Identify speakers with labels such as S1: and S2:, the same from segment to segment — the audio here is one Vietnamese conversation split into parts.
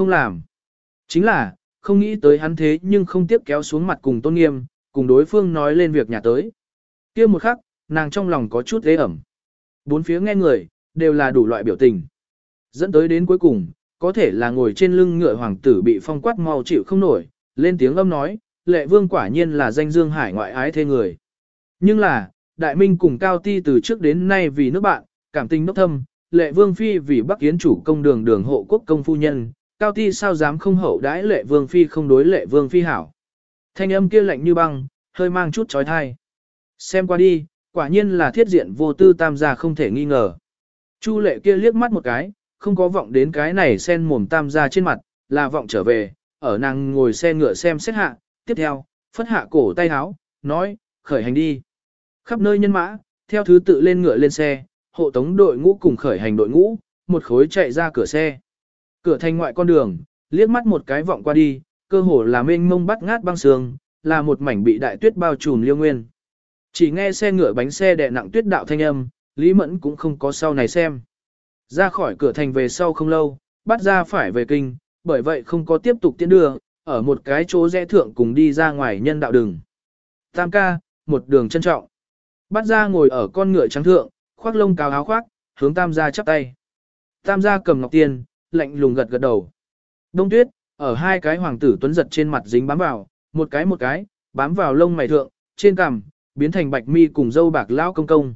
S1: không làm. Chính là, không nghĩ tới hắn thế nhưng không tiếp kéo xuống mặt cùng tôn nghiêm, cùng đối phương nói lên việc nhà tới. kia một khắc, nàng trong lòng có chút ế ẩm. Bốn phía nghe người, đều là đủ loại biểu tình. Dẫn tới đến cuối cùng, có thể là ngồi trên lưng ngựa hoàng tử bị phong quát mau chịu không nổi, lên tiếng âm nói, lệ vương quả nhiên là danh dương hải ngoại ái thế người. Nhưng là, đại minh cùng cao ti từ trước đến nay vì nước bạn, cảm tình đốc thâm, lệ vương phi vì bắc kiến chủ công đường đường hộ quốc công phu nhân, cao ti sao dám không hậu đãi lệ vương phi không đối lệ vương phi hảo. Thanh âm kia lạnh như băng, hơi mang chút trói thai. Xem qua đi, quả nhiên là thiết diện vô tư tam gia không thể nghi ngờ. Chu lệ kia liếc mắt một cái, không có vọng đến cái này sen mồm tam gia trên mặt, là vọng trở về, ở nàng ngồi xe ngựa xem xét hạ, tiếp theo, phất hạ cổ tay háo, nói, khởi hành đi. Khắp nơi nhân mã, theo thứ tự lên ngựa lên xe, hộ tống đội ngũ cùng khởi hành đội ngũ, một khối chạy ra cửa xe. Cửa thành ngoại con đường, liếc mắt một cái vọng qua đi, cơ hồ là mênh mông bắt ngát băng sương, là một mảnh bị đại tuyết bao trùm liêu nguyên. Chỉ nghe xe ngựa bánh xe đè nặng tuyết đạo thanh âm, Lý Mẫn cũng không có sau này xem. Ra khỏi cửa thành về sau không lâu, bắt ra phải về kinh, bởi vậy không có tiếp tục tiến đường, ở một cái chỗ rẽ thượng cùng đi ra ngoài nhân đạo đường. Tam ca, một đường trân trọng. Bắt ra ngồi ở con ngựa trắng thượng, khoác lông cao áo khoác, hướng tam gia chắp tay. Tam gia cầm ngọc tiền, lạnh lùng gật gật đầu. Đông tuyết, ở hai cái hoàng tử tuấn giật trên mặt dính bám vào, một cái một cái, bám vào lông mày thượng, trên cằm, biến thành bạch mi cùng dâu bạc lao công công.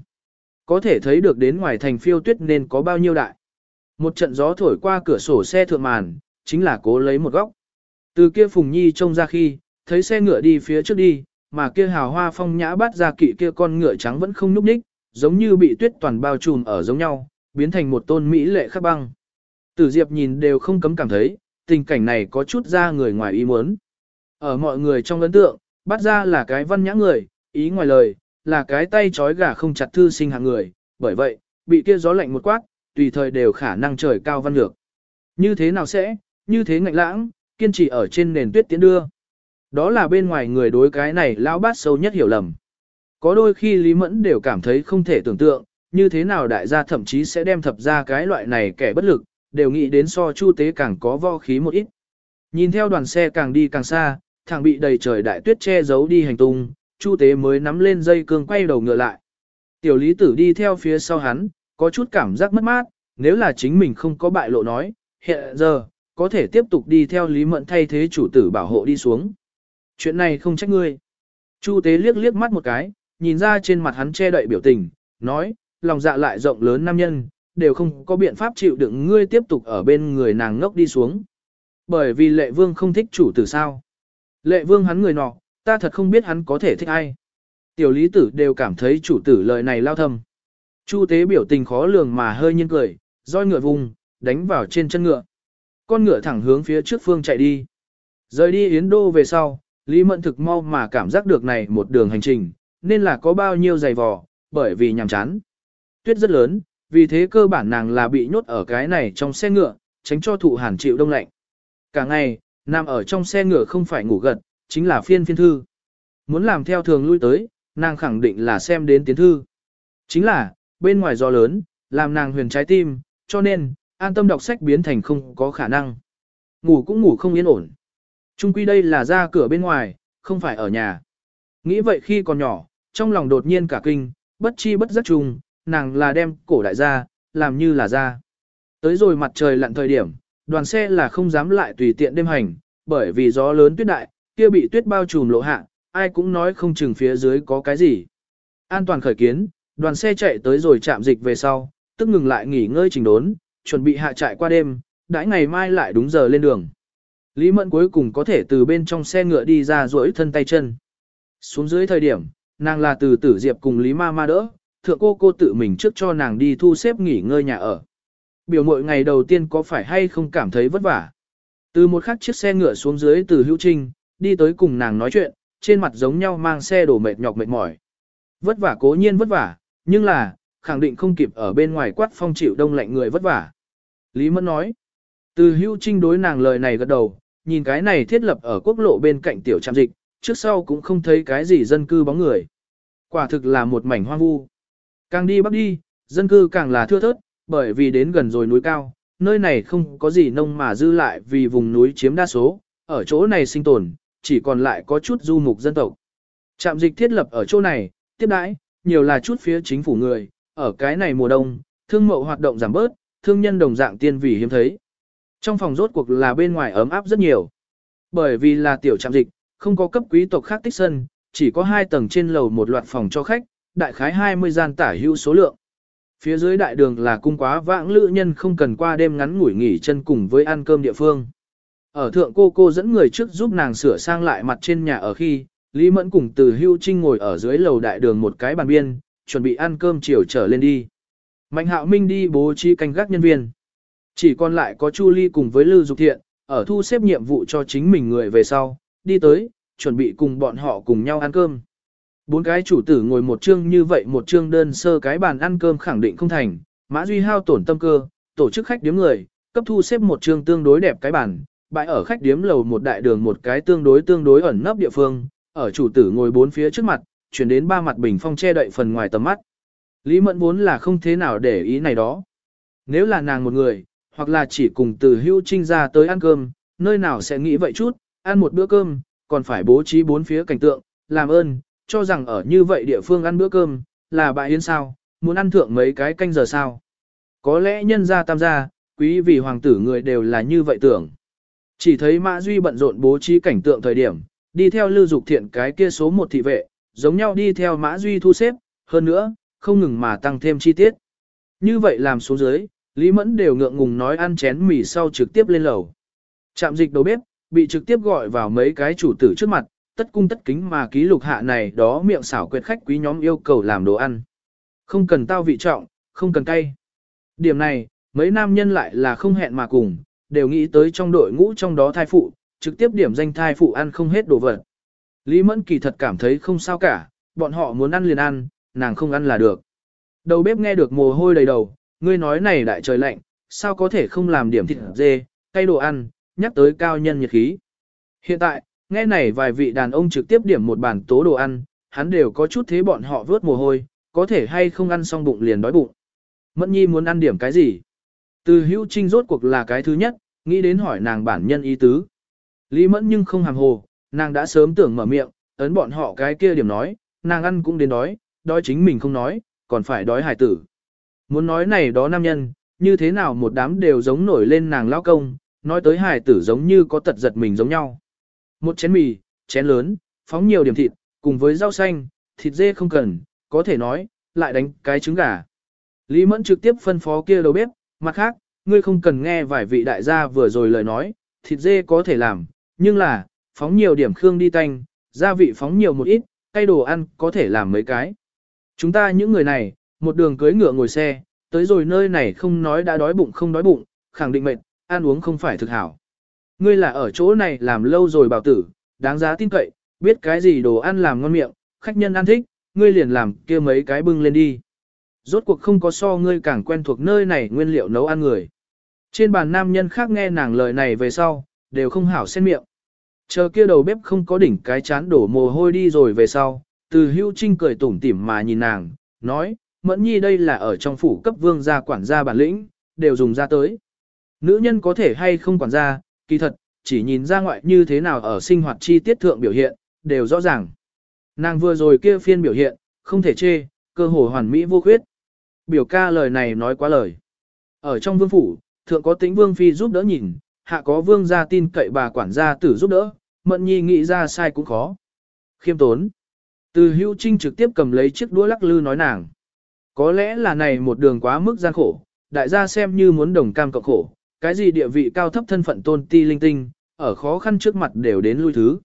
S1: Có thể thấy được đến ngoài thành phiêu tuyết nên có bao nhiêu đại. Một trận gió thổi qua cửa sổ xe thượng màn, chính là cố lấy một góc. Từ kia Phùng Nhi trông ra khi, thấy xe ngựa đi phía trước đi, mà kia hào hoa phong nhã bắt ra kỵ kia con ngựa trắng vẫn không nhúc nhích, giống như bị tuyết toàn bao trùm ở giống nhau, biến thành một tôn mỹ lệ khắc băng. Tử Diệp nhìn đều không cấm cảm thấy, tình cảnh này có chút ra người ngoài ý muốn. Ở mọi người trong ấn tượng, bắt ra là cái văn nhã người, ý ngoài lời, là cái tay trói gà không chặt thư sinh hạng người, bởi vậy, bị kia gió lạnh một quát, tùy thời đều khả năng trời cao văn lược. Như thế nào sẽ, như thế ngạnh lãng, kiên trì ở trên nền tuyết tiến đưa. Đó là bên ngoài người đối cái này lão bát sâu nhất hiểu lầm. Có đôi khi Lý Mẫn đều cảm thấy không thể tưởng tượng, như thế nào đại gia thậm chí sẽ đem thập ra cái loại này kẻ bất lực, đều nghĩ đến so chu tế càng có vo khí một ít. Nhìn theo đoàn xe càng đi càng xa, thẳng bị đầy trời đại tuyết che giấu đi hành tung, chu tế mới nắm lên dây cương quay đầu ngựa lại. Tiểu lý tử đi theo phía sau hắn, có chút cảm giác mất mát, nếu là chính mình không có bại lộ nói, hiện giờ, có thể tiếp tục đi theo lý mẫn thay thế chủ tử bảo hộ đi xuống. Chuyện này không trách ngươi. Chu tế liếc liếc mắt một cái, nhìn ra trên mặt hắn che đậy biểu tình, nói, lòng dạ lại rộng lớn nam nhân, đều không có biện pháp chịu đựng ngươi tiếp tục ở bên người nàng ngốc đi xuống. Bởi vì lệ vương không thích chủ tử sao. Lệ vương hắn người nọ, ta thật không biết hắn có thể thích ai. Tiểu lý tử đều cảm thấy chủ tử lời này lao thâm. Chu tế biểu tình khó lường mà hơi nhiên cười, roi ngựa vùng, đánh vào trên chân ngựa. Con ngựa thẳng hướng phía trước phương chạy đi. Rời đi Yến Đô về sau, Lý Mẫn thực mau mà cảm giác được này một đường hành trình, nên là có bao nhiêu dày vò, bởi vì nhàm chán. Tuyết rất lớn, vì thế cơ bản nàng là bị nhốt ở cái này trong xe ngựa, tránh cho thụ hàn chịu đông lạnh. Cả ngày, nằm ở trong xe ngựa không phải ngủ gật, chính là phiên phiên thư. Muốn làm theo thường lui tới, nàng khẳng định là xem đến tiến thư. Chính là, bên ngoài gió lớn, làm nàng huyền trái tim, cho nên, an tâm đọc sách biến thành không có khả năng. Ngủ cũng ngủ không yên ổn. Trung quy đây là ra cửa bên ngoài, không phải ở nhà. Nghĩ vậy khi còn nhỏ, trong lòng đột nhiên cả kinh, bất chi bất giác trùng, nàng là đem cổ đại ra, làm như là ra. Tới rồi mặt trời lặn thời điểm, đoàn xe là không dám lại tùy tiện đêm hành, bởi vì gió lớn tuyết đại, kia bị tuyết bao trùm lộ hạ, ai cũng nói không chừng phía dưới có cái gì. An toàn khởi kiến, đoàn xe chạy tới rồi chạm dịch về sau, tức ngừng lại nghỉ ngơi trình đốn, chuẩn bị hạ trại qua đêm, đãi ngày mai lại đúng giờ lên đường. Lý Mẫn cuối cùng có thể từ bên trong xe ngựa đi ra duỗi thân tay chân. Xuống dưới thời điểm, nàng là từ tử diệp cùng Lý Ma Ma đỡ, thượng cô cô tự mình trước cho nàng đi thu xếp nghỉ ngơi nhà ở. Biểu mội ngày đầu tiên có phải hay không cảm thấy vất vả. Từ một khắc chiếc xe ngựa xuống dưới từ hữu trinh, đi tới cùng nàng nói chuyện, trên mặt giống nhau mang xe đổ mệt nhọc mệt mỏi. Vất vả cố nhiên vất vả, nhưng là, khẳng định không kịp ở bên ngoài quát phong chịu đông lạnh người vất vả. Lý Mẫn nói, từ hữu trinh đối nàng lời này gật đầu, nhìn cái này thiết lập ở quốc lộ bên cạnh tiểu trạm dịch, trước sau cũng không thấy cái gì dân cư bóng người. Quả thực là một mảnh hoang vu. Càng đi bắc đi, dân cư càng là thưa thớt, bởi vì đến gần rồi núi cao, nơi này không có gì nông mà dư lại vì vùng núi chiếm đa số, ở chỗ này sinh tồn, chỉ còn lại có chút du mục dân tộc. Trạm dịch thiết lập ở chỗ này, tiếp đãi, nhiều là chút phía chính phủ người, ở cái này mùa đông, thương mậu hoạt động giảm bớt, thương nhân đồng dạng tiên vì hiếm thấy. Trong phòng rốt cuộc là bên ngoài ấm áp rất nhiều. Bởi vì là tiểu trạm dịch, không có cấp quý tộc khác tích sân, chỉ có hai tầng trên lầu một loạt phòng cho khách, đại khái 20 gian tả hữu số lượng. Phía dưới đại đường là cung quá vãng lữ nhân không cần qua đêm ngắn ngủi nghỉ chân cùng với ăn cơm địa phương. Ở thượng cô cô dẫn người trước giúp nàng sửa sang lại mặt trên nhà ở khi, Lý Mẫn cùng từ hưu trinh ngồi ở dưới lầu đại đường một cái bàn biên, chuẩn bị ăn cơm chiều trở lên đi. Mạnh hạo minh đi bố trí canh gác nhân viên. Chỉ còn lại có Chu Ly cùng với Lư Dục Thiện, ở thu xếp nhiệm vụ cho chính mình người về sau, đi tới, chuẩn bị cùng bọn họ cùng nhau ăn cơm. Bốn cái chủ tử ngồi một chương như vậy một chương đơn sơ cái bàn ăn cơm khẳng định không thành, Mã Duy hao tổn tâm cơ, tổ chức khách điếm người, cấp thu xếp một chương tương đối đẹp cái bàn, bãi ở khách điếm lầu một đại đường một cái tương đối tương đối ẩn nấp địa phương, ở chủ tử ngồi bốn phía trước mặt, chuyển đến ba mặt bình phong che đậy phần ngoài tầm mắt. Lý Mẫn vốn là không thế nào để ý này đó. Nếu là nàng một người, hoặc là chỉ cùng từ hưu trinh ra tới ăn cơm, nơi nào sẽ nghĩ vậy chút, ăn một bữa cơm, còn phải bố trí bốn phía cảnh tượng, làm ơn, cho rằng ở như vậy địa phương ăn bữa cơm, là bại yến sao, muốn ăn thượng mấy cái canh giờ sao. Có lẽ nhân gia tam gia, quý vị hoàng tử người đều là như vậy tưởng. Chỉ thấy Mã Duy bận rộn bố trí cảnh tượng thời điểm, đi theo lưu dục thiện cái kia số một thị vệ, giống nhau đi theo Mã Duy thu xếp, hơn nữa, không ngừng mà tăng thêm chi tiết. Như vậy làm xuống dưới, Lý Mẫn đều ngượng ngùng nói ăn chén mì sau trực tiếp lên lầu. Trạm dịch đầu bếp, bị trực tiếp gọi vào mấy cái chủ tử trước mặt, tất cung tất kính mà ký lục hạ này đó miệng xảo quyệt khách quý nhóm yêu cầu làm đồ ăn. Không cần tao vị trọng, không cần cay. Điểm này, mấy nam nhân lại là không hẹn mà cùng, đều nghĩ tới trong đội ngũ trong đó thai phụ, trực tiếp điểm danh thai phụ ăn không hết đồ vật. Lý Mẫn kỳ thật cảm thấy không sao cả, bọn họ muốn ăn liền ăn, nàng không ăn là được. Đầu bếp nghe được mồ hôi đầy đầu, ngươi nói này đại trời lạnh, sao có thể không làm điểm thịt dê, cay đồ ăn, nhắc tới cao nhân nhiệt khí. Hiện tại, nghe này vài vị đàn ông trực tiếp điểm một bàn tố đồ ăn, hắn đều có chút thế bọn họ vớt mồ hôi, có thể hay không ăn xong bụng liền đói bụng. Mẫn nhi muốn ăn điểm cái gì? Từ hữu trinh rốt cuộc là cái thứ nhất, nghĩ đến hỏi nàng bản nhân ý tứ. Lý mẫn nhưng không hàm hồ, nàng đã sớm tưởng mở miệng, ấn bọn họ cái kia điểm nói, nàng ăn cũng đến đói, đói chính mình không nói, còn phải đói hải tử. Muốn nói này đó nam nhân, như thế nào một đám đều giống nổi lên nàng lao công, nói tới hải tử giống như có tật giật mình giống nhau. Một chén mì, chén lớn, phóng nhiều điểm thịt, cùng với rau xanh, thịt dê không cần, có thể nói, lại đánh cái trứng gà. Lý Mẫn trực tiếp phân phó kia đầu bếp, mặt khác, ngươi không cần nghe vài vị đại gia vừa rồi lời nói, thịt dê có thể làm, nhưng là, phóng nhiều điểm khương đi tanh, gia vị phóng nhiều một ít, cây đồ ăn có thể làm mấy cái. Chúng ta những người này, một đường cưới ngựa ngồi xe, tới rồi nơi này không nói đã đói bụng không đói bụng, khẳng định mệt, ăn uống không phải thực hảo. Ngươi là ở chỗ này làm lâu rồi bảo tử, đáng giá tin cậy, biết cái gì đồ ăn làm ngon miệng, khách nhân ăn thích, ngươi liền làm kia mấy cái bưng lên đi. Rốt cuộc không có so ngươi càng quen thuộc nơi này nguyên liệu nấu ăn người. Trên bàn nam nhân khác nghe nàng lời này về sau, đều không hảo xen miệng. Chờ kia đầu bếp không có đỉnh cái chán đổ mồ hôi đi rồi về sau, từ hưu trinh cười tủm tỉm mà nhìn nàng, nói, mẫn nhi đây là ở trong phủ cấp vương gia quản gia bản lĩnh, đều dùng ra tới. Nữ nhân có thể hay không quản gia, kỳ thật, chỉ nhìn ra ngoại như thế nào ở sinh hoạt chi tiết thượng biểu hiện, đều rõ ràng. Nàng vừa rồi kia phiên biểu hiện, không thể chê, cơ hồ hoàn mỹ vô khuyết. Biểu ca lời này nói quá lời. Ở trong vương phủ, thượng có tĩnh vương phi giúp đỡ nhìn, hạ có vương gia tin cậy bà quản gia tử giúp đỡ, mận nhi nghĩ ra sai cũng khó. Khiêm tốn. Từ hữu trinh trực tiếp cầm lấy chiếc đũa lắc lư nói nàng. Có lẽ là này một đường quá mức gian khổ, đại gia xem như muốn đồng cam cộng khổ, cái gì địa vị cao thấp thân phận tôn ti linh tinh, ở khó khăn trước mặt đều đến lui thứ.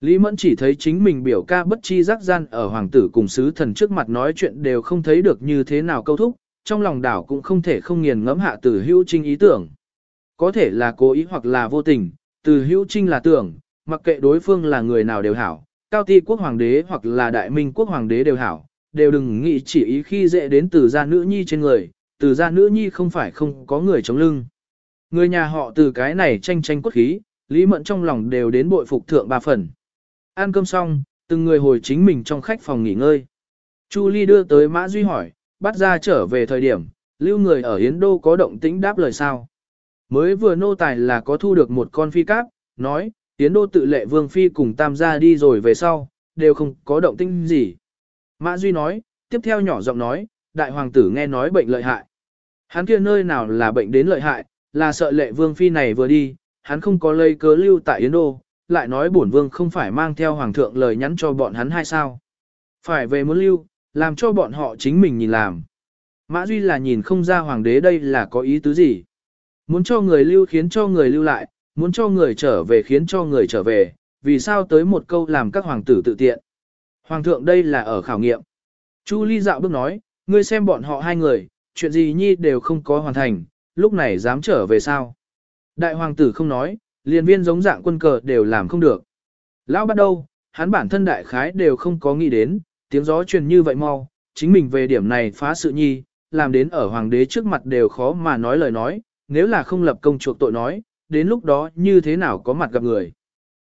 S1: Lý Mẫn chỉ thấy chính mình biểu ca bất chi giác gian ở hoàng tử cùng sứ thần trước mặt nói chuyện đều không thấy được như thế nào câu thúc, trong lòng đảo cũng không thể không nghiền ngẫm hạ từ hữu trinh ý tưởng. Có thể là cố ý hoặc là vô tình, từ hữu trinh là tưởng, mặc kệ đối phương là người nào đều hảo, cao ti quốc hoàng đế hoặc là đại minh quốc hoàng đế đều hảo, đều đừng nghĩ chỉ ý khi dễ đến từ gia nữ nhi trên người, từ gia nữ nhi không phải không có người chống lưng. Người nhà họ từ cái này tranh tranh cốt khí, Lý Mẫn trong lòng đều đến bội phục thượng ba phần. Ăn cơm xong, từng người hồi chính mình trong khách phòng nghỉ ngơi. Chu Ly đưa tới Mã Duy hỏi, bắt ra trở về thời điểm, lưu người ở Yến Đô có động tĩnh đáp lời sao. Mới vừa nô tài là có thu được một con phi cáp, nói, Yến Đô tự lệ Vương Phi cùng Tam gia đi rồi về sau, đều không có động tĩnh gì. Mã Duy nói, tiếp theo nhỏ giọng nói, đại hoàng tử nghe nói bệnh lợi hại. Hắn kia nơi nào là bệnh đến lợi hại, là sợ lệ Vương Phi này vừa đi, hắn không có lây cớ lưu tại Yến Đô, lại nói bổn vương không phải mang theo hoàng thượng lời nhắn cho bọn hắn hay sao. Phải về muốn lưu, làm cho bọn họ chính mình nhìn làm. Mã Duy là nhìn không ra hoàng đế đây là có ý tứ gì. Muốn cho người lưu khiến cho người lưu lại, muốn cho người trở về khiến cho người trở về, vì sao tới một câu làm các hoàng tử tự tiện. Hoàng thượng đây là ở khảo nghiệm. Chu Ly dạo bước nói, ngươi xem bọn họ hai người, chuyện gì nhi đều không có hoàn thành, lúc này dám trở về sao. Đại hoàng tử không nói, liền viên giống dạng quân cờ đều làm không được. Lão bắt đầu, hắn bản thân đại khái đều không có nghĩ đến, tiếng gió truyền như vậy mau, chính mình về điểm này phá sự nhi, làm đến ở hoàng đế trước mặt đều khó mà nói lời nói, nếu là không lập công chuộc tội nói, đến lúc đó như thế nào có mặt gặp người.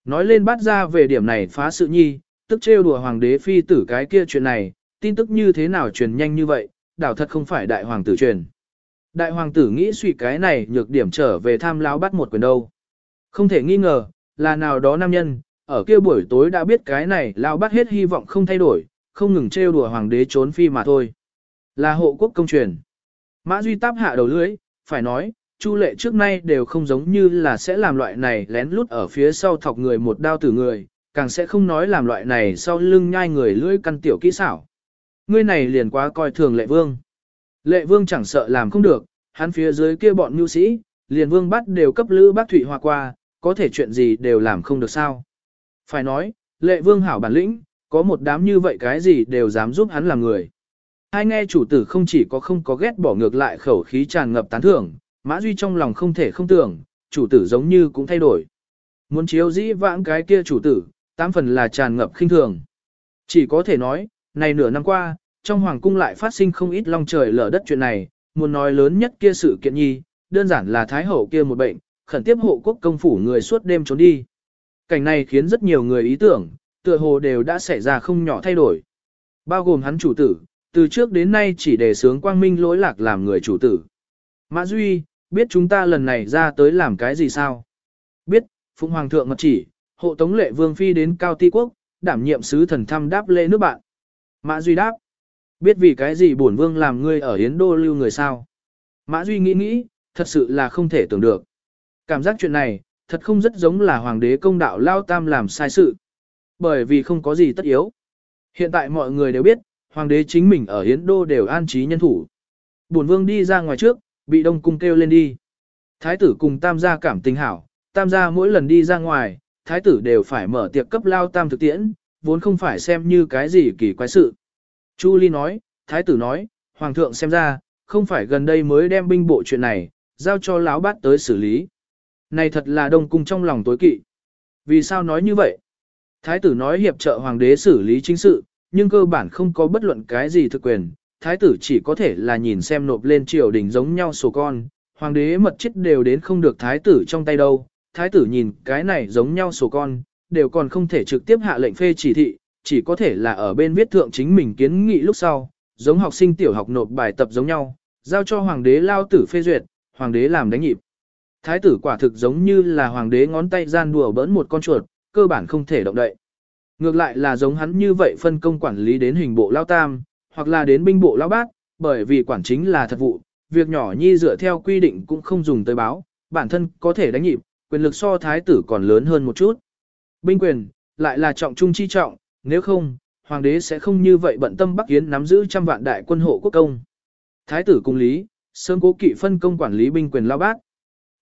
S1: Nói lên bắt ra về điểm này phá sự nhi, tức trêu đùa hoàng đế phi tử cái kia chuyện này, tin tức như thế nào truyền nhanh như vậy, đảo thật không phải đại hoàng tử truyền. Đại hoàng tử nghĩ suy cái này nhược điểm trở về tham lão bắt một quyền đâu. Không thể nghi ngờ, là nào đó nam nhân, ở kia buổi tối đã biết cái này lão bắt hết hy vọng không thay đổi, không ngừng trêu đùa hoàng đế trốn phi mà thôi. Là hộ quốc công truyền. Mã Duy táp hạ đầu lưỡi, phải nói, Chu lệ trước nay đều không giống như là sẽ làm loại này lén lút ở phía sau thọc người một đao tử người, càng sẽ không nói làm loại này sau lưng nhai người lưỡi căn tiểu kỹ xảo. Ngươi này liền quá coi thường lệ vương. Lệ vương chẳng sợ làm không được, hắn phía dưới kia bọn nhu sĩ, liền vương bắt đều cấp lữ bác thủy hòa qua, có thể chuyện gì đều làm không được sao. Phải nói, lệ vương hảo bản lĩnh, có một đám như vậy cái gì đều dám giúp hắn làm người. Hai nghe chủ tử không chỉ có không có ghét bỏ ngược lại khẩu khí tràn ngập tán thưởng, Mã Duy trong lòng không thể không tưởng, chủ tử giống như cũng thay đổi. Muốn chiếu dĩ vãng cái kia chủ tử, tám phần là tràn ngập khinh thường. Chỉ có thể nói, này nửa năm qua, trong hoàng cung lại phát sinh không ít long trời lở đất chuyện này, muốn nói lớn nhất kia sự kiện nhi, đơn giản là thái hậu kia một bệnh, khẩn tiếp hộ quốc công phủ người suốt đêm trốn đi. Cảnh này khiến rất nhiều người ý tưởng, tựa hồ đều đã xảy ra không nhỏ thay đổi. Bao gồm hắn chủ tử, từ trước đến nay chỉ để sướng quang minh lỗi lạc làm người chủ tử. Mã Duy, biết chúng ta lần này ra tới làm cái gì sao? Biết, Phụng Hoàng thượng mật chỉ, hộ tống lệ vương phi đến Cao Ti Quốc, đảm nhiệm sứ thần thăm đáp lễ nước bạn. Mã Duy đáp, biết vì cái gì bổn vương làm ngươi ở Yến Đô lưu người sao? Mã Duy nghĩ nghĩ, thật sự là không thể tưởng được. Cảm giác chuyện này, thật không rất giống là hoàng đế công đạo Lao Tam làm sai sự. Bởi vì không có gì tất yếu. Hiện tại mọi người đều biết, hoàng đế chính mình ở Yến Đô đều an trí nhân thủ. Bổn vương đi ra ngoài trước, bị đông cung kêu lên đi. Thái tử cùng tam gia cảm tình hảo, tam gia mỗi lần đi ra ngoài, thái tử đều phải mở tiệc cấp lao tam thực tiễn, vốn không phải xem như cái gì kỳ quái sự. Chu Ly nói, thái tử nói, hoàng thượng xem ra, không phải gần đây mới đem binh bộ chuyện này, giao cho lão bát tới xử lý. Này thật là đông cung trong lòng tối kỵ. Vì sao nói như vậy? Thái tử nói hiệp trợ hoàng đế xử lý chính sự, nhưng cơ bản không có bất luận cái gì thực quyền, thái tử chỉ có thể là nhìn xem nộp lên triều đình giống nhau sổ con, hoàng đế mật chết đều đến không được thái tử trong tay đâu, thái tử nhìn cái này giống nhau sổ con, đều còn không thể trực tiếp hạ lệnh phê chỉ thị, chỉ có thể là ở bên viết thượng chính mình kiến nghị lúc sau, giống học sinh tiểu học nộp bài tập giống nhau, giao cho hoàng đế lao tử phê duyệt, hoàng đế làm đánh nhịp. Thái tử quả thực giống như là hoàng đế ngón tay gian đùa bỡn một con chuột, cơ bản không thể động đậy. Ngược lại là giống hắn như vậy phân công quản lý đến hình bộ lao tam, hoặc là đến binh bộ lao bát, bởi vì quản chính là thật vụ, việc nhỏ nhi dựa theo quy định cũng không dùng tới báo, bản thân có thể đánh nhịp, quyền lực so thái tử còn lớn hơn một chút. Binh quyền, lại là trọng trung chi trọng, nếu không, hoàng đế sẽ không như vậy bận tâm Bắc Yến nắm giữ trăm vạn đại quân hộ quốc công. Thái tử cung lý, sớm cố kỵ phân công quản lý binh quyền lao Bác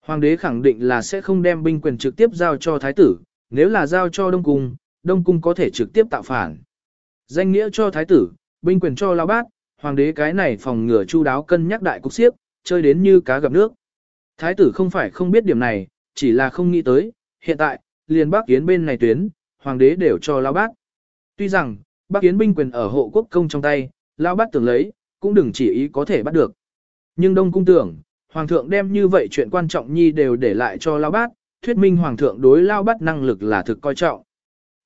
S1: Hoàng đế khẳng định là sẽ không đem binh quyền trực tiếp giao cho thái tử, nếu là giao cho Đông Cung, Đông Cung có thể trực tiếp tạo phản. Danh nghĩa cho thái tử, binh quyền cho lao Bác hoàng đế cái này phòng ngừa chu đáo cân nhắc đại cục xiếp, chơi đến như cá gặp nước. Thái tử không phải không biết điểm này, chỉ là không nghĩ tới, hiện tại, liền Bắc Yến bên này tuyến, hoàng đế đều cho lao Bác Tuy rằng, bác Yến binh quyền ở hộ quốc công trong tay, lao bát tưởng lấy, cũng đừng chỉ ý có thể bắt được. Nhưng Đông Cung tưởng, hoàng thượng đem như vậy chuyện quan trọng nhi đều để lại cho lao bát, thuyết minh hoàng thượng đối lao bát năng lực là thực coi trọng.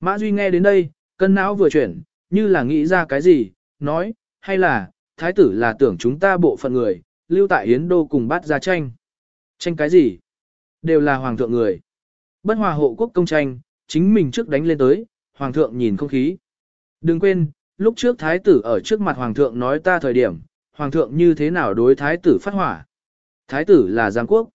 S1: Mã Duy nghe đến đây, cân não vừa chuyển, như là nghĩ ra cái gì, nói, hay là, thái tử là tưởng chúng ta bộ phận người, lưu tại Yến Đô cùng bát ra tranh. Tranh cái gì? đều là hoàng thượng người. Bất hòa hộ quốc công tranh, chính mình trước đánh lên tới, hoàng thượng nhìn không khí. Đừng quên, lúc trước thái tử ở trước mặt hoàng thượng nói ta thời điểm, hoàng thượng như thế nào đối thái tử phát hỏa. Thái tử là giang quốc.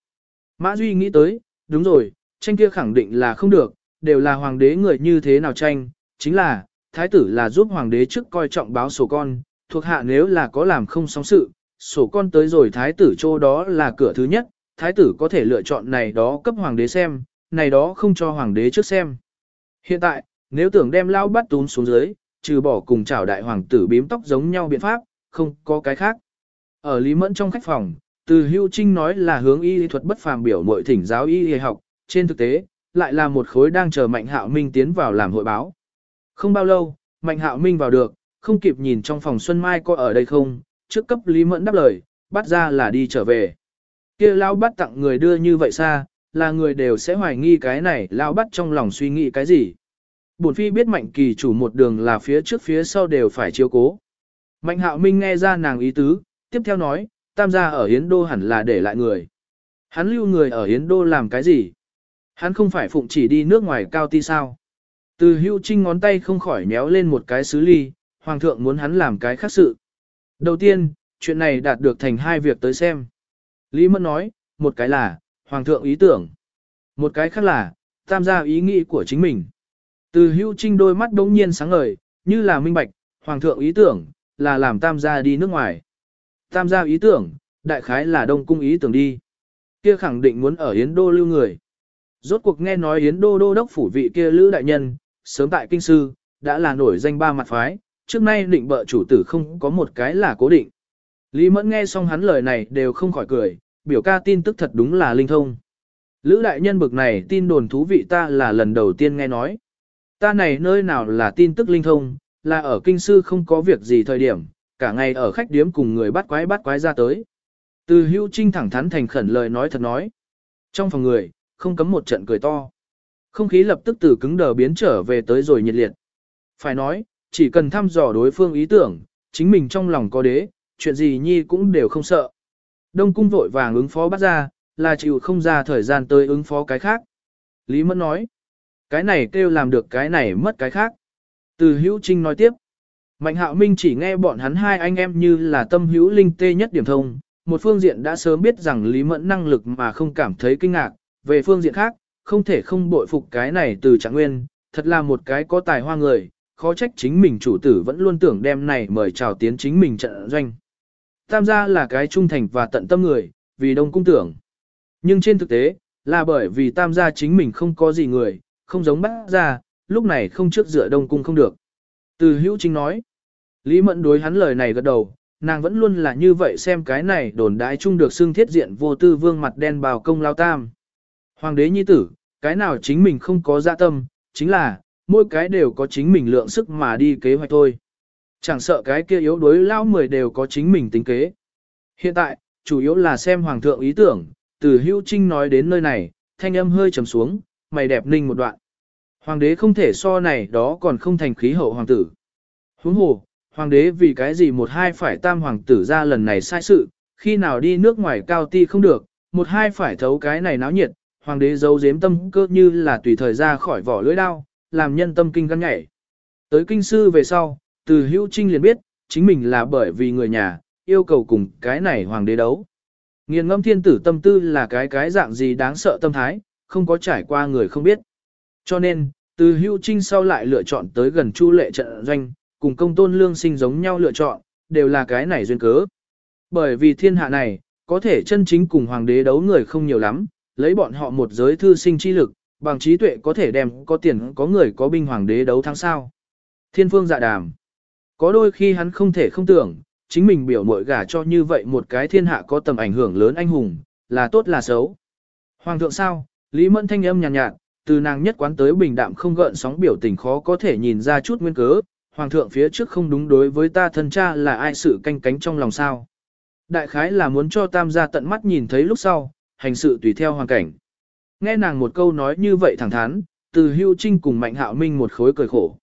S1: Mã Duy nghĩ tới, đúng rồi, tranh kia khẳng định là không được, đều là hoàng đế người như thế nào tranh, chính là, thái tử là giúp hoàng đế trước coi trọng báo sổ con, thuộc hạ nếu là có làm không sóng sự, sổ con tới rồi thái tử chỗ đó là cửa thứ nhất, thái tử có thể lựa chọn này đó cấp hoàng đế xem, này đó không cho hoàng đế trước xem. Hiện tại, nếu tưởng đem lao bắt tún xuống dưới, trừ bỏ cùng chào đại hoàng tử bím tóc giống nhau biện pháp, không có cái khác. Ở Lý Mẫn trong khách phòng, từ hưu trinh nói là hướng y thuật bất phàm biểu mội thỉnh giáo y y học, trên thực tế, lại là một khối đang chờ Mạnh Hạo Minh tiến vào làm hội báo. Không bao lâu, Mạnh Hạo Minh vào được, không kịp nhìn trong phòng Xuân Mai có ở đây không, trước cấp Lý Mẫn đáp lời, bắt ra là đi trở về. kia lao bắt tặng người đưa như vậy xa, là người đều sẽ hoài nghi cái này lao bắt trong lòng suy nghĩ cái gì. Bổn phi biết mạnh kỳ chủ một đường là phía trước phía sau đều phải chiếu cố. Mạnh hạo minh nghe ra nàng ý tứ, tiếp theo nói, tam gia ở Hiến Đô hẳn là để lại người. Hắn lưu người ở Hiến Đô làm cái gì? Hắn không phải phụng chỉ đi nước ngoài cao ti sao? Từ hưu trinh ngón tay không khỏi méo lên một cái xứ ly, hoàng thượng muốn hắn làm cái khác sự. Đầu tiên, chuyện này đạt được thành hai việc tới xem. Lý Mẫn nói, một cái là, hoàng thượng ý tưởng. Một cái khác là, tam gia ý nghĩ của chính mình. Từ hưu trinh đôi mắt đống nhiên sáng ngời, như là minh bạch, hoàng thượng ý tưởng, là làm tam gia đi nước ngoài. Tam gia ý tưởng, đại khái là đông cung ý tưởng đi. Kia khẳng định muốn ở Yến Đô lưu người. Rốt cuộc nghe nói Yến Đô đô đốc phủ vị kia lữ đại nhân, sớm tại kinh sư, đã là nổi danh ba mặt phái, trước nay định bợ chủ tử không có một cái là cố định. Lý Mẫn nghe xong hắn lời này đều không khỏi cười, biểu ca tin tức thật đúng là linh thông. Lữ đại nhân bực này tin đồn thú vị ta là lần đầu tiên nghe nói. Ta này nơi nào là tin tức linh thông, là ở kinh sư không có việc gì thời điểm, cả ngày ở khách điếm cùng người bắt quái bắt quái ra tới. Từ hưu trinh thẳng thắn thành khẩn lời nói thật nói. Trong phòng người, không cấm một trận cười to. Không khí lập tức từ cứng đờ biến trở về tới rồi nhiệt liệt. Phải nói, chỉ cần thăm dò đối phương ý tưởng, chính mình trong lòng có đế, chuyện gì nhi cũng đều không sợ. Đông cung vội vàng ứng phó bắt ra, là chịu không ra thời gian tới ứng phó cái khác. Lý Mẫn nói, cái này kêu làm được cái này mất cái khác. Từ hữu trinh nói tiếp, Mạnh hạo minh chỉ nghe bọn hắn hai anh em như là tâm hữu linh tê nhất điểm thông, một phương diện đã sớm biết rằng Lý Mẫn năng lực mà không cảm thấy kinh ngạc, về phương diện khác, không thể không bội phục cái này từ trạng nguyên, thật là một cái có tài hoa người, khó trách chính mình chủ tử vẫn luôn tưởng đem này mời chào tiến chính mình trận doanh. Tam gia là cái trung thành và tận tâm người, vì đông cung tưởng. Nhưng trên thực tế, là bởi vì tam gia chính mình không có gì người, không giống bác ra, lúc này không trước dựa đông cung không được. Từ hữu chính nói, Lý Mẫn đối hắn lời này gật đầu, nàng vẫn luôn là như vậy xem cái này đồn đãi chung được xương thiết diện vô tư vương mặt đen bào công lao tam. Hoàng đế nhi tử, cái nào chính mình không có dạ tâm, chính là, mỗi cái đều có chính mình lượng sức mà đi kế hoạch thôi. Chẳng sợ cái kia yếu đối lao mười đều có chính mình tính kế. Hiện tại, chủ yếu là xem hoàng thượng ý tưởng, từ hưu trinh nói đến nơi này, thanh âm hơi trầm xuống, mày đẹp ninh một đoạn. Hoàng đế không thể so này đó còn không thành khí hậu hoàng tử. Huống hồ, hoàng đế vì cái gì một hai phải tam hoàng tử ra lần này sai sự, khi nào đi nước ngoài cao ti không được, một hai phải thấu cái này náo nhiệt, hoàng đế giấu giếm tâm cơ như là tùy thời ra khỏi vỏ lưỡi đao, làm nhân tâm kinh gan nhảy. Tới kinh sư về sau, từ hữu trinh liền biết, chính mình là bởi vì người nhà, yêu cầu cùng cái này hoàng đế đấu. Nghiền ngâm thiên tử tâm tư là cái cái dạng gì đáng sợ tâm thái, không có trải qua người không biết. Cho nên, từ hưu trinh sau lại lựa chọn tới gần chu lệ trận doanh, cùng công tôn lương sinh giống nhau lựa chọn, đều là cái này duyên cớ. Bởi vì thiên hạ này, có thể chân chính cùng hoàng đế đấu người không nhiều lắm, lấy bọn họ một giới thư sinh chi lực, bằng trí tuệ có thể đem có tiền có người có binh hoàng đế đấu thắng sao. Thiên phương dạ đàm. Có đôi khi hắn không thể không tưởng, chính mình biểu mội gả cho như vậy một cái thiên hạ có tầm ảnh hưởng lớn anh hùng, là tốt là xấu. Hoàng thượng sao, Lý Mẫn thanh âm nhàn nhạt, nhạt, từ nàng nhất quán tới bình đạm không gợn sóng biểu tình khó có thể nhìn ra chút nguyên cớ, hoàng thượng phía trước không đúng đối với ta thân cha là ai sự canh cánh trong lòng sao. Đại khái là muốn cho tam gia tận mắt nhìn thấy lúc sau, hành sự tùy theo hoàn cảnh. Nghe nàng một câu nói như vậy thẳng thắn, từ hưu trinh cùng mạnh hạo minh một khối cười khổ.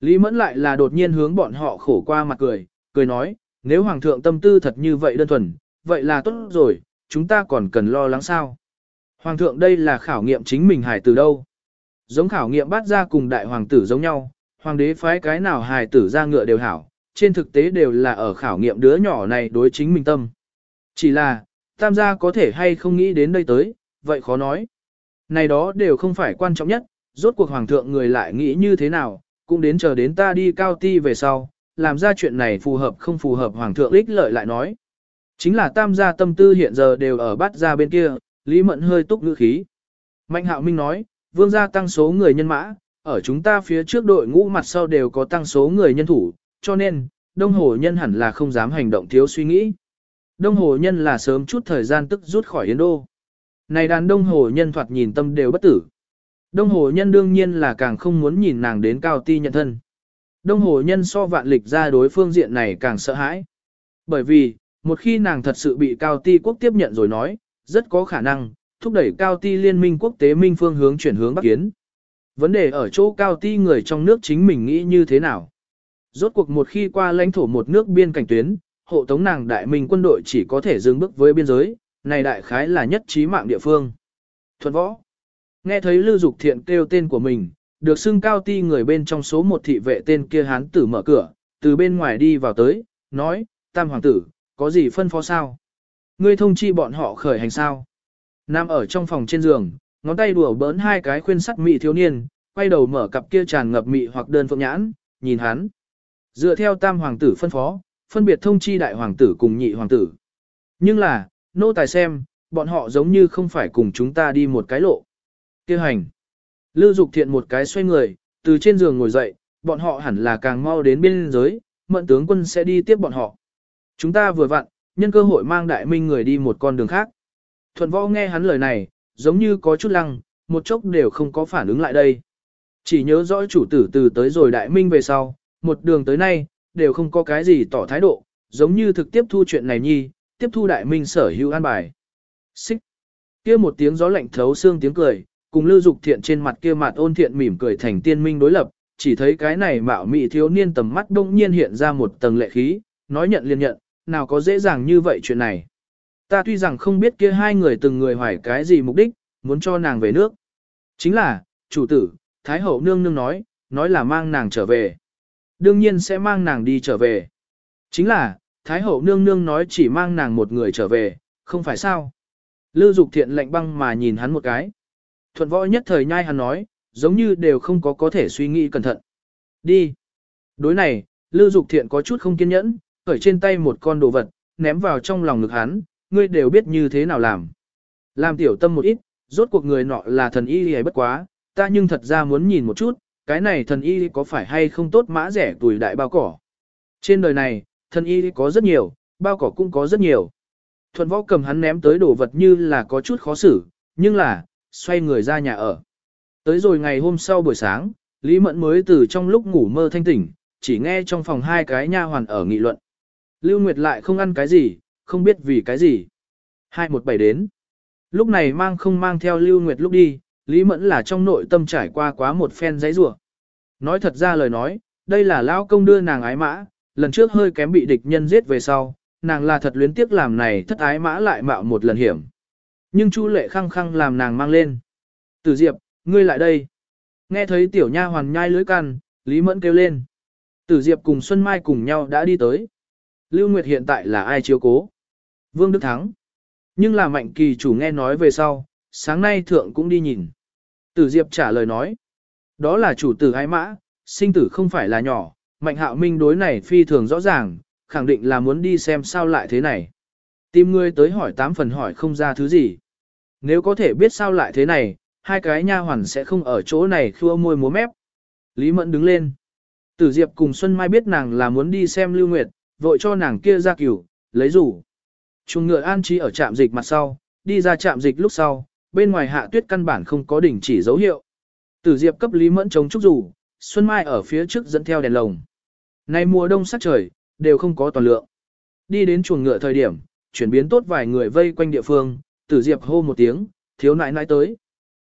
S1: Lý mẫn lại là đột nhiên hướng bọn họ khổ qua mặt cười, cười nói, nếu hoàng thượng tâm tư thật như vậy đơn thuần, vậy là tốt rồi, chúng ta còn cần lo lắng sao. Hoàng thượng đây là khảo nghiệm chính mình hài tử đâu. Giống khảo nghiệm bắt ra cùng đại hoàng tử giống nhau, hoàng đế phái cái nào hài tử ra ngựa đều hảo, trên thực tế đều là ở khảo nghiệm đứa nhỏ này đối chính mình tâm. Chỉ là, tam gia có thể hay không nghĩ đến đây tới, vậy khó nói. Này đó đều không phải quan trọng nhất, rốt cuộc hoàng thượng người lại nghĩ như thế nào, cũng đến chờ đến ta đi cao ti về sau, làm ra chuyện này phù hợp không phù hợp hoàng thượng ích lợi lại nói. Chính là tam gia tâm tư hiện giờ đều ở bắt ra bên kia, Lý Mẫn hơi túc ngữ khí. Mạnh hạo minh nói, vương gia tăng số người nhân mã, ở chúng ta phía trước đội ngũ mặt sau đều có tăng số người nhân thủ, cho nên, đông hồ nhân hẳn là không dám hành động thiếu suy nghĩ. Đông hồ nhân là sớm chút thời gian tức rút khỏi Yến Đô. Này đàn đông hồ nhân thoạt nhìn tâm đều bất tử. Đông hồ nhân đương nhiên là càng không muốn nhìn nàng đến cao ti nhận thân. Đông hồ nhân so vạn lịch ra đối phương diện này càng sợ hãi. Bởi vì, một khi nàng thật sự bị cao ti quốc tiếp nhận rồi nói, rất có khả năng, thúc đẩy cao ti liên minh quốc tế minh phương hướng chuyển hướng bắc kiến. Vấn đề ở chỗ cao ti người trong nước chính mình nghĩ như thế nào. Rốt cuộc một khi qua lãnh thổ một nước biên cảnh tuyến, hộ tống nàng đại minh quân đội chỉ có thể dừng bước với biên giới, này đại khái là nhất trí mạng địa phương. Thuận võ. Nghe thấy Lưu Dục Thiện kêu tên của mình, được xưng cao ti người bên trong số một thị vệ tên kia hán tử mở cửa, từ bên ngoài đi vào tới, nói, tam hoàng tử, có gì phân phó sao? Ngươi thông chi bọn họ khởi hành sao? Nam ở trong phòng trên giường, ngón tay đùa bỡn hai cái khuyên sắt mị thiếu niên, quay đầu mở cặp kia tràn ngập mị hoặc đơn phượng nhãn, nhìn hắn. Dựa theo tam hoàng tử phân phó, phân biệt thông chi đại hoàng tử cùng nhị hoàng tử. Nhưng là, nô tài xem, bọn họ giống như không phải cùng chúng ta đi một cái lộ. Kêu hành. Lưu Dục Thiện một cái xoay người, từ trên giường ngồi dậy, bọn họ hẳn là càng mau đến biên giới, mận tướng quân sẽ đi tiếp bọn họ. Chúng ta vừa vặn, nhân cơ hội mang đại minh người đi một con đường khác. Thuận võ nghe hắn lời này, giống như có chút lăng, một chốc đều không có phản ứng lại đây. Chỉ nhớ rõ chủ tử từ tới rồi đại minh về sau, một đường tới nay, đều không có cái gì tỏ thái độ, giống như thực tiếp thu chuyện này nhi, tiếp thu đại minh sở hữu an bài. Xích. kia một tiếng gió lạnh thấu xương tiếng cười, cùng lưu dục thiện trên mặt kia mặt ôn thiện mỉm cười thành tiên minh đối lập, chỉ thấy cái này mạo mị thiếu niên tầm mắt đông nhiên hiện ra một tầng lệ khí, nói nhận liền nhận, nào có dễ dàng như vậy chuyện này. Ta tuy rằng không biết kia hai người từng người hoài cái gì mục đích, muốn cho nàng về nước. Chính là, chủ tử, Thái hậu nương nương nói, nói là mang nàng trở về. Đương nhiên sẽ mang nàng đi trở về. Chính là, Thái hậu nương nương nói chỉ mang nàng một người trở về, không phải sao. Lưu Dục Thiện lạnh băng mà nhìn hắn một cái. Thuận võ nhất thời nhai hắn nói, giống như đều không có có thể suy nghĩ cẩn thận. Đi. Đối này, Lưu Dục Thiện có chút không kiên nhẫn, khởi trên tay một con đồ vật, ném vào trong lòng ngực hắn, ngươi đều biết như thế nào làm. Làm tiểu tâm một ít, rốt cuộc người nọ là thần y hay bất quá, ta nhưng thật ra muốn nhìn một chút, cái này thần y có phải hay không tốt mã rẻ tuổi đại bao cỏ. Trên đời này, thần y có rất nhiều, bao cỏ cũng có rất nhiều. Thuận võ cầm hắn ném tới đồ vật như là có chút khó xử, nhưng là, xoay người ra nhà ở. Tới rồi ngày hôm sau buổi sáng, Lý Mẫn mới từ trong lúc ngủ mơ thanh tỉnh, chỉ nghe trong phòng hai cái nha hoàn ở nghị luận. Lưu Nguyệt lại không ăn cái gì, không biết vì cái gì. 217 đến. Lúc này mang không mang theo Lưu Nguyệt lúc đi, Lý Mẫn là trong nội tâm trải qua quá một phen giấy rủa. Nói thật ra lời nói, đây là lão công đưa nàng ái mã, lần trước hơi kém bị địch nhân giết về sau, nàng là thật luyến tiếc làm này thất ái mã lại mạo một lần hiểm. Nhưng Chu Lệ khăng khăng làm nàng mang lên. Tử Diệp, ngươi lại đây. Nghe thấy tiểu nha hoàn nhai lưới căn, Lý Mẫn kêu lên. Tử Diệp cùng Xuân Mai cùng nhau đã đi tới. Lưu Nguyệt hiện tại là ai chiếu cố? Vương Đức Thắng. Nhưng là mạnh kỳ chủ nghe nói về sau, sáng nay thượng cũng đi nhìn. Tử Diệp trả lời nói. Đó là chủ tử ái mã, sinh tử không phải là nhỏ, mạnh hạo minh đối này phi thường rõ ràng, khẳng định là muốn đi xem sao lại thế này. Tìm người tới hỏi tám phần hỏi không ra thứ gì. Nếu có thể biết sao lại thế này, hai cái nha hoàn sẽ không ở chỗ này khua môi múa mép. Lý Mẫn đứng lên. Tử Diệp cùng Xuân Mai biết nàng là muốn đi xem Lưu Nguyệt, vội cho nàng kia ra cửu, lấy rủ. Chuồng ngựa an trí ở trạm dịch mặt sau, đi ra trạm dịch lúc sau, bên ngoài hạ tuyết căn bản không có đỉnh chỉ dấu hiệu. Tử Diệp cấp Lý Mẫn chống trúc rủ, Xuân Mai ở phía trước dẫn theo đèn lồng. Nay mùa đông sắc trời, đều không có toàn lượng. Đi đến chuồng ngựa thời điểm, chuyển biến tốt vài người vây quanh địa phương, Tử Diệp hô một tiếng, thiếu nãi nãi tới.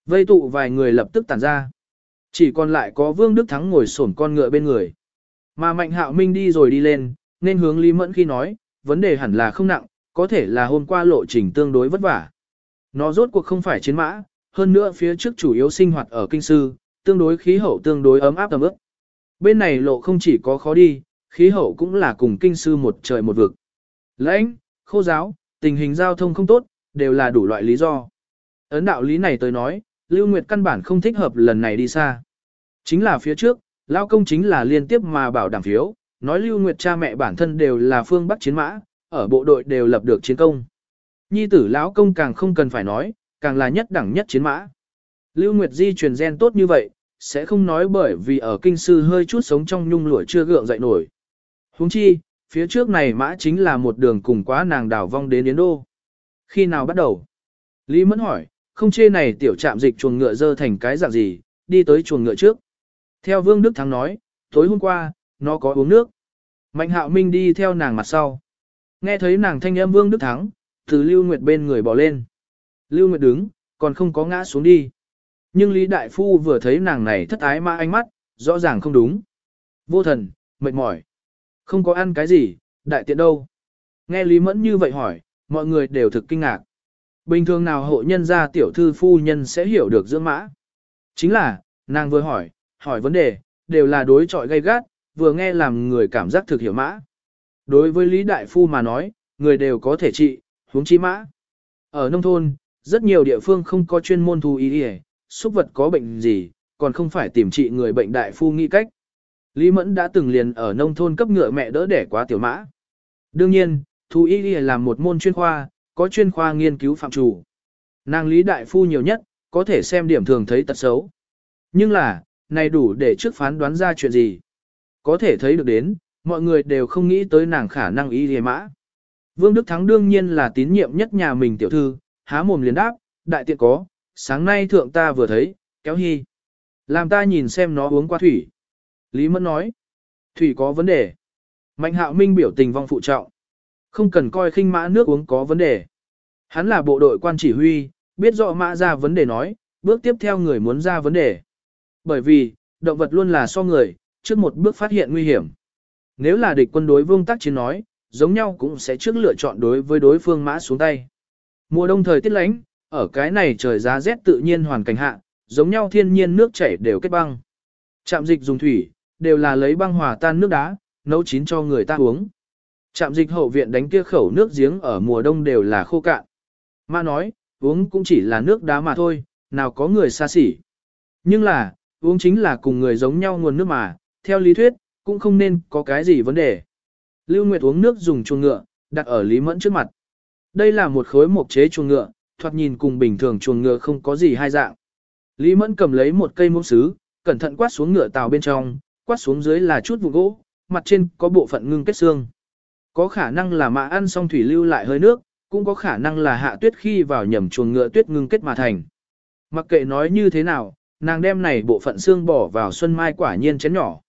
S1: Vây tụ vài người lập tức tản ra. Chỉ còn lại có Vương Đức Thắng ngồi xổm con ngựa bên người. Mà Mạnh Hạo Minh đi rồi đi lên, nên hướng Lý Mẫn khi nói, vấn đề hẳn là không nặng, có thể là hôm qua lộ trình tương đối vất vả. Nó rốt cuộc không phải chiến mã, hơn nữa phía trước chủ yếu sinh hoạt ở kinh sư, tương đối khí hậu tương đối ấm áp tầm ước. Bên này lộ không chỉ có khó đi, khí hậu cũng là cùng kinh sư một trời một vực. Lãnh, khô giáo, tình hình giao thông không tốt, đều là đủ loại lý do. Ấn đạo lý này tới nói, Lưu Nguyệt căn bản không thích hợp lần này đi xa. Chính là phía trước, Lao công chính là liên tiếp mà bảo đảm phiếu, nói Lưu Nguyệt cha mẹ bản thân đều là phương Bắc chiến mã, ở bộ đội đều lập được chiến công. Nhi tử lão công càng không cần phải nói, càng là nhất đẳng nhất chiến mã. Lưu Nguyệt di truyền gen tốt như vậy, sẽ không nói bởi vì ở kinh sư hơi chút sống trong nhung lụa chưa gượng dậy nổi. Huống chi, phía trước này mã chính là một đường cùng quá nàng đảo vong đến Yến Đô. Khi nào bắt đầu? Lý Mẫn hỏi, không chê này tiểu trạm dịch chuồng ngựa dơ thành cái dạng gì, đi tới chuồng ngựa trước. Theo Vương Đức Thắng nói, tối hôm qua, nó có uống nước. Mạnh hạo minh đi theo nàng mặt sau. Nghe thấy nàng thanh âm Vương Đức Thắng, từ Lưu Nguyệt bên người bỏ lên. Lưu Nguyệt đứng, còn không có ngã xuống đi. Nhưng Lý Đại Phu vừa thấy nàng này thất ái mà ánh mắt, rõ ràng không đúng. Vô thần, mệt mỏi. Không có ăn cái gì, đại tiện đâu. Nghe Lý Mẫn như vậy hỏi, mọi người đều thực kinh ngạc. Bình thường nào hộ nhân gia tiểu thư phu nhân sẽ hiểu được dưỡng mã. Chính là, nàng vừa hỏi, hỏi vấn đề, đều là đối trọi gay gắt, vừa nghe làm người cảm giác thực hiểu mã. Đối với Lý Đại Phu mà nói, người đều có thể trị, huống chi mã. Ở nông thôn, rất nhiều địa phương không có chuyên môn thú y y, súc vật có bệnh gì, còn không phải tìm trị người bệnh đại phu nghĩ cách. Lý Mẫn đã từng liền ở nông thôn cấp ngựa mẹ đỡ đẻ quá tiểu mã. Đương nhiên, thú y y là một môn chuyên khoa, có chuyên khoa nghiên cứu phạm chủ. Nàng Lý Đại Phu nhiều nhất, có thể xem điểm thường thấy tật xấu. Nhưng là, này đủ để trước phán đoán ra chuyện gì. Có thể thấy được đến, mọi người đều không nghĩ tới nàng khả năng y hề mã. Vương Đức Thắng đương nhiên là tín nhiệm nhất nhà mình tiểu thư, há mồm liền đáp, đại tiện có, sáng nay thượng ta vừa thấy, kéo hy. Làm ta nhìn xem nó uống qua thủy. Lý Mẫn nói, thủy có vấn đề. Mạnh hạo minh biểu tình vong phụ trọng. Không cần coi khinh mã nước uống có vấn đề. Hắn là bộ đội quan chỉ huy, biết rõ mã ra vấn đề nói, bước tiếp theo người muốn ra vấn đề. Bởi vì, động vật luôn là so người, trước một bước phát hiện nguy hiểm. Nếu là địch quân đối vương tác chiến nói, giống nhau cũng sẽ trước lựa chọn đối với đối phương mã xuống tay. Mùa đông thời tiết lánh, ở cái này trời giá rét tự nhiên hoàn cảnh hạ, giống nhau thiên nhiên nước chảy đều kết băng. Trạm dịch dùng thủy, đều là lấy băng hòa tan nước đá, nấu chín cho người ta uống. Trạm dịch hậu viện đánh kia khẩu nước giếng ở mùa đông đều là khô cạn. Mà nói, uống cũng chỉ là nước đá mà thôi, nào có người xa xỉ. Nhưng là, uống chính là cùng người giống nhau nguồn nước mà, theo lý thuyết, cũng không nên có cái gì vấn đề. Lưu Nguyệt uống nước dùng chuồng ngựa, đặt ở Lý Mẫn trước mặt. Đây là một khối mộc chế chuồng ngựa, thoạt nhìn cùng bình thường chuồng ngựa không có gì hai dạng. Lý Mẫn cầm lấy một cây muỗng sứ, cẩn thận quát xuống ngựa tàu bên trong, quát xuống dưới là chút vụn gỗ, mặt trên có bộ phận ngưng kết xương. Có khả năng là mạ ăn xong thủy lưu lại hơi nước, cũng có khả năng là hạ tuyết khi vào nhầm chuồng ngựa tuyết ngưng kết mà thành. Mặc kệ nói như thế nào, nàng đem này bộ phận xương bỏ vào xuân mai quả nhiên chén nhỏ.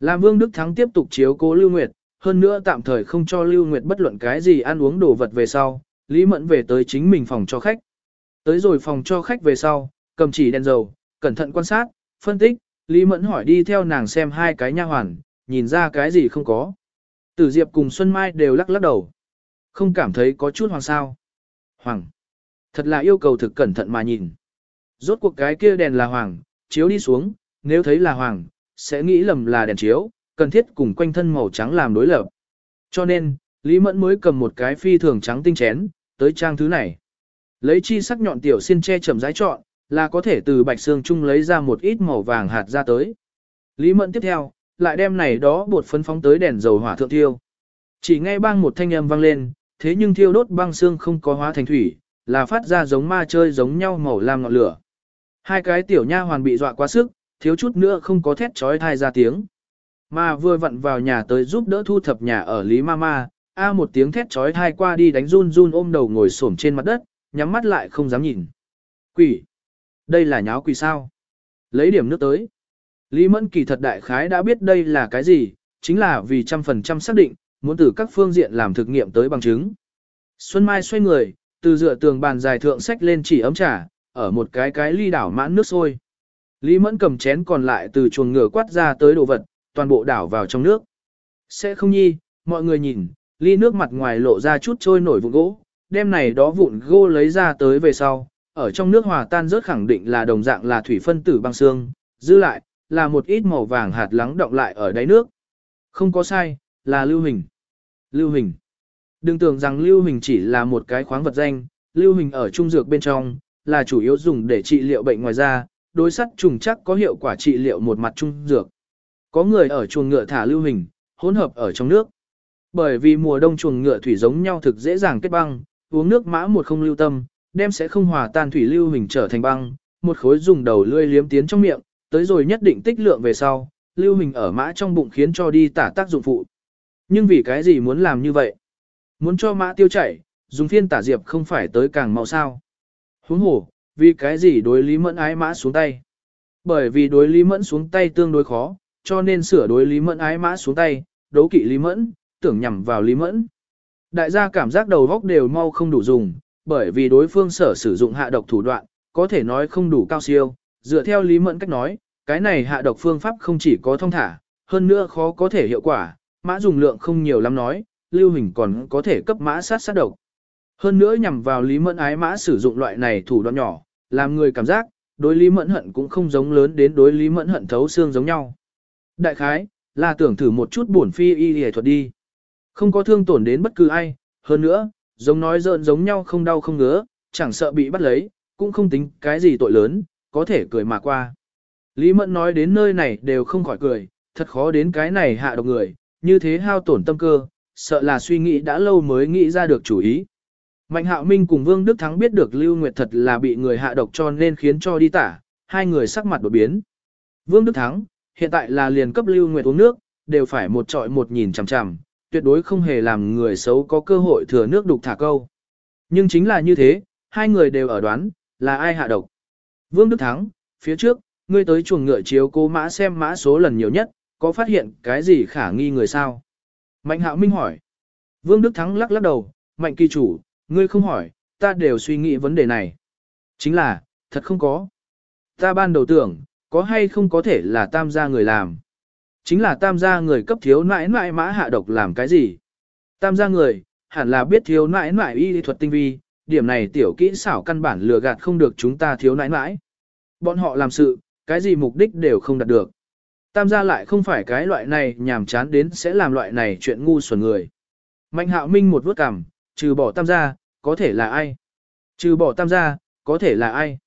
S1: Làm Vương Đức Thắng tiếp tục chiếu cố Lưu Nguyệt, hơn nữa tạm thời không cho Lưu Nguyệt bất luận cái gì ăn uống đồ vật về sau, Lý Mẫn về tới chính mình phòng cho khách. Tới rồi phòng cho khách về sau, cầm chỉ đèn dầu, cẩn thận quan sát, phân tích, Lý Mẫn hỏi đi theo nàng xem hai cái nha hoàn, nhìn ra cái gì không có. Tử Diệp cùng Xuân Mai đều lắc lắc đầu. Không cảm thấy có chút hoàng sao. Hoàng. Thật là yêu cầu thực cẩn thận mà nhìn. Rốt cuộc cái kia đèn là hoàng, chiếu đi xuống, nếu thấy là hoàng, sẽ nghĩ lầm là đèn chiếu, cần thiết cùng quanh thân màu trắng làm đối lập. Cho nên, Lý Mẫn mới cầm một cái phi thường trắng tinh chén, tới trang thứ này. Lấy chi sắc nhọn tiểu xin che chậm rãi chọn, là có thể từ bạch xương chung lấy ra một ít màu vàng hạt ra tới. Lý Mẫn tiếp theo, lại đem này đó bột phấn phóng tới đèn dầu hỏa thượng thiêu. Chỉ nghe băng một thanh âm vang lên, thế nhưng thiêu đốt băng xương không có hóa thành thủy, là phát ra giống ma chơi giống nhau màu lam ngọn lửa. Hai cái tiểu nha hoàn bị dọa quá sức, thiếu chút nữa không có thét trói thai ra tiếng. Mà vừa vặn vào nhà tới giúp đỡ thu thập nhà ở Lý Mama, a một tiếng thét trói thai qua đi đánh run run ôm đầu ngồi xổm trên mặt đất, nhắm mắt lại không dám nhìn. Quỷ! Đây là nháo quỷ sao? Lấy điểm nước tới. Lý Mẫn kỳ thật đại khái đã biết đây là cái gì, chính là vì trăm phần trăm xác định, muốn từ các phương diện làm thực nghiệm tới bằng chứng. Xuân Mai xoay người, từ dựa tường bàn dài thượng sách lên chỉ ấm trà, ở một cái cái ly đảo mãn nước sôi. Lý Mẫn cầm chén còn lại từ chuồng ngựa quát ra tới đồ vật, toàn bộ đảo vào trong nước. Sẽ không nhi, mọi người nhìn, ly nước mặt ngoài lộ ra chút trôi nổi vụn gỗ, đem này đó vụn gỗ lấy ra tới về sau, ở trong nước hòa tan rớt khẳng định là đồng dạng là thủy phân tử băng xương, dư lại, là một ít màu vàng hạt lắng động lại ở đáy nước. Không có sai, là lưu hình. Lưu hình. Đừng tưởng rằng lưu hình chỉ là một cái khoáng vật danh, lưu hình ở trung dược bên trong, là chủ yếu dùng để trị liệu bệnh ngoài da, đối sắt trùng chắc có hiệu quả trị liệu một mặt trung dược. Có người ở chuồng ngựa thả lưu hình, hỗn hợp ở trong nước. Bởi vì mùa đông chuồng ngựa thủy giống nhau thực dễ dàng kết băng, uống nước mã một không lưu tâm, đem sẽ không hòa tan thủy lưu hình trở thành băng, một khối dùng đầu lươi liếm tiến trong miệng, tới rồi nhất định tích lượng về sau, lưu hình ở mã trong bụng khiến cho đi tả tác dụng phụ. Nhưng vì cái gì muốn làm như vậy? Muốn cho mã tiêu chảy, dùng phiên tả diệp không phải tới càng mau sao. Huống hồ, vì cái gì đối Lý Mẫn ái mã xuống tay? Bởi vì đối Lý Mẫn xuống tay tương đối khó, cho nên sửa đối Lý Mẫn ái mã xuống tay, đấu kỵ Lý Mẫn, tưởng nhằm vào Lý Mẫn. Đại gia cảm giác đầu góc đều mau không đủ dùng, bởi vì đối phương sở sử dụng hạ độc thủ đoạn, có thể nói không đủ cao siêu, dựa theo Lý Mẫn cách nói, cái này hạ độc phương pháp không chỉ có thông thả, hơn nữa khó có thể hiệu quả, mã dùng lượng không nhiều lắm nói, lưu hình còn có thể cấp mã sát sát độc. Hơn nữa nhằm vào Lý Mẫn ái mã sử dụng loại này thủ đoạn nhỏ, làm người cảm giác, đối Lý Mẫn hận cũng không giống lớn đến đối Lý Mẫn hận thấu xương giống nhau. Đại khái, là tưởng thử một chút bổn phi y y thuật đi. Không có thương tổn đến bất cứ ai, hơn nữa, giống nói giỡn giống nhau không đau không ngứa, chẳng sợ bị bắt lấy, cũng không tính cái gì tội lớn, có thể cười mà qua. Lý Mẫn nói đến nơi này đều không khỏi cười, thật khó đến cái này hạ độc người, như thế hao tổn tâm cơ, sợ là suy nghĩ đã lâu mới nghĩ ra được chủ ý. Mạnh hạo minh cùng Vương Đức Thắng biết được Lưu Nguyệt thật là bị người hạ độc cho nên khiến cho đi tả, hai người sắc mặt đổi biến. Vương Đức Thắng, hiện tại là liền cấp Lưu Nguyệt uống nước, đều phải một trọi một nhìn chằm chằm, tuyệt đối không hề làm người xấu có cơ hội thừa nước đục thả câu. Nhưng chính là như thế, hai người đều ở đoán, là ai hạ độc. Vương Đức Thắng, phía trước, ngươi tới chuồng ngựa chiếu cố mã xem mã số lần nhiều nhất, có phát hiện cái gì khả nghi người sao? Mạnh hạo minh hỏi. Vương Đức Thắng lắc lắc đầu, mạnh kỳ chủ, ngươi không hỏi, ta đều suy nghĩ vấn đề này. Chính là, thật không có. Ta ban đầu tưởng, có hay không có thể là tam gia người làm. Chính là tam gia người cấp thiếu nãi nãi mã hạ độc làm cái gì? Tam gia người, hẳn là biết thiếu nãi nãi y thuật tinh vi, điểm này tiểu kỹ xảo căn bản lừa gạt không được chúng ta thiếu nãi nãi. Bọn họ làm sự, cái gì mục đích đều không đạt được. Tam gia lại không phải cái loại này nhàm chán đến sẽ làm loại này chuyện ngu xuẩn người. Mạnh hạo minh một vuốt cằm, trừ bỏ tam gia, có thể là ai? Trừ bỏ tam gia, có thể là ai?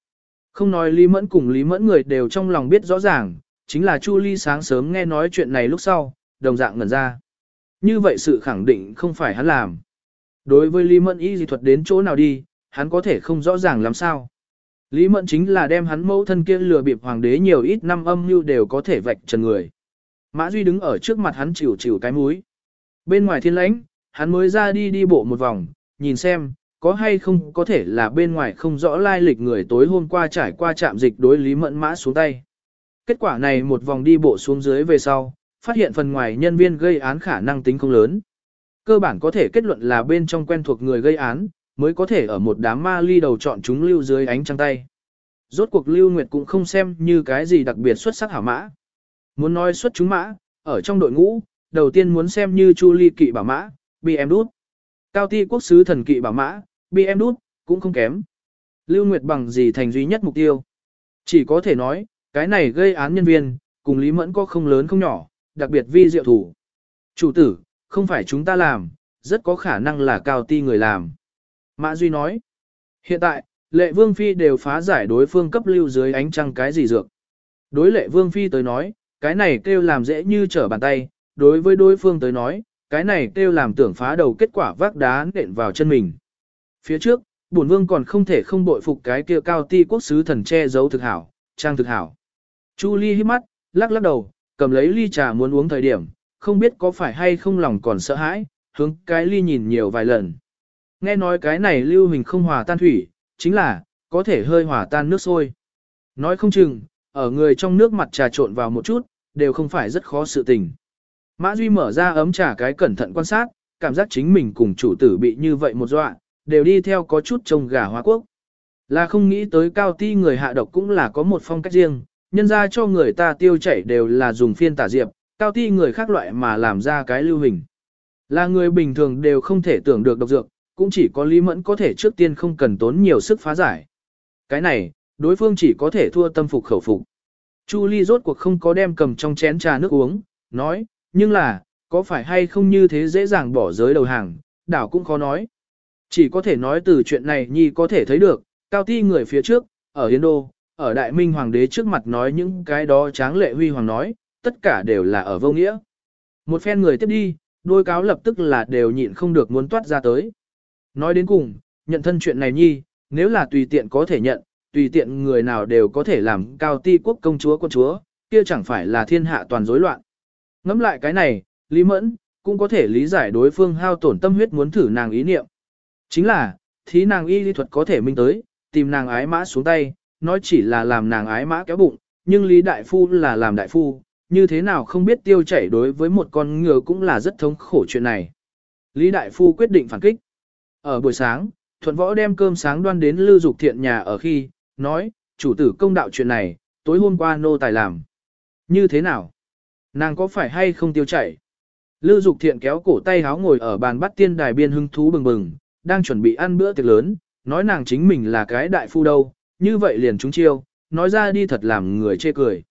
S1: Không nói Lý Mẫn cùng Lý Mẫn người đều trong lòng biết rõ ràng, chính là Chu Ly sáng sớm nghe nói chuyện này lúc sau, đồng dạng ngẩn ra. Như vậy sự khẳng định không phải hắn làm. Đối với Lý Mẫn y dị thuật đến chỗ nào đi, hắn có thể không rõ ràng làm sao. Lý Mẫn chính là đem hắn mẫu thân kia lừa bịp hoàng đế nhiều ít năm âm mưu đều có thể vạch trần người. Mã Duy đứng ở trước mặt hắn chịu chịu cái mũi. Bên ngoài thiên lãnh, hắn mới ra đi đi bộ một vòng, nhìn xem, có hay không có thể là bên ngoài không rõ lai lịch người tối hôm qua trải qua trạm dịch đối Lý Mẫn mã xuống tay. Kết quả này một vòng đi bộ xuống dưới về sau, phát hiện phần ngoài nhân viên gây án khả năng tính không lớn. Cơ bản có thể kết luận là bên trong quen thuộc người gây án, mới có thể ở một đám ma ly đầu chọn chúng lưu dưới ánh trăng tay. Rốt cuộc lưu nguyệt cũng không xem như cái gì đặc biệt xuất sắc hảo mã. Muốn nói xuất chúng mã, ở trong đội ngũ, đầu tiên muốn xem như chu ly kỵ bảo mã, bị em đút. Cao ti quốc sứ thần kỵ bảo mã, bị em đút, cũng không kém. Lưu Nguyệt bằng gì thành duy nhất mục tiêu. Chỉ có thể nói, cái này gây án nhân viên, cùng Lý Mẫn có không lớn không nhỏ, đặc biệt vi diệu thủ. Chủ tử, không phải chúng ta làm, rất có khả năng là cao ti người làm. Mã Duy nói, hiện tại, lệ vương phi đều phá giải đối phương cấp lưu dưới ánh trăng cái gì dược. Đối lệ vương phi tới nói, cái này kêu làm dễ như trở bàn tay, đối với đối phương tới nói, cái này kêu làm tưởng phá đầu kết quả vác đá nện vào chân mình. Phía trước, bổn vương còn không thể không bội phục cái kia cao ti quốc sứ thần che giấu thực hảo, trang thực hảo. Chu Ly hít mắt, lắc lắc đầu, cầm lấy ly trà muốn uống thời điểm, không biết có phải hay không lòng còn sợ hãi, hướng cái ly nhìn nhiều vài lần. Nghe nói cái này lưu hình không hòa tan thủy, chính là, có thể hơi hòa tan nước sôi. Nói không chừng, ở người trong nước mặt trà trộn vào một chút, đều không phải rất khó sự tình. Mã Duy mở ra ấm trà cái cẩn thận quan sát, cảm giác chính mình cùng chủ tử bị như vậy một dọa, đều đi theo có chút trông gà hóa quốc. Là không nghĩ tới cao ti người hạ độc cũng là có một phong cách riêng, nhân ra cho người ta tiêu chảy đều là dùng phiên tả diệp, cao ti người khác loại mà làm ra cái lưu hình. Là người bình thường đều không thể tưởng được độc dược, cũng chỉ có Lý Mẫn có thể trước tiên không cần tốn nhiều sức phá giải. Cái này, đối phương chỉ có thể thua tâm phục khẩu phục. Chu Ly rốt cuộc không có đem cầm trong chén trà nước uống, nói, nhưng là, có phải hay không như thế dễ dàng bỏ giới đầu hàng, đảo cũng khó nói. Chỉ có thể nói từ chuyện này nhi có thể thấy được, cao ti người phía trước, ở Yên Đô, ở Đại Minh Hoàng đế trước mặt nói những cái đó tráng lệ huy hoàng nói, tất cả đều là ở vô nghĩa. Một phen người tiếp đi, đôi cáo lập tức là đều nhịn không được muốn toát ra tới. Nói đến cùng, nhận thân chuyện này nhi, nếu là tùy tiện có thể nhận, tùy tiện người nào đều có thể làm cao ti quốc công chúa quân chúa, kia chẳng phải là thiên hạ toàn rối loạn. Ngẫm lại cái này, Lý Mẫn, cũng có thể lý giải đối phương hao tổn tâm huyết muốn thử nàng ý niệm. Chính là, thí nàng y lý thuật có thể minh tới, tìm nàng ái mã xuống tay, nói chỉ là làm nàng ái mã kéo bụng, nhưng Lý Đại Phu là làm đại phu, như thế nào không biết tiêu chảy đối với một con ngựa cũng là rất thống khổ chuyện này. Lý Đại Phu quyết định phản kích. Ở buổi sáng, Thuận Võ đem cơm sáng đoan đến Lưu Dục Thiện nhà ở khi, nói, chủ tử công đạo chuyện này, tối hôm qua nô tài làm. Như thế nào? Nàng có phải hay không tiêu chảy? Lưu Dục Thiện kéo cổ tay háo ngồi ở bàn bắt tiên đài biên hưng thú bừng bừng, đang chuẩn bị ăn bữa tiệc lớn, nói nàng chính mình là cái đại phu đâu, như vậy liền chúng chiêu, nói ra đi thật làm người chê cười.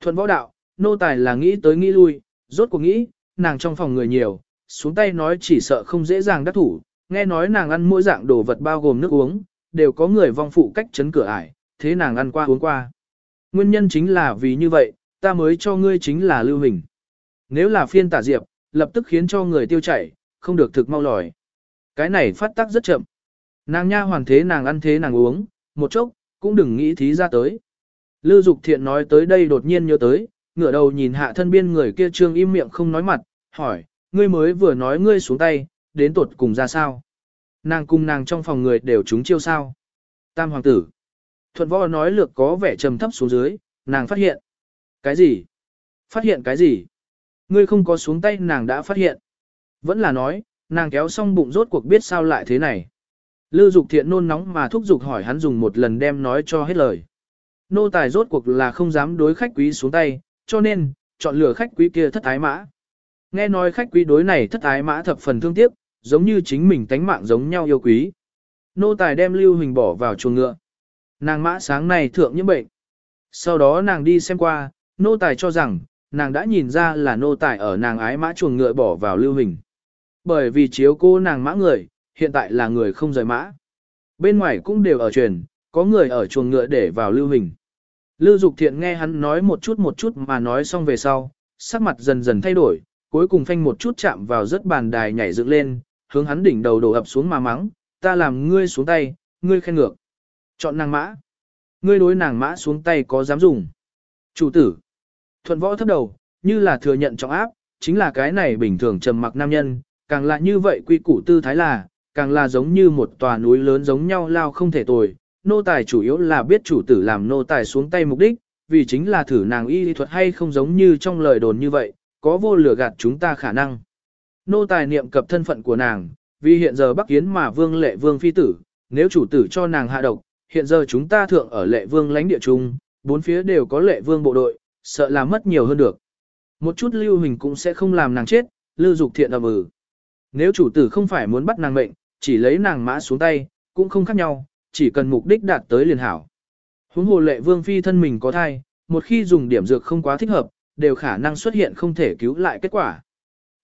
S1: Thuận võ đạo, nô tài là nghĩ tới nghĩ lui, rốt cuộc nghĩ, nàng trong phòng người nhiều, xuống tay nói chỉ sợ không dễ dàng đắc thủ, nghe nói nàng ăn mỗi dạng đồ vật bao gồm nước uống, đều có người vong phụ cách chấn cửa ải, thế nàng ăn qua uống qua. Nguyên nhân chính là vì như vậy, ta mới cho ngươi chính là lưu hình. Nếu là phiên tả diệp, lập tức khiến cho người tiêu chảy, không được thực mau lòi. Cái này phát tác rất chậm. Nàng nha hoàn thế nàng ăn thế nàng uống, một chốc, cũng đừng nghĩ thí ra tới. Lưu Dục Thiện nói tới đây đột nhiên nhớ tới, ngửa đầu nhìn hạ thân biên người kia trương im miệng không nói mặt, hỏi, ngươi mới vừa nói ngươi xuống tay, đến tuột cùng ra sao? Nàng cùng nàng trong phòng người đều trúng chiêu sao? Tam hoàng tử. Thuận võ nói lược có vẻ trầm thấp xuống dưới, nàng phát hiện. Cái gì? Phát hiện cái gì? Ngươi không có xuống tay nàng đã phát hiện. Vẫn là nói, nàng kéo xong bụng rốt cuộc biết sao lại thế này. Lưu Dục Thiện nôn nóng mà thúc giục hỏi hắn dùng một lần đem nói cho hết lời. Nô tài rốt cuộc là không dám đối khách quý xuống tay, cho nên, chọn lựa khách quý kia thất ái mã. Nghe nói khách quý đối này thất ái mã thập phần thương tiếc, giống như chính mình tánh mạng giống nhau yêu quý. Nô tài đem Lưu Hình bỏ vào chuồng ngựa. Nàng mã sáng nay thượng những bệnh. Sau đó nàng đi xem qua, nô tài cho rằng, nàng đã nhìn ra là nô tài ở nàng ái mã chuồng ngựa bỏ vào Lưu Hình. Bởi vì chiếu cô nàng mã người, hiện tại là người không rời mã. Bên ngoài cũng đều ở truyền, có người ở chuồng ngựa để vào lưu hình. Lưu Dục Thiện nghe hắn nói một chút một chút mà nói xong về sau, sắc mặt dần dần thay đổi, cuối cùng phanh một chút chạm vào rất bàn đài nhảy dựng lên, hướng hắn đỉnh đầu đổ ập xuống mà mắng, ta làm ngươi xuống tay, ngươi khen ngược. Chọn nàng mã. Ngươi đối nàng mã xuống tay có dám dùng. Chủ tử. Thuận võ thấp đầu, như là thừa nhận trọng áp, chính là cái này bình thường trầm mặc nam nhân, càng là như vậy quy củ tư thái là, càng là giống như một tòa núi lớn giống nhau lao không thể tồi. Nô tài chủ yếu là biết chủ tử làm nô tài xuống tay mục đích, vì chính là thử nàng y lý thuật hay không giống như trong lời đồn như vậy, có vô lửa gạt chúng ta khả năng. Nô tài niệm cập thân phận của nàng, vì hiện giờ Bắc kiến mà vương lệ vương phi tử, nếu chủ tử cho nàng hạ độc, hiện giờ chúng ta thượng ở lệ vương lãnh địa trung, bốn phía đều có lệ vương bộ đội, sợ là mất nhiều hơn được. Một chút lưu hình cũng sẽ không làm nàng chết, lưu dục thiện ầm ừ. Nếu chủ tử không phải muốn bắt nàng mệnh, chỉ lấy nàng mã xuống tay, cũng không khác nhau, chỉ cần mục đích đạt tới liền hảo. Huống hồ lệ vương phi thân mình có thai, một khi dùng điểm dược không quá thích hợp, đều khả năng xuất hiện không thể cứu lại kết quả.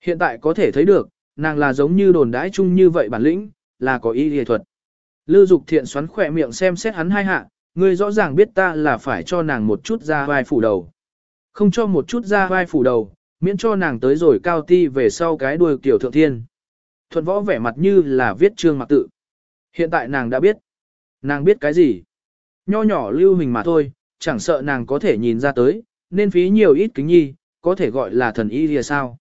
S1: Hiện tại có thể thấy được, nàng là giống như đồn đãi chung như vậy bản lĩnh, là có ý y thuật. Lưu Dục Thiện xoắn khỏe miệng xem xét hắn hai hạ, người rõ ràng biết ta là phải cho nàng một chút ra vai phủ đầu. Không cho một chút ra vai phủ đầu, miễn cho nàng tới rồi cao ti về sau cái đuôi kiểu thượng thiên thuận võ vẻ mặt như là viết trương mặc tự. Hiện tại nàng đã biết. Nàng biết cái gì? Nho nhỏ lưu hình mà thôi, chẳng sợ nàng có thể nhìn ra tới, nên phí nhiều ít kính nhi, có thể gọi là thần y lìa sao.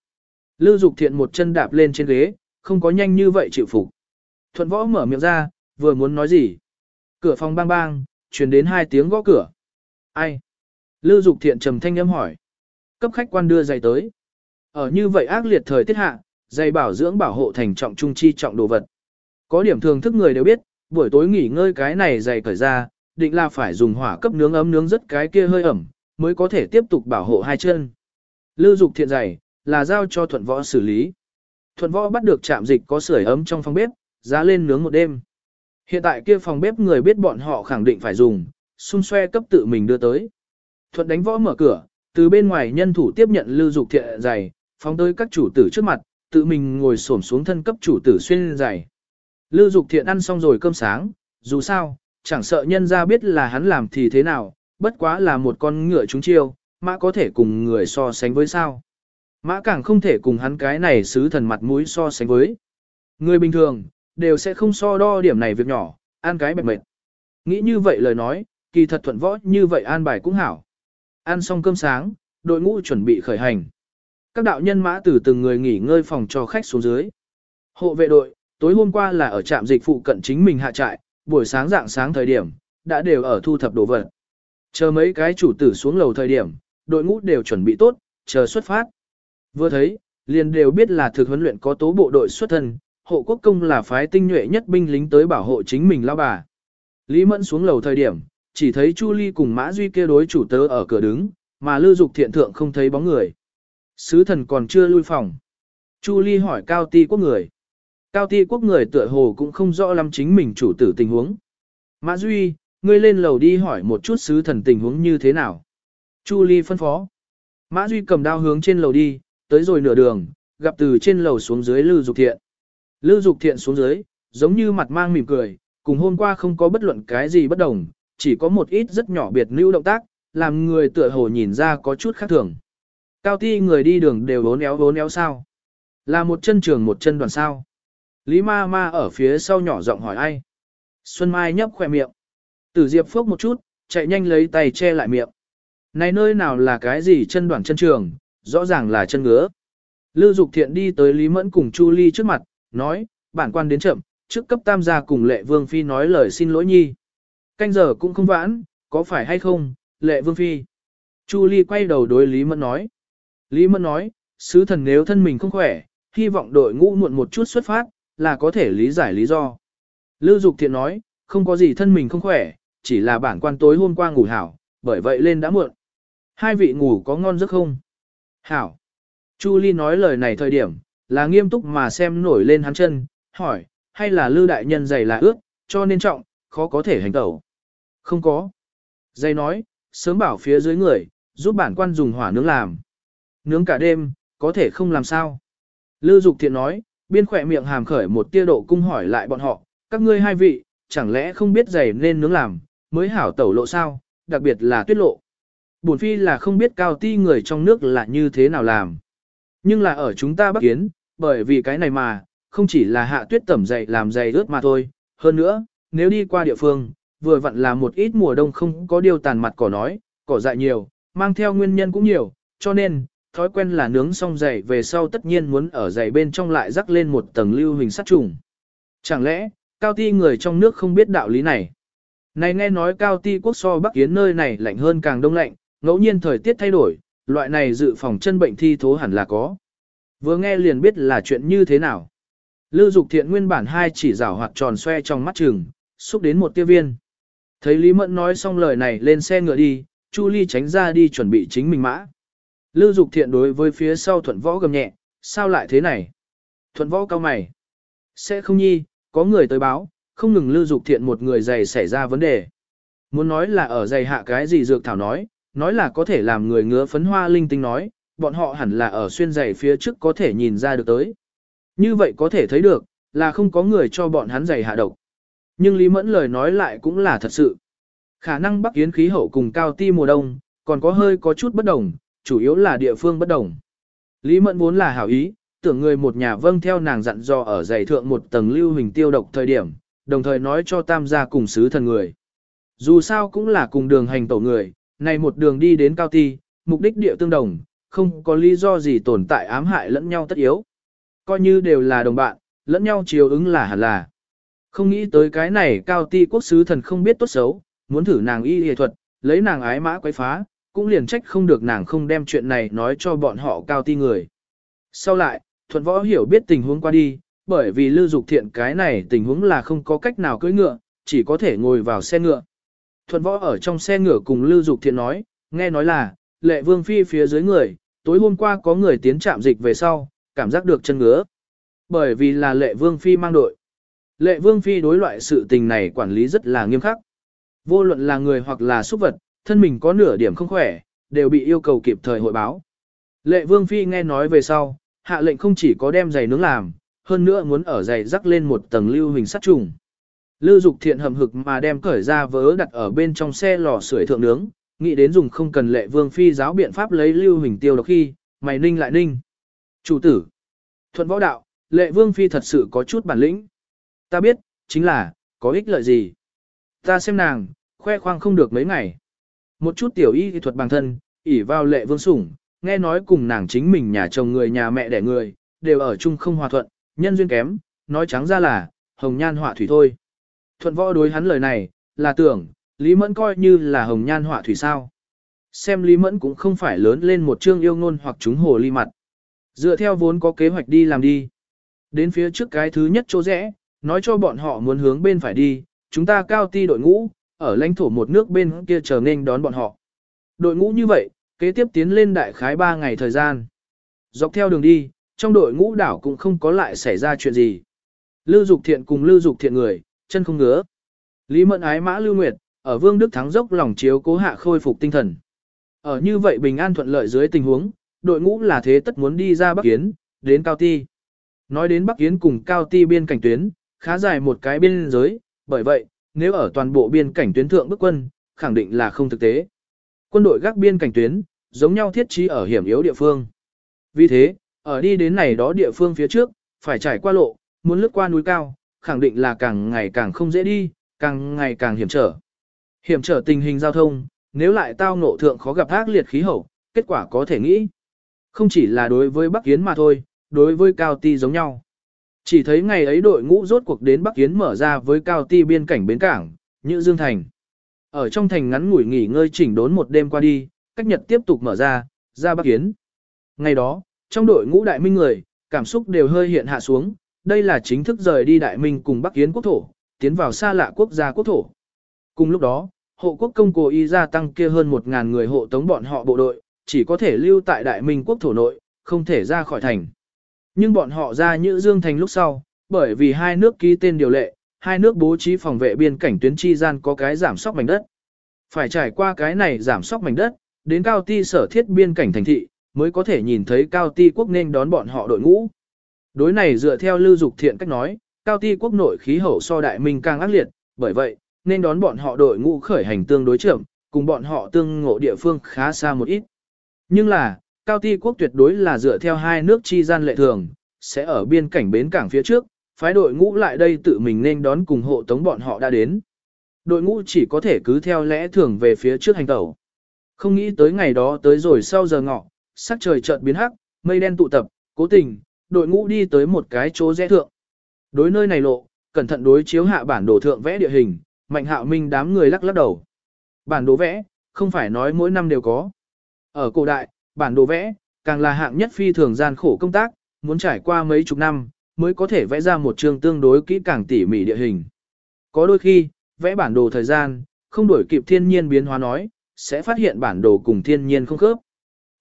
S1: Lưu Dục Thiện một chân đạp lên trên ghế, không có nhanh như vậy chịu phục. Thuận võ mở miệng ra, vừa muốn nói gì. Cửa phòng bang bang, truyền đến hai tiếng gõ cửa. Ai? Lưu Dục Thiện trầm thanh âm hỏi. Cấp khách quan đưa giày tới. Ở như vậy ác liệt thời tiết hạ, dây bảo dưỡng bảo hộ thành trọng trung chi trọng đồ vật. Có điểm thường thức người đều biết, buổi tối nghỉ ngơi cái này dày cởi ra, định là phải dùng hỏa cấp nướng ấm nướng rất cái kia hơi ẩm, mới có thể tiếp tục bảo hộ hai chân. Lưu dục thiện dày, là giao cho thuận võ xử lý. Thuận võ bắt được chạm dịch có sưởi ấm trong phòng bếp, giá lên nướng một đêm. Hiện tại kia phòng bếp người biết bọn họ khẳng định phải dùng, xung xoe cấp tự mình đưa tới. Thuận đánh võ mở cửa, từ bên ngoài nhân thủ tiếp nhận lưu dục thiện giày, phóng tới các chủ tử trước mặt, tự mình ngồi xổm xuống thân cấp chủ tử xuyên giày. Lưu dục thiện ăn xong rồi cơm sáng, dù sao, chẳng sợ nhân ra biết là hắn làm thì thế nào, bất quá là một con ngựa chúng chiêu, mã có thể cùng người so sánh với sao. Mã càng không thể cùng hắn cái này sứ thần mặt mũi so sánh với. Người bình thường, đều sẽ không so đo điểm này việc nhỏ, ăn cái mệt mệt. Nghĩ như vậy lời nói, kỳ thật thuận võ như vậy an bài cũng hảo. Ăn xong cơm sáng, đội ngũ chuẩn bị khởi hành. Các đạo nhân mã từ từng người nghỉ ngơi phòng cho khách xuống dưới. Hộ vệ đội, tối hôm qua là ở trạm dịch phụ cận chính mình hạ trại, buổi sáng dạng sáng thời điểm, đã đều ở thu thập đồ vật. Chờ mấy cái chủ tử xuống lầu thời điểm, đội ngũ đều chuẩn bị tốt, chờ xuất phát. Vừa thấy, liền đều biết là thực huấn luyện có tố bộ đội xuất thân, hộ quốc công là phái tinh nhuệ nhất binh lính tới bảo hộ chính mình lao bà. Lý Mẫn xuống lầu thời điểm, chỉ thấy Chu Ly cùng Mã Duy kia đối chủ tớ ở cửa đứng, mà lư Dục thiện thượng không thấy bóng người. Sứ thần còn chưa lui phòng. Chu Ly hỏi Cao Ti quốc người. Cao Ti quốc người tựa hồ cũng không rõ lắm chính mình chủ tử tình huống. Mã Duy, ngươi lên lầu đi hỏi một chút sứ thần tình huống như thế nào. Chu Ly phân phó. Mã Duy cầm đao hướng trên lầu đi, tới rồi nửa đường, gặp từ trên lầu xuống dưới Lưu Dục Thiện. Lưu Dục Thiện xuống dưới, giống như mặt mang mỉm cười, cùng hôm qua không có bất luận cái gì bất đồng, chỉ có một ít rất nhỏ biệt lưu động tác, làm người tựa hồ nhìn ra có chút khác thường. Cao ti người đi đường đều bốn éo bốn éo sao. Là một chân trường một chân đoàn sao. Lý ma ma ở phía sau nhỏ giọng hỏi ai. Xuân Mai nhấp khỏe miệng. Tử Diệp phốc một chút, chạy nhanh lấy tay che lại miệng. Này nơi nào là cái gì chân đoàn chân trường, rõ ràng là chân ngứa. Lưu Dục Thiện đi tới Lý Mẫn cùng Chu Ly trước mặt, nói, bản quan đến chậm, trước cấp tam gia cùng lệ vương phi nói lời xin lỗi nhi. Canh giờ cũng không vãn, có phải hay không, lệ vương phi. Chu Ly quay đầu đối Lý Mẫn nói. Lý Mẫn nói, sứ thần nếu thân mình không khỏe, hy vọng đội ngũ muộn một chút xuất phát, là có thể lý giải lý do. Lưu Dục Thiện nói, không có gì thân mình không khỏe, chỉ là bản quan tối hôm qua ngủ hảo, bởi vậy lên đã muộn. Hai vị ngủ có ngon giấc không? Hảo. Chu Ly nói lời này thời điểm, là nghiêm túc mà xem nổi lên hắn chân, hỏi, hay là Lưu Đại Nhân giày là ướt, cho nên trọng, khó có thể hành tẩu. Không có. Dây nói, sớm bảo phía dưới người, giúp bản quan dùng hỏa nướng làm. Nướng cả đêm, có thể không làm sao. Lư Dục Thiện nói, biên khỏe miệng hàm khởi một tia độ cung hỏi lại bọn họ, các ngươi hai vị, chẳng lẽ không biết giày nên nướng làm, mới hảo tẩu lộ sao, đặc biệt là tuyết lộ. Bổn phi là không biết cao ti người trong nước là như thế nào làm. Nhưng là ở chúng ta bắc kiến, bởi vì cái này mà, không chỉ là hạ tuyết tẩm dày làm dày ướt mà thôi, hơn nữa, nếu đi qua địa phương, vừa vặn là một ít mùa đông không có điều tàn mặt cỏ nói, cỏ dại nhiều, mang theo nguyên nhân cũng nhiều, cho nên, thói quen là nướng xong dày về sau tất nhiên muốn ở dày bên trong lại rắc lên một tầng lưu hình sát trùng. Chẳng lẽ, cao ti người trong nước không biết đạo lý này? Này nghe nói cao ti quốc so bắc Yến nơi này lạnh hơn càng đông lạnh, ngẫu nhiên thời tiết thay đổi, loại này dự phòng chân bệnh thi thố hẳn là có. Vừa nghe liền biết là chuyện như thế nào. Lưu Dục Thiện nguyên bản hai chỉ rảo hoạt tròn xoe trong mắt trường, xúc đến một tiêu viên. Thấy Lý Mẫn nói xong lời này lên xe ngựa đi, Chu Ly tránh ra đi chuẩn bị chính mình mã. Lưu Dục Thiện đối với phía sau thuận võ gầm nhẹ, sao lại thế này? Thuận võ cao mày. Sẽ không nhi, có người tới báo, không ngừng Lưu Dục Thiện một người giày xảy ra vấn đề. Muốn nói là ở giày hạ cái gì dược thảo nói, nói là có thể làm người ngứa phấn hoa linh tinh nói, bọn họ hẳn là ở xuyên giày phía trước có thể nhìn ra được tới. Như vậy có thể thấy được, là không có người cho bọn hắn giày hạ độc. Nhưng Lý Mẫn lời nói lại cũng là thật sự. Khả năng Bắc Yến khí hậu cùng cao ti mùa đông, còn có hơi có chút bất đồng, chủ yếu là địa phương bất đồng. Lý Mẫn vốn là hảo ý, tưởng người một nhà vâng theo nàng dặn dò ở giày thượng một tầng lưu hình tiêu độc thời điểm, đồng thời nói cho tam gia cùng sứ thần người. Dù sao cũng là cùng đường hành tổ người, này một đường đi đến cao ti, mục đích địa tương đồng, không có lý do gì tồn tại ám hại lẫn nhau tất yếu. Coi như đều là đồng bạn, lẫn nhau chiều ứng là hẳn là. Không nghĩ tới cái này cao ti quốc sứ thần không biết tốt xấu, muốn thử nàng y y thuật, lấy nàng ái mã quấy phá, cũng liền trách không được nàng không đem chuyện này nói cho bọn họ cao ti người. Sau lại, thuận võ hiểu biết tình huống qua đi, bởi vì lưu dục thiện cái này tình huống là không có cách nào cưỡi ngựa, chỉ có thể ngồi vào xe ngựa. Thuận võ ở trong xe ngựa cùng lưu dục thiện nói, nghe nói là, lệ vương phi phía dưới người, tối hôm qua có người tiến trạm dịch về sau, cảm giác được chân ngứa. Bởi vì là lệ vương phi mang đội. Lệ Vương Phi đối loại sự tình này quản lý rất là nghiêm khắc. Vô luận là người hoặc là súc vật, thân mình có nửa điểm không khỏe, đều bị yêu cầu kịp thời hội báo. Lệ Vương Phi nghe nói về sau, hạ lệnh không chỉ có đem giày nướng làm, hơn nữa muốn ở giày rắc lên một tầng lưu hình sắt trùng. Lưu Dục Thiện hầm hực mà đem cởi ra vớ đặt ở bên trong xe lò sưởi thượng nướng, nghĩ đến dùng không cần lệ vương phi giáo biện pháp lấy lưu hình tiêu độc khi, mày ninh lại ninh. Chủ tử, thuận võ đạo, lệ vương phi thật sự có chút bản lĩnh. Ta biết, chính là, có ích lợi gì. Ta xem nàng, khoe khoang không được mấy ngày. Một chút tiểu y thuật bằng thân, ỉ vào lệ vương sủng, nghe nói cùng nàng chính mình nhà chồng người nhà mẹ đẻ người, đều ở chung không hòa thuận, nhân duyên kém, nói trắng ra là, hồng nhan họa thủy thôi. Thuận võ đối hắn lời này, là tưởng, Lý Mẫn coi như là hồng nhan họa thủy sao. Xem Lý Mẫn cũng không phải lớn lên một chương yêu ngôn hoặc chúng hồ ly mặt. Dựa theo vốn có kế hoạch đi làm đi. Đến phía trước cái thứ nhất chỗ rẽ, nói cho bọn họ muốn hướng bên phải đi, chúng ta cao ti đội ngũ, ở lãnh thổ một nước bên kia chờ nên đón bọn họ. Đội ngũ như vậy, kế tiếp tiến lên đại khái 3 ngày thời gian. Dọc theo đường đi, trong đội ngũ đảo cũng không có lại xảy ra chuyện gì. Lưu Dục Thiện cùng Lưu Dục Thiện người, chân không ngứa. Lý Mẫn ái mã Lưu Nguyệt, ở Vương Đức Thắng dốc lòng chiếu cố hạ khôi phục tinh thần. Ở như vậy bình an thuận lợi dưới tình huống, đội ngũ là thế tất muốn đi ra Bắc Kiến, đến Cao Ti. Nói đến Bắc Kiến cùng Cao Ti biên cảnh tuyến, khá dài một cái biên giới, bởi vậy, nếu ở toàn bộ biên cảnh tuyến thượng bức quân, khẳng định là không thực tế. Quân đội gác biên cảnh tuyến, giống nhau thiết trí ở hiểm yếu địa phương. Vì thế, ở đi đến này đó địa phương phía trước, phải trải qua lộ, muốn lướt qua núi cao, khẳng định là càng ngày càng không dễ đi, càng ngày càng hiểm trở. Hiểm trở tình hình giao thông, nếu lại tao ngộ thượng khó gặp ác liệt khí hậu, kết quả có thể nghĩ. Không chỉ là đối với Bắc Yến mà thôi, đối với Cao Ti giống nhau. Chỉ thấy ngày ấy đội ngũ rốt cuộc đến Bắc Yến mở ra với Cao Ti biên cảnh bến cảng, như Dương Thành. Ở trong thành ngắn ngủi nghỉ ngơi chỉnh đốn một đêm qua đi, cách nhật tiếp tục mở ra, ra Bắc Yến. Ngày đó, trong đội ngũ đại minh người, cảm xúc đều hơi hiện hạ xuống, đây là chính thức rời đi đại minh cùng Bắc Yến quốc thổ, tiến vào xa lạ quốc gia quốc thổ. Cùng lúc đó, hộ quốc công cố ý gia tăng kia hơn 1.000 người hộ tống bọn họ bộ đội, chỉ có thể lưu tại đại minh quốc thổ nội, không thể ra khỏi thành. Nhưng bọn họ ra Nhữ Dương Thành lúc sau, bởi vì hai nước ký tên điều lệ, hai nước bố trí phòng vệ biên cảnh tuyến chi gian có cái giảm sóc mảnh đất. Phải trải qua cái này giảm sóc mảnh đất, đến cao ti sở thiết biên cảnh thành thị, mới có thể nhìn thấy cao ti quốc nên đón bọn họ đội ngũ. Đối này dựa theo lưu dục thiện cách nói, cao ti quốc nội khí hậu so đại minh càng ác liệt, bởi vậy, nên đón bọn họ đội ngũ khởi hành tương đối chậm, cùng bọn họ tương ngộ địa phương khá xa một ít. Nhưng là, cao ti quốc tuyệt đối là dựa theo hai nước chi gian lệ thường, sẽ ở biên cảnh bến cảng phía trước, phái đội ngũ lại đây tự mình nên đón cùng hộ tống bọn họ đã đến. Đội ngũ chỉ có thể cứ theo lẽ thường về phía trước hành tẩu. Không nghĩ tới ngày đó tới rồi sau giờ ngọ, sắc trời chợt biến hắc, mây đen tụ tập, cố tình, đội ngũ đi tới một cái chỗ rẽ thượng. Đối nơi này lộ, cẩn thận đối chiếu hạ bản đồ thượng vẽ địa hình, mạnh hạo minh đám người lắc lắc đầu. Bản đồ vẽ, không phải nói mỗi năm đều có. Ở cổ đại, bản đồ vẽ, càng là hạng nhất phi thường gian khổ công tác, muốn trải qua mấy chục năm, mới có thể vẽ ra một chương tương đối kỹ càng tỉ mỉ địa hình. Có đôi khi, vẽ bản đồ thời gian, không đổi kịp thiên nhiên biến hóa nói, sẽ phát hiện bản đồ cùng thiên nhiên không khớp.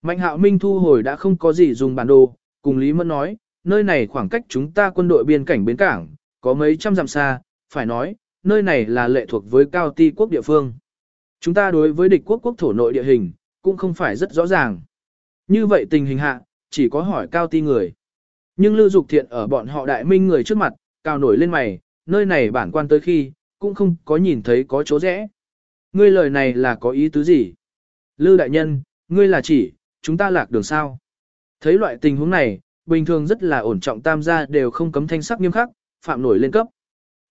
S1: Mạnh hạo minh thu hồi đã không có gì dùng bản đồ, cùng Lý Mẫn nói, nơi này khoảng cách chúng ta quân đội biên cảnh bến cảng, có mấy trăm dặm xa, phải nói, nơi này là lệ thuộc với cao ti quốc địa phương. Chúng ta đối với địch quốc quốc thổ nội địa hình, cũng không phải rất rõ ràng. Như vậy tình hình hạ, chỉ có hỏi cao ti người. Nhưng Lưu Dục Thiện ở bọn họ đại minh người trước mặt, cao nổi lên mày, nơi này bản quan tới khi, cũng không có nhìn thấy có chỗ rẽ. Ngươi lời này là có ý tứ gì? Lưu đại nhân, ngươi là chỉ, chúng ta lạc đường sao? Thấy loại tình huống này, bình thường rất là ổn trọng tam gia đều không cấm thanh sắc nghiêm khắc, phạm nổi lên cấp.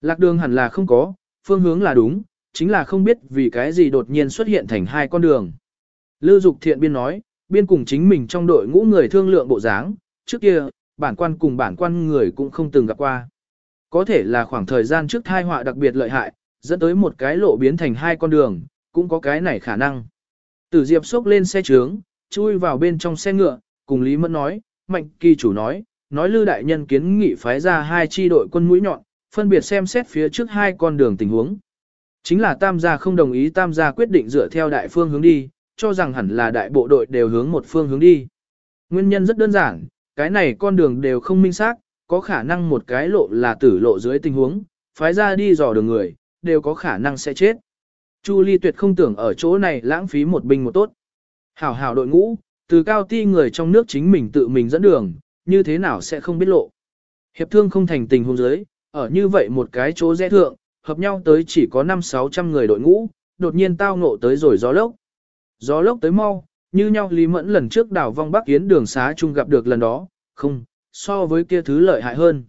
S1: Lạc đường hẳn là không có, phương hướng là đúng, chính là không biết vì cái gì đột nhiên xuất hiện thành hai con đường. Lưu Dục Thiện biên nói, biên cùng chính mình trong đội ngũ người thương lượng bộ dáng, trước kia, bản quan cùng bản quan người cũng không từng gặp qua. Có thể là khoảng thời gian trước thai họa đặc biệt lợi hại, dẫn tới một cái lộ biến thành hai con đường, cũng có cái này khả năng. Tử Diệp xốc lên xe trướng, chui vào bên trong xe ngựa, cùng Lý Mẫn nói, Mạnh kỳ chủ nói, nói Lư Đại Nhân kiến nghị phái ra hai chi đội quân mũi nhọn, phân biệt xem xét phía trước hai con đường tình huống. Chính là Tam gia không đồng ý Tam gia quyết định dựa theo đại phương hướng đi, cho rằng hẳn là đại bộ đội đều hướng một phương hướng đi. Nguyên nhân rất đơn giản, cái này con đường đều không minh xác, có khả năng một cái lộ là tử lộ dưới tình huống, phái ra đi dò đường người, đều có khả năng sẽ chết. Chu Ly tuyệt không tưởng ở chỗ này lãng phí một binh một tốt. Hảo hảo đội ngũ, từ cao ti người trong nước chính mình tự mình dẫn đường, như thế nào sẽ không biết lộ. Hiệp thương không thành tình huống giới, ở như vậy một cái chỗ rẽ thượng, hợp nhau tới chỉ có 5-600 người đội ngũ, đột nhiên tao ngộ tới rồi gió lốc. Gió lốc tới mau, như nhau Lý Mẫn lần trước đảo vong Bắc Yến đường xá chung gặp được lần đó, không, so với kia thứ lợi hại hơn.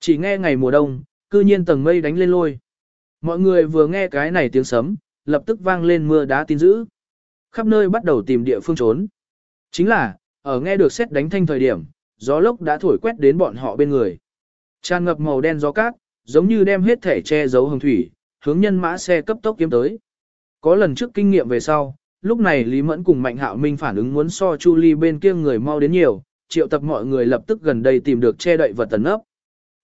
S1: Chỉ nghe ngày mùa đông, cư nhiên tầng mây đánh lên lôi. Mọi người vừa nghe cái này tiếng sấm, lập tức vang lên mưa đá tin dữ. Khắp nơi bắt đầu tìm địa phương trốn. Chính là, ở nghe được xét đánh thanh thời điểm, gió lốc đã thổi quét đến bọn họ bên người. Tràn ngập màu đen gió cát, giống như đem hết thể che giấu hồng thủy, hướng nhân mã xe cấp tốc kiếm tới. Có lần trước kinh nghiệm về sau, lúc này Lý Mẫn cùng Mạnh Hạo Minh phản ứng muốn so Chu Ly bên kia người mau đến nhiều, triệu tập mọi người lập tức gần đây tìm được che đậy vật tấn ấp.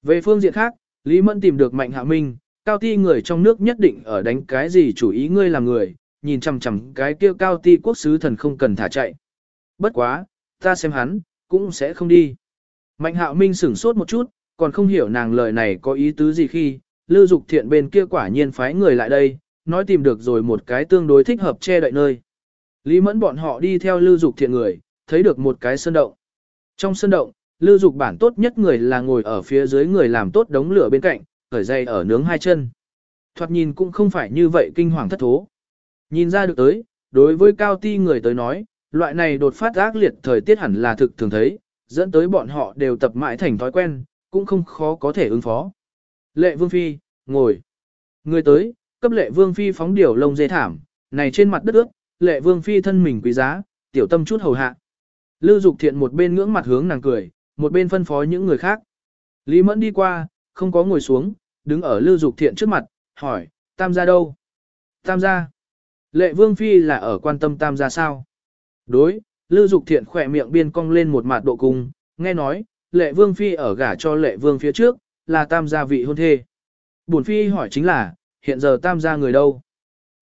S1: Về phương diện khác, Lý Mẫn tìm được Mạnh Hạo Minh, cao ti người trong nước nhất định ở đánh cái gì chủ ý ngươi là người, nhìn chằm chằm cái kia cao ti quốc sứ thần không cần thả chạy. Bất quá, ta xem hắn, cũng sẽ không đi. Mạnh Hạo Minh sửng sốt một chút, còn không hiểu nàng lời này có ý tứ gì khi, Lưu Dục Thiện bên kia quả nhiên phái người lại đây, nói tìm được rồi một cái tương đối thích hợp che đậy nơi. Lý Mẫn bọn họ đi theo Lưu Dục Thiện người, thấy được một cái sơn động. Trong sơn động, Lưu Dục bản tốt nhất người là ngồi ở phía dưới người làm tốt đống lửa bên cạnh, khởi dây ở nướng hai chân. Thoạt nhìn cũng không phải như vậy kinh hoàng thất thố. Nhìn ra được tới, đối với cao ti người tới nói, loại này đột phát ác liệt thời tiết hẳn là thực thường thấy, dẫn tới bọn họ đều tập mãi thành thói quen, cũng không khó có thể ứng phó. Lệ Vương Phi, ngồi. Người tới, cấp Lệ Vương Phi phóng điều lông dê thảm, này trên mặt đất ướt, Lệ Vương Phi thân mình quý giá, tiểu tâm chút hầu hạ. Lưu Dục Thiện một bên ngưỡng mặt hướng nàng cười, một bên phân phó những người khác. Lý Mẫn đi qua, không có ngồi xuống, đứng ở Lưu Dục Thiện trước mặt, hỏi, Tam gia đâu? Tam gia. Lệ Vương Phi là ở quan tâm Tam gia sao? Đối, Lưu Dục Thiện khỏe miệng biên cong lên một mặt độ cung, nghe nói, Lệ Vương Phi ở gả cho Lệ Vương phía trước, là Tam gia vị hôn thê. Bổn Phi hỏi chính là, hiện giờ Tam gia người đâu?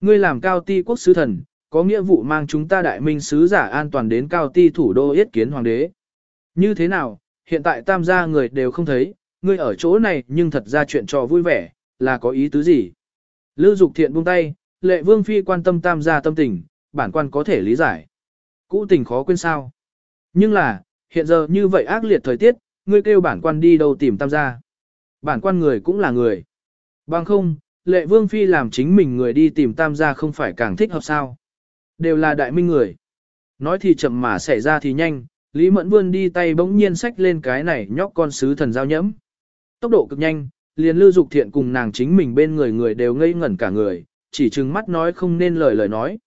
S1: Ngươi làm cao ti quốc sứ thần, có nghĩa vụ mang chúng ta đại minh sứ giả an toàn đến cao ti thủ đô yết kiến hoàng đế. Như thế nào, hiện tại tam gia người đều không thấy, ngươi ở chỗ này nhưng thật ra chuyện trò vui vẻ, là có ý tứ gì? lư Dục Thiện buông tay, lệ vương phi quan tâm tam gia tâm tình, bản quan có thể lý giải. Cũ tình khó quên sao. Nhưng là, hiện giờ như vậy ác liệt thời tiết, ngươi kêu bản quan đi đâu tìm tam gia. Bản quan người cũng là người. Bằng không, lệ vương phi làm chính mình người đi tìm tam gia không phải càng thích hợp sao. Đều là đại minh người. Nói thì chậm mà xảy ra thì nhanh, Lý Mẫn vươn đi tay bỗng nhiên xách lên cái này nhóc con sứ thần giao nhẫm. Tốc độ cực nhanh, liền lưu dục thiện cùng nàng chính mình bên người người đều ngây ngẩn cả người, chỉ trừng mắt nói không nên lời lời nói.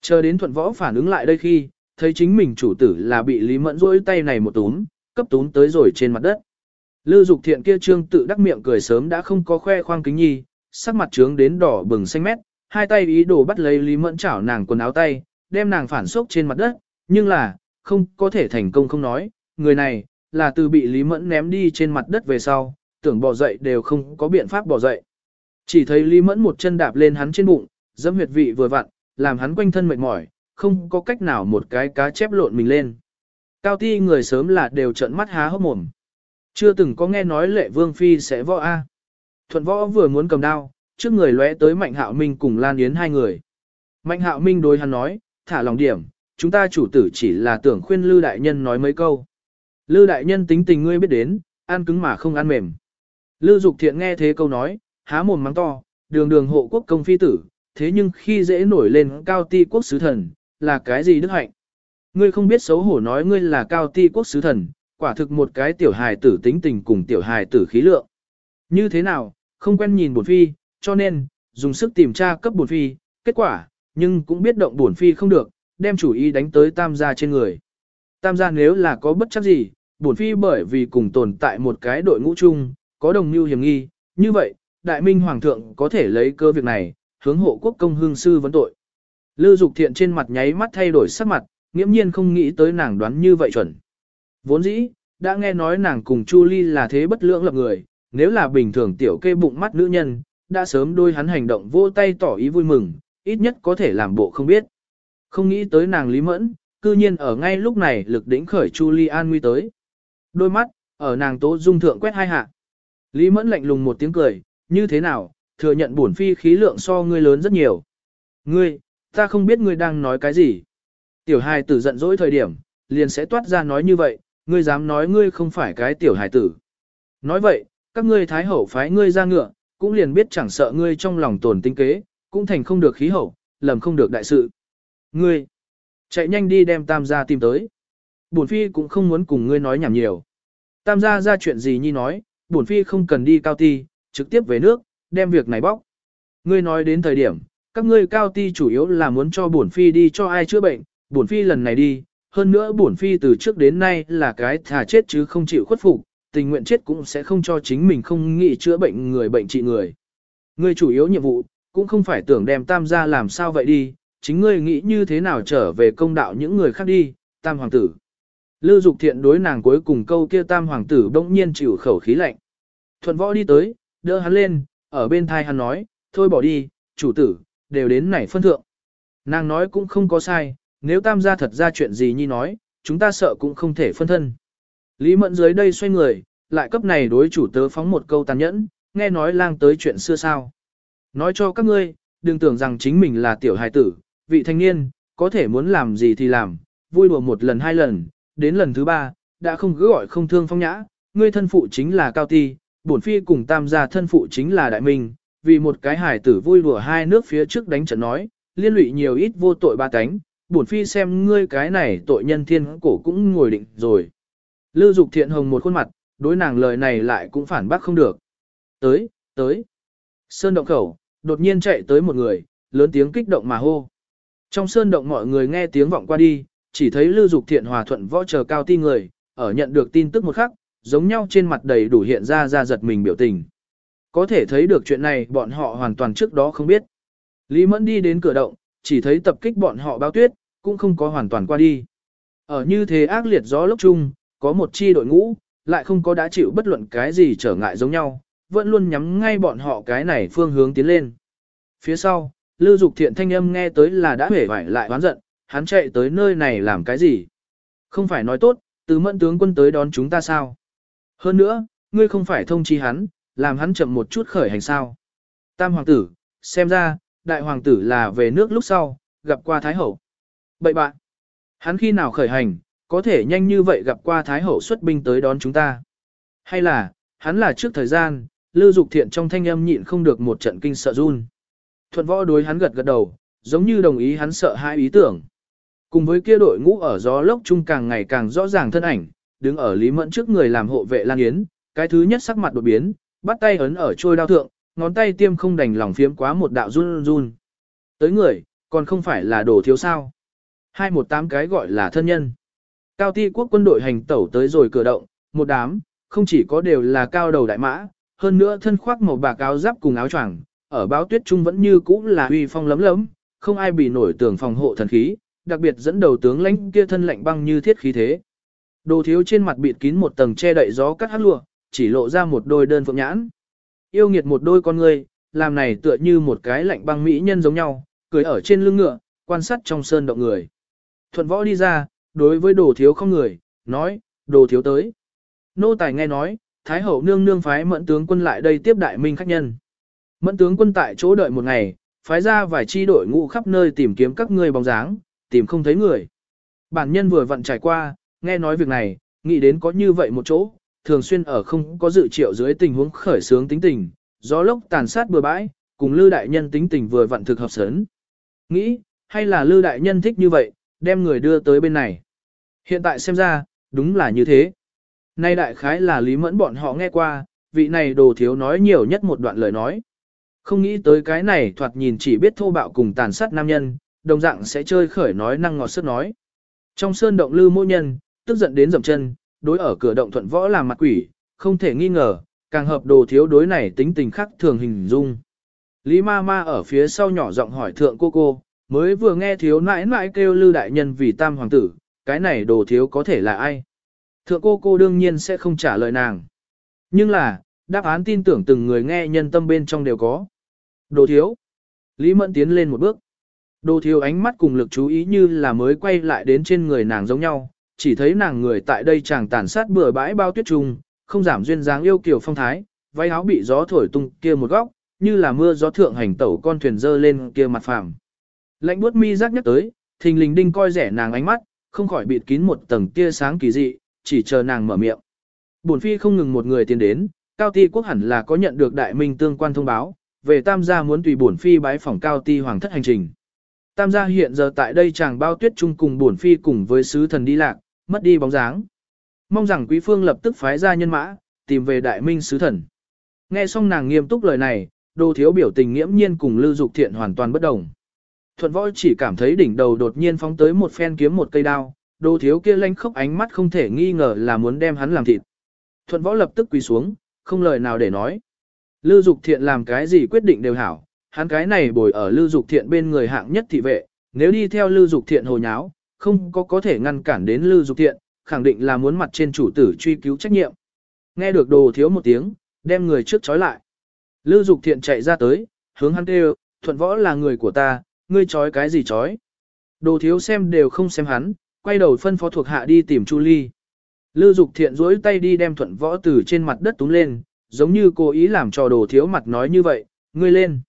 S1: Chờ đến thuận võ phản ứng lại đây khi, thấy chính mình chủ tử là bị Lý Mẫn rỗi tay này một túm, cấp túm tới rồi trên mặt đất. Lưu dục thiện kia trương tự đắc miệng cười sớm đã không có khoe khoang kính nhi, sắc mặt trướng đến đỏ bừng xanh mét, hai tay ý đồ bắt lấy Lý Mẫn chảo nàng quần áo tay, đem nàng phản xốc trên mặt đất, nhưng là, không có thể thành công không nói, người này, là từ bị Lý Mẫn ném đi trên mặt đất về sau, tưởng bỏ dậy đều không có biện pháp bỏ dậy. Chỉ thấy Lý Mẫn một chân đạp lên hắn trên bụng, dẫm huyệt vị vừa vặn, làm hắn quanh thân mệt mỏi, không có cách nào một cái cá chép lộn mình lên. Cao ti người sớm là đều trợn mắt há hốc mồm. Chưa từng có nghe nói lệ vương phi sẽ võ A. Thuận võ vừa muốn cầm đao, trước người lóe tới Mạnh Hạo Minh cùng Lan Yến hai người. Mạnh Hạo Minh đối hắn nói, thả lòng điểm, chúng ta chủ tử chỉ là tưởng khuyên Lư Đại Nhân nói mấy câu. Lư Đại Nhân tính tình ngươi biết đến, ăn cứng mà không ăn mềm. Lư Dục Thiện nghe thế câu nói, há mồm mắng to, đường đường hộ quốc công phi tử, thế nhưng khi dễ nổi lên cao ti quốc sứ thần, là cái gì đức hạnh? Ngươi không biết xấu hổ nói ngươi là cao ti quốc sứ thần, quả thực một cái tiểu hài tử tính tình cùng tiểu hài tử khí lượng. Như thế nào, không quen nhìn bổn phi, cho nên, dùng sức tìm tra cấp bổn phi, kết quả, nhưng cũng biết động bổn phi không được, đem chủ ý đánh tới tam gia trên người. Tam gia nếu là có bất chấp gì, bổn phi bởi vì cùng tồn tại một cái đội ngũ chung, có đồng mưu hiểm nghi, như vậy, đại minh hoàng thượng có thể lấy cơ việc này, hướng hộ quốc công hương sư vấn tội. Lư Dục Thiện trên mặt nháy mắt thay đổi sắc mặt, nghiễm nhiên không nghĩ tới nàng đoán như vậy chuẩn. Vốn dĩ, đã nghe nói nàng cùng Chu Ly là thế bất lưỡng lập người, nếu là bình thường tiểu kê bụng mắt nữ nhân, đã sớm đôi hắn hành động vô tay tỏ ý vui mừng, ít nhất có thể làm bộ không biết. Không nghĩ tới nàng Lý Mẫn, cư nhiên ở ngay lúc này lực đỉnh khởi Chu Ly an nguy tới. Đôi mắt, ở nàng tố dung thượng quét hai hạ. Lý Mẫn lạnh lùng một tiếng cười, như thế nào, thừa nhận bổn phi khí lượng so ngươi lớn rất nhiều. Ngươi, ta không biết ngươi đang nói cái gì. Tiểu hài tử giận dỗi thời điểm, liền sẽ toát ra nói như vậy, ngươi dám nói ngươi không phải cái tiểu hài tử. Nói vậy, các ngươi thái hậu phái ngươi ra ngựa, cũng liền biết chẳng sợ ngươi trong lòng tổn tinh kế, cũng thành không được khí hậu, lầm không được đại sự. Ngươi, chạy nhanh đi đem tam gia tìm tới. Bổn phi cũng không muốn cùng ngươi nói nhảm nhiều. Tam gia ra chuyện gì nhi nói, bổn phi không cần đi cao ti, trực tiếp về nước, đem việc này bóc. Ngươi nói đến thời điểm, các ngươi cao ti chủ yếu là muốn cho bổn phi đi cho ai chữa bệnh, bổn phi lần này đi, hơn nữa bổn phi từ trước đến nay là cái thà chết chứ không chịu khuất phục, tình nguyện chết cũng sẽ không cho chính mình không nghĩ chữa bệnh người bệnh trị người. Ngươi chủ yếu nhiệm vụ, cũng không phải tưởng đem tam gia làm sao vậy đi, chính ngươi nghĩ như thế nào trở về công đạo những người khác đi, tam hoàng tử. Lưu Dục Thiện đối nàng cuối cùng câu kia tam hoàng tử bỗng nhiên chịu khẩu khí lạnh. Thuận võ đi tới, đỡ hắn lên, ở bên thai hắn nói, thôi bỏ đi, chủ tử, đều đến nảy phân thượng. Nàng nói cũng không có sai, nếu tam gia thật ra chuyện gì nhi nói, chúng ta sợ cũng không thể phân thân. Lý Mẫn dưới đây xoay người, lại cấp này đối chủ tớ phóng một câu tàn nhẫn, nghe nói lang tới chuyện xưa sao. Nói cho các ngươi, đừng tưởng rằng chính mình là tiểu hài tử, vị thanh niên, có thể muốn làm gì thì làm, vui đùa một lần hai lần, đến lần thứ ba, đã không cứ gọi không thương phong nhã, ngươi thân phụ chính là cao ti, bổn phi cùng tam gia thân phụ chính là đại minh, vì một cái hài tử vui đùa hai nước phía trước đánh trận nói, liên lụy nhiều ít vô tội ba cánh, bổn phi xem ngươi cái này tội nhân thiên cổ cũng ngồi định rồi. Lưu Dục Thiện Hồng một khuôn mặt, đối nàng lời này lại cũng phản bác không được. Tới, tới. Sơn động khẩu, đột nhiên chạy tới một người, lớn tiếng kích động mà hô. Trong sơn động mọi người nghe tiếng vọng qua đi, chỉ thấy Lưu Dục Thiện hòa thuận võ chờ cao ti người, ở nhận được tin tức một khắc, giống nhau trên mặt đầy đủ hiện ra ra giật mình biểu tình. Có thể thấy được chuyện này bọn họ hoàn toàn trước đó không biết. Lý Mẫn đi đến cửa động, chỉ thấy tập kích bọn họ bao tuyết, cũng không có hoàn toàn qua đi. Ở như thế ác liệt gió lốc chung, có một chi đội ngũ, lại không có đã chịu bất luận cái gì trở ngại giống nhau, vẫn luôn nhắm ngay bọn họ cái này phương hướng tiến lên. Phía sau, Lưu Dục Thiện thanh âm nghe tới là đã hể vải lại oán giận, hắn chạy tới nơi này làm cái gì? Không phải nói tốt, từ mẫn tướng quân tới đón chúng ta sao? Hơn nữa, ngươi không phải thông chi hắn, làm hắn chậm một chút khởi hành sao? Tam hoàng tử, xem ra, đại hoàng tử là về nước lúc sau, gặp qua Thái Hậu. Bậy bạn, hắn khi nào khởi hành, có thể nhanh như vậy gặp qua Thái Hậu xuất binh tới đón chúng ta. Hay là, hắn là trước thời gian, Lưu Dục Thiện trong thanh âm nhịn không được một trận kinh sợ run. Thuận võ đối hắn gật gật đầu, giống như đồng ý hắn sợ hai ý tưởng. Cùng với kia đội ngũ ở gió lốc chung càng ngày càng rõ ràng thân ảnh, đứng ở Lý Mẫn trước người làm hộ vệ Lan Yến, cái thứ nhất sắc mặt đột biến, bắt tay ấn ở trôi đao thượng, ngón tay tiêm không đành lòng phiếm quá một đạo run run. Tới người, còn không phải là đồ thiếu sao. Hai một tám cái gọi là thân nhân. Cao ti quốc quân đội hành tẩu tới rồi cửa động, một đám, không chỉ có đều là cao đầu đại mã, hơn nữa thân khoác màu bạc áo giáp cùng áo choàng, ở báo tuyết trung vẫn như cũ là uy phong lấm lấm, không ai bị nổi tường phòng hộ thần khí, đặc biệt dẫn đầu tướng lãnh kia thân lạnh băng như thiết khí thế. Đồ thiếu trên mặt bịt kín một tầng che đậy gió cắt hát lụa, chỉ lộ ra một đôi đơn phượng nhãn. Yêu nghiệt một đôi con người, làm này tựa như một cái lạnh băng mỹ nhân giống nhau, cười ở trên lưng ngựa, quan sát trong sơn động người. Thuận võ đi ra, đối với đồ thiếu không người, nói, đồ thiếu tới. Nô tài nghe nói, Thái hậu nương nương phái mẫn tướng quân lại đây tiếp đại minh khách nhân. Mẫn tướng quân tại chỗ đợi một ngày, phái ra vài chi đội ngũ khắp nơi tìm kiếm các ngươi bóng dáng, tìm không thấy người. Bản nhân vừa vặn trải qua, nghe nói việc này, nghĩ đến có như vậy một chỗ, thường xuyên ở không có dự triệu dưới tình huống khởi sướng tính tình, gió lốc tàn sát bừa bãi, cùng Lư đại nhân tính tình vừa vặn thực hợp sớn. Nghĩ, hay là Lư đại nhân thích như vậy, đem người đưa tới bên này. Hiện tại xem ra, đúng là như thế. Nay đại khái là lý mẫn bọn họ nghe qua, vị này đồ thiếu nói nhiều nhất một đoạn lời nói. Không nghĩ tới cái này thoạt nhìn chỉ biết thô bạo cùng tàn sát nam nhân, đồng dạng sẽ chơi khởi nói năng ngọt sức nói. Trong sơn động lư mô nhân, tức giận đến dầm chân, đối ở cửa động thuận võ làm mặt quỷ, không thể nghi ngờ, càng hợp đồ thiếu đối này tính tình khắc thường hình dung. Lý ma ma ở phía sau nhỏ giọng hỏi thượng cô cô, mới vừa nghe thiếu nãi nãi kêu lư đại nhân vì tam hoàng tử, cái này đồ thiếu có thể là ai? Thượng cô cô đương nhiên sẽ không trả lời nàng. Nhưng là, đáp án tin tưởng từng người nghe nhân tâm bên trong đều có. Đồ thiếu. Lý Mẫn tiến lên một bước. Đồ thiếu ánh mắt cùng lực chú ý như là mới quay lại đến trên người nàng giống nhau, chỉ thấy nàng người tại đây chàng tàn sát bừa bãi bao tuyết trùng, không giảm duyên dáng yêu kiều phong thái, váy áo bị gió thổi tung kia một góc, như là mưa gió thượng hành tẩu con thuyền dơ lên kia mặt phẳng Lạnh buốt mi giác nhắc tới, thình lình đinh coi rẻ nàng ánh mắt, không khỏi bịt kín một tầng tia sáng kỳ dị, chỉ chờ nàng mở miệng. Bổn phi không ngừng một người tiến đến, cao ti quốc hẳn là có nhận được đại minh tương quan thông báo, về tam gia muốn tùy bổn phi bái phỏng cao ti hoàng thất hành trình. Tam gia hiện giờ tại đây chàng bao tuyết chung cùng bổn phi cùng với sứ thần đi lạc, mất đi bóng dáng. Mong rằng quý phương lập tức phái ra nhân mã, tìm về đại minh sứ thần. Nghe xong nàng nghiêm túc lời này, đồ thiếu biểu tình nghiễm nhiên cùng lưu dục thiện hoàn toàn bất đồng. Thuận võ chỉ cảm thấy đỉnh đầu đột nhiên phóng tới một phen kiếm một cây đao, đồ thiếu kia lanh khốc ánh mắt không thể nghi ngờ là muốn đem hắn làm thịt. Thuận võ lập tức quỳ xuống, không lời nào để nói. Lưu Dục Thiện làm cái gì quyết định đều hảo, hắn cái này bồi ở Lưu Dục Thiện bên người hạng nhất thị vệ, nếu đi theo Lưu Dục Thiện hồ nháo, không có có thể ngăn cản đến Lưu Dục Thiện, khẳng định là muốn mặt trên chủ tử truy cứu trách nhiệm. Nghe được đồ thiếu một tiếng, đem người trước trói lại. Lưu Dục Thiện chạy ra tới, hướng hắn kêu, thuận võ là người của ta, ngươi trói cái gì trói. Đồ thiếu xem đều không xem hắn, quay đầu phân phó thuộc hạ đi tìm Chu Ly. Lưu Dục Thiện duỗi tay đi đem thuận võ từ trên mặt đất túm lên, giống như cố ý làm cho đồ thiếu mặt nói như vậy, ngươi lên.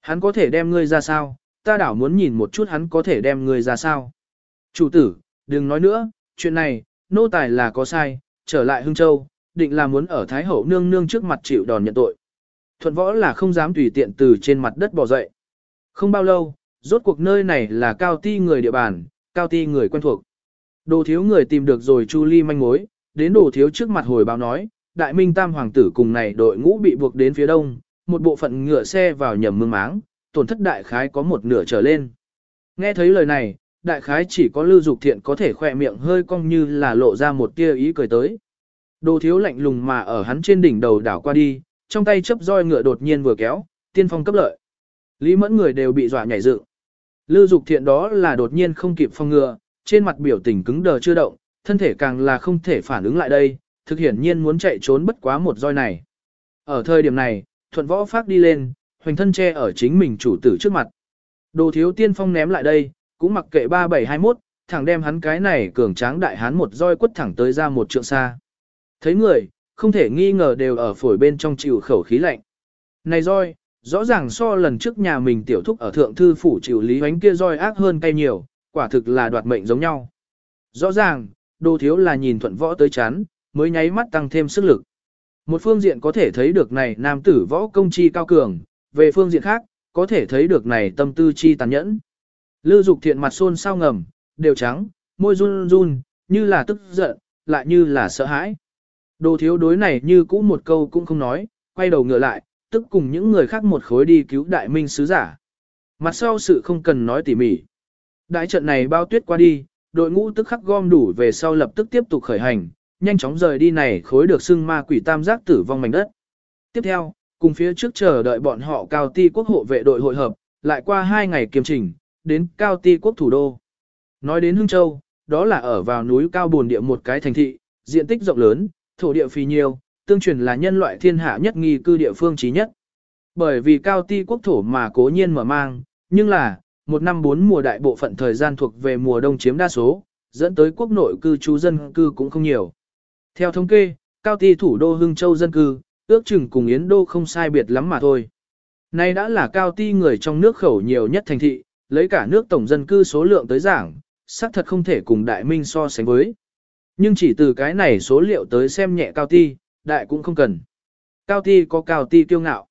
S1: Hắn có thể đem ngươi ra sao, ta đảo muốn nhìn một chút hắn có thể đem ngươi ra sao. Chủ tử, đừng nói nữa, chuyện này, nô tài là có sai, trở lại Hưng Châu, định là muốn ở Thái Hậu nương nương trước mặt chịu đòn nhận tội. Thuận võ là không dám tùy tiện từ trên mặt đất bỏ dậy. Không bao lâu, rốt cuộc nơi này là cao ti người địa bàn, cao ti người quen thuộc. Đồ thiếu người tìm được rồi Chu Ly manh mối, đến đồ thiếu trước mặt hồi báo nói, đại minh tam hoàng tử cùng này đội ngũ bị buộc đến phía đông, một bộ phận ngựa xe vào nhầm mương máng, tổn thất đại khái có một nửa trở lên. Nghe thấy lời này, đại khái chỉ có lưu dục thiện có thể khỏe miệng hơi cong như là lộ ra một tia ý cười tới. Đồ thiếu lạnh lùng mà ở hắn trên đỉnh đầu đảo qua đi, trong tay chấp roi ngựa đột nhiên vừa kéo, tiên phong cấp lợi. Lý mẫn người đều bị dọa nhảy dựng. Lưu dục thiện đó là đột nhiên không kịp phong ngừa trên mặt biểu tình cứng đờ chưa động, thân thể càng là không thể phản ứng lại đây, thực hiển nhiên muốn chạy trốn bất quá một roi này. Ở thời điểm này, thuận võ phát đi lên, hoành thân che ở chính mình chủ tử trước mặt. Đồ thiếu tiên phong ném lại đây, cũng mặc kệ 3721, thẳng đem hắn cái này cường tráng đại hán một roi quất thẳng tới ra một trượng xa. Thấy người, không thể nghi ngờ đều ở phổi bên trong chịu khẩu khí lạnh. Này roi, rõ ràng so lần trước nhà mình tiểu thúc ở thượng thư phủ chịu lý hoánh kia roi ác hơn cay nhiều, quả thực là đoạt mệnh giống nhau. Rõ ràng, đồ thiếu là nhìn thuận võ tới chán, mới nháy mắt tăng thêm sức lực. Một phương diện có thể thấy được này nam tử võ công chi cao cường, về phương diện khác, có thể thấy được này tâm tư chi tàn nhẫn. Lư dục thiện mặt xôn sao ngầm, đều trắng, môi run run, như là tức giận, lại như là sợ hãi. Đồ thiếu đối này như cũ một câu cũng không nói, quay đầu ngựa lại, tức cùng những người khác một khối đi cứu đại minh sứ giả. Mặt sau sự không cần nói tỉ mỉ. Đại trận này bao tuyết qua đi, đội ngũ tức khắc gom đủ về sau lập tức tiếp tục khởi hành, nhanh chóng rời đi này khối được xưng ma quỷ tam giác tử vong mảnh đất. Tiếp theo, cùng phía trước chờ đợi bọn họ cao ti quốc hộ vệ đội hội hợp, lại qua hai ngày kiềm trình, đến cao ti quốc thủ đô. Nói đến Hưng Châu, đó là ở vào núi cao bồn địa một cái thành thị, diện tích rộng lớn, thổ địa phì nhiều, tương truyền là nhân loại thiên hạ nhất nghi cư địa phương trí nhất. Bởi vì cao ti quốc thổ mà cố nhiên mở mang, nhưng là, một năm bốn mùa đại bộ phận thời gian thuộc về mùa đông chiếm đa số, dẫn tới quốc nội cư trú dân cư cũng không nhiều. Theo thống kê, cao ti thủ đô Hưng Châu dân cư, ước chừng cùng Yến Đô không sai biệt lắm mà thôi. Nay đã là cao ti người trong nước khẩu nhiều nhất thành thị, lấy cả nước tổng dân cư số lượng tới giảng, xác thật không thể cùng đại minh so sánh với. Nhưng chỉ từ cái này số liệu tới xem nhẹ cao ti, đại cũng không cần. Cao ti có cao ti kiêu ngạo.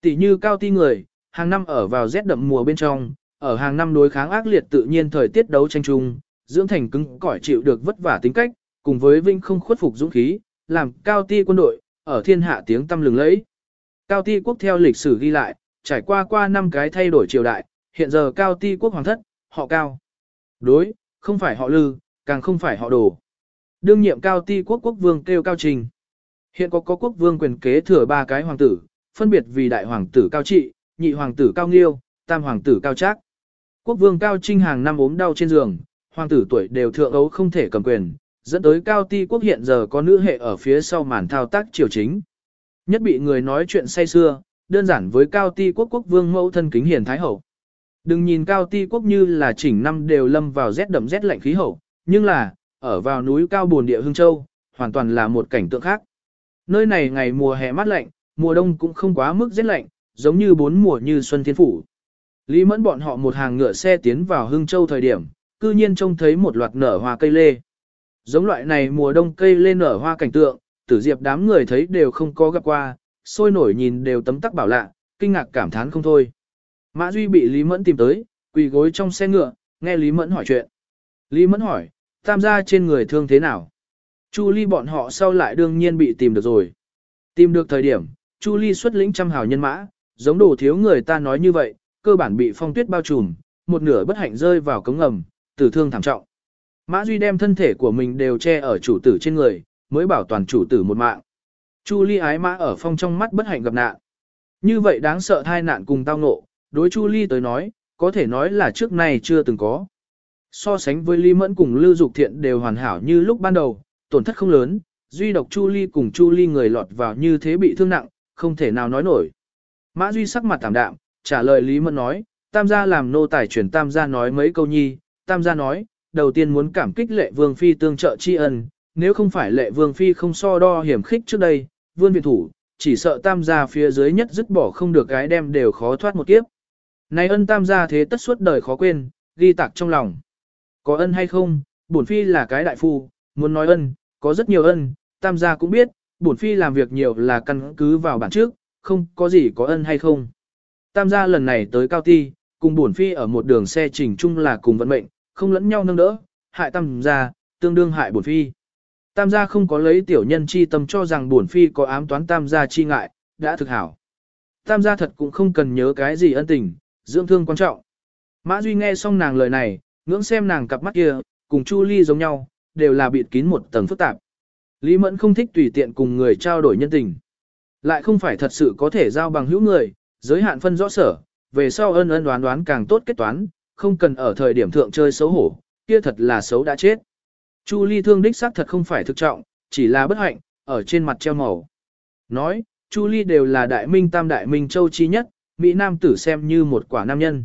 S1: Tỷ như cao ti người, hàng năm ở vào rét đậm mùa bên trong, ở hàng năm đối kháng ác liệt tự nhiên thời tiết đấu tranh chung, dưỡng thành cứng cỏi chịu được vất vả tính cách, cùng với vinh không khuất phục dũng khí, làm cao ti quân đội, ở thiên hạ tiếng tâm lừng lẫy. Cao ti quốc theo lịch sử ghi lại, trải qua qua năm cái thay đổi triều đại, hiện giờ cao ti quốc hoàng thất, họ cao. Đối, không phải họ lư, càng không phải họ đồ. Đương nhiệm cao ti quốc quốc vương kêu cao trình. Hiện có có quốc vương quyền kế thừa ba cái hoàng tử, phân biệt vì đại hoàng tử cao trị, nhị hoàng tử cao nghiêu, tam hoàng tử cao trác. Quốc vương cao trinh hàng năm ốm đau trên giường, hoàng tử tuổi đều thượng ấu không thể cầm quyền, dẫn tới cao ti quốc hiện giờ có nữ hệ ở phía sau màn thao tác triều chính. Nhất bị người nói chuyện say xưa, đơn giản với cao ti quốc quốc vương mẫu thân kính hiền thái hậu. Đừng nhìn cao ti quốc như là chỉnh năm đều lâm vào rét đậm rét lạnh khí hậu, nhưng là, ở vào núi cao buồn địa Hương Châu, hoàn toàn là một cảnh tượng khác. Nơi này ngày mùa hè mát lạnh, mùa đông cũng không quá mức rét lạnh, giống như bốn mùa như xuân thiên phủ. Lý mẫn bọn họ một hàng ngựa xe tiến vào Hưng Châu thời điểm, cư nhiên trông thấy một loạt nở hoa cây lê. Giống loại này mùa đông cây lê nở hoa cảnh tượng, tử diệp đám người thấy đều không có gặp qua, sôi nổi nhìn đều tấm tắc bảo lạ, kinh ngạc cảm thán không thôi. Mã Duy bị Lý Mẫn tìm tới, quỳ gối trong xe ngựa, nghe Lý Mẫn hỏi chuyện. Lý Mẫn hỏi, tam gia trên người thương thế nào? Chu Ly bọn họ sau lại đương nhiên bị tìm được rồi. Tìm được thời điểm, Chu Ly xuất lĩnh trăm hào nhân mã, giống đồ thiếu người ta nói như vậy, cơ bản bị phong tuyết bao trùm, một nửa bất hạnh rơi vào cống ngầm, tử thương thảm trọng. Mã Duy đem thân thể của mình đều che ở chủ tử trên người, mới bảo toàn chủ tử một mạng. Chu Ly ái mã ở phong trong mắt bất hạnh gặp nạn. Như vậy đáng sợ thai nạn cùng tao ngộ, đối Chu Ly tới nói, có thể nói là trước nay chưa từng có. So sánh với Ly Mẫn cùng Lưu Dục Thiện đều hoàn hảo như lúc ban đầu, tổn thất không lớn, duy độc Chu Ly cùng Chu Ly người lọt vào như thế bị thương nặng, không thể nào nói nổi. Mã Duy sắc mặt tạm đạm, trả lời Lý Mẫn nói, Tam gia làm nô tài chuyển Tam gia nói mấy câu nhi, Tam gia nói, đầu tiên muốn cảm kích lệ vương phi tương trợ tri ân, nếu không phải lệ vương phi không so đo hiểm khích trước đây, vương viện thủ, chỉ sợ Tam gia phía dưới nhất dứt bỏ không được cái đem đều khó thoát một kiếp. Này ân Tam gia thế tất suốt đời khó quên, ghi tạc trong lòng. Có ân hay không, bổn phi là cái đại phu, muốn nói ân, có rất nhiều ân, Tam gia cũng biết, bổn phi làm việc nhiều là căn cứ vào bản trước, không có gì có ân hay không. Tam gia lần này tới Cao Ti, cùng bổn phi ở một đường xe trình chung là cùng vận mệnh, không lẫn nhau nâng đỡ, hại tam gia, tương đương hại bổn phi. Tam gia không có lấy tiểu nhân chi tâm cho rằng bổn phi có ám toán tam gia chi ngại, đã thực hảo. Tam gia thật cũng không cần nhớ cái gì ân tình, dưỡng thương quan trọng. Mã Duy nghe xong nàng lời này, ngưỡng xem nàng cặp mắt kia, cùng Chu Ly giống nhau, đều là bịt kín một tầng phức tạp. Lý Mẫn không thích tùy tiện cùng người trao đổi nhân tình. Lại không phải thật sự có thể giao bằng hữu người, giới hạn phân rõ sở, về sau ân ân đoán đoán càng tốt kết toán, không cần ở thời điểm thượng chơi xấu hổ, kia thật là xấu đã chết. Chu Ly thương đích xác thật không phải thực trọng, chỉ là bất hạnh, ở trên mặt treo màu. Nói, Chu Ly đều là đại minh tam đại minh châu chi nhất, Mỹ Nam tử xem như một quả nam nhân.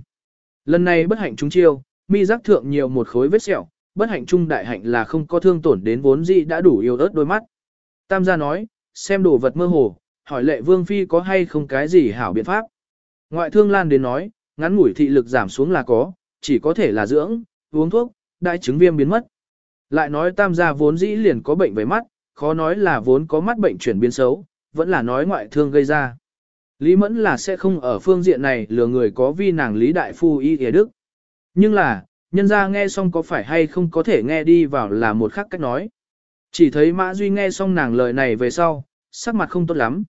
S1: Lần này bất hạnh chúng chiêu, mi giác thượng nhiều một khối vết sẹo, bất hạnh trung đại hạnh là không có thương tổn đến vốn dĩ đã đủ yêu ớt đôi mắt. Tam gia nói, xem đồ vật mơ hồ, hỏi lệ vương phi có hay không cái gì hảo biện pháp. Ngoại thương lan đến nói, ngắn ngủi thị lực giảm xuống là có, chỉ có thể là dưỡng, uống thuốc, đại chứng viêm biến mất. Lại nói tam gia vốn dĩ liền có bệnh về mắt, khó nói là vốn có mắt bệnh chuyển biến xấu, vẫn là nói ngoại thương gây ra. Lý Mẫn là sẽ không ở phương diện này lừa người có vi nàng Lý Đại Phu y hề đức. Nhưng là, nhân ra nghe xong có phải hay không có thể nghe đi vào là một khác cách nói. Chỉ thấy Mã Duy nghe xong nàng lời này về sau, sắc mặt không tốt lắm.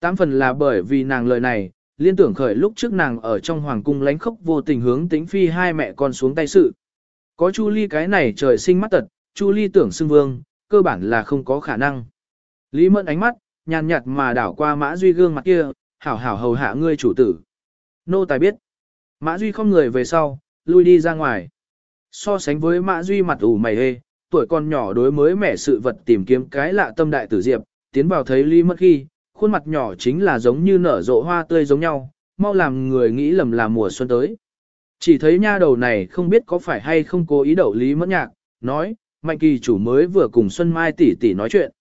S1: Tám phần là bởi vì nàng lời này, liên tưởng khởi lúc trước nàng ở trong hoàng cung lánh khốc vô tình hướng tính phi hai mẹ con xuống tay sự. Có Chu Ly cái này trời sinh mắt tật, Chu Ly tưởng xưng vương, cơ bản là không có khả năng. Lý Mẫn ánh mắt, nhàn nhạt mà đảo qua Mã Duy gương mặt kia, hảo hảo hầu hạ ngươi chủ tử. Nô tài biết. Mã Duy không người về sau, lui đi ra ngoài. So sánh với Mã Duy mặt ủ mày hê, tuổi còn nhỏ đối mới mẻ sự vật tìm kiếm cái lạ tâm đại tử diệp, tiến vào thấy Lý mất khi, khuôn mặt nhỏ chính là giống như nở rộ hoa tươi giống nhau, mau làm người nghĩ lầm là mùa xuân tới. Chỉ thấy nha đầu này không biết có phải hay không cố ý đậu Lý Mẫn nhạc, nói, Mạnh Kỳ chủ mới vừa cùng Xuân Mai tỷ tỷ nói chuyện.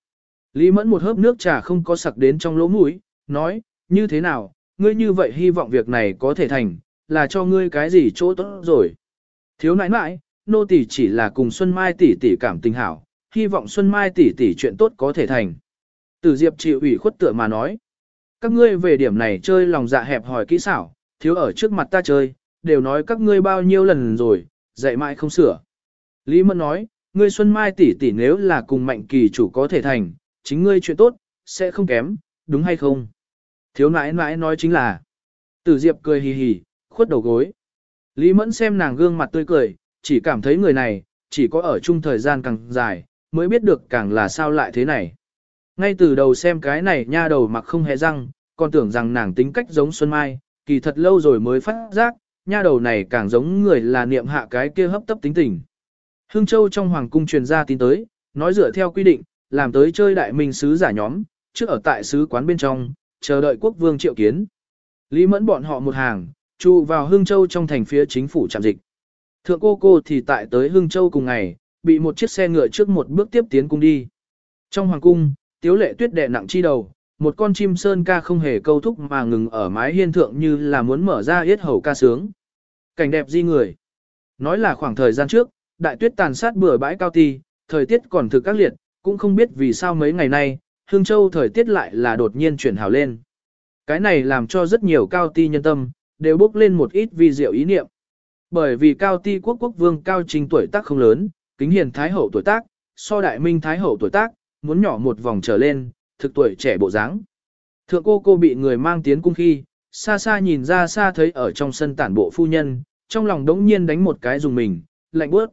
S1: Lý Mẫn một hớp nước trà không có sặc đến trong lỗ mũi, nói, như thế nào, ngươi như vậy hy vọng việc này có thể thành, là cho ngươi cái gì chỗ tốt rồi. Thiếu nãi nãi, nô tỷ chỉ là cùng Xuân Mai tỷ tỷ cảm tình hảo, hy vọng Xuân Mai tỷ tỷ chuyện tốt có thể thành. Tử Diệp chịu ủy khuất tựa mà nói. Các ngươi về điểm này chơi lòng dạ hẹp hỏi kỹ xảo, thiếu ở trước mặt ta chơi, đều nói các ngươi bao nhiêu lần rồi, dạy mãi không sửa. Lý Mẫn nói, ngươi Xuân Mai tỷ tỷ nếu là cùng mạnh kỳ chủ có thể thành, chính ngươi chuyện tốt, sẽ không kém, đúng hay không? Thiếu nãi nãi nói chính là. Tử Diệp cười hì hì, khuất đầu gối. Lý Mẫn xem nàng gương mặt tươi cười, chỉ cảm thấy người này, chỉ có ở chung thời gian càng dài, mới biết được càng là sao lại thế này. Ngay từ đầu xem cái này nha đầu mặc không hề răng, còn tưởng rằng nàng tính cách giống Xuân Mai, kỳ thật lâu rồi mới phát giác, nha đầu này càng giống người là niệm hạ cái kia hấp tấp tính tình. Hương Châu trong hoàng cung truyền ra tin tới, nói dựa theo quy định, làm tới chơi đại minh sứ giả nhóm, trước ở tại sứ quán bên trong, chờ đợi quốc vương triệu kiến. Lý mẫn bọn họ một hàng, trụ vào Hương Châu trong thành phía chính phủ trạm dịch. Thượng cô cô thì tại tới Hương Châu cùng ngày, bị một chiếc xe ngựa trước một bước tiếp tiến cung đi. Trong hoàng cung, tiếu lệ tuyết đệ nặng chi đầu, một con chim sơn ca không hề câu thúc mà ngừng ở mái hiên thượng như là muốn mở ra yết hầu ca sướng. Cảnh đẹp di người. Nói là khoảng thời gian trước, đại tuyết tàn sát bừa bãi cao ti, thời tiết còn thực các liệt, cũng không biết vì sao mấy ngày nay, Hương Châu thời tiết lại là đột nhiên chuyển hào lên. Cái này làm cho rất nhiều cao ti nhân tâm, đều bốc lên một ít vi diệu ý niệm. Bởi vì cao ti quốc quốc vương cao trình tuổi tác không lớn, kính hiền thái hậu tuổi tác, so đại minh thái hậu tuổi tác, muốn nhỏ một vòng trở lên, thực tuổi trẻ bộ dáng. Thượng cô cô bị người mang tiến cung khi, xa xa nhìn ra xa thấy ở trong sân tản bộ phu nhân, trong lòng đống nhiên đánh một cái dùng mình, lạnh bước.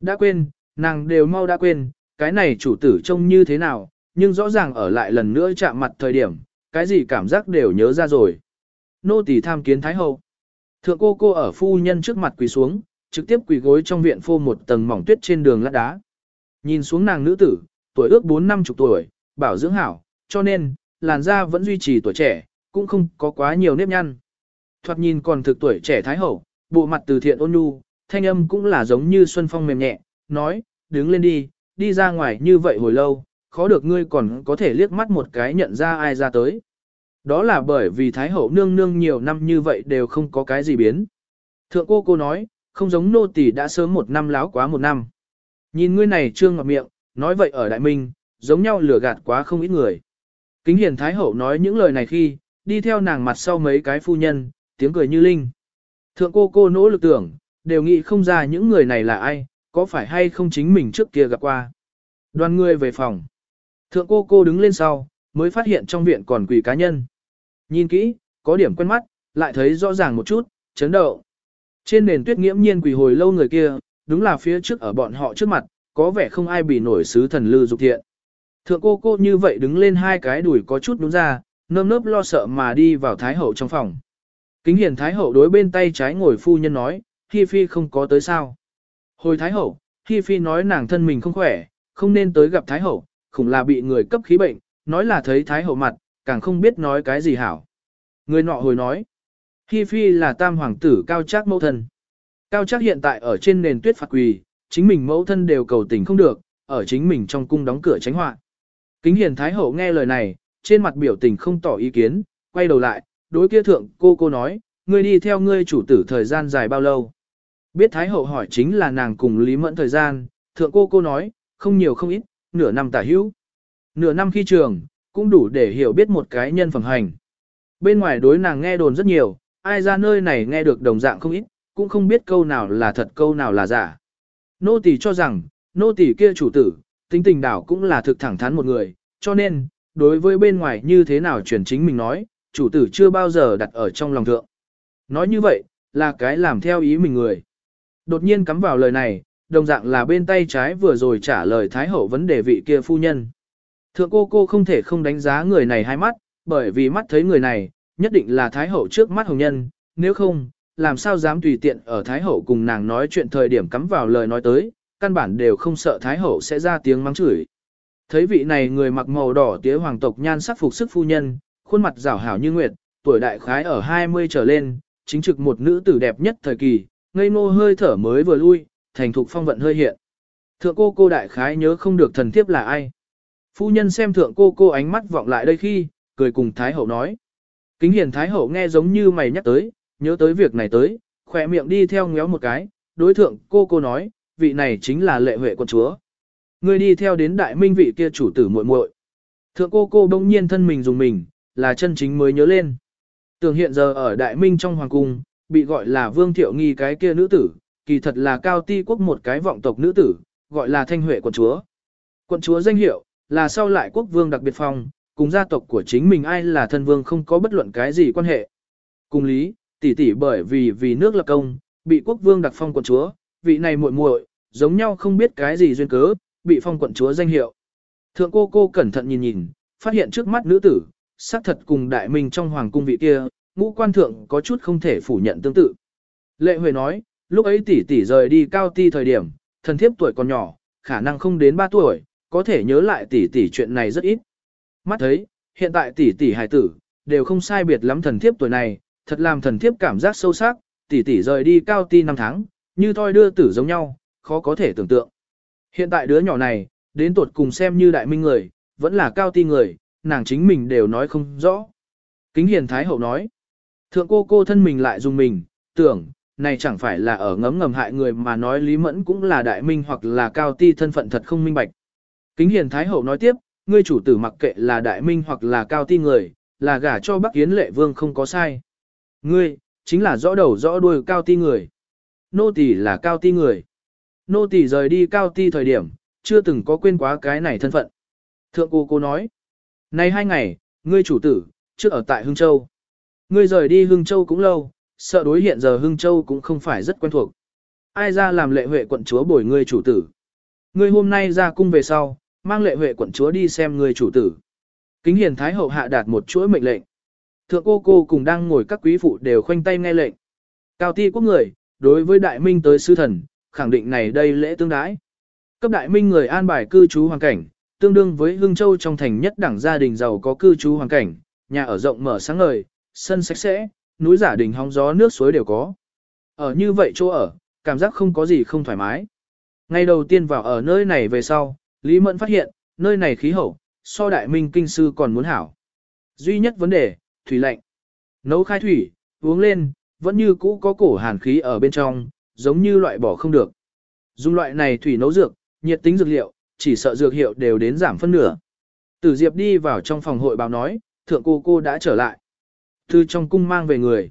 S1: Đã quên, nàng đều mau đã quên, cái này chủ tử trông như thế nào, nhưng rõ ràng ở lại lần nữa chạm mặt thời điểm, cái gì cảm giác đều nhớ ra rồi. Nô tỳ tham kiến Thái Hậu. Thượng cô cô ở phu nhân trước mặt quỳ xuống, trực tiếp quỳ gối trong viện phô một tầng mỏng tuyết trên đường lát đá. Nhìn xuống nàng nữ tử, tuổi ước 4 năm chục tuổi, bảo dưỡng hảo, cho nên, làn da vẫn duy trì tuổi trẻ, cũng không có quá nhiều nếp nhăn. Thoạt nhìn còn thực tuổi trẻ Thái Hậu, bộ mặt từ thiện ôn nhu, thanh âm cũng là giống như xuân phong mềm nhẹ, nói, đứng lên đi, đi ra ngoài như vậy hồi lâu, khó được ngươi còn có thể liếc mắt một cái nhận ra ai ra tới. Đó là bởi vì Thái Hậu nương nương nhiều năm như vậy đều không có cái gì biến. Thượng cô cô nói, không giống nô tỳ đã sớm một năm láo quá một năm. Nhìn ngươi này trương ngọc miệng, nói vậy ở Đại Minh, giống nhau lừa gạt quá không ít người. Kính hiền Thái Hậu nói những lời này khi, đi theo nàng mặt sau mấy cái phu nhân, tiếng cười như linh. Thượng cô cô nỗ lực tưởng, đều nghĩ không ra những người này là ai, có phải hay không chính mình trước kia gặp qua. Đoàn người về phòng. Thượng cô cô đứng lên sau, mới phát hiện trong viện còn quỷ cá nhân. Nhìn kỹ, có điểm quen mắt, lại thấy rõ ràng một chút, chấn động. Trên nền tuyết nghiễm nhiên quỳ hồi lâu người kia, đúng là phía trước ở bọn họ trước mặt, có vẻ không ai bị nổi sứ thần lư dục thiện. Thượng cô cô như vậy đứng lên hai cái đùi có chút đúng ra, nơm nớp lo sợ mà đi vào Thái Hậu trong phòng. Kính hiền Thái Hậu đối bên tay trái ngồi phu nhân nói, Hi Phi không có tới sao. Hồi Thái Hậu, Hi Phi nói nàng thân mình không khỏe, không nên tới gặp Thái Hậu, khủng là bị người cấp khí bệnh, nói là thấy Thái Hậu mặt, càng không biết nói cái gì hảo. Người nọ hồi nói, Hi Phi là tam hoàng tử cao trác mẫu thân. Cao trác hiện tại ở trên nền tuyết phạt quỳ, chính mình mẫu thân đều cầu tình không được, ở chính mình trong cung đóng cửa tránh họa. Kính hiền Thái Hậu nghe lời này, trên mặt biểu tình không tỏ ý kiến, quay đầu lại, đối kia thượng cô cô nói, ngươi đi theo ngươi chủ tử thời gian dài bao lâu. Biết Thái Hậu hỏi chính là nàng cùng Lý Mẫn thời gian, thượng cô cô nói, không nhiều không ít, nửa năm tả hữu. Nửa năm khi trường, cũng đủ để hiểu biết một cái nhân phẩm hành. Bên ngoài đối nàng nghe đồn rất nhiều, ai ra nơi này nghe được đồng dạng không ít, cũng không biết câu nào là thật câu nào là giả. Nô tỳ cho rằng, nô tỳ kia chủ tử, tính tình đảo cũng là thực thẳng thắn một người, cho nên, đối với bên ngoài như thế nào truyền chính mình nói, chủ tử chưa bao giờ đặt ở trong lòng thượng. Nói như vậy, là cái làm theo ý mình người. Đột nhiên cắm vào lời này, đồng dạng là bên tay trái vừa rồi trả lời Thái Hậu vấn đề vị kia phu nhân. Thượng cô cô không thể không đánh giá người này hai mắt, bởi vì mắt thấy người này, nhất định là Thái Hậu trước mắt hồng nhân, nếu không, làm sao dám tùy tiện ở Thái Hậu cùng nàng nói chuyện thời điểm cắm vào lời nói tới, căn bản đều không sợ Thái Hậu sẽ ra tiếng mắng chửi. Thấy vị này người mặc màu đỏ tía hoàng tộc nhan sắc phục sức phu nhân, khuôn mặt rảo hảo như nguyệt, tuổi đại khái ở 20 trở lên, chính trực một nữ tử đẹp nhất thời kỳ, ngây ngô hơi thở mới vừa lui, thành thục phong vận hơi hiện. Thượng cô cô đại khái nhớ không được thần thiếp là ai. Phu nhân xem thượng cô cô ánh mắt vọng lại đây khi, cười cùng Thái Hậu nói. Kính hiền Thái Hậu nghe giống như mày nhắc tới, nhớ tới việc này tới, khỏe miệng đi theo ngéo một cái, đối thượng cô cô nói, vị này chính là lệ huệ quân chúa. Người đi theo đến đại minh vị kia chủ tử muội muội. Thượng cô cô bỗng nhiên thân mình dùng mình, là chân chính mới nhớ lên. Tưởng hiện giờ ở đại minh trong hoàng cung, bị gọi là vương thiệu nghi cái kia nữ tử, kỳ thật là cao ti quốc một cái vọng tộc nữ tử, gọi là thanh huệ quận chúa. Quận chúa danh hiệu, là sau lại quốc vương đặc biệt phong, cùng gia tộc của chính mình ai là thân vương không có bất luận cái gì quan hệ. Cùng lý, tỷ tỷ bởi vì vì nước lập công, bị quốc vương đặc phong quận chúa, vị này muội muội, giống nhau không biết cái gì duyên cớ, bị phong quận chúa danh hiệu. Thượng cô cô cẩn thận nhìn nhìn, phát hiện trước mắt nữ tử, xác thật cùng đại minh trong hoàng cung vị kia, ngũ quan thượng có chút không thể phủ nhận tương tự. Lệ Huệ nói, lúc ấy tỷ tỷ rời đi cao ti thời điểm, thần thiếp tuổi còn nhỏ, khả năng không đến 3 tuổi, có thể nhớ lại tỷ tỷ chuyện này rất ít. Mắt thấy, hiện tại tỷ tỷ hài tử, đều không sai biệt lắm thần thiếp tuổi này, thật làm thần thiếp cảm giác sâu sắc, tỷ tỷ rời đi cao ti năm tháng, như thoi đưa tử giống nhau, khó có thể tưởng tượng. Hiện tại đứa nhỏ này, đến tuột cùng xem như đại minh người, vẫn là cao ti người, nàng chính mình đều nói không rõ. Kính hiền thái hậu nói, thượng cô cô thân mình lại dùng mình, tưởng, này chẳng phải là ở ngấm ngầm hại người mà nói Lý Mẫn cũng là đại minh hoặc là cao ti thân phận thật không minh bạch. Kính hiền thái hậu nói tiếp, ngươi chủ tử mặc kệ là đại minh hoặc là cao ti người, là gả cho Bắc Yến lệ vương không có sai. Ngươi, chính là rõ đầu rõ đuôi cao ti người. Nô tỳ là cao ti người. Nô tỳ rời đi cao ti thời điểm, chưa từng có quên quá cái này thân phận. Thượng cô cô nói, nay hai ngày, ngươi chủ tử, trước ở tại Hưng Châu. Ngươi rời đi Hưng Châu cũng lâu, sợ đối hiện giờ Hưng Châu cũng không phải rất quen thuộc. Ai ra làm lệ huệ quận chúa bồi ngươi chủ tử. Ngươi hôm nay ra cung về sau, mang lệ huệ quận chúa đi xem người chủ tử. Kính hiền thái hậu hạ đạt một chuỗi mệnh lệnh. Thượng cô cô cùng đang ngồi các quý phụ đều khoanh tay nghe lệnh. Cao ti quốc người, đối với đại minh tới sư thần, khẳng định này đây lễ tương đái. Cấp đại minh người an bài cư trú hoàn cảnh, tương đương với Hương Châu trong thành nhất đẳng gia đình giàu có cư trú hoàn cảnh, nhà ở rộng mở sáng ngời, sân sạch sẽ, núi giả đình hóng gió nước suối đều có. Ở như vậy chỗ ở, cảm giác không có gì không thoải mái. Ngày đầu tiên vào ở nơi này về sau, Lý Mẫn phát hiện, nơi này khí hậu, so đại minh kinh sư còn muốn hảo. Duy nhất vấn đề, thủy lạnh. Nấu khai thủy, uống lên, vẫn như cũ có cổ hàn khí ở bên trong, giống như loại bỏ không được. Dùng loại này thủy nấu dược, nhiệt tính dược liệu, chỉ sợ dược hiệu đều đến giảm phân nửa. Tử Diệp đi vào trong phòng hội báo nói, thượng cô cô đã trở lại. Từ trong cung mang về người.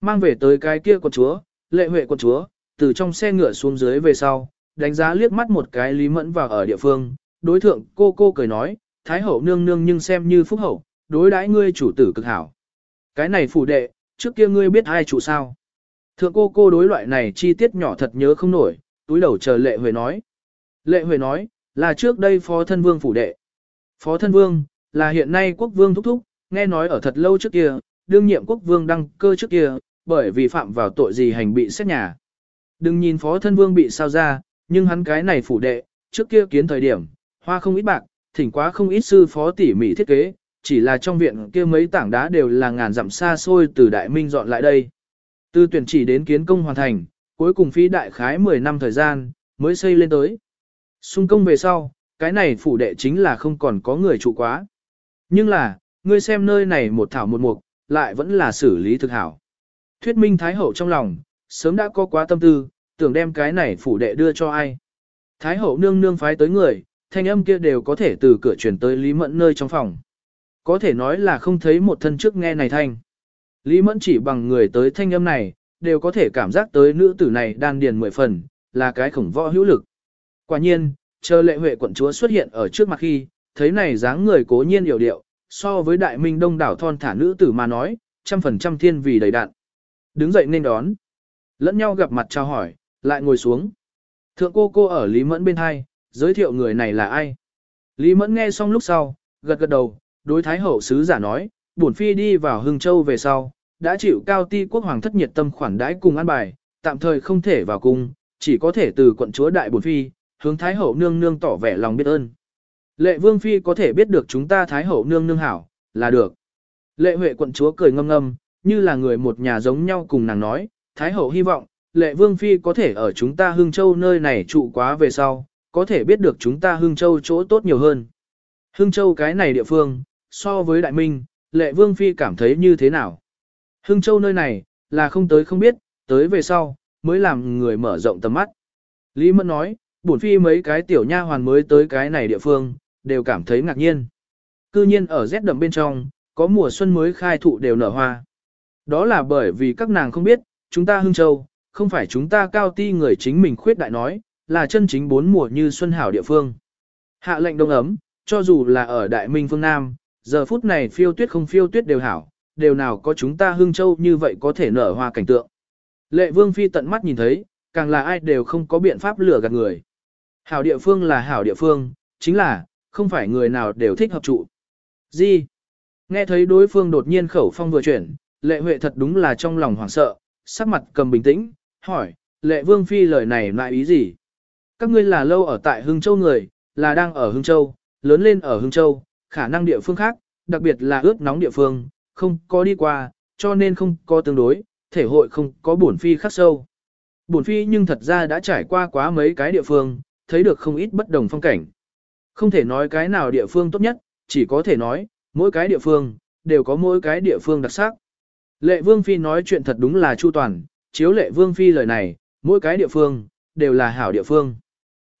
S1: Mang về tới cái kia quận chúa, lệ huệ quận chúa, từ trong xe ngựa xuống dưới về sau, đánh giá liếc mắt một cái Lý Mẫn vào ở địa phương, đối thượng cô cô cười nói, Thái hậu nương nương nhưng xem như phúc hậu, đối đãi ngươi chủ tử cực hảo. Cái này phủ đệ, trước kia ngươi biết ai chủ sao? Thượng cô cô đối loại này chi tiết nhỏ thật nhớ không nổi, túi đầu chờ lệ huệ nói. Lệ huệ nói, là trước đây phó thân vương phủ đệ. Phó thân vương, là hiện nay quốc vương thúc thúc, nghe nói ở thật lâu trước kia, đương nhiệm quốc vương đăng cơ trước kia, bởi vì phạm vào tội gì hành bị xét nhà. Đừng nhìn phó thân vương bị sao ra, nhưng hắn cái này phủ đệ, trước kia kiến thời điểm, hoa không ít bạc, thỉnh quá không ít sư phó tỉ mỉ thiết kế, chỉ là trong viện kia mấy tảng đá đều là ngàn dặm xa xôi từ Đại Minh dọn lại đây. Từ tuyển chỉ đến kiến công hoàn thành, cuối cùng phí đại khái 10 năm thời gian, mới xây lên tới. Xung công về sau, cái này phủ đệ chính là không còn có người trụ quá. Nhưng là, ngươi xem nơi này một thảo một mục, lại vẫn là xử lý thực hảo. Thuyết minh Thái Hậu trong lòng, sớm đã có quá tâm tư, tưởng đem cái này phủ đệ đưa cho ai. Thái Hậu nương nương phái tới người, thanh âm kia đều có thể từ cửa chuyển tới Lý Mẫn nơi trong phòng. Có thể nói là không thấy một thân trước nghe này thanh. Lý Mẫn chỉ bằng người tới thanh âm này, đều có thể cảm giác tới nữ tử này đan điền mười phần, là cái khổng võ hữu lực. Quả nhiên, chờ lệ huệ quận chúa xuất hiện ở trước mặt khi, thấy này dáng người cố nhiên hiểu điệu, so với đại minh đông đảo thon thả nữ tử mà nói, trăm phần trăm thiên vì đầy đạn. Đứng dậy nên đón. Lẫn nhau gặp mặt chào hỏi, lại ngồi xuống. Thượng cô cô ở Lý Mẫn bên hai, giới thiệu người này là ai. Lý Mẫn nghe xong lúc sau, gật gật đầu, đối thái hậu sứ giả nói, bổn phi đi vào Hưng Châu về sau, đã chịu cao ti quốc hoàng thất nhiệt tâm khoản đãi cùng an bài, tạm thời không thể vào cung, chỉ có thể từ quận chúa đại bổn phi, hướng thái hậu nương nương tỏ vẻ lòng biết ơn. Lệ vương phi có thể biết được chúng ta thái hậu nương nương hảo, là được. Lệ huệ quận chúa cười ngâm ngâm, như là người một nhà giống nhau cùng nàng nói, thái hậu hy vọng, lệ vương phi có thể ở chúng ta hương châu nơi này trụ quá về sau, có thể biết được chúng ta hương châu chỗ tốt nhiều hơn. Hương châu cái này địa phương, so với đại minh, lệ vương phi cảm thấy như thế nào? Hương Châu nơi này, là không tới không biết, tới về sau, mới làm người mở rộng tầm mắt. Lý Mẫn nói, bổn phi mấy cái tiểu nha hoàn mới tới cái này địa phương, đều cảm thấy ngạc nhiên. Cư nhiên ở rét đậm bên trong, có mùa xuân mới khai thụ đều nở hoa. Đó là bởi vì các nàng không biết, chúng ta Hương Châu, không phải chúng ta cao ti người chính mình khuyết đại nói, là chân chính bốn mùa như xuân hảo địa phương. Hạ lệnh đông ấm, cho dù là ở Đại Minh phương Nam, giờ phút này phiêu tuyết không phiêu tuyết đều hảo, đều nào có chúng ta hương châu như vậy có thể nở hoa cảnh tượng. Lệ vương phi tận mắt nhìn thấy, càng là ai đều không có biện pháp lừa gạt người. Hảo địa phương là hảo địa phương, chính là, không phải người nào đều thích hợp trụ. Gì? Nghe thấy đối phương đột nhiên khẩu phong vừa chuyển, lệ huệ thật đúng là trong lòng hoảng sợ, sắc mặt cầm bình tĩnh, hỏi, lệ vương phi lời này lại ý gì? Các ngươi là lâu ở tại Hưng Châu người, là đang ở Hưng Châu, lớn lên ở Hưng Châu, khả năng địa phương khác, đặc biệt là ướt nóng địa phương, không có đi qua, cho nên không có tương đối, thể hội không có bổn phi khắc sâu. Bổn phi nhưng thật ra đã trải qua quá mấy cái địa phương, thấy được không ít bất đồng phong cảnh. Không thể nói cái nào địa phương tốt nhất, chỉ có thể nói, mỗi cái địa phương, đều có mỗi cái địa phương đặc sắc. Lệ Vương Phi nói chuyện thật đúng là chu toàn, chiếu Lệ Vương Phi lời này, mỗi cái địa phương, đều là hảo địa phương.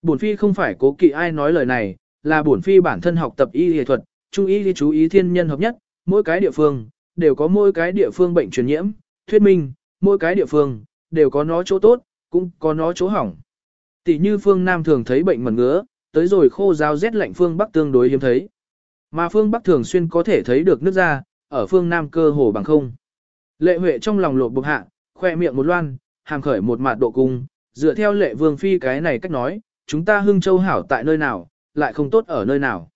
S1: Bổn Phi không phải cố kỵ ai nói lời này, là bổn Phi bản thân học tập y y thuật, trung y chú ý thiên nhân hợp nhất, mỗi cái địa phương, đều có mỗi cái địa phương bệnh truyền nhiễm, thuyết minh, mỗi cái địa phương, đều có nó chỗ tốt, cũng có nó chỗ hỏng. Tỷ như phương Nam thường thấy bệnh mẩn ngứa, tới rồi khô giáo rét lạnh phương Bắc tương đối hiếm thấy. Mà phương Bắc thường xuyên có thể thấy được nước da, ở phương Nam cơ hồ bằng không. Lệ Huệ trong lòng lột bục hạ, khoe miệng một loan, hàm khởi một mạt độ cung, dựa theo lệ vương phi cái này cách nói, chúng ta hưng châu hảo tại nơi nào, lại không tốt ở nơi nào.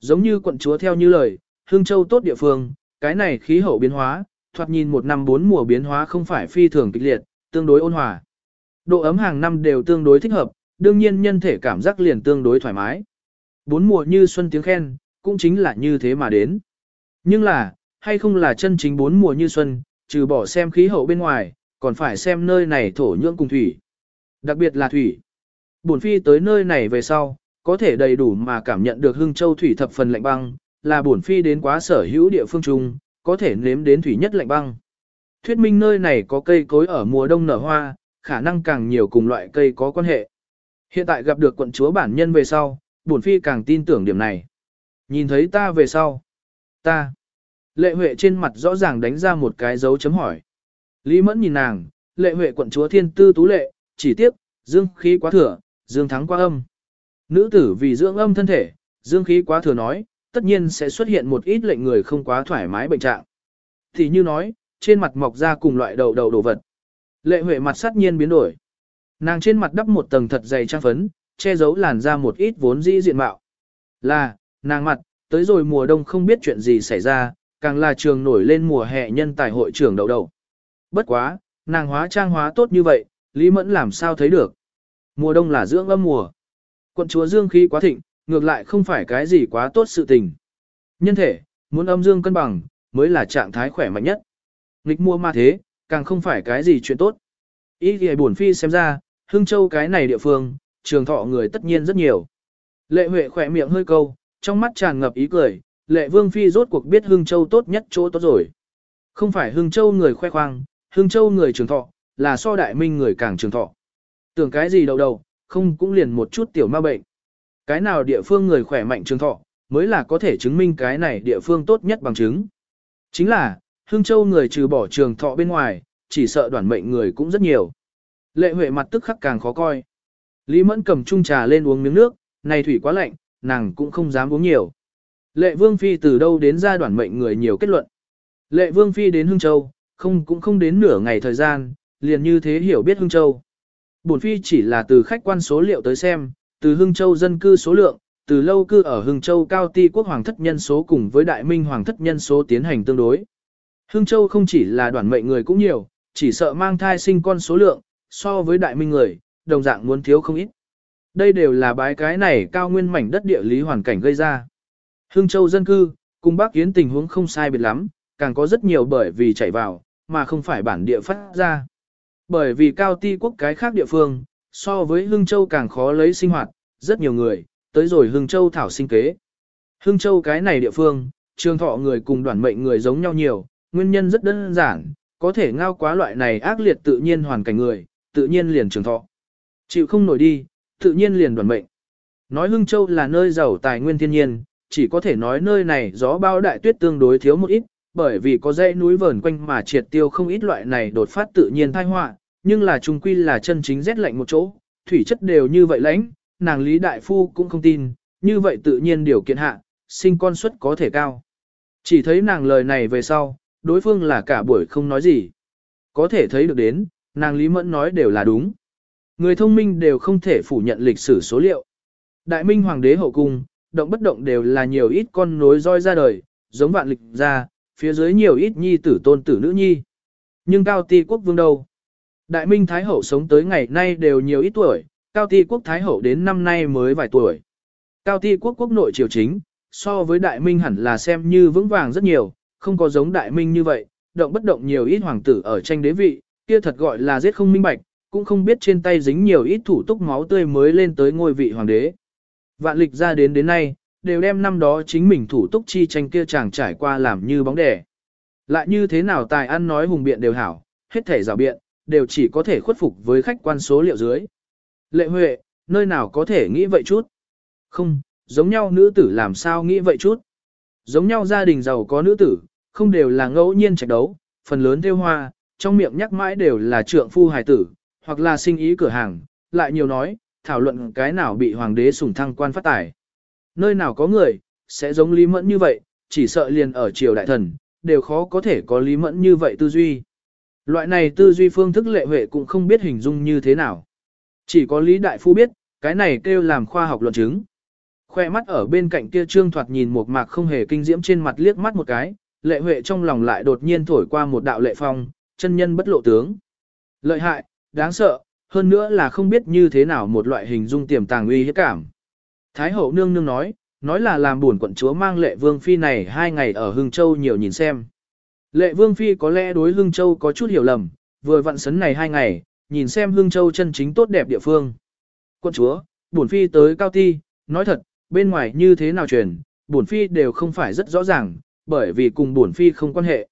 S1: Giống như quận chúa theo như lời, hưng châu tốt địa phương, cái này khí hậu biến hóa, thoạt nhìn một năm bốn mùa biến hóa không phải phi thường kịch liệt, tương đối ôn hòa. Độ ấm hàng năm đều tương đối thích hợp, đương nhiên nhân thể cảm giác liền tương đối thoải mái. Bốn mùa như xuân tiếng khen, cũng chính là như thế mà đến. Nhưng là, hay không là chân chính bốn mùa như xuân, trừ bỏ xem khí hậu bên ngoài, còn phải xem nơi này thổ nhưỡng cùng thủy. Đặc biệt là thủy. Bổn phi tới nơi này về sau, có thể đầy đủ mà cảm nhận được hưng châu thủy thập phần lạnh băng, là bổn phi đến quá sở hữu địa phương chung, có thể nếm đến thủy nhất lạnh băng. Thuyết minh nơi này có cây cối ở mùa đông nở hoa, khả năng càng nhiều cùng loại cây có quan hệ. Hiện tại gặp được quận chúa bản nhân về sau, bổn phi càng tin tưởng điểm này. Nhìn thấy ta về sau. Ta. Lệ Huệ trên mặt rõ ràng đánh ra một cái dấu chấm hỏi. Lý Mẫn nhìn nàng, Lệ Huệ quận chúa thiên tư tú lệ, chỉ tiếc dương khí quá thừa, dương thắng quá âm. Nữ tử vì dưỡng âm thân thể, dương khí quá thừa nói, tất nhiên sẽ xuất hiện một ít lệnh người không quá thoải mái bệnh trạng. Thì như nói, trên mặt mọc ra cùng loại đầu đầu đồ vật. Lệ Huệ mặt sát nhiên biến đổi. Nàng trên mặt đắp một tầng thật dày trang phấn, che giấu làn ra một ít vốn dĩ diện mạo. Là, nàng mặt, tới rồi mùa đông không biết chuyện gì xảy ra, càng là trường nổi lên mùa hè nhân tài hội trưởng đầu đầu. Bất quá, nàng hóa trang hóa tốt như vậy, Lý Mẫn làm sao thấy được. Mùa đông là dưỡng âm mùa. Quận chúa dương khí quá thịnh, ngược lại không phải cái gì quá tốt sự tình. Nhân thể, muốn âm dương cân bằng, mới là trạng thái khỏe mạnh nhất. Nghịch mua ma thế, càng không phải cái gì chuyện tốt. Ý thì buồn phi xem ra, Hưng Châu cái này địa phương, trường thọ người tất nhiên rất nhiều. Lệ Huệ khỏe miệng hơi câu, trong mắt tràn ngập ý cười, Lệ Vương Phi rốt cuộc biết Hương Châu tốt nhất chỗ tốt rồi. Không phải Hương Châu người khoe khoang, Hương Châu người trường thọ, là so đại minh người càng trường thọ. Tưởng cái gì đầu đầu, không cũng liền một chút tiểu ma bệnh. Cái nào địa phương người khỏe mạnh trường thọ, mới là có thể chứng minh cái này địa phương tốt nhất bằng chứng. Chính là, Hương Châu người trừ bỏ trường thọ bên ngoài, chỉ sợ đoản mệnh người cũng rất nhiều. Lệ Huệ mặt tức khắc càng khó coi. Lý Mẫn cầm chung trà lên uống miếng nước, này thủy quá lạnh, nàng cũng không dám uống nhiều. Lệ Vương Phi từ đâu đến ra đoạn mệnh người nhiều kết luận. Lệ Vương Phi đến Hưng Châu, không cũng không đến nửa ngày thời gian, liền như thế hiểu biết Hưng Châu. Bổn Phi chỉ là từ khách quan số liệu tới xem, từ Hưng Châu dân cư số lượng, từ lâu cư ở Hưng Châu cao ti quốc hoàng thất nhân số cùng với đại minh hoàng thất nhân số tiến hành tương đối. Hưng Châu không chỉ là đoàn mệnh người cũng nhiều, chỉ sợ mang thai sinh con số lượng, so với đại minh người, đồng dạng muốn thiếu không ít. Đây đều là bái cái này cao nguyên mảnh đất địa lý hoàn cảnh gây ra. Hưng Châu dân cư, cùng Bắc Yến tình huống không sai biệt lắm, càng có rất nhiều bởi vì chảy vào, mà không phải bản địa phát ra. Bởi vì cao ti quốc cái khác địa phương, so với Hưng Châu càng khó lấy sinh hoạt, rất nhiều người, tới rồi Hưng Châu thảo sinh kế. Hưng Châu cái này địa phương, trường thọ người cùng đoàn mệnh người giống nhau nhiều, nguyên nhân rất đơn giản, có thể ngao quá loại này ác liệt tự nhiên hoàn cảnh người, tự nhiên liền trường thọ. Chịu không nổi đi, tự nhiên liền đoàn mệnh. Nói Hưng Châu là nơi giàu tài nguyên thiên nhiên, chỉ có thể nói nơi này gió bao đại tuyết tương đối thiếu một ít, bởi vì có dãy núi vờn quanh mà triệt tiêu không ít loại này đột phát tự nhiên tai họa, nhưng là trung quy là chân chính rét lạnh một chỗ, thủy chất đều như vậy lãnh, nàng Lý Đại Phu cũng không tin, như vậy tự nhiên điều kiện hạ, sinh con suất có thể cao. Chỉ thấy nàng lời này về sau, đối phương là cả buổi không nói gì. Có thể thấy được đến, nàng Lý Mẫn nói đều là đúng. Người thông minh đều không thể phủ nhận lịch sử số liệu. Đại Minh Hoàng đế hậu cung, động bất động đều là nhiều ít con nối roi ra đời, giống vạn lịch ra, phía dưới nhiều ít nhi tử tôn tử nữ nhi. Nhưng cao ti quốc vương đâu? Đại Minh Thái Hậu sống tới ngày nay đều nhiều ít tuổi, cao ti quốc Thái Hậu đến năm nay mới vài tuổi. Cao ti quốc quốc nội triều chính, so với Đại Minh hẳn là xem như vững vàng rất nhiều, không có giống Đại Minh như vậy, động bất động nhiều ít hoàng tử ở tranh đế vị, kia thật gọi là giết không minh bạch, cũng không biết trên tay dính nhiều ít thủ túc máu tươi mới lên tới ngôi vị hoàng đế. Vạn lịch ra đến đến nay, đều đem năm đó chính mình thủ túc chi tranh kia chàng trải qua làm như bóng đè. Lại như thế nào tài ăn nói hùng biện đều hảo, hết thể rào biện, đều chỉ có thể khuất phục với khách quan số liệu dưới. Lệ Huệ, nơi nào có thể nghĩ vậy chút? Không, giống nhau nữ tử làm sao nghĩ vậy chút? Giống nhau gia đình giàu có nữ tử, không đều là ngẫu nhiên trạch đấu, phần lớn theo hoa, trong miệng nhắc mãi đều là trượng phu hài tử, hoặc là sinh ý cửa hàng, lại nhiều nói, thảo luận cái nào bị hoàng đế sủng thăng quan phát tài. Nơi nào có người, sẽ giống Lý Mẫn như vậy, chỉ sợ liền ở triều đại thần, đều khó có thể có Lý Mẫn như vậy tư duy. Loại này tư duy phương thức lệ huệ cũng không biết hình dung như thế nào. Chỉ có Lý Đại Phu biết, cái này kêu làm khoa học luận chứng. Khoe mắt ở bên cạnh kia trương thoạt nhìn một mạc không hề kinh diễm trên mặt liếc mắt một cái, lệ huệ trong lòng lại đột nhiên thổi qua một đạo lệ phong, chân nhân bất lộ tướng. Lợi hại, đáng sợ, hơn nữa là không biết như thế nào một loại hình dung tiềm tàng uy hiếp cảm. Thái hậu nương nương nói, nói là làm buồn quận chúa mang lệ vương phi này hai ngày ở Hưng Châu nhiều nhìn xem. Lệ vương phi có lẽ đối Hưng Châu có chút hiểu lầm, vừa vặn sấn này hai ngày, nhìn xem Hưng Châu chân chính tốt đẹp địa phương. Quận chúa, buồn phi tới cao ti, nói thật, bên ngoài như thế nào truyền, buồn phi đều không phải rất rõ ràng, bởi vì cùng buồn phi không quan hệ.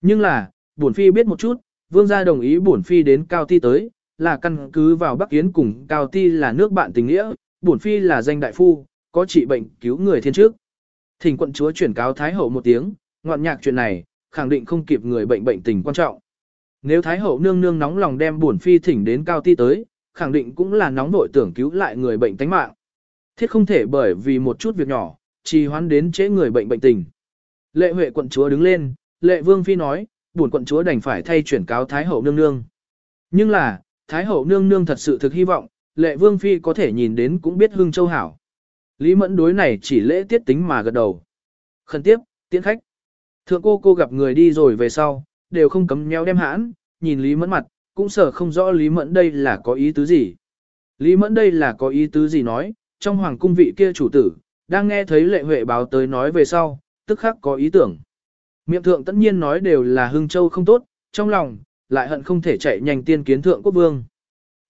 S1: Nhưng là, buồn phi biết một chút, vương gia đồng ý buồn phi đến cao ti tới, là căn cứ vào Bắc Yến cùng cao ti là nước bạn tình nghĩa, bổn phi là danh đại phu, có trị bệnh cứu người thiên trước. Thỉnh quận chúa chuyển cáo Thái hậu một tiếng, ngoạn nhạc chuyện này, khẳng định không kịp người bệnh bệnh tình quan trọng. Nếu Thái hậu nương nương nóng lòng đem bổn phi thỉnh đến cao ti tới, khẳng định cũng là nóng nội tưởng cứu lại người bệnh tánh mạng. Thiết không thể bởi vì một chút việc nhỏ, trì hoãn đến chế người bệnh bệnh tình. Lệ Huệ quận chúa đứng lên, Lệ Vương phi nói, bổn quận chúa đành phải thay chuyển cáo Thái hậu nương nương. Nhưng là, Thái hậu nương nương thật sự thực hy vọng, Lệ Vương phi có thể nhìn đến cũng biết hương châu hảo. Lý Mẫn đối này chỉ lễ tiết tính mà gật đầu. Khẩn tiếp, tiễn khách. Thượng cô cô gặp người đi rồi về sau, đều không cấm nheo đem hãn, nhìn Lý Mẫn mặt, cũng sợ không rõ Lý Mẫn đây là có ý tứ gì. Lý Mẫn đây là có ý tứ gì nói, trong hoàng cung vị kia chủ tử, đang nghe thấy lệ huệ báo tới nói về sau, tức khắc có ý tưởng. Miệng thượng tất nhiên nói đều là hương châu không tốt, trong lòng, lại hận không thể chạy nhanh tiên kiến thượng quốc vương.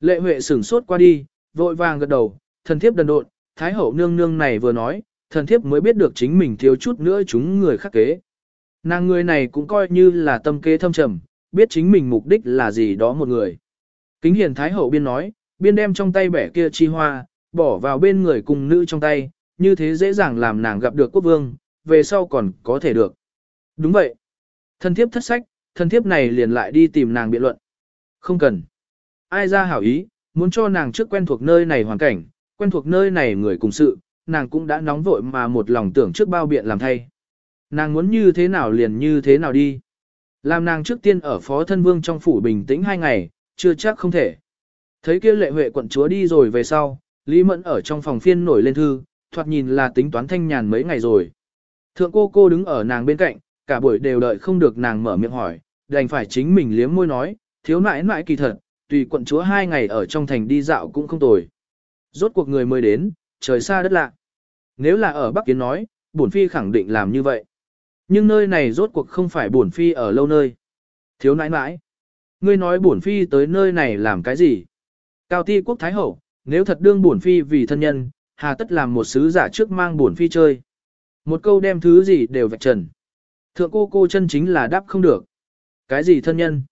S1: Lệ huệ sửng sốt qua đi, vội vàng gật đầu, thần thiếp đần độn, thái hậu nương nương này vừa nói, thần thiếp mới biết được chính mình thiếu chút nữa chúng người khắc kế. Nàng người này cũng coi như là tâm kế thâm trầm, biết chính mình mục đích là gì đó một người. Kính hiền thái hậu biên nói, biên đem trong tay bẻ kia chi hoa, bỏ vào bên người cùng nữ trong tay, như thế dễ dàng làm nàng gặp được quốc vương, về sau còn có thể được. Đúng vậy. thần thiếp thất sách, thân thiếp này liền lại đi tìm nàng biện luận. Không cần. Ai ra hảo ý, muốn cho nàng trước quen thuộc nơi này hoàn cảnh, quen thuộc nơi này người cùng sự, nàng cũng đã nóng vội mà một lòng tưởng trước bao biện làm thay. Nàng muốn như thế nào liền như thế nào đi. Làm nàng trước tiên ở phó thân vương trong phủ bình tĩnh hai ngày, chưa chắc không thể. Thấy kia lệ huệ quận chúa đi rồi về sau, Lý Mẫn ở trong phòng phiên nổi lên thư, thoạt nhìn là tính toán thanh nhàn mấy ngày rồi. Thượng cô cô đứng ở nàng bên cạnh, cả buổi đều đợi không được nàng mở miệng hỏi, đành phải chính mình liếm môi nói, thiếu nãi nãi kỳ thật, tùy quận chúa hai ngày ở trong thành đi dạo cũng không tồi. Rốt cuộc người mới đến, trời xa đất lạ. Nếu là ở Bắc Kiến nói, bổn phi khẳng định làm như vậy. Nhưng nơi này rốt cuộc không phải bổn phi ở lâu nơi. Thiếu nãi nãi. Ngươi nói bổn phi tới nơi này làm cái gì? Cao ti quốc thái hậu, nếu thật đương bổn phi vì thân nhân, hà tất làm một sứ giả trước mang bổn phi chơi. Một câu đem thứ gì đều vạch trần. Thượng cô cô chân chính là đáp không được. Cái gì thân nhân?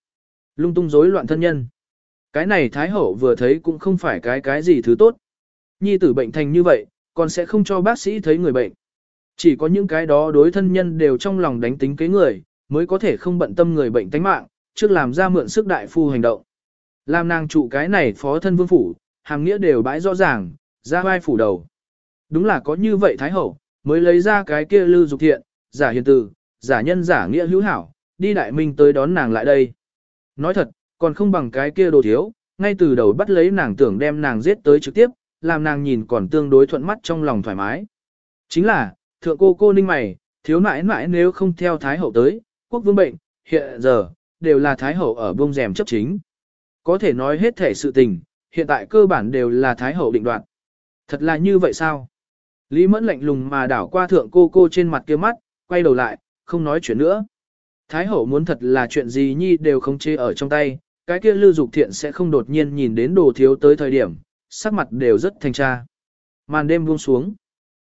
S1: Lung tung rối loạn thân nhân. Cái này Thái Hậu vừa thấy cũng không phải cái cái gì thứ tốt. Nhi tử bệnh thành như vậy, còn sẽ không cho bác sĩ thấy người bệnh. Chỉ có những cái đó đối thân nhân đều trong lòng đánh tính kế người, mới có thể không bận tâm người bệnh tánh mạng, trước làm ra mượn sức đại phu hành động. Làm nàng trụ cái này phó thân vương phủ, hàng nghĩa đều bãi rõ ràng, ra vai phủ đầu. Đúng là có như vậy Thái Hậu, mới lấy ra cái kia lưu dục thiện, giả hiền tử, giả nhân giả nghĩa hữu hảo, đi đại minh tới đón nàng lại đây. Nói thật, còn không bằng cái kia đồ thiếu, ngay từ đầu bắt lấy nàng tưởng đem nàng giết tới trực tiếp, làm nàng nhìn còn tương đối thuận mắt trong lòng thoải mái. Chính là, thượng cô cô ninh mày, thiếu nãi nãi nếu không theo Thái Hậu tới, quốc vương bệnh, hiện giờ, đều là Thái Hậu ở bông rèm chấp chính. Có thể nói hết thể sự tình, hiện tại cơ bản đều là Thái Hậu định đoạt. Thật là như vậy sao? Lý Mẫn lạnh lùng mà đảo qua thượng cô cô trên mặt kia mắt, quay đầu lại, không nói chuyện nữa. Thái hậu muốn thật là chuyện gì nhi đều không chê ở trong tay, cái kia lưu dục thiện sẽ không đột nhiên nhìn đến đồ thiếu tới thời điểm, sắc mặt đều rất thanh tra. Màn đêm buông xuống.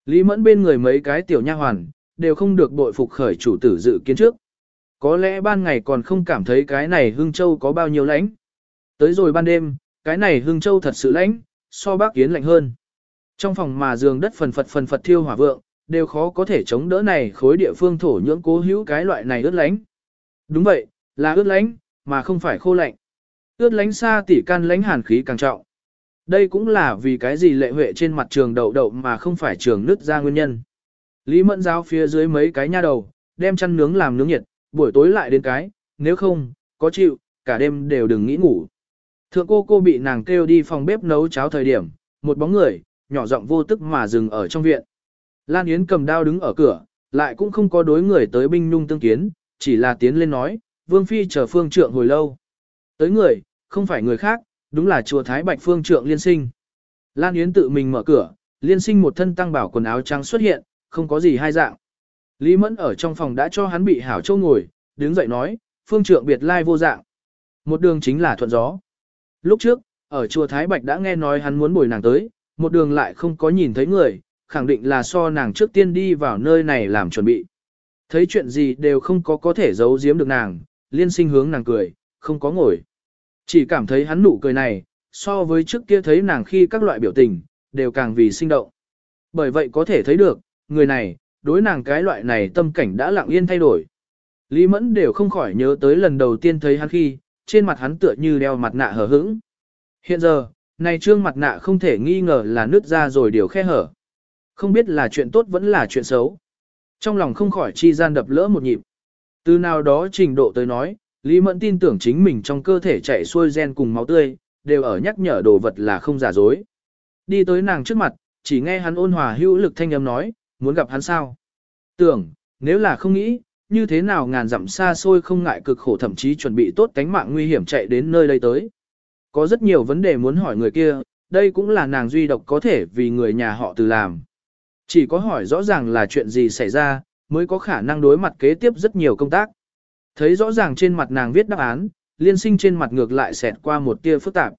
S1: Lý Mẫn bên người mấy cái tiểu nha hoàn, đều không được bội phục khởi chủ tử dự kiến trước. Có lẽ ban ngày còn không cảm thấy cái này Hương Châu có bao nhiêu lãnh. Tới rồi ban đêm, cái này Hương Châu thật sự lãnh, so bác kiến lạnh hơn. Trong phòng mà giường đất phần phật phần phật thiêu hỏa vượng, đều khó có thể chống đỡ này khối địa phương thổ nhưỡng cố hữu cái loại này ướt lánh. Đúng vậy, là ướt lánh, mà không phải khô lạnh. Ướt lánh xa tỉ can lánh hàn khí càng trọng. Đây cũng là vì cái gì lệ huệ trên mặt trường đậu đậu mà không phải trường nứt ra nguyên nhân. Lý mẫn giáo phía dưới mấy cái nha đầu, đem chăn nướng làm nướng nhiệt, buổi tối lại đến cái, nếu không, có chịu, cả đêm đều đừng nghĩ ngủ. Thượng cô cô bị nàng kêu đi phòng bếp nấu cháo thời điểm, một bóng người, nhỏ giọng vô tức mà dừng ở trong viện. Lan Yến cầm đao đứng ở cửa, lại cũng không có đối người tới binh nhung tương kiến, chỉ là tiến lên nói, Vương Phi chờ phương trượng hồi lâu. Tới người, không phải người khác, đúng là chùa Thái Bạch phương trượng liên sinh. Lan Yến tự mình mở cửa, liên sinh một thân tăng bảo quần áo trắng xuất hiện, không có gì hai dạng. Lý Mẫn ở trong phòng đã cho hắn bị hảo châu ngồi, đứng dậy nói, phương trượng biệt lai vô dạng. Một đường chính là thuận gió. Lúc trước, ở chùa Thái Bạch đã nghe nói hắn muốn bồi nàng tới, một đường lại không có nhìn thấy người, khẳng định là so nàng trước tiên đi vào nơi này làm chuẩn bị. Thấy chuyện gì đều không có có thể giấu giếm được nàng, liên sinh hướng nàng cười, không có ngồi. Chỉ cảm thấy hắn nụ cười này, so với trước kia thấy nàng khi các loại biểu tình, đều càng vì sinh động. Bởi vậy có thể thấy được, người này, đối nàng cái loại này tâm cảnh đã lặng yên thay đổi. Lý Mẫn đều không khỏi nhớ tới lần đầu tiên thấy hắn khi, trên mặt hắn tựa như đeo mặt nạ hở hững. Hiện giờ, này trương mặt nạ không thể nghi ngờ là nứt ra rồi điều khe hở. Không biết là chuyện tốt vẫn là chuyện xấu. Trong lòng không khỏi chi gian đập lỡ một nhịp. Từ nào đó trình độ tới nói, Lý Mẫn tin tưởng chính mình trong cơ thể chạy xuôi gen cùng máu tươi, đều ở nhắc nhở đồ vật là không giả dối. Đi tới nàng trước mặt, chỉ nghe hắn ôn hòa hữu lực thanh âm nói, muốn gặp hắn sao? Tưởng, nếu là không nghĩ, như thế nào ngàn dặm xa xôi không ngại cực khổ thậm chí chuẩn bị tốt cánh mạng nguy hiểm chạy đến nơi đây tới. Có rất nhiều vấn đề muốn hỏi người kia, đây cũng là nàng duy độc có thể vì người nhà họ từ làm. Chỉ có hỏi rõ ràng là chuyện gì xảy ra, mới có khả năng đối mặt kế tiếp rất nhiều công tác. Thấy rõ ràng trên mặt nàng viết đáp án, liên sinh trên mặt ngược lại xẹt qua một tia phức tạp.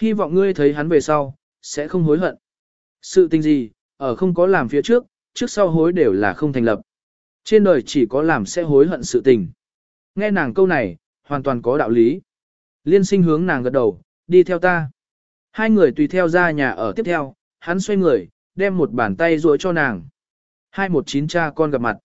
S1: Hy vọng ngươi thấy hắn về sau, sẽ không hối hận. Sự tình gì, ở không có làm phía trước, trước sau hối đều là không thành lập. Trên đời chỉ có làm sẽ hối hận sự tình. Nghe nàng câu này, hoàn toàn có đạo lý. Liên sinh hướng nàng gật đầu, đi theo ta. Hai người tùy theo ra nhà ở tiếp theo, hắn xoay người, đem một bàn tay ruội cho nàng. Hai một chín cha con gặp mặt.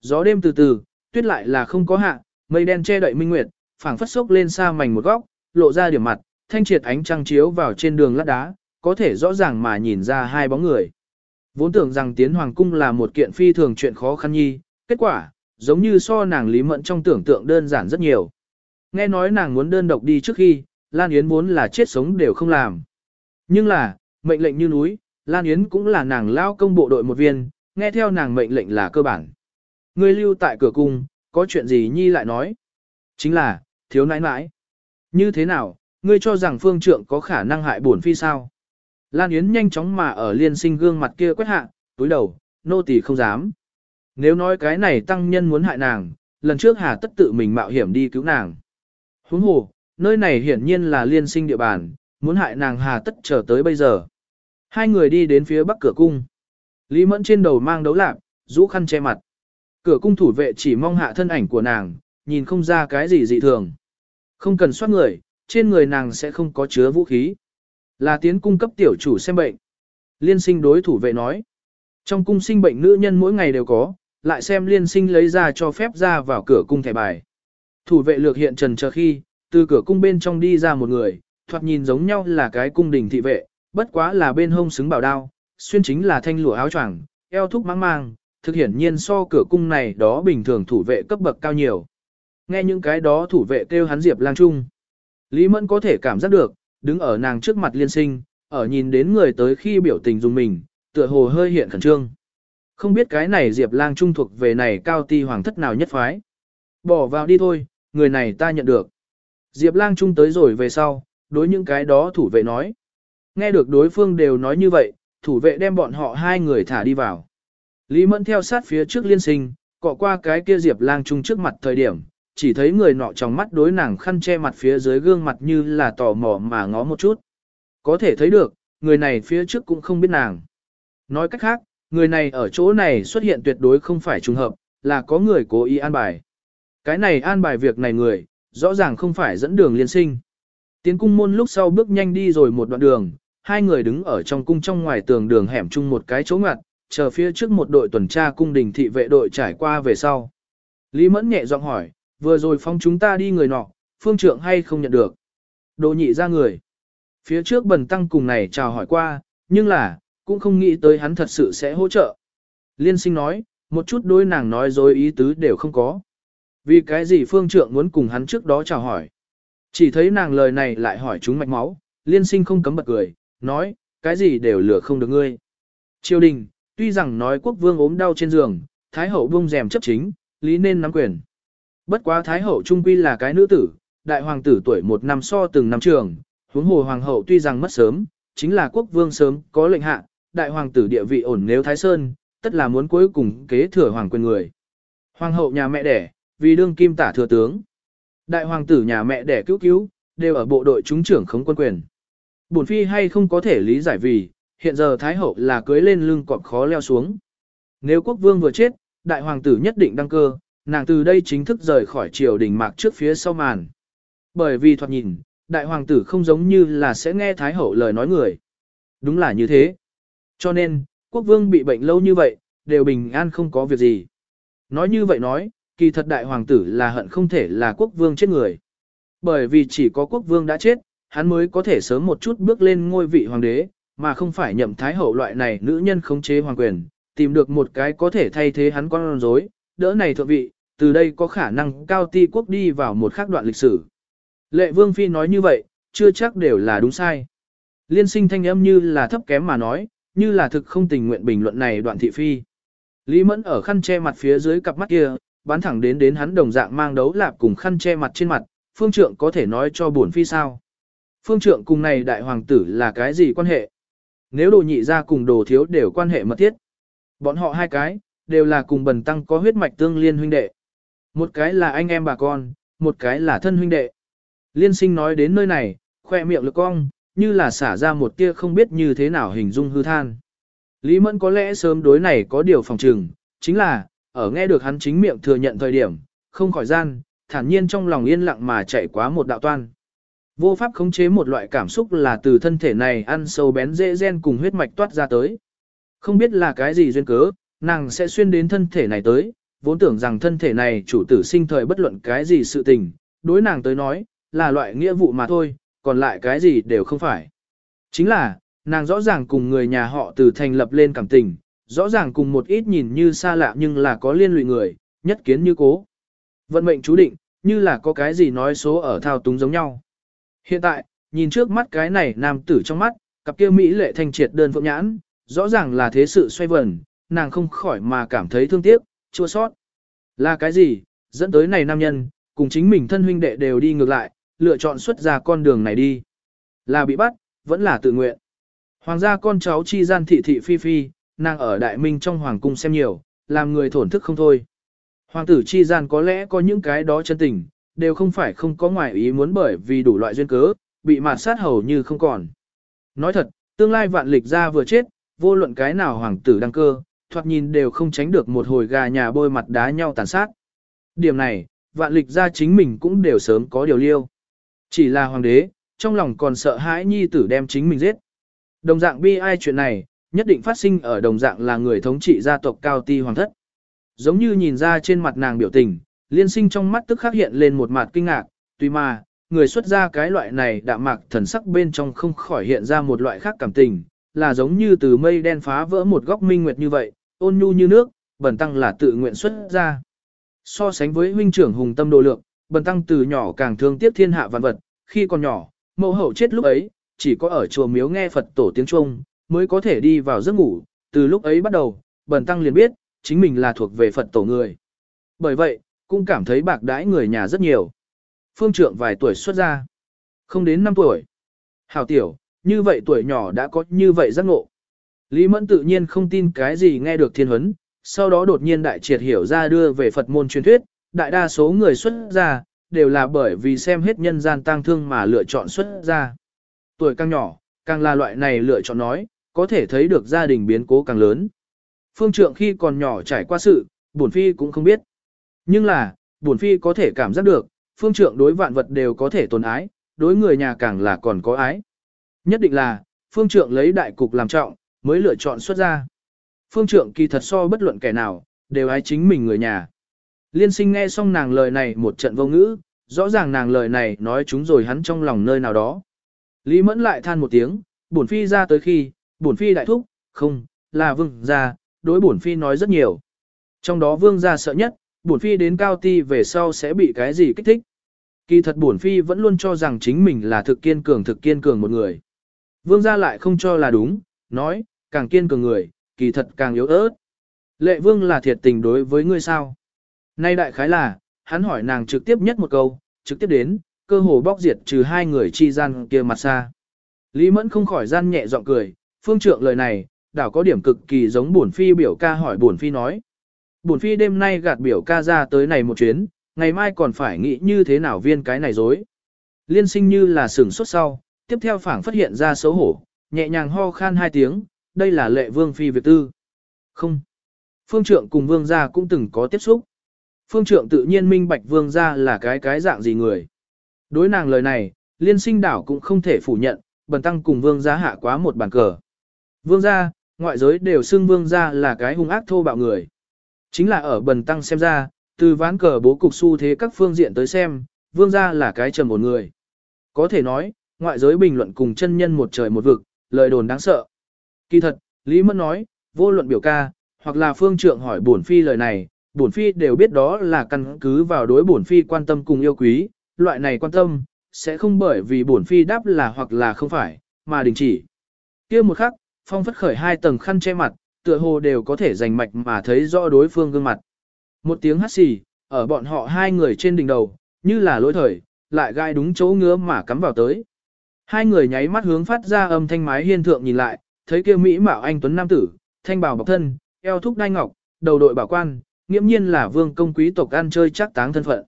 S1: Gió đêm từ từ, tuyết lại là không có hạ, mây đen che đậy minh nguyệt, phảng phất sốc lên xa mảnh một góc, lộ ra điểm mặt, thanh triệt ánh trăng chiếu vào trên đường lát đá, có thể rõ ràng mà nhìn ra hai bóng người. Vốn tưởng rằng tiến hoàng cung là một kiện phi thường chuyện khó khăn nhi, kết quả, giống như so nàng lý mẫn trong tưởng tượng đơn giản rất nhiều. Nghe nói nàng muốn đơn độc đi trước khi, Lan Yến muốn là chết sống đều không làm. Nhưng là, mệnh lệnh như núi, Lan Yến cũng là nàng lao công bộ đội một viên, nghe theo nàng mệnh lệnh là cơ bản. Ngươi lưu tại cửa cung, có chuyện gì nhi lại nói. Chính là, thiếu nãi nãi. Như thế nào, ngươi cho rằng phương trượng có khả năng hại bổn phi sao? Lan Yến nhanh chóng mà ở liên sinh gương mặt kia quét hạ, túi đầu, nô tỳ không dám. Nếu nói cái này tăng nhân muốn hại nàng, lần trước hà tất tự mình mạo hiểm đi cứu nàng. Huống hồ, nơi này hiển nhiên là liên sinh địa bàn, muốn hại nàng hà tất chờ tới bây giờ. Hai người đi đến phía bắc cửa cung. Lý Mẫn trên đầu mang đấu lạp, rũ khăn che mặt. Cửa cung thủ vệ chỉ mong hạ thân ảnh của nàng, nhìn không ra cái gì dị thường. Không cần soát người, trên người nàng sẽ không có chứa vũ khí. Là tiến cung cấp tiểu chủ xem bệnh. Liên sinh đối thủ vệ nói. Trong cung sinh bệnh nữ nhân mỗi ngày đều có, lại xem liên sinh lấy ra cho phép ra vào cửa cung thẻ bài. Thủ vệ lược hiện trần chờ khi, từ cửa cung bên trong đi ra một người, thoạt nhìn giống nhau là cái cung đình thị vệ, bất quá là bên hông xứng bảo đao, xuyên chính là thanh lụa áo choàng, eo thúc mang mang, thực hiển nhiên so cửa cung này đó bình thường thủ vệ cấp bậc cao nhiều. Nghe những cái đó thủ vệ kêu hắn Diệp Lang Trung. Lý Mẫn có thể cảm giác được, đứng ở nàng trước mặt liên sinh, ở nhìn đến người tới khi biểu tình dùng mình, tựa hồ hơi hiện khẩn trương. Không biết cái này Diệp Lang Trung thuộc về này cao ti hoàng thất nào nhất phái. Bỏ vào đi thôi, người này ta nhận được. Diệp Lang Trung tới rồi về sau, đối những cái đó thủ vệ nói. Nghe được đối phương đều nói như vậy, thủ vệ đem bọn họ hai người thả đi vào. Lý Mẫn theo sát phía trước liên sinh, cọ qua cái kia Diệp Lang Trung trước mặt thời điểm, chỉ thấy người nọ trong mắt đối nàng khăn che mặt phía dưới gương mặt như là tò mò mà ngó một chút. Có thể thấy được, người này phía trước cũng không biết nàng. Nói cách khác, người này ở chỗ này xuất hiện tuyệt đối không phải trùng hợp, là có người cố ý an bài. Cái này an bài việc này người, rõ ràng không phải dẫn đường liên sinh. Tiến cung môn lúc sau bước nhanh đi rồi một đoạn đường, hai người đứng ở trong cung trong ngoài tường đường hẻm chung một cái chỗ ngặt, chờ phía trước một đội tuần tra cung đình thị vệ đội trải qua về sau. Lý Mẫn nhẹ giọng hỏi, vừa rồi phong chúng ta đi người nọ, phương trượng hay không nhận được. Đồ nhị ra người. Phía trước bần tăng cùng này chào hỏi qua, nhưng là, cũng không nghĩ tới hắn thật sự sẽ hỗ trợ. Liên sinh nói, một chút đối nàng nói dối ý tứ đều không có. Vì cái gì phương trượng muốn cùng hắn trước đó chào hỏi. Chỉ thấy nàng lời này lại hỏi chúng mạch máu, liên sinh không cấm bật cười, nói, cái gì đều lừa không được ngươi. Triều đình, tuy rằng nói quốc vương ốm đau trên giường, thái hậu buông rèm chấp chính, lý nên nắm quyền. Bất quá thái hậu trung quy là cái nữ tử, đại hoàng tử tuổi một năm so từng năm trường, huống hồ hoàng hậu tuy rằng mất sớm, chính là quốc vương sớm có lệnh hạ, đại hoàng tử địa vị ổn nếu thái sơn, tất là muốn cuối cùng kế thừa hoàng quyền người. Hoàng hậu nhà mẹ đẻ, vì đương kim tả thừa tướng. Đại hoàng tử nhà mẹ đẻ cứu cứu, đều ở bộ đội chúng trưởng khống quân quyền. Bổn phi hay không có thể lý giải vì, hiện giờ Thái Hậu là cưới lên lưng cọp khó leo xuống. Nếu quốc vương vừa chết, đại hoàng tử nhất định đăng cơ, nàng từ đây chính thức rời khỏi triều đình mạc trước phía sau màn. Bởi vì thoạt nhìn, đại hoàng tử không giống như là sẽ nghe Thái Hậu lời nói người. Đúng là như thế. Cho nên, quốc vương bị bệnh lâu như vậy, đều bình an không có việc gì. Nói như vậy nói, kỳ thật đại hoàng tử là hận không thể là quốc vương chết người. Bởi vì chỉ có quốc vương đã chết, hắn mới có thể sớm một chút bước lên ngôi vị hoàng đế, mà không phải nhậm thái hậu loại này nữ nhân khống chế hoàng quyền, tìm được một cái có thể thay thế hắn con rối, đỡ này thượng vị, từ đây có khả năng cao ti quốc đi vào một khác đoạn lịch sử. Lệ vương phi nói như vậy, chưa chắc đều là đúng sai. Liên sinh thanh âm như là thấp kém mà nói, như là thực không tình nguyện bình luận này đoạn thị phi. Lý mẫn ở khăn che mặt phía dưới cặp mắt kia, bán thẳng đến đến hắn đồng dạng mang đấu lạp cùng khăn che mặt trên mặt, phương trượng có thể nói cho buồn phi sao. Phương trượng cùng này đại hoàng tử là cái gì quan hệ? Nếu đồ nhị ra cùng đồ thiếu đều quan hệ mật thiết. Bọn họ hai cái, đều là cùng bần tăng có huyết mạch tương liên huynh đệ. Một cái là anh em bà con, một cái là thân huynh đệ. Liên sinh nói đến nơi này, khoe miệng lực cong, như là xả ra một tia không biết như thế nào hình dung hư than. Lý Mẫn có lẽ sớm đối này có điều phòng trừng, chính là, ở nghe được hắn chính miệng thừa nhận thời điểm, không khỏi gian, thản nhiên trong lòng yên lặng mà chạy quá một đạo toan. Vô pháp khống chế một loại cảm xúc là từ thân thể này ăn sâu bén dễ gen cùng huyết mạch toát ra tới. Không biết là cái gì duyên cớ, nàng sẽ xuyên đến thân thể này tới, vốn tưởng rằng thân thể này chủ tử sinh thời bất luận cái gì sự tình, đối nàng tới nói, là loại nghĩa vụ mà thôi, còn lại cái gì đều không phải. Chính là, nàng rõ ràng cùng người nhà họ từ thành lập lên cảm tình, rõ ràng cùng một ít nhìn như xa lạ nhưng là có liên lụy người, nhất kiến như cố. Vận mệnh chú định, như là có cái gì nói số ở thao túng giống nhau. Hiện tại, nhìn trước mắt cái này nam tử trong mắt, cặp kia Mỹ lệ thanh triệt đơn phượng nhãn, rõ ràng là thế sự xoay vần, nàng không khỏi mà cảm thấy thương tiếc, chua sót. Là cái gì, dẫn tới này nam nhân, cùng chính mình thân huynh đệ đều đi ngược lại, lựa chọn xuất ra con đường này đi. Là bị bắt, vẫn là tự nguyện. Hoàng gia con cháu chi gian thị thị phi phi, nàng ở đại minh trong hoàng cung xem nhiều, làm người thổn thức không thôi. Hoàng tử chi gian có lẽ có những cái đó chân tình, đều không phải không có ngoại ý muốn bởi vì đủ loại duyên cớ, bị mạt sát hầu như không còn. Nói thật, tương lai vạn lịch ra vừa chết, vô luận cái nào hoàng tử đăng cơ, thoạt nhìn đều không tránh được một hồi gà nhà bôi mặt đá nhau tàn sát. Điểm này, vạn lịch ra chính mình cũng đều sớm có điều liêu. Chỉ là hoàng đế, trong lòng còn sợ hãi nhi tử đem chính mình giết. Đồng dạng bi ai chuyện này, nhất định phát sinh ở đồng dạng là người thống trị gia tộc cao ti hoàng thất. Giống như nhìn ra trên mặt nàng biểu tình, liên sinh trong mắt tức khắc hiện lên một mặt kinh ngạc, tuy mà, người xuất ra cái loại này đạm mạc thần sắc bên trong không khỏi hiện ra một loại khác cảm tình, là giống như từ mây đen phá vỡ một góc minh nguyệt như vậy, ôn nhu như nước, bần tăng là tự nguyện xuất ra. So sánh với huynh trưởng hùng tâm độ lượng, bần tăng từ nhỏ càng thương tiếc thiên hạ vạn vật, khi còn nhỏ, mẫu hậu chết lúc ấy, chỉ có ở chùa miếu nghe Phật tổ tiếng Trung, mới có thể đi vào giấc ngủ, từ lúc ấy bắt đầu, bần tăng liền biết, chính mình là thuộc về Phật tổ người. Bởi vậy, cũng cảm thấy bạc đãi người nhà rất nhiều. Phương trượng vài tuổi xuất ra, không đến 5 tuổi. Hảo tiểu, như vậy tuổi nhỏ đã có như vậy giác ngộ. Lý Mẫn tự nhiên không tin cái gì nghe được thiên huấn, sau đó đột nhiên đại triệt hiểu ra đưa về Phật môn truyền thuyết, đại đa số người xuất ra, đều là bởi vì xem hết nhân gian tang thương mà lựa chọn xuất ra. Tuổi càng nhỏ, càng là loại này lựa chọn nói, có thể thấy được gia đình biến cố càng lớn. Phương trượng khi còn nhỏ trải qua sự, bổn phi cũng không biết. Nhưng là, bổn phi có thể cảm giác được, phương trượng đối vạn vật đều có thể tồn ái, đối người nhà càng là còn có ái. Nhất định là, phương trượng lấy đại cục làm trọng, mới lựa chọn xuất ra. Phương trượng kỳ thật so bất luận kẻ nào, đều ái chính mình người nhà. Liên sinh nghe xong nàng lời này một trận vô ngữ, rõ ràng nàng lời này nói chúng rồi hắn trong lòng nơi nào đó. Lý mẫn lại than một tiếng, bổn phi ra tới khi, bổn phi đại thúc, không, là vương gia, đối bổn phi nói rất nhiều. Trong đó vương gia sợ nhất, bổn phi đến cao ti về sau sẽ bị cái gì kích thích. Kỳ thật bổn phi vẫn luôn cho rằng chính mình là thực kiên cường thực kiên cường một người. Vương gia lại không cho là đúng, nói, càng kiên cường người, kỳ thật càng yếu ớt. Lệ vương là thiệt tình đối với ngươi sao? Nay đại khái là, hắn hỏi nàng trực tiếp nhất một câu, trực tiếp đến, cơ hồ bóc diệt trừ hai người chi gian kia mặt xa. Lý Mẫn không khỏi gian nhẹ giọng cười, phương trượng lời này, đảo có điểm cực kỳ giống bổn phi biểu ca hỏi bổn phi nói. Bổn phi đêm nay gạt biểu ca ra tới này một chuyến, ngày mai còn phải nghĩ như thế nào viên cái này dối. Liên sinh như là sừng sốt sau, tiếp theo phảng phát hiện ra xấu hổ, nhẹ nhàng ho khan hai tiếng, đây là lệ vương phi việc tư. Không. Phương trượng cùng vương gia cũng từng có tiếp xúc. Phương trượng tự nhiên minh bạch vương gia là cái cái dạng gì người. Đối nàng lời này, liên sinh đảo cũng không thể phủ nhận, bần tăng cùng vương gia hạ quá một bàn cờ. Vương gia, ngoại giới đều xưng vương gia là cái hung ác thô bạo người. Chính là ở bần tăng xem ra, từ ván cờ bố cục xu thế các phương diện tới xem, vương gia là cái trầm một người. Có thể nói, ngoại giới bình luận cùng chân nhân một trời một vực, lời đồn đáng sợ. Kỳ thật, Lý Mẫn nói, vô luận biểu ca, hoặc là phương trượng hỏi bổn phi lời này, bổn phi đều biết đó là căn cứ vào đối bổn phi quan tâm cùng yêu quý, loại này quan tâm, sẽ không bởi vì bổn phi đáp là hoặc là không phải, mà đình chỉ. kia một khắc, phong phất khởi hai tầng khăn che mặt, tựa hồ đều có thể rành mạch mà thấy rõ đối phương gương mặt. Một tiếng hắt xì, ở bọn họ hai người trên đỉnh đầu, như là lỗi thời, lại gai đúng chỗ ngứa mà cắm vào tới. Hai người nháy mắt hướng phát ra âm thanh mái hiên thượng nhìn lại, thấy kia Mỹ mạo anh Tuấn Nam Tử, thanh bào bọc thân, eo thúc đai ngọc, đầu đội bảo quan, nghiễm nhiên là vương công quý tộc ăn chơi chắc táng thân phận.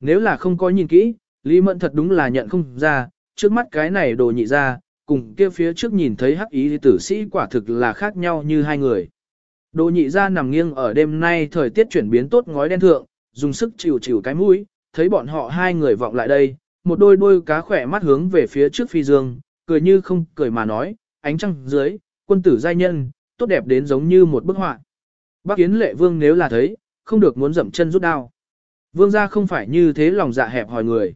S1: Nếu là không có nhìn kỹ, Lý Mẫn thật đúng là nhận không ra, trước mắt cái này đồ nhị ra, cùng kia phía trước nhìn thấy hắc ý tử sĩ quả thực là khác nhau như hai người. Đồ nhị ra nằm nghiêng ở đêm nay thời tiết chuyển biến tốt ngói đen thượng, dùng sức chịu chịu cái mũi, thấy bọn họ hai người vọng lại đây, một đôi đôi cá khỏe mắt hướng về phía trước phi dương, cười như không cười mà nói, ánh trăng dưới, quân tử giai nhân, tốt đẹp đến giống như một bức họa. Bác Kiến Lệ Vương nếu là thấy, không được muốn dậm chân rút đao. Vương gia không phải như thế lòng dạ hẹp hỏi người.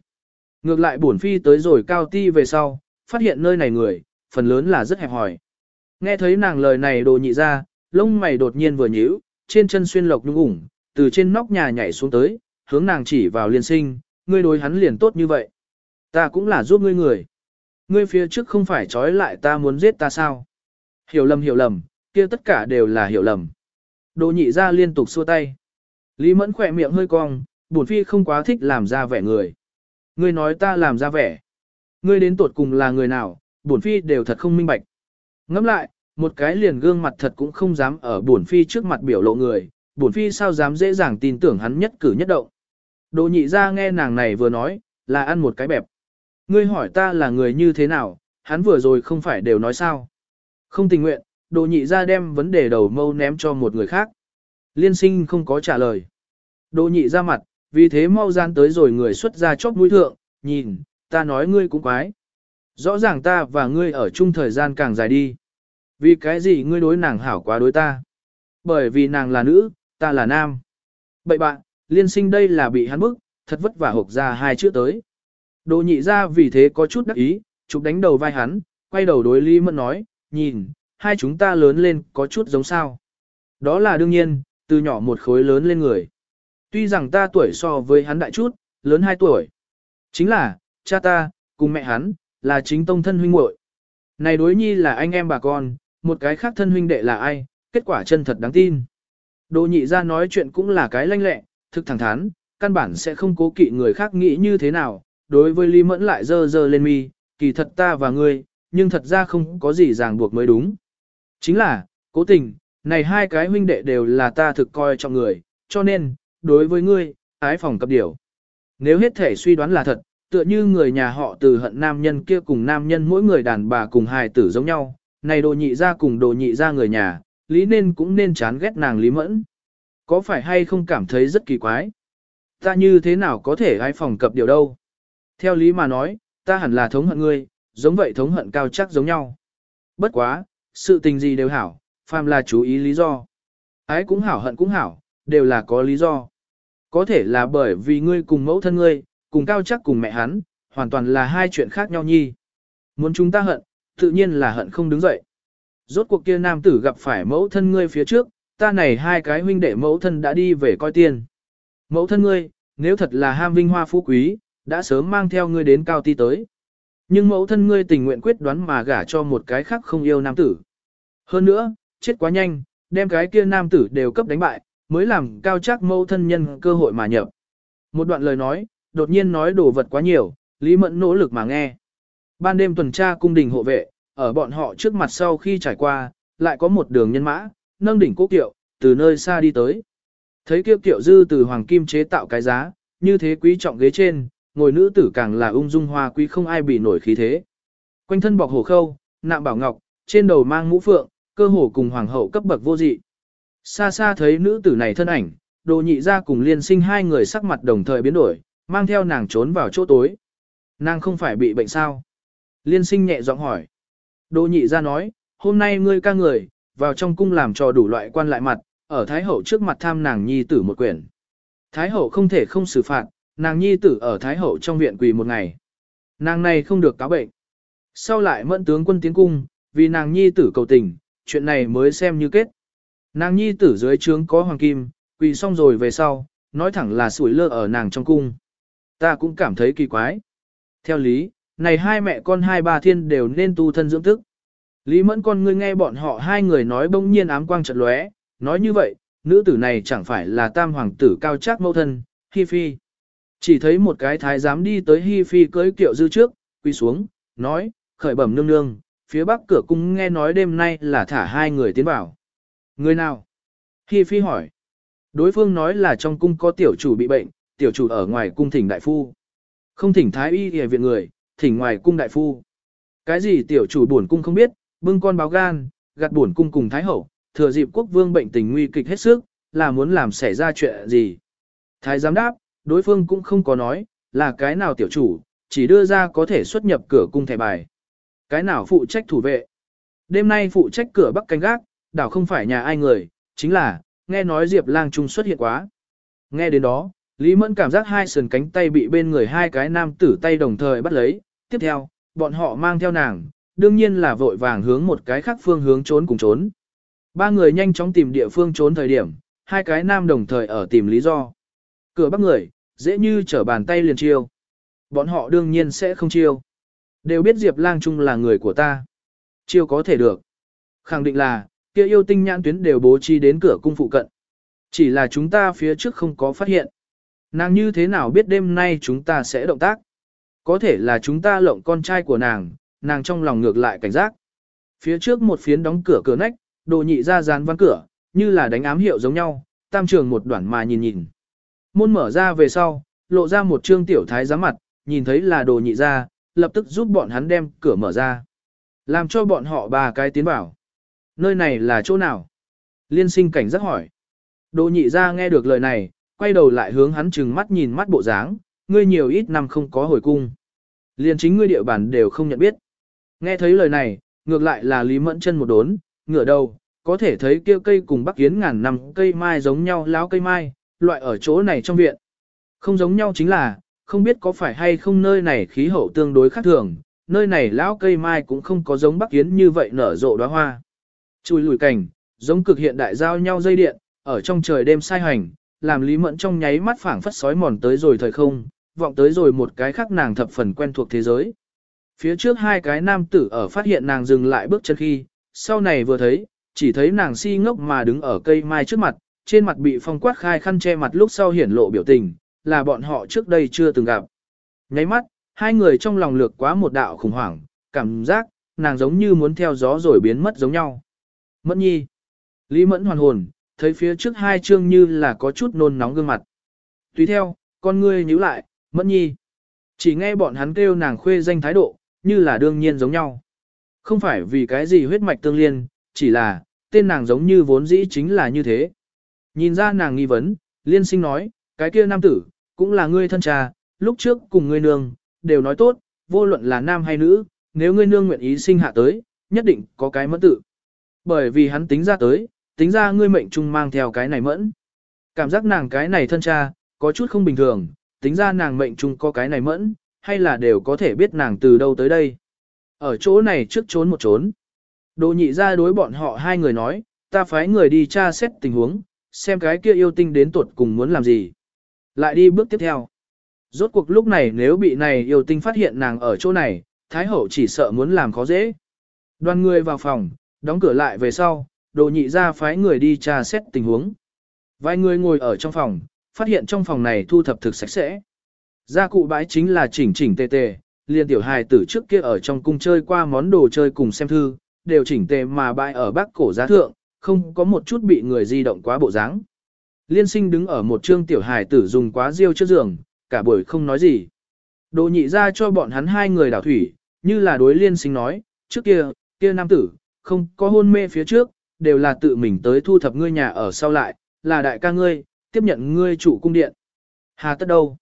S1: Ngược lại bổn phi tới rồi cao ti về sau, phát hiện nơi này người, phần lớn là rất hẹp hỏi. Nghe thấy nàng lời này đồ nhị ra, lông mày đột nhiên vừa nhíu, trên chân xuyên lộc nhung ủng, từ trên nóc nhà nhảy xuống tới, hướng nàng chỉ vào liên sinh, ngươi đối hắn liền tốt như vậy. Ta cũng là giúp ngươi người. Ngươi phía trước không phải trói lại ta muốn giết ta sao? Hiểu lầm hiểu lầm, kia tất cả đều là hiểu lầm. Đồ nhị ra liên tục xua tay. Lý mẫn khỏe miệng hơi cong, bổn phi không quá thích làm ra vẻ người. Ngươi nói ta làm ra vẻ. Ngươi đến tột cùng là người nào, bổn phi đều thật không minh bạch. Ngẫm lại, một cái liền gương mặt thật cũng không dám ở bổn phi trước mặt biểu lộ người, bổn phi sao dám dễ dàng tin tưởng hắn nhất cử nhất động. Đỗ nhị ra nghe nàng này vừa nói, là ăn một cái bẹp. Ngươi hỏi ta là người như thế nào, hắn vừa rồi không phải đều nói sao. Không tình nguyện, Đỗ nhị ra đem vấn đề đầu mâu ném cho một người khác. Liên sinh không có trả lời. Đỗ nhị ra mặt, vì thế mau gian tới rồi người xuất ra chóp mũi thượng, nhìn, ta nói ngươi cũng quái. Rõ ràng ta và ngươi ở chung thời gian càng dài đi. Vì cái gì ngươi đối nàng hảo quá đối ta? Bởi vì nàng là nữ, ta là nam. Bậy bạn, liên sinh đây là bị hắn bức, thật vất vả hộp ra hai chữ tới. Đồ nhị ra vì thế có chút đắc ý, chụp đánh đầu vai hắn, quay đầu đối Lý Mẫn nói, nhìn, hai chúng ta lớn lên có chút giống sao. Đó là đương nhiên, từ nhỏ một khối lớn lên người. Tuy rằng ta tuổi so với hắn đại chút, lớn 2 tuổi. Chính là, cha ta, cùng mẹ hắn, là chính tông thân huynh muội. Này đối nhi là anh em bà con, một cái khác thân huynh đệ là ai, kết quả chân thật đáng tin. Đồ nhị ra nói chuyện cũng là cái lanh lẹ, thực thẳng thắn, căn bản sẽ không cố kỵ người khác nghĩ như thế nào, đối với Lý Mẫn lại dơ dơ lên mi, kỳ thật ta và ngươi, nhưng thật ra không có gì ràng buộc mới đúng. Chính là, cố tình, này hai cái huynh đệ đều là ta thực coi trọng người, cho nên, đối với ngươi, ái phòng cập điều. Nếu hết thể suy đoán là thật, tựa như người nhà họ từ hận nam nhân kia cùng nam nhân mỗi người đàn bà cùng hài tử giống nhau, này đồ nhị ra cùng đồ nhị ra người nhà, Lý nên cũng nên chán ghét nàng Lý Mẫn. Có phải hay không cảm thấy rất kỳ quái? Ta như thế nào có thể ai phòng cập điều đâu? Theo Lý mà nói, ta hẳn là thống hận ngươi, giống vậy thống hận cao chắc giống nhau. Bất quá, sự tình gì đều hảo, phàm là chú ý lý do. Ái cũng hảo hận cũng hảo, đều là có lý do. Có thể là bởi vì ngươi cùng mẫu thân ngươi, cùng cao chắc cùng mẹ hắn, hoàn toàn là hai chuyện khác nhau nhi. Muốn chúng ta hận, tự nhiên là hận không đứng dậy. Rốt cuộc kia nam tử gặp phải mẫu thân ngươi phía trước, ta này hai cái huynh đệ mẫu thân đã đi về coi tiền. Mẫu thân ngươi, nếu thật là ham vinh hoa phú quý, đã sớm mang theo ngươi đến cao ti tới. Nhưng mẫu thân ngươi tình nguyện quyết đoán mà gả cho một cái khác không yêu nam tử. Hơn nữa, chết quá nhanh, đem cái kia nam tử đều cấp đánh bại, mới làm cao chắc mẫu thân nhân cơ hội mà nhập. Một đoạn lời nói, đột nhiên nói đồ vật quá nhiều, Lý Mẫn nỗ lực mà nghe. Ban đêm tuần tra cung đình hộ vệ, ở bọn họ trước mặt sau khi trải qua, lại có một đường nhân mã, nâng đỉnh cố kiệu, từ nơi xa đi tới. Thấy kiệu kiệu dư từ hoàng kim chế tạo cái giá, như thế quý trọng ghế trên, ngồi nữ tử càng là ung dung hoa quý không ai bị nổi khí thế. Quanh thân bọc hồ khâu, nạm bảo ngọc, trên đầu mang mũ phượng, cơ hồ cùng hoàng hậu cấp bậc vô dị. Xa xa thấy nữ tử này thân ảnh, đồ nhị ra cùng liên sinh hai người sắc mặt đồng thời biến đổi, mang theo nàng trốn vào chỗ tối. Nàng không phải bị bệnh sao? Liên sinh nhẹ giọng hỏi. Đỗ nhị ra nói, hôm nay ngươi ca người, vào trong cung làm cho đủ loại quan lại mặt, ở Thái Hậu trước mặt tham nàng nhi tử một quyển. Thái Hậu không thể không xử phạt, nàng nhi tử ở Thái Hậu trong viện quỳ một ngày. Nàng này không được cáo bệnh. Sau lại mẫn tướng quân tiến cung, vì nàng nhi tử cầu tình, chuyện này mới xem như kết. Nàng nhi tử dưới trướng có hoàng kim, quỳ xong rồi về sau, nói thẳng là sủi lơ ở nàng trong cung. Ta cũng cảm thấy kỳ quái. Theo lý, này hai mẹ con hai bà thiên đều nên tu thân dưỡng thức. Lý mẫn con ngươi nghe bọn họ hai người nói bỗng nhiên ám quang trận lóe, nói như vậy, nữ tử này chẳng phải là tam hoàng tử cao trác mẫu thân, Hi Phi. Chỉ thấy một cái thái giám đi tới Hi Phi cưới kiệu dư trước, quy xuống, nói, khởi bẩm nương nương, phía bắc cửa cung nghe nói đêm nay là thả hai người tiến vào. Người nào? Hi Phi hỏi. Đối phương nói là trong cung có tiểu chủ bị bệnh, tiểu chủ ở ngoài cung thỉnh đại phu. Không thỉnh thái y y viện người, thỉnh ngoài cung đại phu. Cái gì tiểu chủ buồn cung không biết, bưng con báo gan, gạt buồn cung cùng thái hậu, thừa dịp quốc vương bệnh tình nguy kịch hết sức, là muốn làm xảy ra chuyện gì. Thái giám đáp, đối phương cũng không có nói, là cái nào tiểu chủ, chỉ đưa ra có thể xuất nhập cửa cung thẻ bài. Cái nào phụ trách thủ vệ. Đêm nay phụ trách cửa bắc canh gác, đảo không phải nhà ai người, chính là, nghe nói Diệp lang trung xuất hiện quá. Nghe đến đó, Lý Mẫn cảm giác hai sườn cánh tay bị bên người hai cái nam tử tay đồng thời bắt lấy, tiếp theo, bọn họ mang theo nàng, đương nhiên là vội vàng hướng một cái khác phương hướng trốn cùng trốn. Ba người nhanh chóng tìm địa phương trốn thời điểm, hai cái nam đồng thời ở tìm lý do. Cửa bắt người, dễ như trở bàn tay liền chiêu. Bọn họ đương nhiên sẽ không chiêu. Đều biết Diệp Lang Trung là người của ta. Chiêu có thể được. Khẳng định là, kia yêu tinh nhãn tuyến đều bố trí đến cửa cung phụ cận. Chỉ là chúng ta phía trước không có phát hiện. Nàng như thế nào biết đêm nay chúng ta sẽ động tác? Có thể là chúng ta lộng con trai của nàng, nàng trong lòng ngược lại cảnh giác. Phía trước một phiến đóng cửa cửa nách, đồ nhị ra dán văn cửa, như là đánh ám hiệu giống nhau, tam trường một đoạn mà nhìn nhìn. Môn mở ra về sau, lộ ra một trương tiểu thái giám mặt, nhìn thấy là đồ nhị ra, lập tức giúp bọn hắn đem cửa mở ra. Làm cho bọn họ ba cái tiến vào. Nơi này là chỗ nào? Liên sinh cảnh giác hỏi. Đồ nhị ra nghe được lời này, quay đầu lại hướng hắn chừng mắt nhìn mắt bộ dáng, ngươi nhiều ít năm không có hồi cung. liền chính ngươi địa bàn đều không nhận biết. Nghe thấy lời này, ngược lại là Lý Mẫn chân một đốn, ngửa đầu, có thể thấy kia cây cùng bắc kiến ngàn năm cây mai giống nhau láo cây mai, loại ở chỗ này trong viện. Không giống nhau chính là, không biết có phải hay không nơi này khí hậu tương đối khác thường, nơi này lão cây mai cũng không có giống bắc kiến như vậy nở rộ đóa hoa. Chùi lùi cảnh, giống cực hiện đại giao nhau dây điện, ở trong trời đêm sai hành, làm Lý Mẫn trong nháy mắt phảng phất sói mòn tới rồi thời không, vọng tới rồi một cái khác nàng thập phần quen thuộc thế giới. Phía trước hai cái nam tử ở phát hiện nàng dừng lại bước chân khi, sau này vừa thấy, chỉ thấy nàng si ngốc mà đứng ở cây mai trước mặt, trên mặt bị phong quát khai khăn che mặt lúc sau hiển lộ biểu tình, là bọn họ trước đây chưa từng gặp. Nháy mắt, hai người trong lòng lược quá một đạo khủng hoảng, cảm giác, nàng giống như muốn theo gió rồi biến mất giống nhau. Mẫn nhi. Lý mẫn hoàn hồn, thấy phía trước hai chương như là có chút nôn nóng gương mặt. Tùy theo, con ngươi nhíu lại, mẫn nhi. Chỉ nghe bọn hắn kêu nàng khuê danh thái độ, như là đương nhiên giống nhau. Không phải vì cái gì huyết mạch tương liên, chỉ là, tên nàng giống như vốn dĩ chính là như thế. Nhìn ra nàng nghi vấn, liên sinh nói, cái kia nam tử, cũng là ngươi thân cha, lúc trước cùng ngươi nương, đều nói tốt, vô luận là nam hay nữ, nếu ngươi nương nguyện ý sinh hạ tới, nhất định có cái mẫn tự. Bởi vì hắn tính ra tới, tính ra ngươi mệnh trung mang theo cái này mẫn. Cảm giác nàng cái này thân cha, có chút không bình thường, tính ra nàng mệnh trung có cái này mẫn, hay là đều có thể biết nàng từ đâu tới đây. Ở chỗ này trước trốn một trốn. Đồ nhị ra đối bọn họ hai người nói, ta phái người đi tra xét tình huống, xem cái kia yêu tinh đến tuột cùng muốn làm gì. Lại đi bước tiếp theo. Rốt cuộc lúc này nếu bị này yêu tinh phát hiện nàng ở chỗ này, Thái Hậu chỉ sợ muốn làm khó dễ. Đoàn người vào phòng, đóng cửa lại về sau, đồ nhị ra phái người đi tra xét tình huống. Vài người ngồi ở trong phòng, phát hiện trong phòng này thu thập thực sạch sẽ. Gia cụ bãi chính là chỉnh chỉnh tề tề, liền tiểu hài tử trước kia ở trong cung chơi qua món đồ chơi cùng xem thư, đều chỉnh tề mà bãi ở bắc cổ giá thượng, không có một chút bị người di động quá bộ dáng. Liên sinh đứng ở một trương tiểu hài tử dùng quá riêu trước giường, cả buổi không nói gì. Đồ nhị ra cho bọn hắn hai người đảo thủy, như là đối liên sinh nói, trước kia, kia nam tử, không có hôn mê phía trước, đều là tự mình tới thu thập ngươi nhà ở sau lại, là đại ca ngươi, tiếp nhận ngươi chủ cung điện. Hà tất đâu?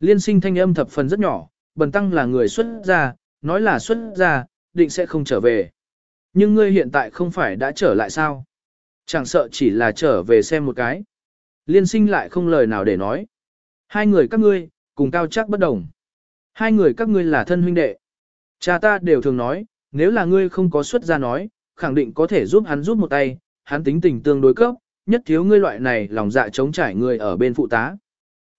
S1: Liên sinh thanh âm thập phần rất nhỏ, bần tăng là người xuất gia, nói là xuất gia, định sẽ không trở về. Nhưng ngươi hiện tại không phải đã trở lại sao? Chẳng sợ chỉ là trở về xem một cái. Liên sinh lại không lời nào để nói. Hai người các ngươi, cùng cao chắc bất đồng. Hai người các ngươi là thân huynh đệ. Cha ta đều thường nói, nếu là ngươi không có xuất gia nói, khẳng định có thể giúp hắn giúp một tay, hắn tính tình tương đối cấp, nhất thiếu ngươi loại này lòng dạ chống trải người ở bên phụ tá.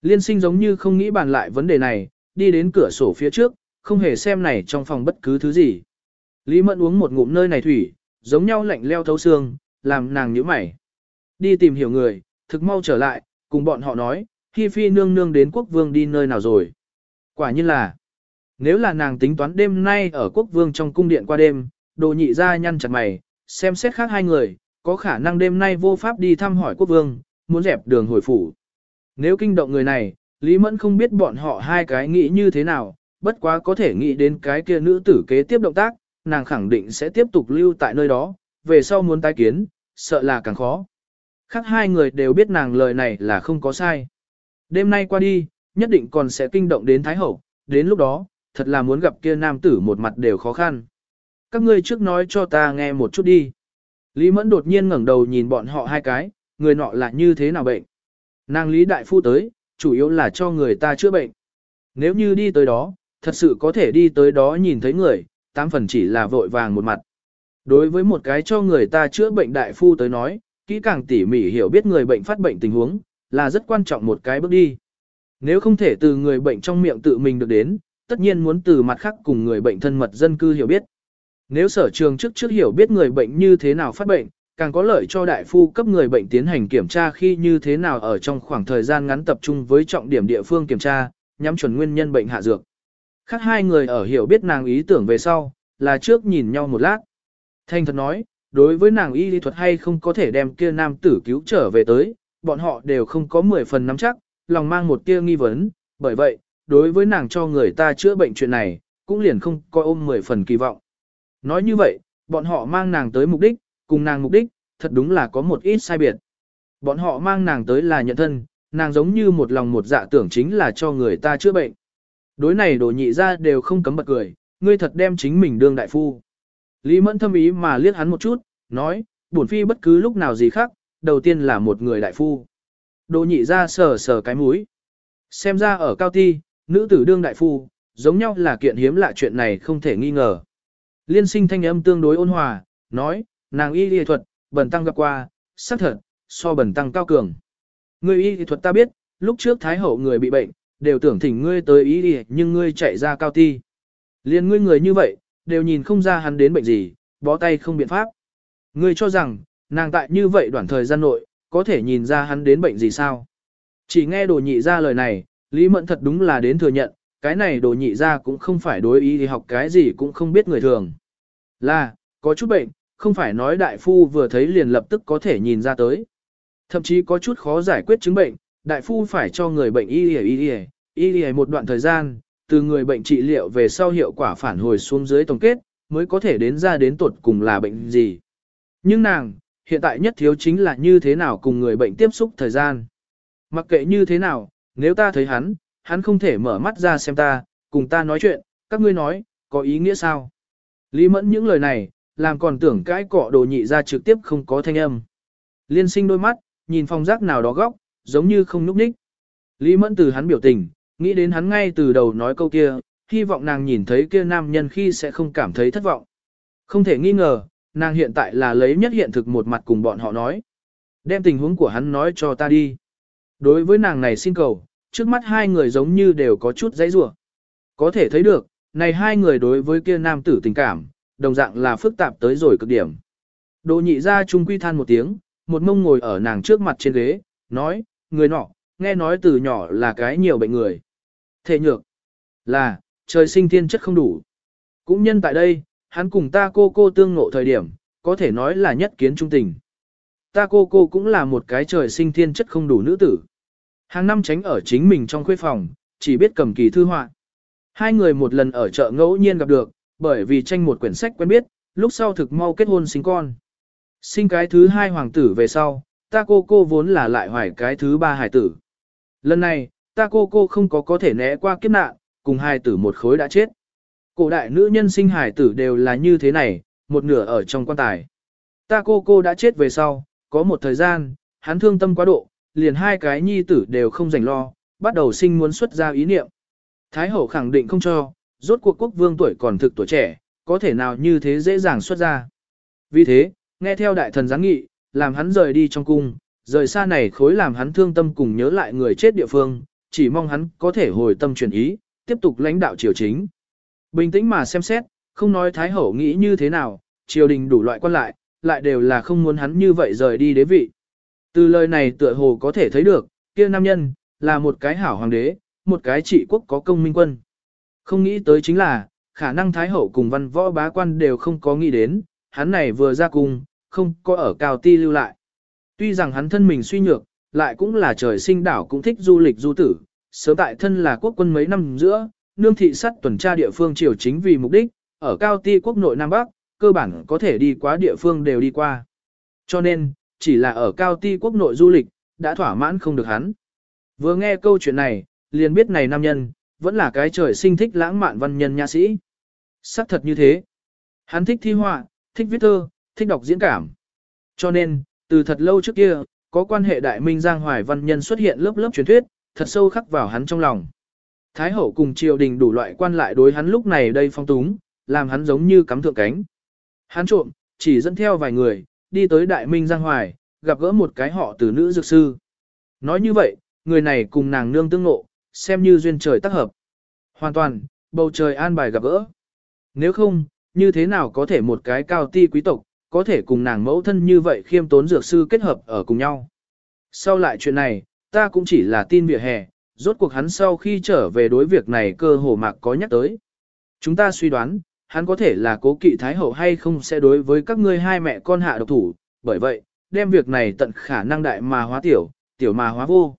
S1: Liên sinh giống như không nghĩ bàn lại vấn đề này, đi đến cửa sổ phía trước, không hề xem này trong phòng bất cứ thứ gì. Lý Mẫn uống một ngụm nơi này thủy, giống nhau lạnh leo thấu xương, làm nàng nhíu mày. Đi tìm hiểu người, thực mau trở lại, cùng bọn họ nói, khi Phi nương nương đến quốc vương đi nơi nào rồi. Quả nhiên là, nếu là nàng tính toán đêm nay ở quốc vương trong cung điện qua đêm, đồ nhị ra nhăn chặt mày, xem xét khác hai người, có khả năng đêm nay vô pháp đi thăm hỏi quốc vương, muốn dẹp đường hồi phủ. Nếu kinh động người này, Lý Mẫn không biết bọn họ hai cái nghĩ như thế nào, bất quá có thể nghĩ đến cái kia nữ tử kế tiếp động tác, nàng khẳng định sẽ tiếp tục lưu tại nơi đó, về sau muốn tái kiến, sợ là càng khó. Khác hai người đều biết nàng lời này là không có sai. Đêm nay qua đi, nhất định còn sẽ kinh động đến Thái Hậu, đến lúc đó, thật là muốn gặp kia nam tử một mặt đều khó khăn. Các ngươi trước nói cho ta nghe một chút đi. Lý Mẫn đột nhiên ngẩng đầu nhìn bọn họ hai cái, người nọ là như thế nào bệnh. Nàng Lý Đại Phu tới, chủ yếu là cho người ta chữa bệnh. Nếu như đi tới đó, thật sự có thể đi tới đó nhìn thấy người, tám phần chỉ là vội vàng một mặt. Đối với một cái cho người ta chữa bệnh đại phu tới nói, kỹ càng tỉ mỉ hiểu biết người bệnh phát bệnh tình huống, là rất quan trọng một cái bước đi. Nếu không thể từ người bệnh trong miệng tự mình được đến, tất nhiên muốn từ mặt khác cùng người bệnh thân mật dân cư hiểu biết. Nếu sở trường trước trước hiểu biết người bệnh như thế nào phát bệnh, càng có lợi cho đại phu cấp người bệnh tiến hành kiểm tra khi như thế nào ở trong khoảng thời gian ngắn tập trung với trọng điểm địa phương kiểm tra, nhắm chuẩn nguyên nhân bệnh hạ dược. Khác hai người ở hiểu biết nàng ý tưởng về sau, là trước nhìn nhau một lát. Thanh thật nói, đối với nàng y lý thuật hay không có thể đem kia nam tử cứu trở về tới, bọn họ đều không có 10 phần nắm chắc, lòng mang một tia nghi vấn, bởi vậy, đối với nàng cho người ta chữa bệnh chuyện này, cũng liền không coi ôm 10 phần kỳ vọng. Nói như vậy, bọn họ mang nàng tới mục đích, cùng nàng mục đích, thật đúng là có một ít sai biệt. Bọn họ mang nàng tới là nhận thân, nàng giống như một lòng một dạ tưởng chính là cho người ta chữa bệnh. Đối này đồ nhị ra đều không cấm bật cười, ngươi thật đem chính mình đương đại phu. Lý mẫn thâm ý mà liếc hắn một chút, nói, bổn phi bất cứ lúc nào gì khác, đầu tiên là một người đại phu. Đồ nhị ra sờ sờ cái mũi. Xem ra ở cao ti, nữ tử đương đại phu, giống nhau là kiện hiếm lạ chuyện này không thể nghi ngờ. Liên sinh thanh âm tương đối ôn hòa, nói, nàng y y thuật, bần tăng gặp qua, xác thật, so bần tăng cao cường. Người y y thuật ta biết, lúc trước thái hậu người bị bệnh, đều tưởng thỉnh ngươi tới y y, nhưng ngươi chạy ra cao ti. Liên ngươi người như vậy, đều nhìn không ra hắn đến bệnh gì, bó tay không biện pháp. Ngươi cho rằng, nàng tại như vậy đoạn thời gian nội, có thể nhìn ra hắn đến bệnh gì sao? Chỉ nghe đồ nhị ra lời này, Lý Mẫn thật đúng là đến thừa nhận, cái này đồ nhị ra cũng không phải đối ý thì học cái gì cũng không biết người thường. Là, có chút bệnh, không phải nói đại phu vừa thấy liền lập tức có thể nhìn ra tới. Thậm chí có chút khó giải quyết chứng bệnh, đại phu phải cho người bệnh y y y y y một đoạn thời gian, từ người bệnh trị liệu về sau hiệu quả phản hồi xuống dưới tổng kết, mới có thể đến ra đến tuột cùng là bệnh gì. Nhưng nàng, hiện tại nhất thiếu chính là như thế nào cùng người bệnh tiếp xúc thời gian. Mặc kệ như thế nào, nếu ta thấy hắn, hắn không thể mở mắt ra xem ta, cùng ta nói chuyện, các ngươi nói, có ý nghĩa sao? Lý mẫn những lời này, làm còn tưởng cái cọ đồ nhị ra trực tiếp không có thanh âm. Liên sinh đôi mắt, nhìn phong giác nào đó góc, giống như không núp ních. Lý mẫn từ hắn biểu tình, nghĩ đến hắn ngay từ đầu nói câu kia, hy vọng nàng nhìn thấy kia nam nhân khi sẽ không cảm thấy thất vọng. Không thể nghi ngờ, nàng hiện tại là lấy nhất hiện thực một mặt cùng bọn họ nói. Đem tình huống của hắn nói cho ta đi. Đối với nàng này xin cầu, trước mắt hai người giống như đều có chút dãy rủa. Có thể thấy được, này hai người đối với kia nam tử tình cảm, đồng dạng là phức tạp tới rồi cực điểm. Đỗ nhị ra trung quy than một tiếng, một mông ngồi ở nàng trước mặt trên ghế, nói, người nọ, nghe nói từ nhỏ là cái nhiều bệnh người. Thể nhược, là, trời sinh thiên chất không đủ. Cũng nhân tại đây, hắn cùng ta cô cô tương ngộ thời điểm, có thể nói là nhất kiến trung tình. Ta cô cô cũng là một cái trời sinh thiên chất không đủ nữ tử. Hàng năm tránh ở chính mình trong khuê phòng, chỉ biết cầm kỳ thư họa. Hai người một lần ở chợ ngẫu nhiên gặp được, bởi vì tranh một quyển sách quen biết, lúc sau thực mau kết hôn sinh con. Sinh cái thứ hai hoàng tử về sau, ta cô cô vốn là lại hoài cái thứ ba hải tử. Lần này, ta cô cô không có có thể né qua kiếp nạn, cùng hai tử một khối đã chết. Cổ đại nữ nhân sinh hải tử đều là như thế này, một nửa ở trong quan tài. Ta cô cô đã chết về sau, có một thời gian, hắn thương tâm quá độ, liền hai cái nhi tử đều không dành lo, bắt đầu sinh muốn xuất ra ý niệm. Thái hậu khẳng định không cho, rốt cuộc quốc vương tuổi còn thực tuổi trẻ, có thể nào như thế dễ dàng xuất ra. Vì thế, nghe theo đại thần giáng nghị, làm hắn rời đi trong cung, rời xa này khối làm hắn thương tâm cùng nhớ lại người chết địa phương, chỉ mong hắn có thể hồi tâm chuyển ý, tiếp tục lãnh đạo triều chính. Bình tĩnh mà xem xét, không nói Thái Hậu nghĩ như thế nào, triều đình đủ loại quan lại, lại đều là không muốn hắn như vậy rời đi đế vị. Từ lời này tựa hồ có thể thấy được, kia nam nhân, là một cái hảo hoàng đế, một cái trị quốc có công minh quân. Không nghĩ tới chính là, khả năng Thái Hậu cùng văn võ bá quan đều không có nghĩ đến, hắn này vừa ra cung, không có ở cao ti lưu lại. Tuy rằng hắn thân mình suy nhược, lại cũng là trời sinh đảo cũng thích du lịch du tử, sớm tại thân là quốc quân mấy năm giữa, nương thị sắt tuần tra địa phương triều chính vì mục đích, ở cao ti quốc nội Nam Bắc, cơ bản có thể đi qua địa phương đều đi qua. Cho nên, chỉ là ở cao ti quốc nội du lịch, đã thỏa mãn không được hắn. Vừa nghe câu chuyện này, liền biết này nam nhân, vẫn là cái trời sinh thích lãng mạn văn nhân nhà sĩ. Sắc thật như thế. Hắn thích thi họa, thích viết thơ, thích đọc diễn cảm. Cho nên, từ thật lâu trước kia, có quan hệ đại minh giang hoài văn nhân xuất hiện lớp lớp truyền thuyết, thật sâu khắc vào hắn trong lòng. Thái hậu cùng triều đình đủ loại quan lại đối hắn lúc này đây phong túng, làm hắn giống như cắm thượng cánh. Hắn trộm, chỉ dẫn theo vài người, đi tới đại minh giang hoài, gặp gỡ một cái họ từ nữ dược sư. Nói như vậy, người này cùng nàng nương tương ngộ, xem như duyên trời tác hợp. Hoàn toàn, bầu trời an bài gặp gỡ. Nếu không, như thế nào có thể một cái cao ti quý tộc, có thể cùng nàng mẫu thân như vậy khiêm tốn dược sư kết hợp ở cùng nhau. Sau lại chuyện này, ta cũng chỉ là tin vỉa hè, rốt cuộc hắn sau khi trở về đối việc này cơ hồ mạc có nhắc tới. Chúng ta suy đoán, hắn có thể là cố kỵ thái hậu hay không sẽ đối với các ngươi hai mẹ con hạ độc thủ, bởi vậy, đem việc này tận khả năng đại mà hóa tiểu, tiểu mà hóa vô.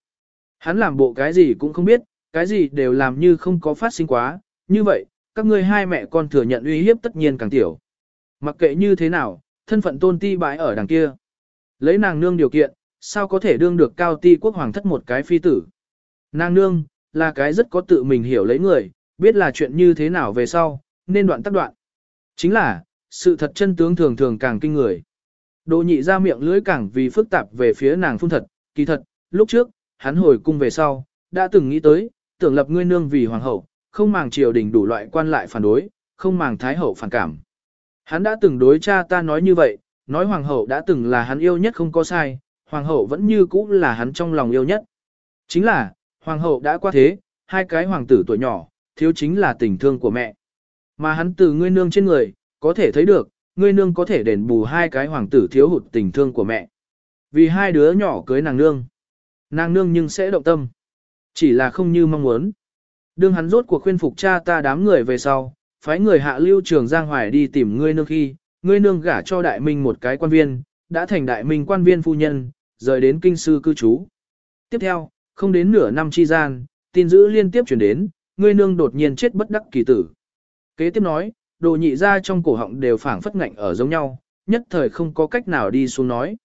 S1: Hắn làm bộ cái gì cũng không biết, cái gì đều làm như không có phát sinh quá, như vậy, các ngươi hai mẹ con thừa nhận uy hiếp tất nhiên càng tiểu. Mặc kệ như thế nào, thân phận tôn ti bãi ở đằng kia. Lấy nàng nương điều kiện, sao có thể đương được cao ti quốc hoàng thất một cái phi tử. Nàng nương, là cái rất có tự mình hiểu lấy người, biết là chuyện như thế nào về sau, nên đoạn tắc đoạn. Chính là, sự thật chân tướng thường thường càng kinh người. Đỗ nhị ra miệng lưỡi càng vì phức tạp về phía nàng phun thật, kỳ thật, lúc trước, hắn hồi cung về sau, đã từng nghĩ tới, tưởng lập ngươi nương vì hoàng hậu, không màng triều đình đủ loại quan lại phản đối, không màng thái hậu phản cảm. Hắn đã từng đối cha ta nói như vậy, nói hoàng hậu đã từng là hắn yêu nhất không có sai, hoàng hậu vẫn như cũ là hắn trong lòng yêu nhất. Chính là, hoàng hậu đã qua thế, hai cái hoàng tử tuổi nhỏ, thiếu chính là tình thương của mẹ. Mà hắn từ ngươi nương trên người, có thể thấy được, ngươi nương có thể đền bù hai cái hoàng tử thiếu hụt tình thương của mẹ. Vì hai đứa nhỏ cưới nàng nương. Nàng nương nhưng sẽ động tâm. Chỉ là không như mong muốn. Đương hắn rốt cuộc khuyên phục cha ta đám người về sau, phái người hạ lưu trường Giang Hoài đi tìm ngươi nương khi, ngươi nương gả cho đại minh một cái quan viên, đã thành đại minh quan viên phu nhân, rời đến kinh sư cư trú. Tiếp theo, không đến nửa năm chi gian, tin dữ liên tiếp chuyển đến, ngươi nương đột nhiên chết bất đắc kỳ tử. Kế tiếp nói, đồ nhị ra trong cổ họng đều phảng phất ngạnh ở giống nhau, nhất thời không có cách nào đi xuống nói.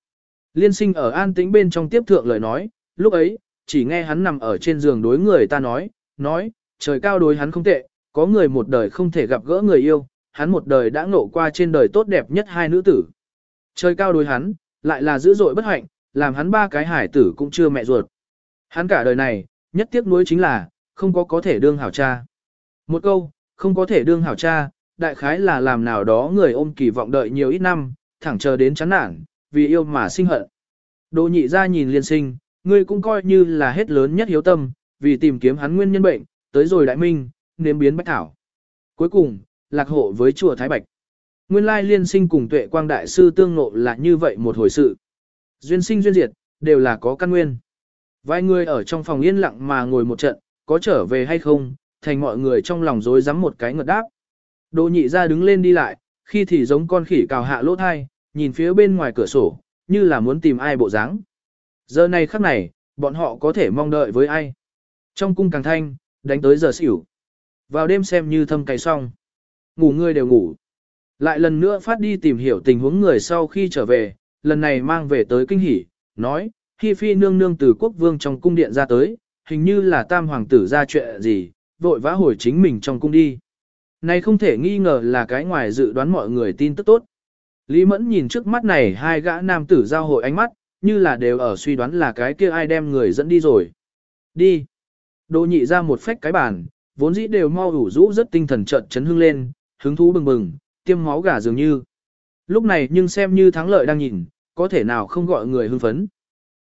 S1: Liên sinh ở an tĩnh bên trong tiếp thượng lời nói, lúc ấy, chỉ nghe hắn nằm ở trên giường đối người ta nói, nói, trời cao đối hắn không tệ, có người một đời không thể gặp gỡ người yêu, hắn một đời đã ngộ qua trên đời tốt đẹp nhất hai nữ tử. Trời cao đối hắn, lại là dữ dội bất hạnh, làm hắn ba cái hải tử cũng chưa mẹ ruột. Hắn cả đời này, nhất tiếc nuối chính là, không có có thể đương hảo cha. Một câu, không có thể đương hảo cha, đại khái là làm nào đó người ôm kỳ vọng đợi nhiều ít năm, thẳng chờ đến chán nản, vì yêu mà sinh hận. Đỗ nhị ra nhìn liên sinh, ngươi cũng coi như là hết lớn nhất hiếu tâm, vì tìm kiếm hắn nguyên nhân bệnh, tới rồi đại minh, nếm biến bách thảo. Cuối cùng, lạc hộ với chùa Thái Bạch. Nguyên lai liên sinh cùng tuệ quang đại sư tương nộ là như vậy một hồi sự. Duyên sinh duyên diệt, đều là có căn nguyên. Vài người ở trong phòng yên lặng mà ngồi một trận, có trở về hay không, thành mọi người trong lòng rối rắm một cái ngợt đáp. Đỗ nhị ra đứng lên đi lại, khi thì giống con khỉ cào hạ lỗ thai, nhìn phía bên ngoài cửa sổ, như là muốn tìm ai bộ dáng. Giờ này khắc này, bọn họ có thể mong đợi với ai. Trong cung càng thanh, đánh tới giờ xỉu. Vào đêm xem như thâm cày xong. Ngủ người đều ngủ. Lại lần nữa phát đi tìm hiểu tình huống người sau khi trở về, lần này mang về tới kinh hỉ, nói, khi phi nương nương từ quốc vương trong cung điện ra tới, hình như là tam hoàng tử ra chuyện gì, vội vã hồi chính mình trong cung đi. Này không thể nghi ngờ là cái ngoài dự đoán mọi người tin tức tốt. Lý Mẫn nhìn trước mắt này hai gã nam tử giao hội ánh mắt, như là đều ở suy đoán là cái kia ai đem người dẫn đi rồi. Đi. Đỗ nhị ra một phách cái bàn, vốn dĩ đều mau ủ rũ rất tinh thần trận chấn hưng lên, hứng thú bừng bừng, tiêm máu gà dường như. Lúc này nhưng xem như thắng lợi đang nhìn, có thể nào không gọi người hưng phấn.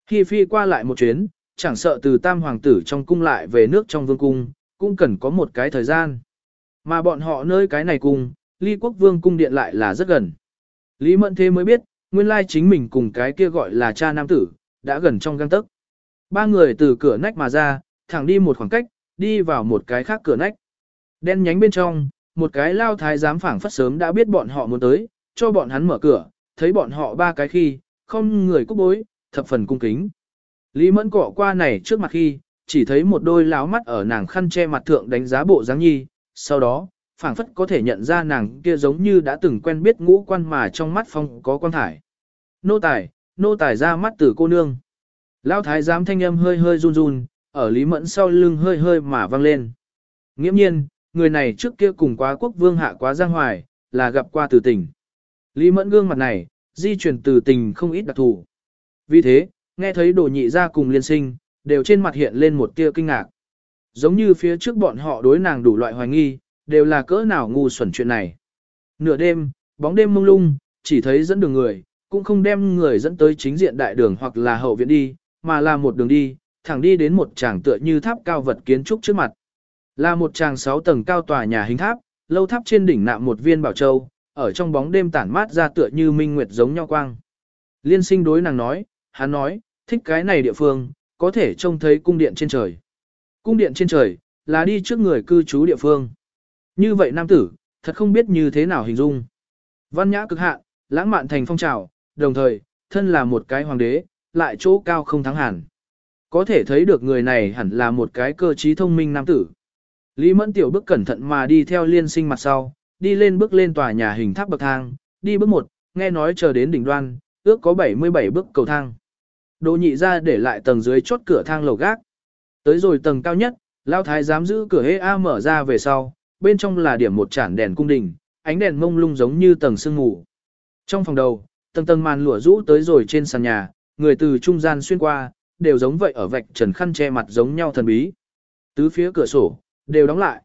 S1: Khi phi qua lại một chuyến, chẳng sợ từ tam hoàng tử trong cung lại về nước trong vương cung, cũng cần có một cái thời gian. Mà bọn họ nơi cái này cùng ly quốc vương cung điện lại là rất gần. Lý Mẫn thế mới biết, nguyên lai chính mình cùng cái kia gọi là cha nam tử, đã gần trong găng tấc. Ba người từ cửa nách mà ra, thẳng đi một khoảng cách, đi vào một cái khác cửa nách. Đen nhánh bên trong, một cái lao thái giám phảng phất sớm đã biết bọn họ muốn tới, cho bọn hắn mở cửa, thấy bọn họ ba cái khi, không người cúc bối, thập phần cung kính. Lý Mẫn cọ qua này trước mặt khi, chỉ thấy một đôi láo mắt ở nàng khăn che mặt thượng đánh giá bộ dáng nhi, sau đó, phảng phất có thể nhận ra nàng kia giống như đã từng quen biết ngũ quan mà trong mắt phong có quan thải. Nô tài, nô tài ra mắt tử cô nương. Lão thái giám thanh âm hơi hơi run run, ở Lý Mẫn sau lưng hơi hơi mà vang lên. Nghiễm nhiên, người này trước kia cùng quá quốc vương hạ quá giang hoài, là gặp qua từ tình. Lý Mẫn gương mặt này, di chuyển từ tình không ít đặc thù. Vì thế, nghe thấy đồ nhị ra cùng liên sinh, đều trên mặt hiện lên một tia kinh ngạc. Giống như phía trước bọn họ đối nàng đủ loại hoài nghi, đều là cỡ nào ngu xuẩn chuyện này. Nửa đêm, bóng đêm mông lung, chỉ thấy dẫn đường người, cũng không đem người dẫn tới chính diện đại đường hoặc là hậu viện đi, mà là một đường đi, thẳng đi đến một tràng tựa như tháp cao vật kiến trúc trước mặt. Là một tràng sáu tầng cao tòa nhà hình tháp, lâu tháp trên đỉnh nạm một viên bảo châu, ở trong bóng đêm tản mát ra tựa như minh nguyệt giống nhau quang. Liên sinh đối nàng nói, hắn nói, thích cái này địa phương, có thể trông thấy cung điện trên trời. Cung điện trên trời, là đi trước người cư trú địa phương. Như vậy nam tử, thật không biết như thế nào hình dung. Văn nhã cực hạn, lãng mạn thành phong trào, đồng thời, thân là một cái hoàng đế, lại chỗ cao không thắng hẳn. Có thể thấy được người này hẳn là một cái cơ trí thông minh nam tử. Lý Mẫn tiểu bước cẩn thận mà đi theo liên sinh mặt sau, đi lên bước lên tòa nhà hình tháp bậc thang, đi bước một, nghe nói chờ đến đỉnh đoan, ước có 77 bước cầu thang. Đồ nhị ra để lại tầng dưới chốt cửa thang lầu gác. Tới rồi tầng cao nhất, Lao Thái dám giữ cửa hê A mở ra về sau, bên trong là điểm một chản đèn cung đình, ánh đèn mông lung giống như tầng sương mù. Trong phòng đầu, tầng tầng màn lụa rũ tới rồi trên sàn nhà, người từ trung gian xuyên qua, đều giống vậy ở vạch trần khăn che mặt giống nhau thần bí. Tứ phía cửa sổ, đều đóng lại.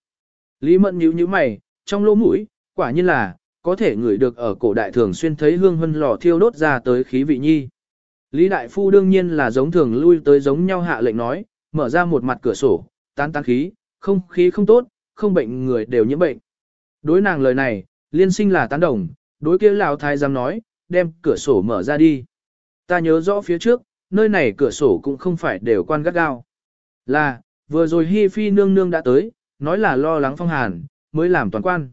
S1: Lý Mẫn nhíu nhíu mày, trong lỗ mũi, quả nhiên là, có thể ngửi được ở cổ đại thường xuyên thấy hương hân lò thiêu đốt ra tới khí vị nhi. Lý Đại Phu đương nhiên là giống thường lui tới giống nhau hạ lệnh nói, mở ra một mặt cửa sổ, tán tán khí, không khí không tốt, không bệnh người đều nhiễm bệnh. Đối nàng lời này, liên sinh là tán đồng, đối kia lão thái giám nói, đem cửa sổ mở ra đi. Ta nhớ rõ phía trước, nơi này cửa sổ cũng không phải đều quan gắt gao. Là, vừa rồi Hi Phi nương nương đã tới, nói là lo lắng phong hàn, mới làm toàn quan.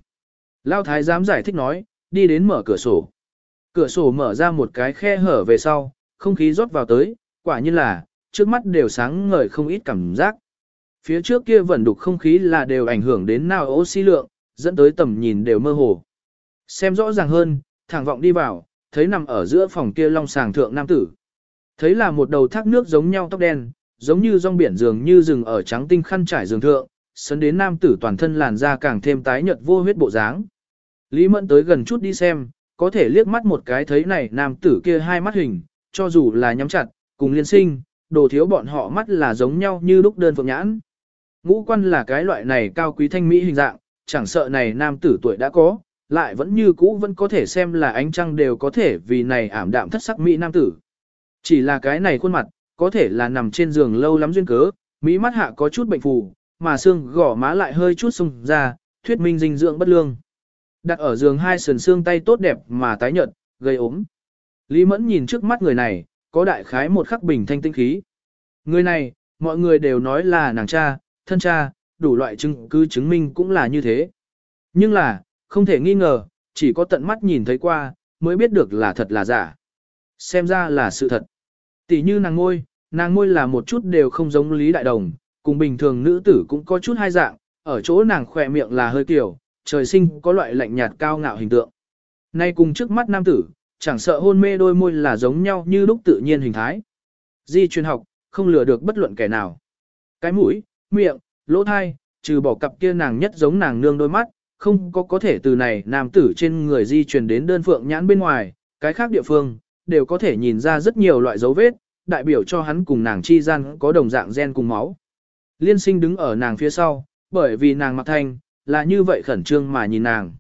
S1: Lão thái giám giải thích nói, đi đến mở cửa sổ. Cửa sổ mở ra một cái khe hở về sau, không khí rót vào tới, quả nhiên là, trước mắt đều sáng ngời không ít cảm giác. Phía trước kia vẫn đục không khí là đều ảnh hưởng đến nào oxy lượng, dẫn tới tầm nhìn đều mơ hồ. Xem rõ ràng hơn, thẳng vọng đi vào, thấy nằm ở giữa phòng kia long sàng thượng nam tử. Thấy là một đầu thác nước giống nhau tóc đen, giống như rong biển dường như rừng ở trắng tinh khăn trải giường thượng, sấn đến nam tử toàn thân làn da càng thêm tái nhợt vô huyết bộ dáng. Lý Mẫn tới gần chút đi xem, có thể liếc mắt một cái thấy này nam tử kia hai mắt hình, cho dù là nhắm chặt, cùng liên sinh, đồ thiếu bọn họ mắt là giống nhau như lúc đơn phượng nhãn. Ngũ quan là cái loại này cao quý thanh mỹ hình dạng, chẳng sợ này nam tử tuổi đã có, lại vẫn như cũ vẫn có thể xem là ánh trăng đều có thể vì này ảm đạm thất sắc mỹ nam tử. Chỉ là cái này khuôn mặt, có thể là nằm trên giường lâu lắm duyên cớ, mỹ mắt hạ có chút bệnh phù, mà xương gỏ má lại hơi chút sung ra, thuyết minh dinh dưỡng bất lương. Đặt ở giường hai sườn xương tay tốt đẹp mà tái nhợt, gây ốm. Lý Mẫn nhìn trước mắt người này, có đại khái một khắc bình thanh tinh khí. Người này, mọi người đều nói là nàng cha, thân cha, đủ loại chứng cứ chứng minh cũng là như thế. Nhưng là, không thể nghi ngờ, chỉ có tận mắt nhìn thấy qua, mới biết được là thật là giả. Xem ra là sự thật. Tỷ như nàng ngôi, nàng ngôi là một chút đều không giống Lý Đại Đồng, cùng bình thường nữ tử cũng có chút hai dạng, ở chỗ nàng khỏe miệng là hơi kiểu, trời sinh có loại lạnh nhạt cao ngạo hình tượng. Nay cùng trước mắt nam tử, chẳng sợ hôn mê đôi môi là giống nhau như lúc tự nhiên hình thái. Di truyền học, không lừa được bất luận kẻ nào. Cái mũi, miệng, lỗ thai, trừ bỏ cặp kia nàng nhất giống nàng nương đôi mắt, không có có thể từ này nam tử trên người di truyền đến đơn phượng nhãn bên ngoài, cái khác địa phương, đều có thể nhìn ra rất nhiều loại dấu vết, đại biểu cho hắn cùng nàng chi gian có đồng dạng gen cùng máu. Liên sinh đứng ở nàng phía sau, bởi vì nàng mặc thanh, là như vậy khẩn trương mà nhìn nàng.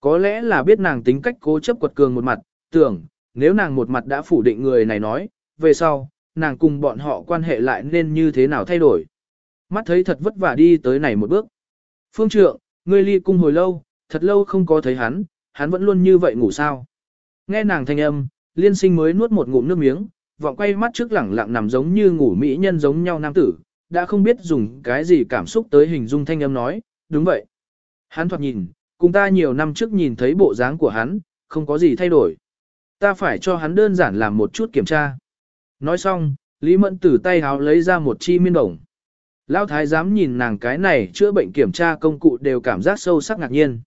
S1: Có lẽ là biết nàng tính cách cố chấp quật cường một mặt, tưởng, nếu nàng một mặt đã phủ định người này nói, về sau, nàng cùng bọn họ quan hệ lại nên như thế nào thay đổi. Mắt thấy thật vất vả đi tới này một bước. Phương trượng, ngươi ly cung hồi lâu, thật lâu không có thấy hắn, hắn vẫn luôn như vậy ngủ sao. Nghe nàng thanh âm, liên sinh mới nuốt một ngụm nước miếng, vọng quay mắt trước lẳng lặng nằm giống như ngủ mỹ nhân giống nhau nam tử, đã không biết dùng cái gì cảm xúc tới hình dung thanh âm nói, đúng vậy. Hắn thoạt nhìn, cùng ta nhiều năm trước nhìn thấy bộ dáng của hắn, không có gì thay đổi. Ta phải cho hắn đơn giản làm một chút kiểm tra. Nói xong, Lý Mẫn từ tay háo lấy ra một chi miên đồng. Lão thái dám nhìn nàng cái này chữa bệnh kiểm tra công cụ đều cảm giác sâu sắc ngạc nhiên.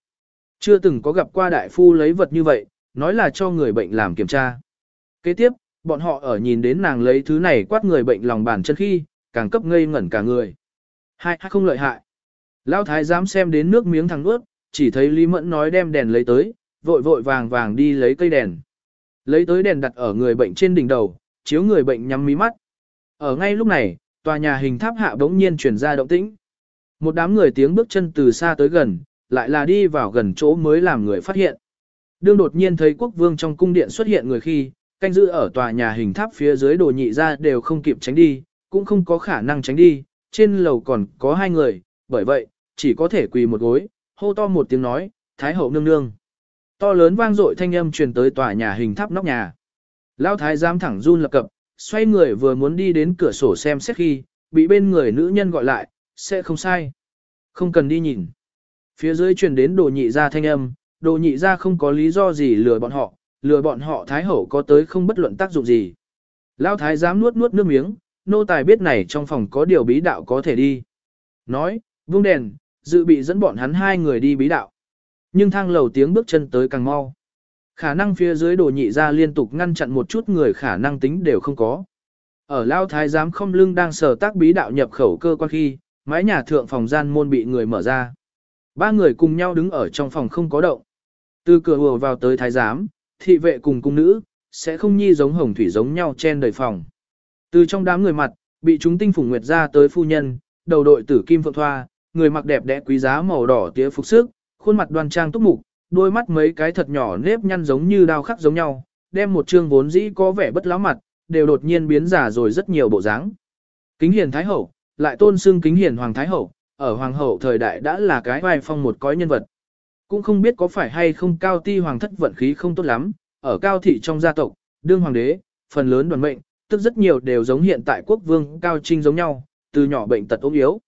S1: Chưa từng có gặp qua đại phu lấy vật như vậy, nói là cho người bệnh làm kiểm tra. Kế tiếp, bọn họ ở nhìn đến nàng lấy thứ này quát người bệnh lòng bàn chân khi, càng cấp ngây ngẩn cả người. Hai không lợi hại. Lão thái dám xem đến nước miếng thằng nuốt, chỉ thấy Lý Mẫn nói đem đèn lấy tới, vội vội vàng vàng đi lấy cây đèn. Lấy tới đèn đặt ở người bệnh trên đỉnh đầu, chiếu người bệnh nhắm mí mắt. Ở ngay lúc này, tòa nhà hình tháp hạ bỗng nhiên chuyển ra động tĩnh. Một đám người tiếng bước chân từ xa tới gần, lại là đi vào gần chỗ mới làm người phát hiện. Đương đột nhiên thấy quốc vương trong cung điện xuất hiện người khi, canh giữ ở tòa nhà hình tháp phía dưới đồ nhị ra đều không kịp tránh đi, cũng không có khả năng tránh đi, trên lầu còn có hai người, bởi vậy, chỉ có thể quỳ một gối, hô to một tiếng nói, Thái hậu nương nương. To lớn vang dội thanh âm truyền tới tòa nhà hình tháp nóc nhà. Lão thái giám thẳng run lập cập, xoay người vừa muốn đi đến cửa sổ xem xét khi, bị bên người nữ nhân gọi lại, sẽ không sai. Không cần đi nhìn. Phía dưới truyền đến đồ nhị ra thanh âm, đồ nhị ra không có lý do gì lừa bọn họ, lừa bọn họ thái hậu có tới không bất luận tác dụng gì. Lão thái giám nuốt nuốt nước miếng, nô tài biết này trong phòng có điều bí đạo có thể đi. Nói, vung đèn, dự bị dẫn bọn hắn hai người đi bí đạo. Nhưng thang lầu tiếng bước chân tới càng mau. Khả năng phía dưới đồ nhị ra liên tục ngăn chặn một chút người khả năng tính đều không có. Ở Lao Thái giám không lưng đang sở tác bí đạo nhập khẩu cơ quan khi, mái nhà thượng phòng gian môn bị người mở ra. Ba người cùng nhau đứng ở trong phòng không có động. Từ cửa ùa vào tới thái giám, thị vệ cùng cung nữ, sẽ không nhi giống hồng thủy giống nhau trên đời phòng. Từ trong đám người mặt, bị chúng tinh phùng nguyệt ra tới phu nhân, đầu đội tử kim phượng thoa, người mặc đẹp đẽ quý giá màu đỏ tía phục sức, khuôn mặt đoan trang túc mục, đôi mắt mấy cái thật nhỏ nếp nhăn giống như đao khắc giống nhau, đem một trương vốn dĩ có vẻ bất lão mặt, đều đột nhiên biến giả rồi rất nhiều bộ dáng. Kính hiền thái hậu, lại tôn xưng kính hiền hoàng thái hậu, ở hoàng hậu thời đại đã là cái vai phong một cõi nhân vật. Cũng không biết có phải hay không cao ti hoàng thất vận khí không tốt lắm, ở cao thị trong gia tộc, đương hoàng đế, phần lớn đoàn mệnh, tức rất nhiều đều giống hiện tại quốc vương cao trinh giống nhau, từ nhỏ bệnh tật ốm yếu.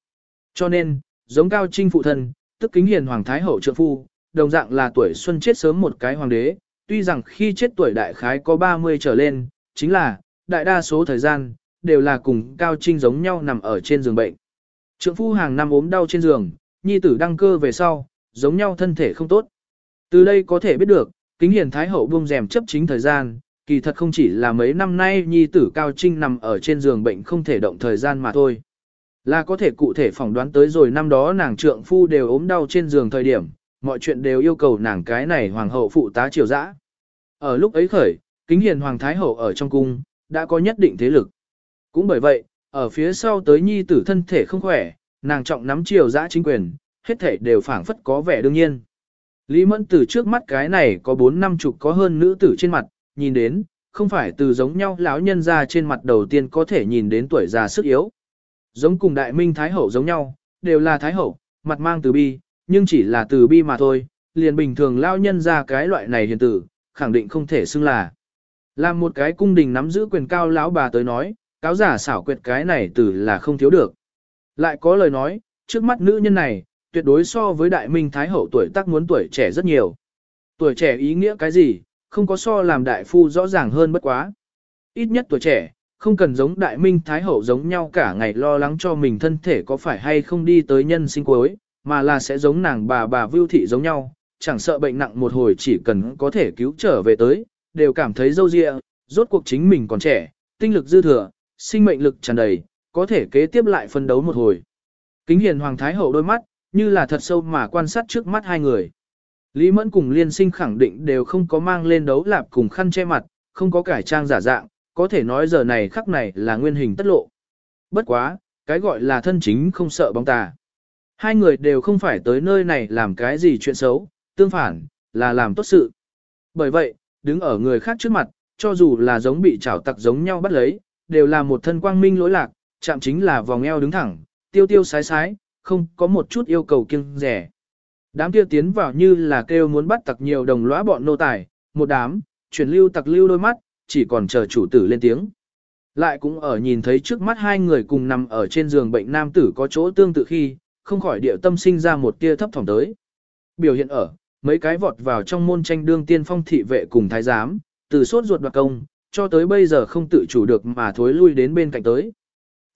S1: Cho nên, giống cao trinh phụ thân, tức kính hiền hoàng thái hậu trượng phu, đồng dạng là tuổi xuân chết sớm một cái hoàng đế, tuy rằng khi chết tuổi đại khái có 30 trở lên, chính là, đại đa số thời gian, đều là cùng cao trinh giống nhau nằm ở trên giường bệnh. Trượng phu hàng năm ốm đau trên giường, nhi tử đăng cơ về sau, giống nhau thân thể không tốt. Từ đây có thể biết được, Kính hiền thái hậu buông rèm chấp chính thời gian, kỳ thật không chỉ là mấy năm nay nhi tử cao trinh nằm ở trên giường bệnh không thể động thời gian mà thôi. Là có thể cụ thể phỏng đoán tới rồi năm đó nàng trượng phu đều ốm đau trên giường thời điểm, mọi chuyện đều yêu cầu nàng cái này hoàng hậu phụ tá triều dã. Ở lúc ấy khởi, kính hiền hoàng thái hậu ở trong cung, đã có nhất định thế lực. Cũng bởi vậy, ở phía sau tới nhi tử thân thể không khỏe, nàng trọng nắm triều dã chính quyền, hết thể đều phảng phất có vẻ đương nhiên. Lý Mẫn từ trước mắt cái này có bốn năm chục có hơn nữ tử trên mặt, nhìn đến, không phải từ giống nhau lão nhân ra trên mặt đầu tiên có thể nhìn đến tuổi già sức yếu. Giống cùng đại minh thái hậu giống nhau, đều là thái hậu, mặt mang từ bi, nhưng chỉ là từ bi mà thôi, liền bình thường lao nhân ra cái loại này hiền tử, khẳng định không thể xưng là. Làm một cái cung đình nắm giữ quyền cao lão bà tới nói, cáo giả xảo quyệt cái này từ là không thiếu được. Lại có lời nói, trước mắt nữ nhân này, tuyệt đối so với đại minh thái hậu tuổi tác muốn tuổi trẻ rất nhiều. Tuổi trẻ ý nghĩa cái gì, không có so làm đại phu rõ ràng hơn bất quá. Ít nhất tuổi trẻ, không cần giống đại minh thái hậu giống nhau cả ngày lo lắng cho mình thân thể có phải hay không đi tới nhân sinh cuối, mà là sẽ giống nàng bà bà vưu thị giống nhau, chẳng sợ bệnh nặng một hồi chỉ cần có thể cứu trở về tới, đều cảm thấy dâu dịa, rốt cuộc chính mình còn trẻ, tinh lực dư thừa, sinh mệnh lực tràn đầy, có thể kế tiếp lại phân đấu một hồi. Kính hiền hoàng thái hậu đôi mắt, như là thật sâu mà quan sát trước mắt hai người. Lý Mẫn cùng liên sinh khẳng định đều không có mang lên đấu lạp cùng khăn che mặt, không có cải trang giả dạng, có thể nói giờ này khắc này là nguyên hình tất lộ. Bất quá, cái gọi là thân chính không sợ bóng tà. Hai người đều không phải tới nơi này làm cái gì chuyện xấu, tương phản, là làm tốt sự. Bởi vậy, đứng ở người khác trước mặt, cho dù là giống bị trảo tặc giống nhau bắt lấy, đều là một thân quang minh lỗi lạc, chạm chính là vòng eo đứng thẳng, tiêu tiêu sái sái, không có một chút yêu cầu kiêng rẻ. Đám kia tiến vào như là kêu muốn bắt tặc nhiều đồng lõa bọn nô tài, một đám, chuyển lưu tặc lưu đôi mắt, chỉ còn chờ chủ tử lên tiếng. Lại cũng ở nhìn thấy trước mắt hai người cùng nằm ở trên giường bệnh nam tử có chỗ tương tự khi, không khỏi điệu tâm sinh ra một tia thấp thỏm tới. Biểu hiện ở, mấy cái vọt vào trong môn tranh đương tiên phong thị vệ cùng thái giám, từ sốt ruột đoạt công, cho tới bây giờ không tự chủ được mà thối lui đến bên cạnh tới.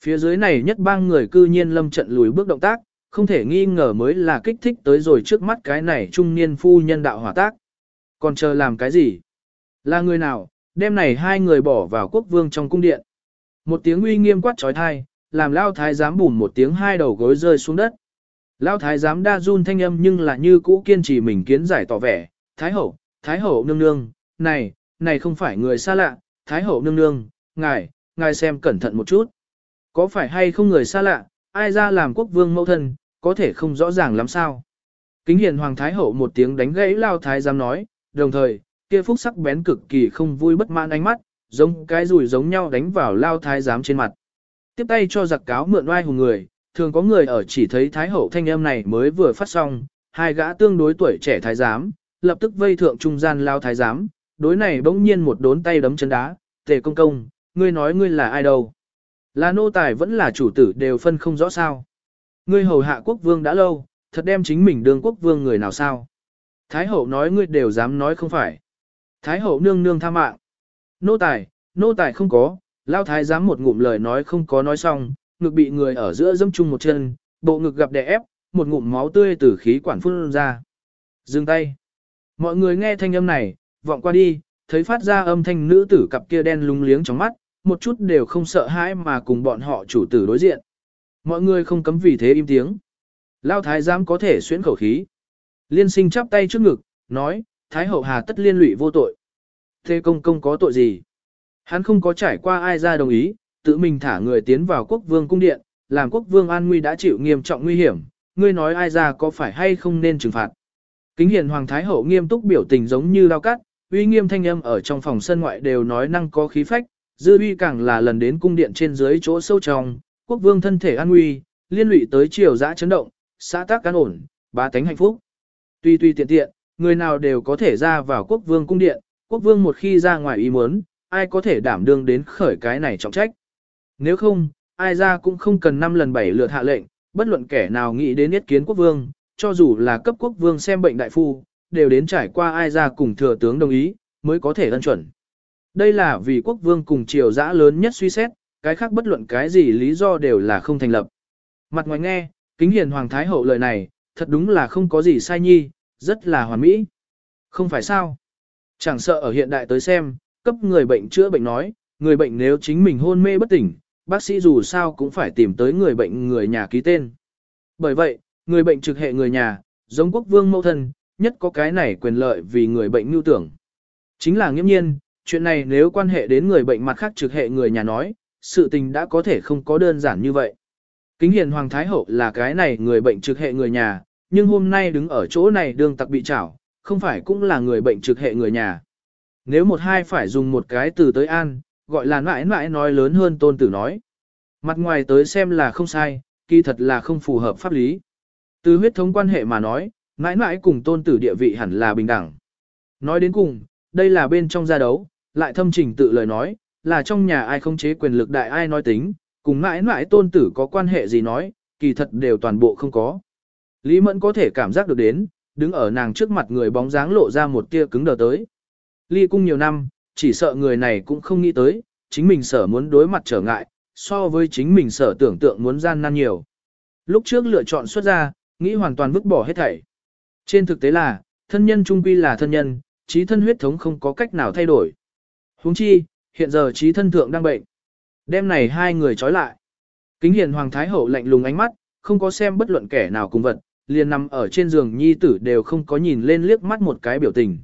S1: Phía dưới này nhất bang người cư nhiên lâm trận lùi bước động tác, không thể nghi ngờ mới là kích thích tới rồi trước mắt cái này trung niên phu nhân đạo hỏa tác. Còn chờ làm cái gì? Là người nào, đem này hai người bỏ vào quốc vương trong cung điện. Một tiếng uy nghiêm quát trói thai, làm lao thái giám bùn một tiếng hai đầu gối rơi xuống đất. Lao thái giám đa run thanh âm nhưng là như cũ kiên trì mình kiến giải tỏ vẻ, thái hậu, thái hậu nương nương, này, này không phải người xa lạ, thái hậu nương nương, ngài, ngài xem cẩn thận một chút. Có phải hay không người xa lạ, ai ra làm quốc vương mẫu thân, có thể không rõ ràng lắm sao. Kính hiền hoàng thái hậu một tiếng đánh gãy lao thái giám nói, đồng thời, kia phúc sắc bén cực kỳ không vui bất mãn ánh mắt, giống cái rùi giống nhau đánh vào lao thái giám trên mặt. Tiếp tay cho giặc cáo mượn oai hùng người, thường có người ở chỉ thấy thái hậu thanh âm này mới vừa phát xong, hai gã tương đối tuổi trẻ thái giám, lập tức vây thượng trung gian lao thái giám, đối này bỗng nhiên một đốn tay đấm chân đá, tề công công, ngươi nói ngươi là ai đâu. Là nô tài vẫn là chủ tử đều phân không rõ sao. Ngươi hầu hạ quốc vương đã lâu, thật đem chính mình đương quốc vương người nào sao. Thái hậu nói ngươi đều dám nói không phải. Thái hậu nương nương tha mạng. Nô tài, nô tài không có, lao thái dám một ngụm lời nói không có nói xong, ngực bị người ở giữa dâm chung một chân, bộ ngực gặp đè ép, một ngụm máu tươi từ khí quản phun ra. Dừng tay. Mọi người nghe thanh âm này, vọng qua đi, thấy phát ra âm thanh nữ tử cặp kia đen lúng liếng trong mắt, một chút đều không sợ hãi mà cùng bọn họ chủ tử đối diện. Mọi người không cấm vì thế im tiếng. Lao thái giám có thể xuyến khẩu khí. Liên sinh chắp tay trước ngực, nói, thái hậu hà tất liên lụy vô tội. Thế công công có tội gì? Hắn không có trải qua ai ra đồng ý, tự mình thả người tiến vào quốc vương cung điện, làm quốc vương an nguy đã chịu nghiêm trọng nguy hiểm, ngươi nói ai ra có phải hay không nên trừng phạt. Kính hiền hoàng thái hậu nghiêm túc biểu tình giống như lao cắt, uy nghiêm thanh âm ở trong phòng sân ngoại đều nói năng có khí phách, dư uy càng là lần đến cung điện trên dưới chỗ sâu trong, quốc vương thân thể an nguy, liên lụy tới triều dã chấn động, xã tác cán ổn, bá tánh hạnh phúc. Tuy tuy tiện tiện, người nào đều có thể ra vào quốc vương cung điện, quốc vương một khi ra ngoài ý muốn, ai có thể đảm đương đến khởi cái này trọng trách. Nếu không, ai ra cũng không cần năm lần bảy lượt hạ lệnh, bất luận kẻ nào nghĩ đến yết kiến quốc vương, cho dù là cấp quốc vương xem bệnh đại phu, đều đến trải qua ai ra cùng thừa tướng đồng ý, mới có thể ân chuẩn. Đây là vì quốc vương cùng triều dã lớn nhất suy xét, cái khác bất luận cái gì lý do đều là không thành lập. Mặt ngoài nghe, kính hiền hoàng thái hậu lời này, thật đúng là không có gì sai nhi, rất là hoàn mỹ. Không phải sao? Chẳng sợ ở hiện đại tới xem, cấp người bệnh chữa bệnh nói, người bệnh nếu chính mình hôn mê bất tỉnh, bác sĩ dù sao cũng phải tìm tới người bệnh người nhà ký tên. Bởi vậy, người bệnh trực hệ người nhà, giống quốc vương mẫu thân, nhất có cái này quyền lợi vì người bệnh mưu tưởng. Chính là nghiêm nhiên, chuyện này nếu quan hệ đến người bệnh mặt khác trực hệ người nhà nói, sự tình đã có thể không có đơn giản như vậy. Kính hiền Hoàng Thái Hậu là cái này người bệnh trực hệ người nhà, nhưng hôm nay đứng ở chỗ này đường tặc bị trảo, không phải cũng là người bệnh trực hệ người nhà. Nếu một hai phải dùng một cái từ tới an, gọi là mãi mãi nói lớn hơn tôn tử nói. Mặt ngoài tới xem là không sai, kỳ thật là không phù hợp pháp lý. Từ huyết thống quan hệ mà nói, mãi mãi cùng tôn tử địa vị hẳn là bình đẳng. Nói đến cùng, đây là bên trong gia đấu, lại thâm trình tự lời nói, là trong nhà ai không chế quyền lực đại ai nói tính, cùng mãi mãi tôn tử có quan hệ gì nói, kỳ thật đều toàn bộ không có. Lý Mẫn có thể cảm giác được đến, đứng ở nàng trước mặt người bóng dáng lộ ra một tia cứng đờ tới. Ly cung nhiều năm, chỉ sợ người này cũng không nghĩ tới, chính mình sở muốn đối mặt trở ngại, so với chính mình sở tưởng tượng muốn gian nan nhiều. Lúc trước lựa chọn xuất ra, nghĩ hoàn toàn vứt bỏ hết thảy. Trên thực tế là, thân nhân trung quy là thân nhân, trí thân huyết thống không có cách nào thay đổi. huống chi, hiện giờ trí thân thượng đang bệnh. Đêm này hai người trói lại. Kính hiền Hoàng Thái Hậu lạnh lùng ánh mắt, không có xem bất luận kẻ nào cùng vật, liền nằm ở trên giường nhi tử đều không có nhìn lên liếc mắt một cái biểu tình.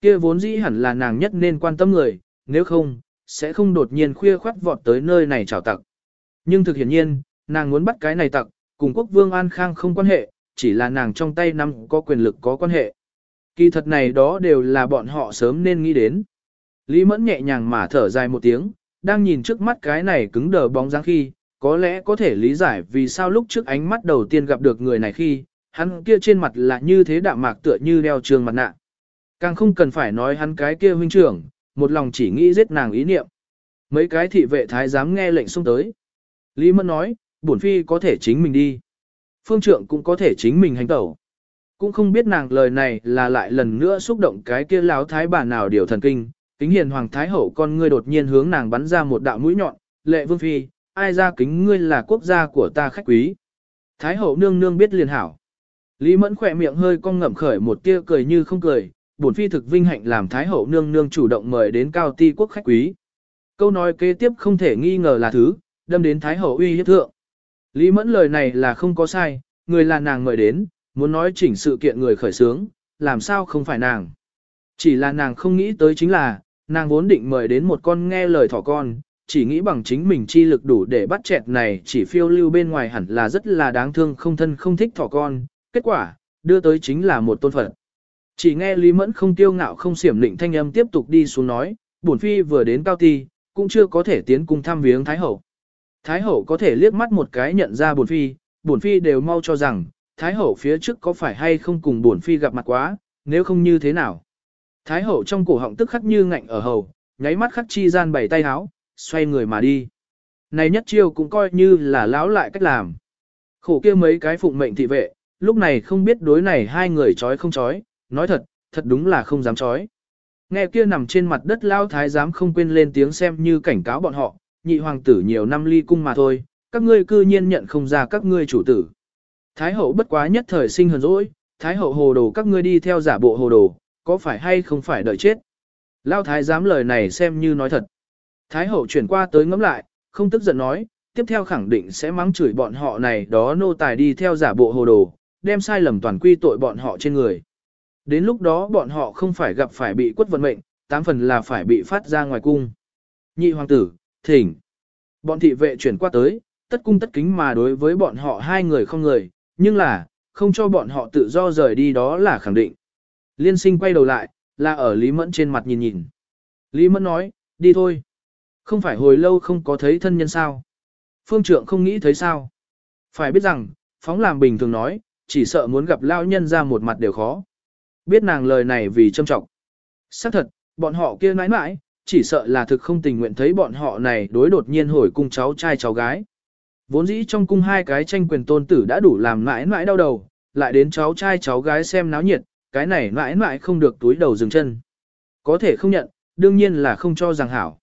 S1: Kia vốn dĩ hẳn là nàng nhất nên quan tâm người, nếu không, sẽ không đột nhiên khuya khoát vọt tới nơi này chào tặc. Nhưng thực hiển nhiên, nàng muốn bắt cái này tặc, cùng quốc vương An Khang không quan hệ, chỉ là nàng trong tay nắm có quyền lực có quan hệ. Kỳ thật này đó đều là bọn họ sớm nên nghĩ đến. Lý Mẫn nhẹ nhàng mà thở dài một tiếng, đang nhìn trước mắt cái này cứng đờ bóng dáng khi, có lẽ có thể lý giải vì sao lúc trước ánh mắt đầu tiên gặp được người này khi, hắn kia trên mặt là như thế đạm mạc tựa như đeo trường mặt nạ. Càng không cần phải nói hắn cái kia huynh trưởng, một lòng chỉ nghĩ giết nàng ý niệm. Mấy cái thị vệ thái dám nghe lệnh xông tới. Lý Mẫn nói, bổn phi có thể chính mình đi. Phương trượng cũng có thể chính mình hành tẩu. Cũng không biết nàng lời này là lại lần nữa xúc động cái kia láo thái bà nào điều thần kinh. Kính hiền hoàng thái hậu con ngươi đột nhiên hướng nàng bắn ra một đạo mũi nhọn, lệ vương phi, ai ra kính ngươi là quốc gia của ta khách quý. Thái hậu nương nương biết liền hảo. Lý mẫn khỏe miệng hơi cong ngậm khởi một tia cười như không cười, bổn phi thực vinh hạnh làm thái hậu nương nương chủ động mời đến cao ti quốc khách quý. Câu nói kế tiếp không thể nghi ngờ là thứ, đâm đến thái hậu uy hiếp thượng. Lý mẫn lời này là không có sai, người là nàng mời đến, muốn nói chỉnh sự kiện người khởi sướng, làm sao không phải nàng. Chỉ là nàng không nghĩ tới chính là, nàng vốn định mời đến một con nghe lời thỏ con, chỉ nghĩ bằng chính mình chi lực đủ để bắt chẹt này chỉ phiêu lưu bên ngoài hẳn là rất là đáng thương không thân không thích thỏ con, kết quả, đưa tới chính là một tôn phật. Chỉ nghe Lý Mẫn không tiêu ngạo không xiểm lịnh thanh âm tiếp tục đi xuống nói, bổn phi vừa đến cao ti, cũng chưa có thể tiến cung thăm viếng Thái Hậu. Thái Hậu có thể liếc mắt một cái nhận ra bổn phi, bổn phi đều mau cho rằng, Thái Hậu phía trước có phải hay không cùng bổn phi gặp mặt quá, nếu không như thế nào. Thái Hậu trong cổ họng tức khắc như ngạnh ở hầu, nháy mắt khắc chi gian bảy tay háo, xoay người mà đi. Này nhất chiêu cũng coi như là lão lại cách làm. Khổ kia mấy cái phụng mệnh thị vệ, lúc này không biết đối này hai người chói không chói, nói thật, thật đúng là không dám chói. Nghe kia nằm trên mặt đất lao thái dám không quên lên tiếng xem như cảnh cáo bọn họ, nhị hoàng tử nhiều năm ly cung mà thôi, các ngươi cư nhiên nhận không ra các ngươi chủ tử. Thái hậu bất quá nhất thời sinh hờn dỗi, thái hậu hồ đồ các ngươi đi theo giả bộ hồ đồ, có phải hay không phải đợi chết. Lao thái dám lời này xem như nói thật. Thái hậu chuyển qua tới ngẫm lại, không tức giận nói, tiếp theo khẳng định sẽ mắng chửi bọn họ này đó nô tài đi theo giả bộ hồ đồ, đem sai lầm toàn quy tội bọn họ trên người. Đến lúc đó bọn họ không phải gặp phải bị quất vận mệnh, tám phần là phải bị phát ra ngoài cung. Nhị hoàng tử, thỉnh. Bọn thị vệ chuyển qua tới, tất cung tất kính mà đối với bọn họ hai người không người, nhưng là, không cho bọn họ tự do rời đi đó là khẳng định. Liên sinh quay đầu lại, là ở Lý Mẫn trên mặt nhìn nhìn. Lý Mẫn nói, đi thôi. Không phải hồi lâu không có thấy thân nhân sao. Phương trượng không nghĩ thấy sao. Phải biết rằng, phóng làm bình thường nói, chỉ sợ muốn gặp lao nhân ra một mặt đều khó. Biết nàng lời này vì châm trọng. Xác thật, bọn họ kia nãi nãi, chỉ sợ là thực không tình nguyện thấy bọn họ này đối đột nhiên hồi cung cháu trai cháu gái. Vốn dĩ trong cung hai cái tranh quyền tôn tử đã đủ làm nãi nãi đau đầu, lại đến cháu trai cháu gái xem náo nhiệt, cái này nãi nãi không được túi đầu dừng chân. Có thể không nhận, đương nhiên là không cho rằng hảo.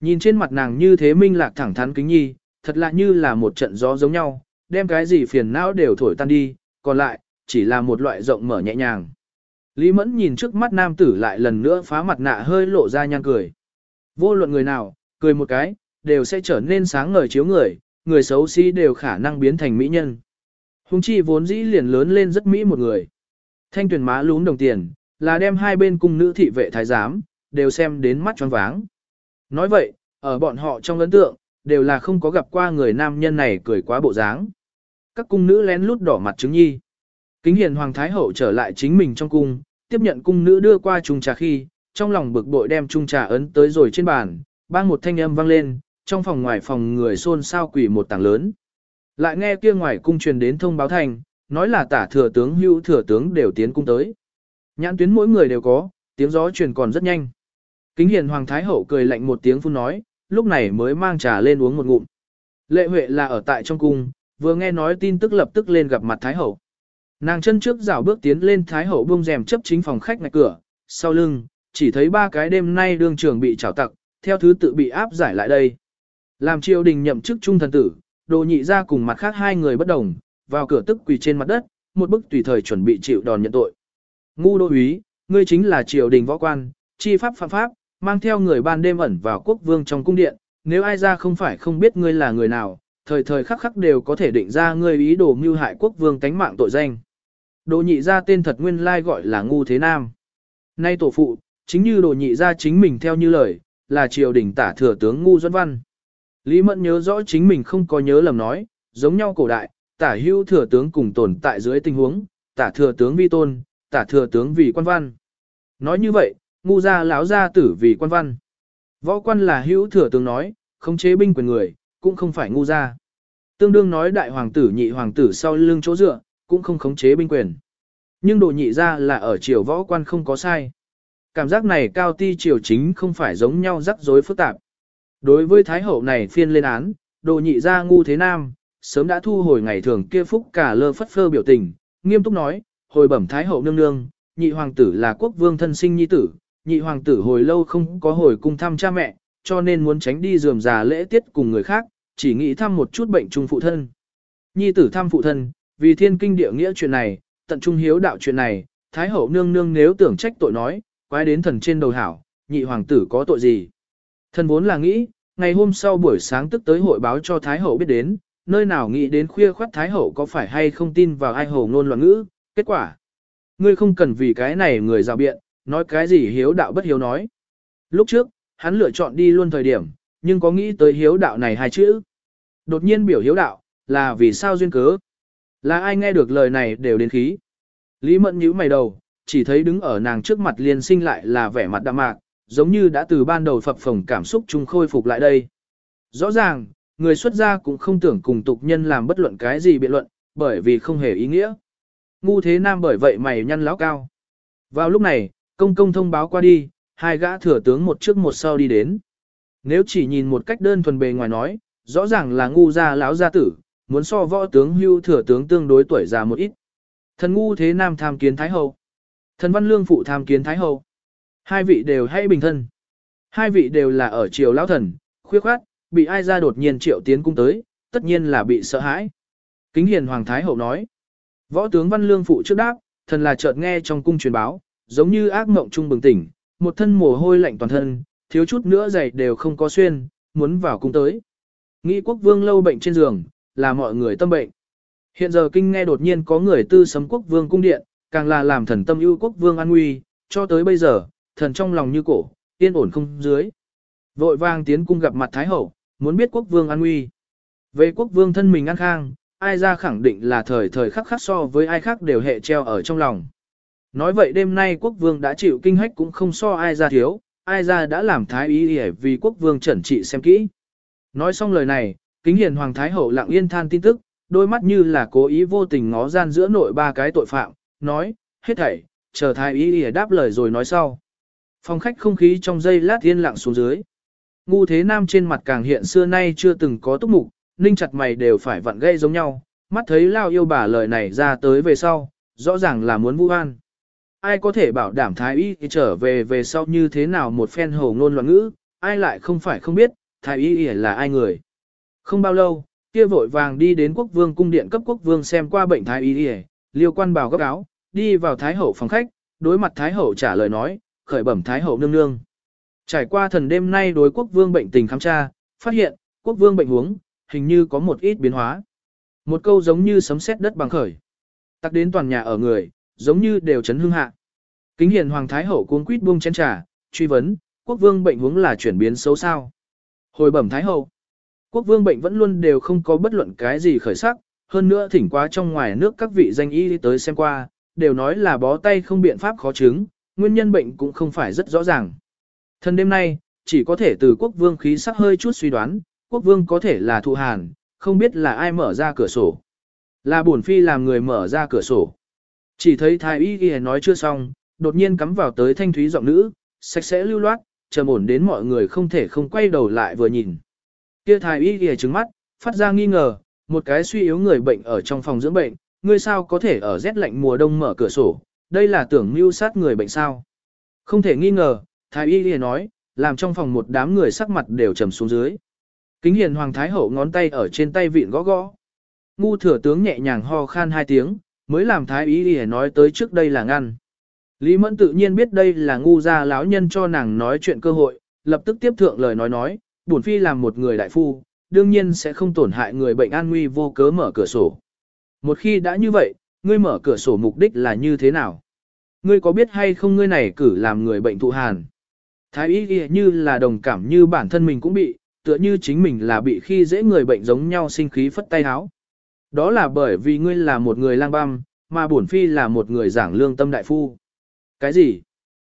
S1: Nhìn trên mặt nàng như thế minh lạc thẳng thắn kính nhi, thật lạ như là một trận gió giống nhau, đem cái gì phiền não đều thổi tan đi, còn lại, chỉ là một loại rộng mở nhẹ nhàng. Lý Mẫn nhìn trước mắt nam tử lại lần nữa phá mặt nạ hơi lộ ra nhăn cười. Vô luận người nào, cười một cái, đều sẽ trở nên sáng ngời chiếu người, người xấu xí đều khả năng biến thành mỹ nhân. Hùng chi vốn dĩ liền lớn lên rất mỹ một người. Thanh tuyển má lún đồng tiền, là đem hai bên cung nữ thị vệ thái giám, đều xem đến mắt choáng váng. Nói vậy, ở bọn họ trong ấn tượng, đều là không có gặp qua người nam nhân này cười quá bộ dáng. Các cung nữ lén lút đỏ mặt chứng nhi. Kính hiền hoàng thái hậu trở lại chính mình trong cung, tiếp nhận cung nữ đưa qua chung trà khi, trong lòng bực bội đem chung trà ấn tới rồi trên bàn, bang một thanh âm vang lên, trong phòng ngoài phòng người xôn xao quỷ một tảng lớn. Lại nghe kia ngoài cung truyền đến thông báo thành, nói là tả thừa tướng hưu thừa tướng đều tiến cung tới. Nhãn tuyến mỗi người đều có, tiếng gió truyền còn rất nhanh. Kính hiền hoàng thái hậu cười lạnh một tiếng phun nói, lúc này mới mang trà lên uống một ngụm. Lệ Huệ là ở tại trong cung, vừa nghe nói tin tức lập tức lên gặp mặt thái hậu. Nàng chân trước rảo bước tiến lên thái hậu buông rèm chấp chính phòng khách ngạch cửa, sau lưng, chỉ thấy ba cái đêm nay đương trường bị trảo tặc, theo thứ tự bị áp giải lại đây. Làm triều đình nhậm chức trung thần tử, đồ nhị ra cùng mặt khác hai người bất đồng, vào cửa tức quỳ trên mặt đất, một bức tùy thời chuẩn bị chịu đòn nhận tội. Ngu đô úy, ngươi chính là triều đình võ quan, chi pháp phạm pháp, mang theo người ban đêm ẩn vào quốc vương trong cung điện, nếu ai ra không phải không biết ngươi là người nào, thời thời khắc khắc đều có thể định ra ngươi ý đồ mưu hại quốc vương tánh mạng tội danh. Đồ nhị ra tên thật nguyên lai gọi là ngu thế nam. Nay tổ phụ, chính như đồ nhị ra chính mình theo như lời, là triều đình tả thừa tướng ngu duẫn văn. Lý Mẫn nhớ rõ chính mình không có nhớ lầm nói, giống nhau cổ đại, tả hưu thừa tướng cùng tồn tại dưới tình huống, tả thừa tướng vi tôn, tả thừa tướng vì quan văn. Nói như vậy, ngu gia lão gia tử vì quan văn. Võ quan là hữu thừa tướng nói, không chế binh quyền người, cũng không phải ngu gia. Tương đương nói đại hoàng tử nhị hoàng tử sau lưng chỗ dựa, cũng không khống chế binh quyền. Nhưng đồ nhị ra là ở triều võ quan không có sai. Cảm giác này cao ti triều chính không phải giống nhau rắc rối phức tạp. Đối với Thái Hậu này phiên lên án, đồ nhị ra ngu thế nam, sớm đã thu hồi ngày thường kia phúc cả lơ phất phơ biểu tình, nghiêm túc nói, hồi bẩm Thái Hậu nương nương, nhị hoàng tử là quốc vương thân sinh nhi tử, nhị hoàng tử hồi lâu không có hồi cung thăm cha mẹ, cho nên muốn tránh đi dườm già lễ tiết cùng người khác, chỉ nghĩ thăm một chút bệnh trung phụ thân. Nhi tử thăm phụ thân, vì thiên kinh địa nghĩa chuyện này, tận trung hiếu đạo chuyện này, Thái hậu nương nương nếu tưởng trách tội nói, quái đến thần trên đầu hảo, nhị hoàng tử có tội gì. Thần vốn là nghĩ, ngày hôm sau buổi sáng tức tới hội báo cho Thái hậu biết đến, nơi nào nghĩ đến khuya khoát Thái hậu có phải hay không tin vào ai hầu ngôn loạn ngữ, kết quả. Ngươi không cần vì cái này người rào biện, nói cái gì hiếu đạo bất hiếu nói. Lúc trước, hắn lựa chọn đi luôn thời điểm, nhưng có nghĩ tới hiếu đạo này hai chữ. Đột nhiên biểu hiếu đạo, là vì sao duyên cớ. Là ai nghe được lời này đều đến khí. Lý mẫn nhíu mày đầu, chỉ thấy đứng ở nàng trước mặt liền sinh lại là vẻ mặt đạm mạc, giống như đã từ ban đầu phập phồng cảm xúc chung khôi phục lại đây. Rõ ràng, người xuất gia cũng không tưởng cùng tục nhân làm bất luận cái gì biện luận, bởi vì không hề ý nghĩa. Ngu thế nam bởi vậy mày nhăn láo cao. Vào lúc này, công công thông báo qua đi, hai gã thừa tướng một trước một sau đi đến. Nếu chỉ nhìn một cách đơn thuần bề ngoài nói, rõ ràng là ngu gia lão gia tử, muốn so võ tướng hưu thừa tướng tương đối tuổi già một ít. Thần ngu thế nam tham kiến thái hậu. Thần văn lương phụ tham kiến thái hậu. Hai vị đều hay bình thân. Hai vị đều là ở triều lão thần, khuyết khoát, bị ai ra đột nhiên triệu tiến cung tới, tất nhiên là bị sợ hãi. Kính hiền hoàng thái hậu nói. Võ tướng văn lương phụ trước đáp, thần là chợt nghe trong cung truyền báo, giống như ác mộng trung bừng tỉnh, một thân mồ hôi lạnh toàn thân, thiếu chút nữa giày đều không có xuyên, muốn vào cung tới. Nghĩ quốc vương lâu bệnh trên giường, là mọi người tâm bệnh. Hiện giờ kinh nghe đột nhiên có người tư sấm quốc vương cung điện, càng là làm thần tâm ưu quốc vương an nguy, cho tới bây giờ, thần trong lòng như cổ, yên ổn không dưới. Vội vàng tiến cung gặp mặt Thái Hậu, muốn biết quốc vương an nguy. Về quốc vương thân mình an khang, ai ra khẳng định là thời thời khắc khắc so với ai khác đều hệ treo ở trong lòng. Nói vậy đêm nay quốc vương đã chịu kinh hách cũng không so ai ra thiếu, ai ra đã làm thái ý để vì quốc vương chuẩn trị xem kỹ. Nói xong lời này, kính hiền hoàng thái hậu lặng yên than tin tức, đôi mắt như là cố ý vô tình ngó gian giữa nội ba cái tội phạm, nói, hết thảy, chờ thái ý y đáp lời rồi nói sau. Phòng khách không khí trong giây lát yên lặng xuống dưới. Ngu thế nam trên mặt càng hiện xưa nay chưa từng có túc mục, ninh chặt mày đều phải vặn gây giống nhau, mắt thấy lao yêu bà lời này ra tới về sau, rõ ràng là muốn vu oan. Ai có thể bảo đảm thái y trở về về sau như thế nào một phen hồ ngôn loạn ngữ, ai lại không phải không biết, thái y Y là ai người. Không bao lâu, kia vội vàng đi đến quốc vương cung điện cấp quốc vương xem qua bệnh thái y Y. liêu quan bảo gấp áo, đi vào thái hậu phòng khách, đối mặt Thái Hậu trả lời nói, khởi bẩm Thái Hậu nương nương. Trải qua thần đêm nay đối quốc vương bệnh tình khám tra, phát hiện, quốc vương bệnh huống, hình như có một ít biến hóa. Một câu giống như sấm sét đất bằng khởi. Tắc đến toàn nhà ở người, giống như đều chấn hương hạ. Kính hiền Hoàng Thái Hậu cuống quýt buông chén trà, truy vấn, quốc vương bệnh huống là chuyển biến xấu sao. Hồi bẩm Thái Hậu, quốc vương bệnh vẫn luôn đều không có bất luận cái gì khởi sắc, hơn nữa thỉnh qua trong ngoài nước các vị danh y tới xem qua, đều nói là bó tay không biện pháp khó chứng, nguyên nhân bệnh cũng không phải rất rõ ràng. Thân đêm nay, chỉ có thể từ quốc vương khí sắc hơi chút suy đoán, quốc vương có thể là thụ hàn, không biết là ai mở ra cửa sổ. Là bổn phi làm người mở ra cửa sổ. Chỉ thấy thái y y nói chưa xong, đột nhiên cắm vào tới thanh thúy giọng nữ, sạch sẽ lưu loát, trầm ổn đến mọi người không thể không quay đầu lại vừa nhìn. Kia thái y y trứng mắt, phát ra nghi ngờ, một cái suy yếu người bệnh ở trong phòng dưỡng bệnh, ngươi sao có thể ở rét lạnh mùa đông mở cửa sổ, đây là tưởng mưu sát người bệnh sao. Không thể nghi ngờ, thái y y nói, làm trong phòng một đám người sắc mặt đều trầm xuống dưới. Kính hiền hoàng thái hậu ngón tay ở trên tay vịn gõ gõ. Ngu thừa tướng nhẹ nhàng ho khan hai tiếng, mới làm thái y y nói tới trước đây là ngăn. Lý Mẫn tự nhiên biết đây là ngu gia lão nhân cho nàng nói chuyện cơ hội, lập tức tiếp thượng lời nói nói, bổn phi làm một người đại phu, đương nhiên sẽ không tổn hại người bệnh an nguy vô cớ mở cửa sổ. Một khi đã như vậy, ngươi mở cửa sổ mục đích là như thế nào? Ngươi có biết hay không ngươi này cử làm người bệnh thụ hàn? Thái y như là đồng cảm như bản thân mình cũng bị, tựa như chính mình là bị khi dễ người bệnh giống nhau sinh khí phất tay háo. Đó là bởi vì ngươi là một người lang băm, mà bổn phi là một người giảng lương tâm đại phu. Cái gì?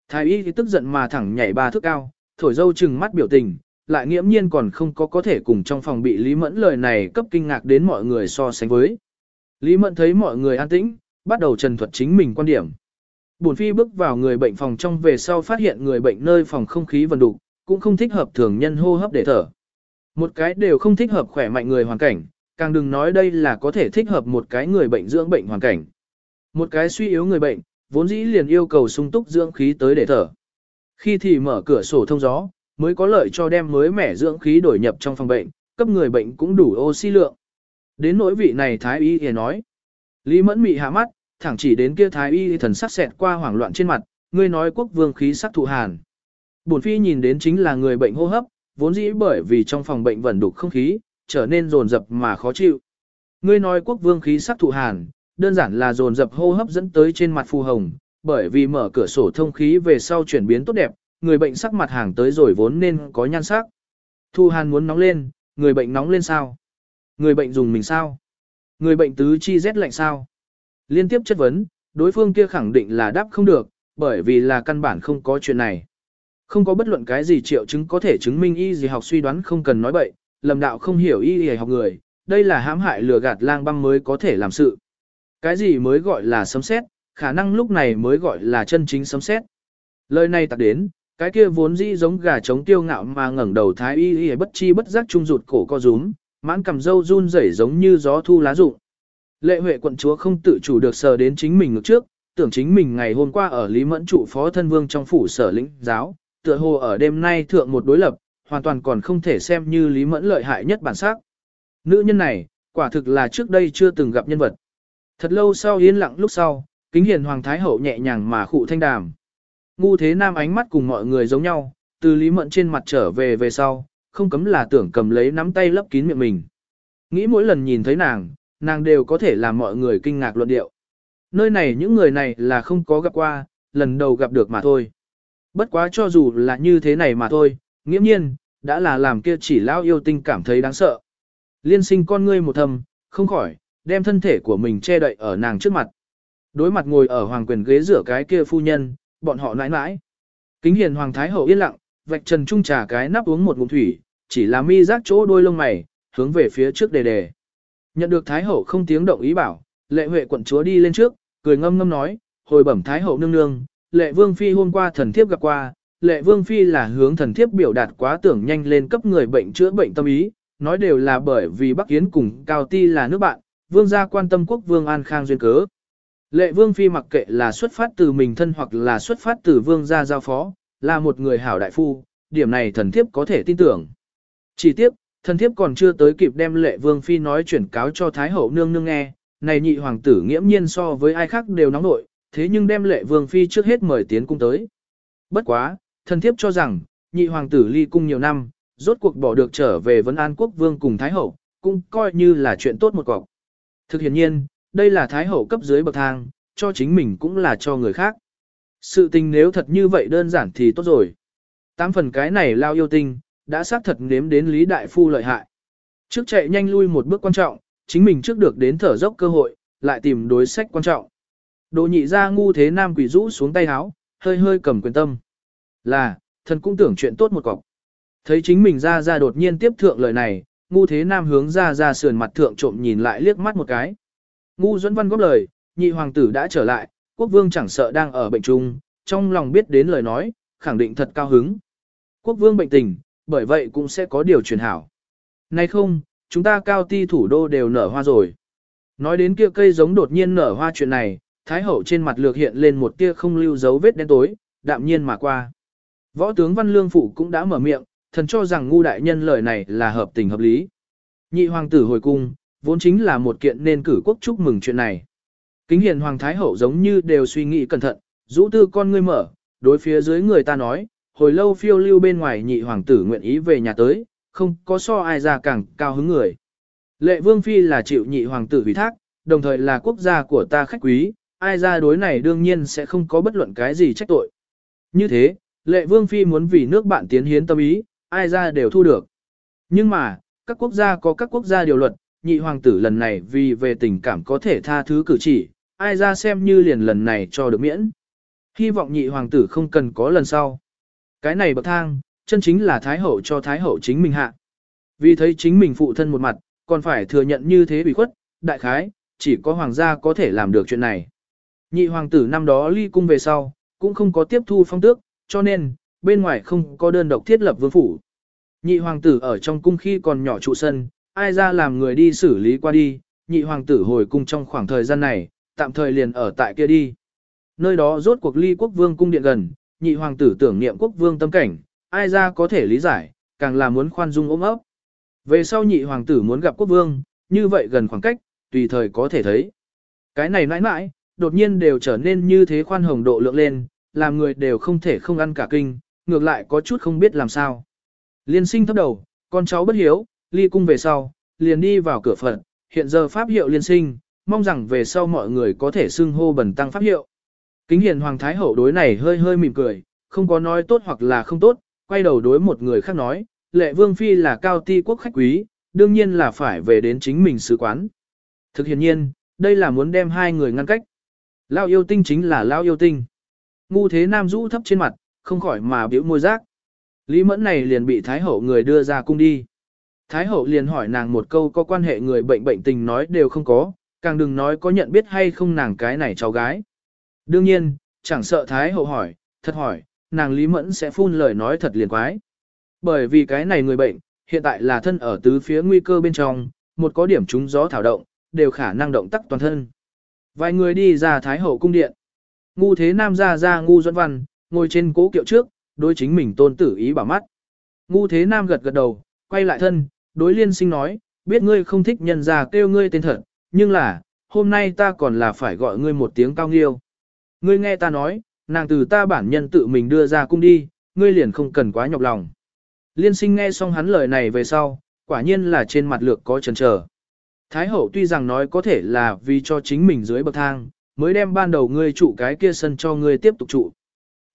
S1: Thái y thì tức giận mà thẳng nhảy ba thước cao, thổi dâu chừng mắt biểu tình, lại nghiễm nhiên còn không có có thể cùng trong phòng bị Lý Mẫn lời này cấp kinh ngạc đến mọi người so sánh với. Lý Mẫn thấy mọi người an tĩnh, bắt đầu trần thuật chính mình quan điểm. Bổn phi bước vào người bệnh phòng trong về sau phát hiện người bệnh nơi phòng không khí vần đục, cũng không thích hợp thường nhân hô hấp để thở. Một cái đều không thích hợp khỏe mạnh người hoàn cảnh, càng đừng nói đây là có thể thích hợp một cái người bệnh dưỡng bệnh hoàn cảnh. Một cái suy yếu người bệnh, vốn dĩ liền yêu cầu sung túc dưỡng khí tới để thở. Khi thì mở cửa sổ thông gió, mới có lợi cho đem mới mẻ dưỡng khí đổi nhập trong phòng bệnh, cấp người bệnh cũng đủ oxy lượng. Đến nỗi vị này thái y thì nói. Lý mẫn mị hạ mắt, thẳng chỉ đến kia thái y thần sắc xẹt qua hoảng loạn trên mặt, ngươi nói quốc vương khí sắc thụ hàn. Bổn phi nhìn đến chính là người bệnh hô hấp, vốn dĩ bởi vì trong phòng bệnh vẩn đục không khí, trở nên rồn rập mà khó chịu. Ngươi nói quốc vương khí sắc thụ hàn, đơn giản là dồn dập hô hấp dẫn tới trên mặt phù hồng, bởi vì mở cửa sổ thông khí về sau chuyển biến tốt đẹp, người bệnh sắc mặt hàng tới rồi vốn nên có nhan sắc. Thu hàn muốn nóng lên, người bệnh nóng lên sao? Người bệnh dùng mình sao? Người bệnh tứ chi rét lạnh sao? Liên tiếp chất vấn, đối phương kia khẳng định là đáp không được, bởi vì là căn bản không có chuyện này. Không có bất luận cái gì triệu chứng có thể chứng minh y gì học suy đoán không cần nói bậy, lầm đạo không hiểu y gì học người, đây là hãm hại lừa gạt lang băng mới có thể làm sự. Cái gì mới gọi là sấm xét, khả năng lúc này mới gọi là chân chính sấm xét. Lời này tạc đến, cái kia vốn dĩ giống gà trống tiêu ngạo mà ngẩng đầu thái y y bất chi bất giác trung rụt cổ co rúm, mãn cầm dâu run rẩy giống như gió thu lá rụng. Lệ Huệ quận chúa không tự chủ được sờ đến chính mình ngược trước, tưởng chính mình ngày hôm qua ở Lý Mẫn trụ phó thân vương trong phủ sở lĩnh giáo, tựa hồ ở đêm nay thượng một đối lập, hoàn toàn còn không thể xem như Lý Mẫn lợi hại nhất bản sắc. Nữ nhân này, quả thực là trước đây chưa từng gặp nhân vật. Thật lâu sau yên lặng lúc sau, kính hiền Hoàng Thái Hậu nhẹ nhàng mà khụ thanh đàm. Ngu thế nam ánh mắt cùng mọi người giống nhau, từ Lý Mẫn trên mặt trở về về sau, không cấm là tưởng cầm lấy nắm tay lấp kín miệng mình. Nghĩ mỗi lần nhìn thấy nàng, nàng đều có thể làm mọi người kinh ngạc luận điệu. Nơi này những người này là không có gặp qua, lần đầu gặp được mà thôi. Bất quá cho dù là như thế này mà thôi, nghiễm nhiên, đã là làm kia chỉ lao yêu tinh cảm thấy đáng sợ. Liên sinh con ngươi một thầm, không khỏi, đem thân thể của mình che đậy ở nàng trước mặt. Đối mặt ngồi ở hoàng quyền ghế rửa cái kia phu nhân, bọn họ nãi nãi. Kính hiền hoàng thái hậu yên lặng, vạch trần trung trà cái nắp uống một ngụm thủy, chỉ là mi rác chỗ đôi lông mày, hướng về phía trước đề đề. Nhận được thái hậu không tiếng động ý bảo, lệ huệ quận chúa đi lên trước, cười ngâm ngâm nói, hồi bẩm thái hậu nương nương, lệ vương phi hôm qua thần thiếp gặp qua, lệ vương phi là hướng thần thiếp biểu đạt quá tưởng nhanh lên cấp người bệnh chữa bệnh tâm ý, nói đều là bởi vì Bắc Yến cùng Cao Ti là nước bạn, vương gia quan tâm quốc vương an khang duyên cớ. Lệ vương phi mặc kệ là xuất phát từ mình thân hoặc là xuất phát từ vương gia giao phó, là một người hảo đại phu, điểm này thần thiếp có thể tin tưởng. Chỉ tiếp, thần thiếp còn chưa tới kịp đem lệ vương phi nói chuyển cáo cho thái hậu nương nương nghe, này nhị hoàng tử nghiễm nhiên so với ai khác đều nóng nội, thế nhưng đem lệ vương phi trước hết mời tiến cung tới. Bất quá, thần thiếp cho rằng, nhị hoàng tử ly cung nhiều năm, rốt cuộc bỏ được trở về vấn an quốc vương cùng thái hậu, cũng coi như là chuyện tốt một cọc. Thực hiện nhiên, đây là thái hậu cấp dưới bậc thang, cho chính mình cũng là cho người khác. Sự tình nếu thật như vậy đơn giản thì tốt rồi. Tám phần cái này lao yêu tinh, đã xác thật nếm đến Lý Đại Phu lợi hại. Trước chạy nhanh lui một bước quan trọng, chính mình trước được đến thở dốc cơ hội, lại tìm đối sách quan trọng. Đồ nhị ra ngu thế nam quỷ rũ xuống tay háo, hơi hơi cầm quyền tâm. Là, thần cũng tưởng chuyện tốt một cọc. Thấy chính mình ra ra đột nhiên tiếp thượng lời này, ngu thế nam hướng ra ra sườn mặt thượng trộm nhìn lại liếc mắt một cái. Ngu dẫn văn góp lời, nhị hoàng tử đã trở lại, quốc vương chẳng sợ đang ở bệnh trung, trong lòng biết đến lời nói, khẳng định thật cao hứng. Quốc vương bệnh tình, bởi vậy cũng sẽ có điều truyền hảo. Nay không, chúng ta cao ti thủ đô đều nở hoa rồi. Nói đến kia cây giống đột nhiên nở hoa chuyện này, Thái hậu trên mặt lược hiện lên một tia không lưu dấu vết đen tối, đạm nhiên mà qua. Võ tướng Văn Lương Phụ cũng đã mở miệng, thần cho rằng ngu đại nhân lời này là hợp tình hợp lý. Nhị hoàng tử hồi cung, vốn chính là một kiện nên cử quốc chúc mừng chuyện này. Kính hiền hoàng thái hậu giống như đều suy nghĩ cẩn thận, rũ tư con ngươi mở, đối phía dưới người ta nói, hồi lâu phiêu lưu bên ngoài nhị hoàng tử nguyện ý về nhà tới, không có so ai ra càng cao hứng người. Lệ vương phi là chịu nhị hoàng tử ủy thác, đồng thời là quốc gia của ta khách quý, ai ra đối này đương nhiên sẽ không có bất luận cái gì trách tội. Như thế, lệ vương phi muốn vì nước bạn tiến hiến tâm ý, ai ra đều thu được. Nhưng mà, các quốc gia có các quốc gia điều luật, nhị hoàng tử lần này vì về tình cảm có thể tha thứ cử chỉ, ai ra xem như liền lần này cho được miễn. Hy vọng nhị hoàng tử không cần có lần sau. Cái này bậc thang, chân chính là thái hậu cho thái hậu chính mình hạ. Vì thấy chính mình phụ thân một mặt, còn phải thừa nhận như thế bị khuất, đại khái, chỉ có hoàng gia có thể làm được chuyện này. Nhị hoàng tử năm đó ly cung về sau, cũng không có tiếp thu phong tước, cho nên, bên ngoài không có đơn độc thiết lập vương phủ. Nhị hoàng tử ở trong cung khi còn nhỏ trụ sân, ai ra làm người đi xử lý qua đi, nhị hoàng tử hồi cung trong khoảng thời gian này, tạm thời liền ở tại kia đi. Nơi đó rốt cuộc ly quốc vương cung điện gần, nhị hoàng tử tưởng niệm quốc vương tâm cảnh, ai ra có thể lý giải, càng là muốn khoan dung ôm ấp. Về sau nhị hoàng tử muốn gặp quốc vương, như vậy gần khoảng cách, tùy thời có thể thấy. Cái này mãi mãi, đột nhiên đều trở nên như thế khoan hồng độ lượng lên, làm người đều không thể không ăn cả kinh, ngược lại có chút không biết làm sao. Liên sinh thấp đầu, con cháu bất hiếu, ly cung về sau, liền đi vào cửa phận, hiện giờ pháp hiệu liên sinh, mong rằng về sau mọi người có thể xưng hô bẩn tăng pháp hiệu. Kính hiền Hoàng Thái Hậu đối này hơi hơi mỉm cười, không có nói tốt hoặc là không tốt, quay đầu đối một người khác nói, lệ vương phi là cao ti quốc khách quý, đương nhiên là phải về đến chính mình sứ quán. Thực hiện nhiên, đây là muốn đem hai người ngăn cách. Lao yêu tinh chính là lao yêu tinh. Ngu thế nam rũ thấp trên mặt, không khỏi mà biểu môi rác. Lý mẫn này liền bị Thái hậu người đưa ra cung đi. Thái hậu liền hỏi nàng một câu có quan hệ người bệnh bệnh tình nói đều không có, càng đừng nói có nhận biết hay không nàng cái này cháu gái. Đương nhiên, chẳng sợ Thái hậu hỏi, thật hỏi, nàng Lý mẫn sẽ phun lời nói thật liền quái. Bởi vì cái này người bệnh, hiện tại là thân ở tứ phía nguy cơ bên trong, một có điểm trúng gió thảo động, đều khả năng động tắc toàn thân. Vài người đi ra Thái Hậu cung điện. Ngu thế nam ra ra ngu dẫn văn, ngồi trên cố kiệu trước, đối chính mình tôn tử ý bảo mắt. Ngu thế nam gật gật đầu, quay lại thân, đối liên sinh nói, biết ngươi không thích nhân ra kêu ngươi tên thật, nhưng là, hôm nay ta còn là phải gọi ngươi một tiếng cao nghiêu. Ngươi nghe ta nói, nàng từ ta bản nhân tự mình đưa ra cung đi, ngươi liền không cần quá nhọc lòng. Liên sinh nghe xong hắn lời này về sau, quả nhiên là trên mặt lược có chần chờ. Thái hậu tuy rằng nói có thể là vì cho chính mình dưới bậc thang, mới đem ban đầu ngươi trụ cái kia sân cho ngươi tiếp tục trụ.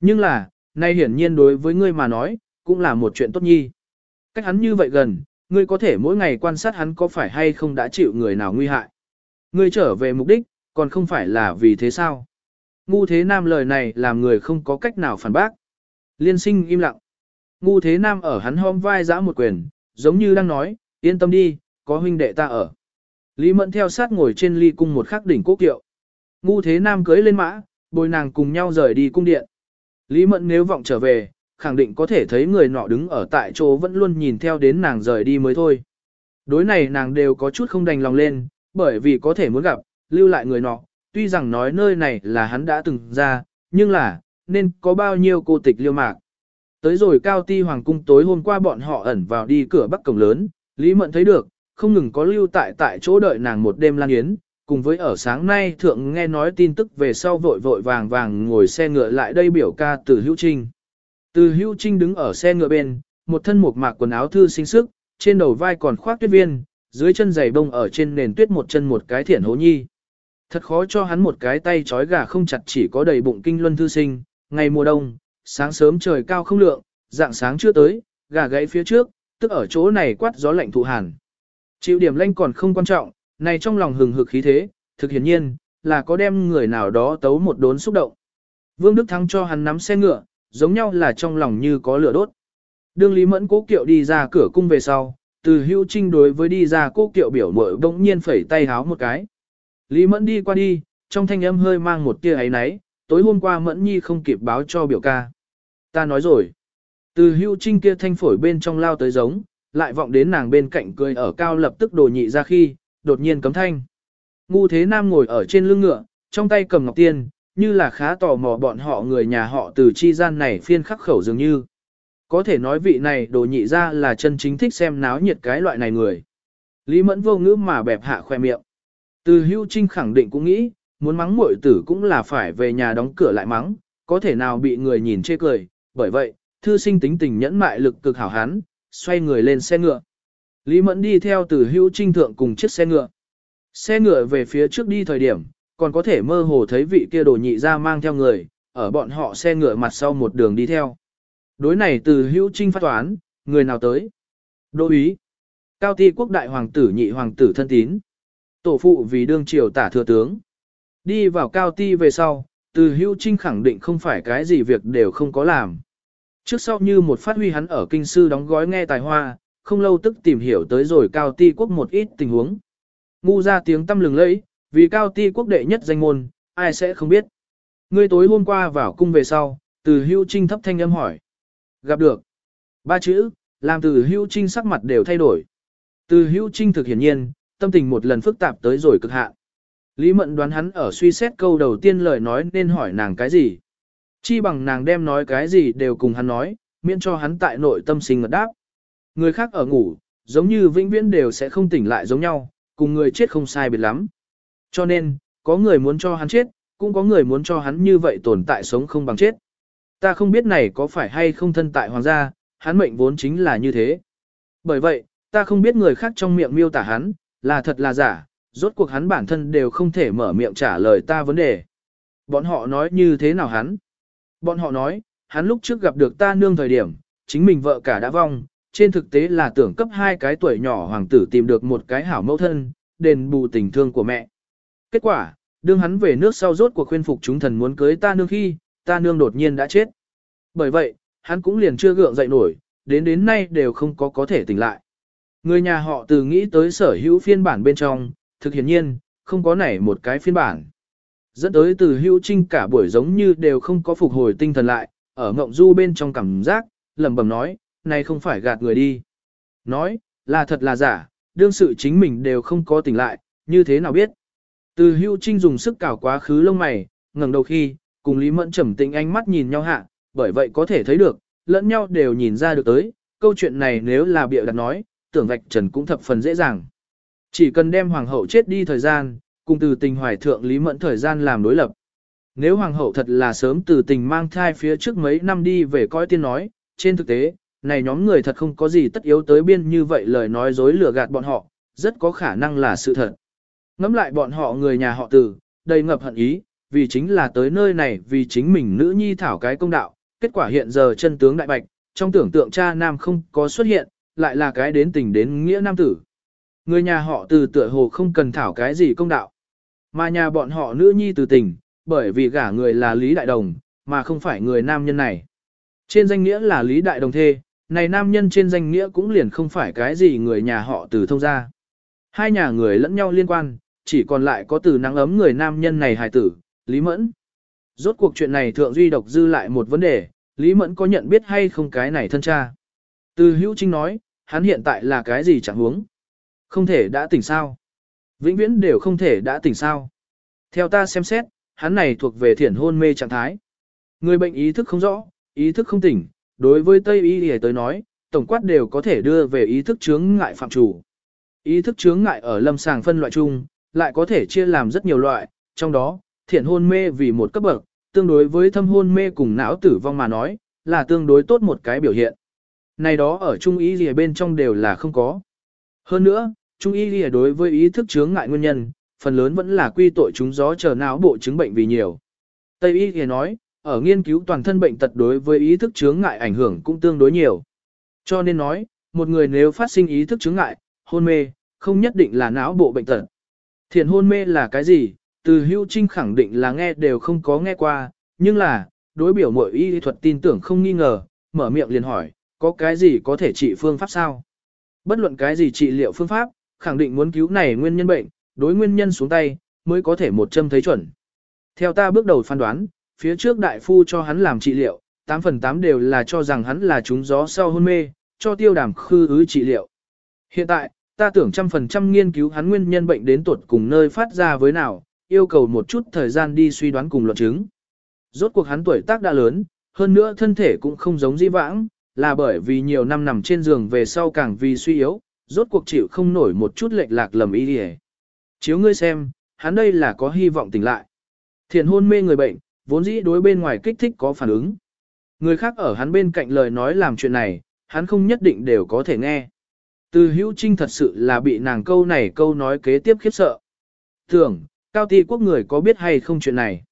S1: Nhưng là, nay hiển nhiên đối với ngươi mà nói, cũng là một chuyện tốt nhi. Cách hắn như vậy gần, ngươi có thể mỗi ngày quan sát hắn có phải hay không đã chịu người nào nguy hại. Ngươi trở về mục đích, còn không phải là vì thế sao? Ngu thế nam lời này làm người không có cách nào phản bác. Liên sinh im lặng. Ngu thế nam ở hắn hôm vai giã một quyền, giống như đang nói, yên tâm đi, có huynh đệ ta ở. Lý Mẫn theo sát ngồi trên ly cung một khắc đỉnh cố kiệu. Ngu thế nam cưới lên mã, bồi nàng cùng nhau rời đi cung điện. Lý Mẫn nếu vọng trở về, khẳng định có thể thấy người nọ đứng ở tại chỗ vẫn luôn nhìn theo đến nàng rời đi mới thôi. Đối này nàng đều có chút không đành lòng lên, bởi vì có thể muốn gặp, lưu lại người nọ, tuy rằng nói nơi này là hắn đã từng ra, nhưng là, nên có bao nhiêu cô tịch liêu mạc. Tới rồi cao ti hoàng cung tối hôm qua bọn họ ẩn vào đi cửa bắc cổng lớn, Lý Mẫn thấy được, không ngừng có lưu tại tại chỗ đợi nàng một đêm lan yến, Cùng với ở sáng nay thượng nghe nói tin tức về sau vội vội vàng vàng ngồi xe ngựa lại đây biểu ca từ hữu trinh. Từ hữu trinh đứng ở xe ngựa bên, một thân một mạc quần áo thư sinh sức, trên đầu vai còn khoác tuyết viên, dưới chân giày bông ở trên nền tuyết một chân một cái thiển hố nhi. Thật khó cho hắn một cái tay trói gà không chặt chỉ có đầy bụng kinh luân thư sinh, ngày mùa đông, sáng sớm trời cao không lượng, dạng sáng chưa tới, gà gãy phía trước, tức ở chỗ này quát gió lạnh thụ hàn. Chịu điểm lanh còn không quan trọng, này trong lòng hừng hực khí thế, thực hiển nhiên, là có đem người nào đó tấu một đốn xúc động. Vương Đức Thắng cho hắn nắm xe ngựa, giống nhau là trong lòng như có lửa đốt. Đương Lý Mẫn cố kiệu đi ra cửa cung về sau, từ hưu trinh đối với đi ra cố kiệu biểu mội bỗng nhiên phẩy tay háo một cái. Lý Mẫn đi qua đi, trong thanh âm hơi mang một tia ấy náy, tối hôm qua Mẫn Nhi không kịp báo cho biểu ca. Ta nói rồi. Từ hưu trinh kia thanh phổi bên trong lao tới giống, lại vọng đến nàng bên cạnh cười ở cao lập tức đồ nhị ra khi, đột nhiên cấm thanh. Ngu thế nam ngồi ở trên lưng ngựa, trong tay cầm ngọc tiên, như là khá tò mò bọn họ người nhà họ từ chi gian này phiên khắc khẩu dường như. Có thể nói vị này đồ nhị ra là chân chính thích xem náo nhiệt cái loại này người. Lý mẫn vô ngữ mà bẹp hạ khoe miệng. Từ hưu trinh khẳng định cũng nghĩ, muốn mắng muội tử cũng là phải về nhà đóng cửa lại mắng, có thể nào bị người nhìn chê cười, bởi vậy, thư sinh tính tình nhẫn mại lực cực hảo hán, xoay người lên xe ngựa. Lý Mẫn đi theo từ hữu trinh thượng cùng chiếc xe ngựa. Xe ngựa về phía trước đi thời điểm, còn có thể mơ hồ thấy vị kia đồ nhị ra mang theo người, ở bọn họ xe ngựa mặt sau một đường đi theo. Đối này từ hữu trinh phát toán, người nào tới? Đô ý. Cao ti quốc đại hoàng tử nhị hoàng tử thân tín. Tổ phụ vì đương triều tả thừa tướng. Đi vào cao ti về sau, từ hữu trinh khẳng định không phải cái gì việc đều không có làm. Trước sau như một phát huy hắn ở kinh sư đóng gói nghe tài hoa, không lâu tức tìm hiểu tới rồi cao ti quốc một ít tình huống. Ngu ra tiếng tâm lừng lẫy, vì cao ti quốc đệ nhất danh môn, ai sẽ không biết. Ngươi tối hôm qua vào cung về sau, từ hưu trinh thấp thanh âm hỏi. Gặp được. Ba chữ, làm từ hưu trinh sắc mặt đều thay đổi. Từ hưu trinh thực hiển nhiên, tâm tình một lần phức tạp tới rồi cực hạn. Lý mận đoán hắn ở suy xét câu đầu tiên lời nói nên hỏi nàng cái gì. Chi bằng nàng đem nói cái gì đều cùng hắn nói, miễn cho hắn tại nội tâm sinh ngật đáp. Người khác ở ngủ, giống như vĩnh viễn đều sẽ không tỉnh lại giống nhau, cùng người chết không sai biệt lắm. Cho nên, có người muốn cho hắn chết, cũng có người muốn cho hắn như vậy tồn tại sống không bằng chết. Ta không biết này có phải hay không thân tại hoàng gia, hắn mệnh vốn chính là như thế. Bởi vậy, ta không biết người khác trong miệng miêu tả hắn, là thật là giả, rốt cuộc hắn bản thân đều không thể mở miệng trả lời ta vấn đề. Bọn họ nói như thế nào hắn? Bọn họ nói, hắn lúc trước gặp được ta nương thời điểm, chính mình vợ cả đã vong, trên thực tế là tưởng cấp hai cái tuổi nhỏ hoàng tử tìm được một cái hảo mẫu thân, đền bù tình thương của mẹ. Kết quả, đương hắn về nước sau rốt cuộc khuyên phục chúng thần muốn cưới ta nương khi, ta nương đột nhiên đã chết. Bởi vậy, hắn cũng liền chưa gượng dậy nổi, đến đến nay đều không có có thể tỉnh lại. Người nhà họ từ nghĩ tới sở hữu phiên bản bên trong, thực hiện nhiên, không có nảy một cái phiên bản. Dẫn tới từ hữu trinh cả buổi giống như đều không có phục hồi tinh thần lại, ở ngộng du bên trong cảm giác, lẩm bẩm nói, này không phải gạt người đi. Nói, là thật là giả, đương sự chính mình đều không có tỉnh lại, như thế nào biết. Từ hưu trinh dùng sức cào quá khứ lông mày, ngẩng đầu khi, cùng Lý Mẫn trầm tĩnh ánh mắt nhìn nhau hạ, bởi vậy có thể thấy được, lẫn nhau đều nhìn ra được tới, câu chuyện này nếu là bịa đặt nói, tưởng vạch trần cũng thập phần dễ dàng. Chỉ cần đem hoàng hậu chết đi thời gian, cùng từ tình hoài thượng Lý Mẫn thời gian làm đối lập. Nếu hoàng hậu thật là sớm từ tình mang thai phía trước mấy năm đi về coi tiên nói, trên thực tế, này nhóm người thật không có gì tất yếu tới biên như vậy lời nói dối lừa gạt bọn họ, rất có khả năng là sự thật. Ngắm lại bọn họ người nhà họ tử, đầy ngập hận ý, vì chính là tới nơi này vì chính mình nữ nhi thảo cái công đạo, kết quả hiện giờ chân tướng đại bạch, trong tưởng tượng cha nam không có xuất hiện, lại là cái đến tình đến nghĩa nam tử. Người nhà họ từ tựa hồ không cần thảo cái gì công đạo, mà nhà bọn họ nữ nhi từ tình, bởi vì gả người là Lý Đại Đồng, mà không phải người nam nhân này. Trên danh nghĩa là Lý Đại Đồng thê, này nam nhân trên danh nghĩa cũng liền không phải cái gì người nhà họ từ thông gia. Hai nhà người lẫn nhau liên quan, chỉ còn lại có từ nắng ấm người nam nhân này hài tử, Lý Mẫn. Rốt cuộc chuyện này thượng duy độc dư lại một vấn đề, Lý Mẫn có nhận biết hay không cái này thân cha. Từ hữu trinh nói, hắn hiện tại là cái gì chẳng huống Không thể đã tỉnh sao. Vĩnh viễn đều không thể đã tỉnh sao. Theo ta xem xét, hắn này thuộc về thiển hôn mê trạng thái. Người bệnh ý thức không rõ, ý thức không tỉnh, đối với Tây Y Y tới nói, tổng quát đều có thể đưa về ý thức chướng ngại phạm chủ. Ý thức chướng ngại ở lâm sàng phân loại chung, lại có thể chia làm rất nhiều loại, trong đó, thiện hôn mê vì một cấp bậc, tương đối với thâm hôn mê cùng não tử vong mà nói, là tương đối tốt một cái biểu hiện. Này đó ở trung ý gì bên trong đều là không có. Hơn nữa, trung ý gì đối với ý thức chướng ngại nguyên nhân, phần lớn vẫn là quy tội chúng gió chờ não bộ chứng bệnh vì nhiều. Tây y thì nói, ở nghiên cứu toàn thân bệnh tật đối với ý thức chướng ngại ảnh hưởng cũng tương đối nhiều. Cho nên nói, một người nếu phát sinh ý thức chướng ngại, hôn mê, không nhất định là não bộ bệnh tật. Thiền hôn mê là cái gì? Từ hưu trinh khẳng định là nghe đều không có nghe qua, nhưng là, đối biểu mọi y thuật tin tưởng không nghi ngờ, mở miệng liền hỏi, có cái gì có thể trị phương pháp sao? Bất luận cái gì trị liệu phương pháp, khẳng định muốn cứu này nguyên nhân bệnh, đối nguyên nhân xuống tay, mới có thể một châm thấy chuẩn. Theo ta bước đầu phán đoán, phía trước đại phu cho hắn làm trị liệu, 8 phần 8 đều là cho rằng hắn là trúng gió sau hôn mê, cho tiêu đàm khư ứ trị liệu. Hiện tại, ta tưởng trăm phần trăm nghiên cứu hắn nguyên nhân bệnh đến tuột cùng nơi phát ra với nào, yêu cầu một chút thời gian đi suy đoán cùng luận chứng. Rốt cuộc hắn tuổi tác đã lớn, hơn nữa thân thể cũng không giống di vãng, là bởi vì nhiều năm nằm trên giường về sau càng vì suy yếu, rốt cuộc chịu không nổi một chút lệch lạc lầm ý đi Chiếu ngươi xem, hắn đây là có hy vọng tỉnh lại. Thiện hôn mê người bệnh, vốn dĩ đối bên ngoài kích thích có phản ứng. Người khác ở hắn bên cạnh lời nói làm chuyện này, hắn không nhất định đều có thể nghe. Từ hữu trinh thật sự là bị nàng câu này câu nói kế tiếp khiếp sợ. Tưởng, cao ti quốc người có biết hay không chuyện này?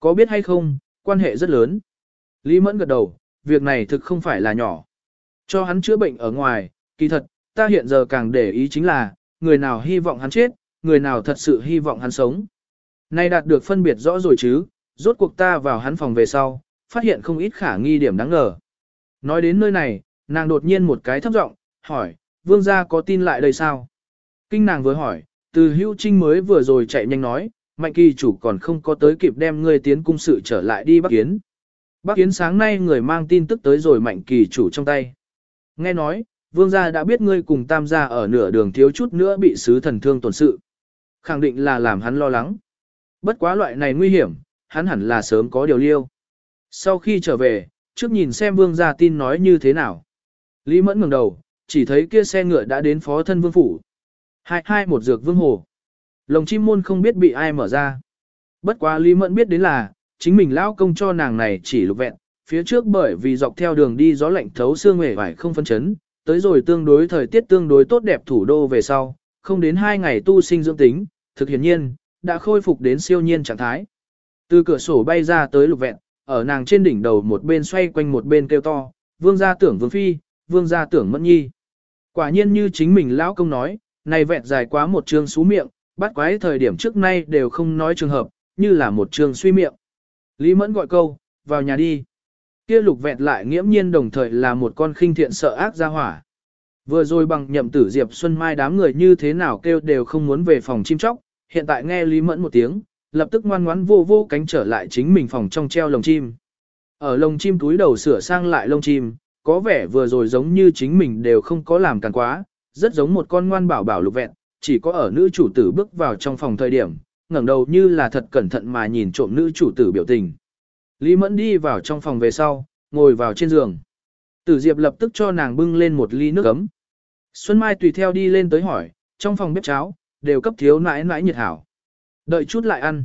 S1: Có biết hay không, quan hệ rất lớn. Lý Mẫn gật đầu, việc này thực không phải là nhỏ. Cho hắn chữa bệnh ở ngoài, kỳ thật, ta hiện giờ càng để ý chính là, người nào hy vọng hắn chết, người nào thật sự hy vọng hắn sống. Nay đạt được phân biệt rõ rồi chứ, rốt cuộc ta vào hắn phòng về sau, phát hiện không ít khả nghi điểm đáng ngờ. Nói đến nơi này, nàng đột nhiên một cái thấp giọng hỏi, vương gia có tin lại đây sao? Kinh nàng vừa hỏi, từ hữu trinh mới vừa rồi chạy nhanh nói, mạnh kỳ chủ còn không có tới kịp đem ngươi tiến cung sự trở lại đi Bắc Kiến. Bắc Kiến sáng nay người mang tin tức tới rồi mạnh kỳ chủ trong tay. Nghe nói, vương gia đã biết ngươi cùng tam gia ở nửa đường thiếu chút nữa bị sứ thần thương tổn sự. Khẳng định là làm hắn lo lắng. Bất quá loại này nguy hiểm, hắn hẳn là sớm có điều liêu. Sau khi trở về, trước nhìn xem vương gia tin nói như thế nào. Lý mẫn ngẩng đầu, chỉ thấy kia xe ngựa đã đến phó thân vương phủ. Hai hai một dược vương hồ. Lồng chim môn không biết bị ai mở ra. Bất quá Lý mẫn biết đến là, chính mình lão công cho nàng này chỉ lục vẹn, phía trước bởi vì dọc theo đường đi gió lạnh thấu xương mể vải không phân chấn, tới rồi tương đối thời tiết tương đối tốt đẹp thủ đô về sau, không đến hai ngày tu sinh dưỡng tính, thực hiển nhiên, đã khôi phục đến siêu nhiên trạng thái. Từ cửa sổ bay ra tới lục vẹn, ở nàng trên đỉnh đầu một bên xoay quanh một bên kêu to, vương gia tưởng vương phi, vương gia tưởng mẫn nhi. Quả nhiên như chính mình lão công nói, này vẹn dài quá một trường xú miệng, bắt quái thời điểm trước nay đều không nói trường hợp, như là một trường suy miệng. Lý mẫn gọi câu, vào nhà đi. Kia lục vẹn lại nghiễm nhiên đồng thời là một con khinh thiện sợ ác gia hỏa. Vừa rồi bằng nhậm tử Diệp Xuân Mai đám người như thế nào kêu đều không muốn về phòng chim chóc, hiện tại nghe Lý Mẫn một tiếng, lập tức ngoan ngoãn vô vô cánh trở lại chính mình phòng trong treo lồng chim. Ở lồng chim túi đầu sửa sang lại lông chim, có vẻ vừa rồi giống như chính mình đều không có làm càng quá, rất giống một con ngoan bảo bảo lục vẹn, chỉ có ở nữ chủ tử bước vào trong phòng thời điểm, ngẩng đầu như là thật cẩn thận mà nhìn trộm nữ chủ tử biểu tình. Lý Mẫn đi vào trong phòng về sau, ngồi vào trên giường. Tử Diệp lập tức cho nàng bưng lên một ly nước ấm. Xuân Mai tùy theo đi lên tới hỏi, trong phòng bếp cháo, đều cấp thiếu nãi nãi nhiệt hảo. Đợi chút lại ăn.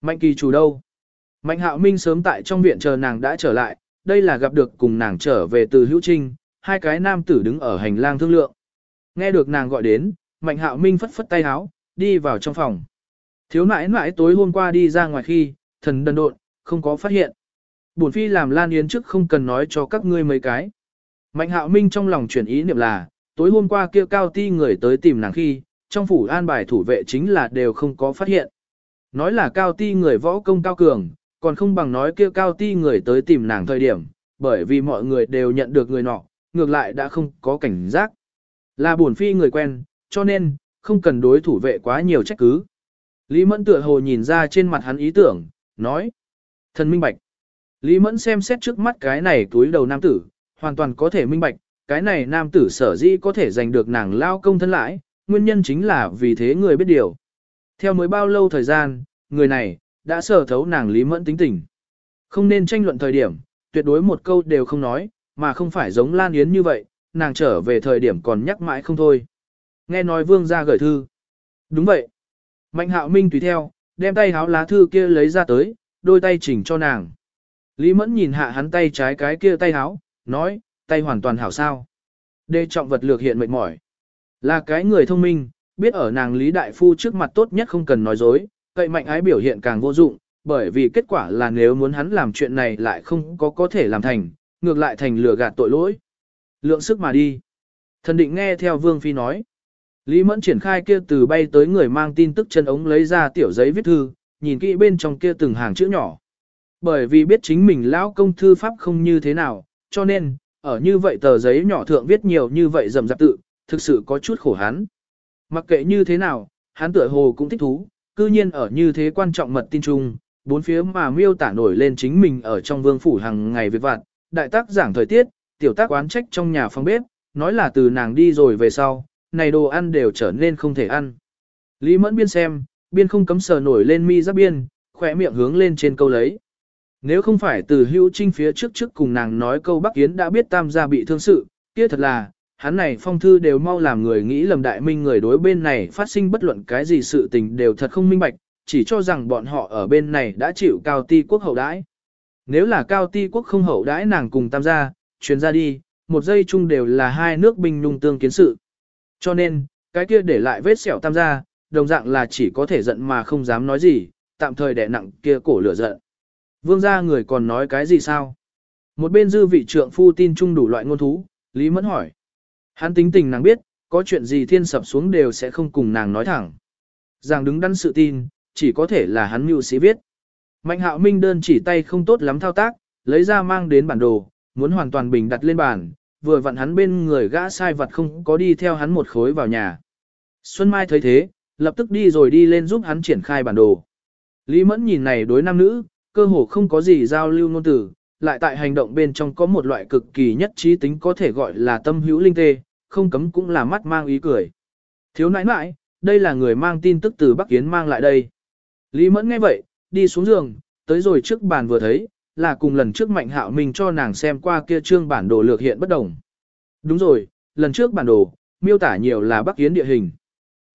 S1: Mạnh kỳ chủ đâu? Mạnh hạo minh sớm tại trong viện chờ nàng đã trở lại, đây là gặp được cùng nàng trở về từ hữu trinh, hai cái nam tử đứng ở hành lang thương lượng. Nghe được nàng gọi đến, mạnh hạo minh phất phất tay áo, đi vào trong phòng. Thiếu nãi nãi tối hôm qua đi ra ngoài khi, thần đần độn, không có phát hiện. Bổn phi làm lan yến trước không cần nói cho các ngươi mấy cái. Mạnh hạo minh trong lòng chuyển ý niệm là, tối hôm qua kia cao ti người tới tìm nàng khi, trong phủ an bài thủ vệ chính là đều không có phát hiện. Nói là cao ti người võ công cao cường, còn không bằng nói kia cao ti người tới tìm nàng thời điểm, bởi vì mọi người đều nhận được người nọ, ngược lại đã không có cảnh giác. Là buồn phi người quen, cho nên, không cần đối thủ vệ quá nhiều trách cứ. Lý Mẫn tựa hồ nhìn ra trên mặt hắn ý tưởng, nói. Thần minh bạch. Lý Mẫn xem xét trước mắt cái này túi đầu nam tử, hoàn toàn có thể minh bạch, cái này nam tử sở dĩ có thể giành được nàng lao công thân lãi, nguyên nhân chính là vì thế người biết điều. Theo mới bao lâu thời gian, người này, đã sở thấu nàng Lý Mẫn tính tình. Không nên tranh luận thời điểm, tuyệt đối một câu đều không nói, mà không phải giống Lan Yến như vậy, nàng trở về thời điểm còn nhắc mãi không thôi. Nghe nói vương ra gửi thư. Đúng vậy. Mạnh hạo minh tùy theo, đem tay háo lá thư kia lấy ra tới, đôi tay chỉnh cho nàng. Lý mẫn nhìn hạ hắn tay trái cái kia tay háo, nói, tay hoàn toàn hảo sao. Đê trọng vật lược hiện mệt mỏi. Là cái người thông minh, biết ở nàng Lý Đại Phu trước mặt tốt nhất không cần nói dối, cậy mạnh ái biểu hiện càng vô dụng, bởi vì kết quả là nếu muốn hắn làm chuyện này lại không có có thể làm thành, ngược lại thành lừa gạt tội lỗi. Lượng sức mà đi. Thần định nghe theo Vương Phi nói. Lý Mẫn triển khai kia từ bay tới người mang tin tức chân ống lấy ra tiểu giấy viết thư, nhìn kỹ bên trong kia từng hàng chữ nhỏ. Bởi vì biết chính mình lão công thư pháp không như thế nào, cho nên, ở như vậy tờ giấy nhỏ thượng viết nhiều như vậy rầm rạp tự, thực sự có chút khổ hắn. Mặc kệ như thế nào, hắn tựa hồ cũng thích thú, cư nhiên ở như thế quan trọng mật tin chung, bốn phía mà miêu tả nổi lên chính mình ở trong vương phủ hàng ngày việc vặt, đại tác giảng thời tiết, tiểu tác quán trách trong nhà phòng bếp, nói là từ nàng đi rồi về sau, này đồ ăn đều trở nên không thể ăn. Lý mẫn biên xem, biên không cấm sờ nổi lên mi giáp biên, khỏe miệng hướng lên trên câu lấy. Nếu không phải từ hữu trinh phía trước trước cùng nàng nói câu Bắc Yến đã biết tam gia bị thương sự, kia thật là, hắn này phong thư đều mau làm người nghĩ lầm đại minh người đối bên này phát sinh bất luận cái gì sự tình đều thật không minh bạch, chỉ cho rằng bọn họ ở bên này đã chịu cao ti quốc hậu đãi. Nếu là cao ti quốc không hậu đãi nàng cùng tam gia, truyền ra đi, một giây chung đều là hai nước binh nhung tương kiến sự. Cho nên, cái kia để lại vết sẹo tam gia, đồng dạng là chỉ có thể giận mà không dám nói gì, tạm thời đè nặng kia cổ lửa giận. Vương gia người còn nói cái gì sao? Một bên dư vị trượng phu tin chung đủ loại ngôn thú, Lý Mẫn hỏi. Hắn tính tình nàng biết, có chuyện gì thiên sập xuống đều sẽ không cùng nàng nói thẳng. Giang đứng đắn sự tin, chỉ có thể là hắn mưu sĩ viết. Mạnh hạo minh đơn chỉ tay không tốt lắm thao tác, lấy ra mang đến bản đồ, muốn hoàn toàn bình đặt lên bàn, vừa vặn hắn bên người gã sai vật không có đi theo hắn một khối vào nhà. Xuân Mai thấy thế, lập tức đi rồi đi lên giúp hắn triển khai bản đồ. Lý Mẫn nhìn này đối nam nữ, cơ hồ không có gì giao lưu ngôn từ, lại tại hành động bên trong có một loại cực kỳ nhất trí tính có thể gọi là tâm hữu linh tê, không cấm cũng là mắt mang ý cười. Thiếu nãi nãi, đây là người mang tin tức từ Bắc Kiến mang lại đây. Lý Mẫn nghe vậy, đi xuống giường, tới rồi trước bàn vừa thấy, là cùng lần trước Mạnh Hạo Minh cho nàng xem qua kia trương bản đồ lược hiện bất đồng. Đúng rồi, lần trước bản đồ, miêu tả nhiều là Bắc Kiến địa hình.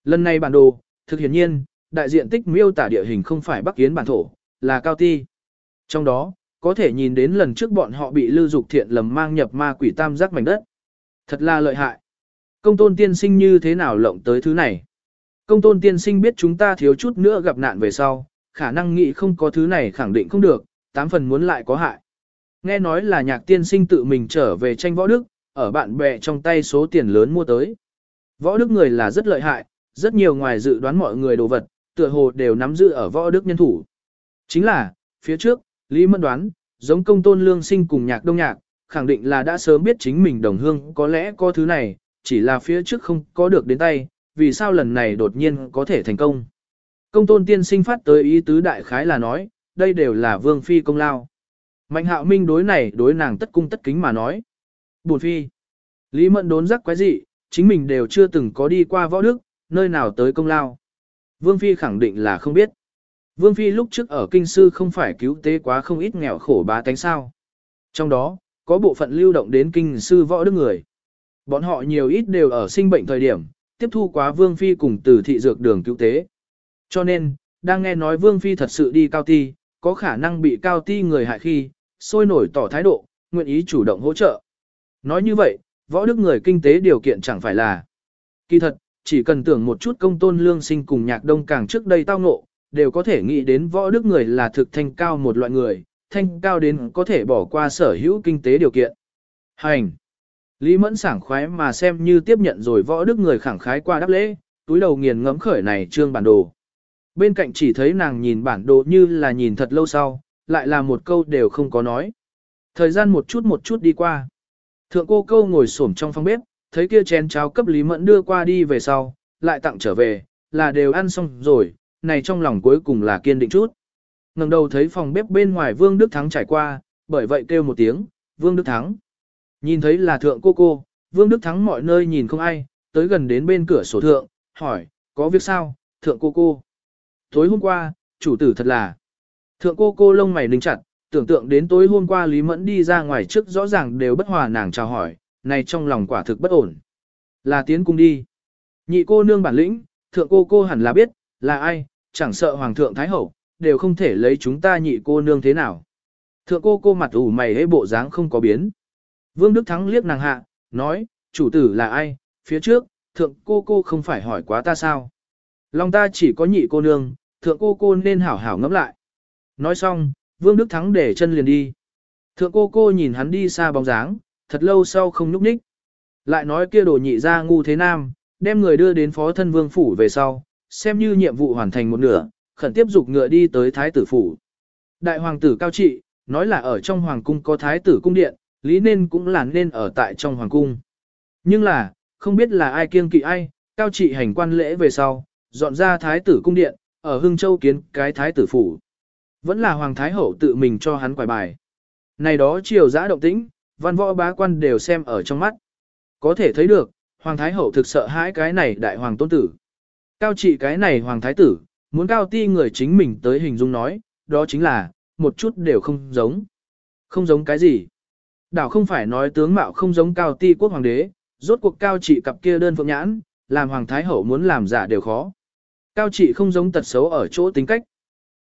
S1: Lần này bản đồ, thực hiện nhiên, đại diện tích miêu tả địa hình không phải Bắc Kiến bản thổ, là cao ti. Trong đó, có thể nhìn đến lần trước bọn họ bị lưu dục thiện lầm mang nhập ma quỷ tam giác mảnh đất. Thật là lợi hại. Công tôn tiên sinh như thế nào lộng tới thứ này? Công tôn tiên sinh biết chúng ta thiếu chút nữa gặp nạn về sau, khả năng nghĩ không có thứ này khẳng định không được, tám phần muốn lại có hại. Nghe nói là nhạc tiên sinh tự mình trở về tranh võ đức, ở bạn bè trong tay số tiền lớn mua tới. Võ đức người là rất lợi hại, rất nhiều ngoài dự đoán mọi người đồ vật, tựa hồ đều nắm giữ ở võ đức nhân thủ. Chính là, phía trước, Lý Mẫn đoán, giống công tôn lương sinh cùng nhạc đông nhạc, khẳng định là đã sớm biết chính mình đồng hương có lẽ có thứ này, chỉ là phía trước không có được đến tay, vì sao lần này đột nhiên có thể thành công. Công tôn tiên sinh phát tới ý tứ đại khái là nói, đây đều là vương phi công lao. Mạnh hạo minh đối này đối nàng tất cung tất kính mà nói. Buồn phi. Lý mẫn đốn rắc quái dị, chính mình đều chưa từng có đi qua võ đức, nơi nào tới công lao. Vương phi khẳng định là không biết. Vương phi lúc trước ở kinh sư không phải cứu tế quá không ít nghèo khổ bá tánh sao. Trong đó, có bộ phận lưu động đến kinh sư võ đức người. Bọn họ nhiều ít đều ở sinh bệnh thời điểm, tiếp thu quá Vương Phi cùng từ thị dược đường cứu tế. Cho nên, đang nghe nói Vương Phi thật sự đi cao ti, có khả năng bị cao ti người hại khi, sôi nổi tỏ thái độ, nguyện ý chủ động hỗ trợ. Nói như vậy, võ đức người kinh tế điều kiện chẳng phải là. Kỳ thật, chỉ cần tưởng một chút công tôn lương sinh cùng nhạc đông càng trước đây tao ngộ, đều có thể nghĩ đến võ đức người là thực thanh cao một loại người, thanh cao đến có thể bỏ qua sở hữu kinh tế điều kiện. Hành! Lý Mẫn sảng khoái mà xem như tiếp nhận rồi võ đức người khẳng khái qua đáp lễ, túi đầu nghiền ngẫm khởi này trương bản đồ. Bên cạnh chỉ thấy nàng nhìn bản đồ như là nhìn thật lâu sau, lại là một câu đều không có nói. Thời gian một chút một chút đi qua. Thượng cô câu ngồi xổm trong phòng bếp, thấy kia chén cháo cấp Lý Mẫn đưa qua đi về sau, lại tặng trở về, là đều ăn xong rồi, này trong lòng cuối cùng là kiên định chút. ngẩng đầu thấy phòng bếp bên ngoài Vương Đức Thắng trải qua, bởi vậy kêu một tiếng, Vương Đức Thắng. Nhìn thấy là thượng cô cô, Vương Đức Thắng mọi nơi nhìn không ai, tới gần đến bên cửa sổ thượng, hỏi, có việc sao, thượng cô cô. Tối hôm qua, chủ tử thật là. Thượng cô cô lông mày ninh chặt, tưởng tượng đến tối hôm qua Lý Mẫn đi ra ngoài trước rõ ràng đều bất hòa nàng chào hỏi, này trong lòng quả thực bất ổn. Là tiến cung đi. Nhị cô nương bản lĩnh, thượng cô cô hẳn là biết, là ai, chẳng sợ hoàng thượng thái hậu, đều không thể lấy chúng ta nhị cô nương thế nào. Thượng cô cô mặt ủ mày hế bộ dáng không có biến. Vương Đức Thắng liếc nàng hạ, nói, chủ tử là ai, phía trước, thượng cô cô không phải hỏi quá ta sao. Lòng ta chỉ có nhị cô nương, thượng cô cô nên hảo hảo ngẫm lại. Nói xong, Vương Đức Thắng để chân liền đi. Thượng cô cô nhìn hắn đi xa bóng dáng, thật lâu sau không nhúc nhích. Lại nói kia đồ nhị ra ngu thế nam, đem người đưa đến phó thân vương phủ về sau, xem như nhiệm vụ hoàn thành một nửa, khẩn tiếp dục ngựa đi tới thái tử phủ. Đại hoàng tử cao trị, nói là ở trong hoàng cung có thái tử cung điện, lý nên cũng là nên ở tại trong hoàng cung. Nhưng là, không biết là ai kiêng kỵ ai, cao trị hành quan lễ về sau, dọn ra thái tử cung điện, ở Hưng Châu kiến cái thái tử phủ. Vẫn là hoàng thái hậu tự mình cho hắn quải bài. Này đó triều giã động tĩnh, văn võ bá quan đều xem ở trong mắt. Có thể thấy được, hoàng thái hậu thực sợ hãi cái này đại hoàng tôn tử. Cao trị cái này hoàng thái tử, muốn cao ti người chính mình tới hình dung nói, đó chính là, một chút đều không giống. Không giống cái gì? Đảo không phải nói tướng mạo không giống cao ti quốc hoàng đế, rốt cuộc cao trị cặp kia đơn phượng nhãn, làm hoàng thái hậu muốn làm giả đều khó. Cao trị không giống tật xấu ở chỗ tính cách.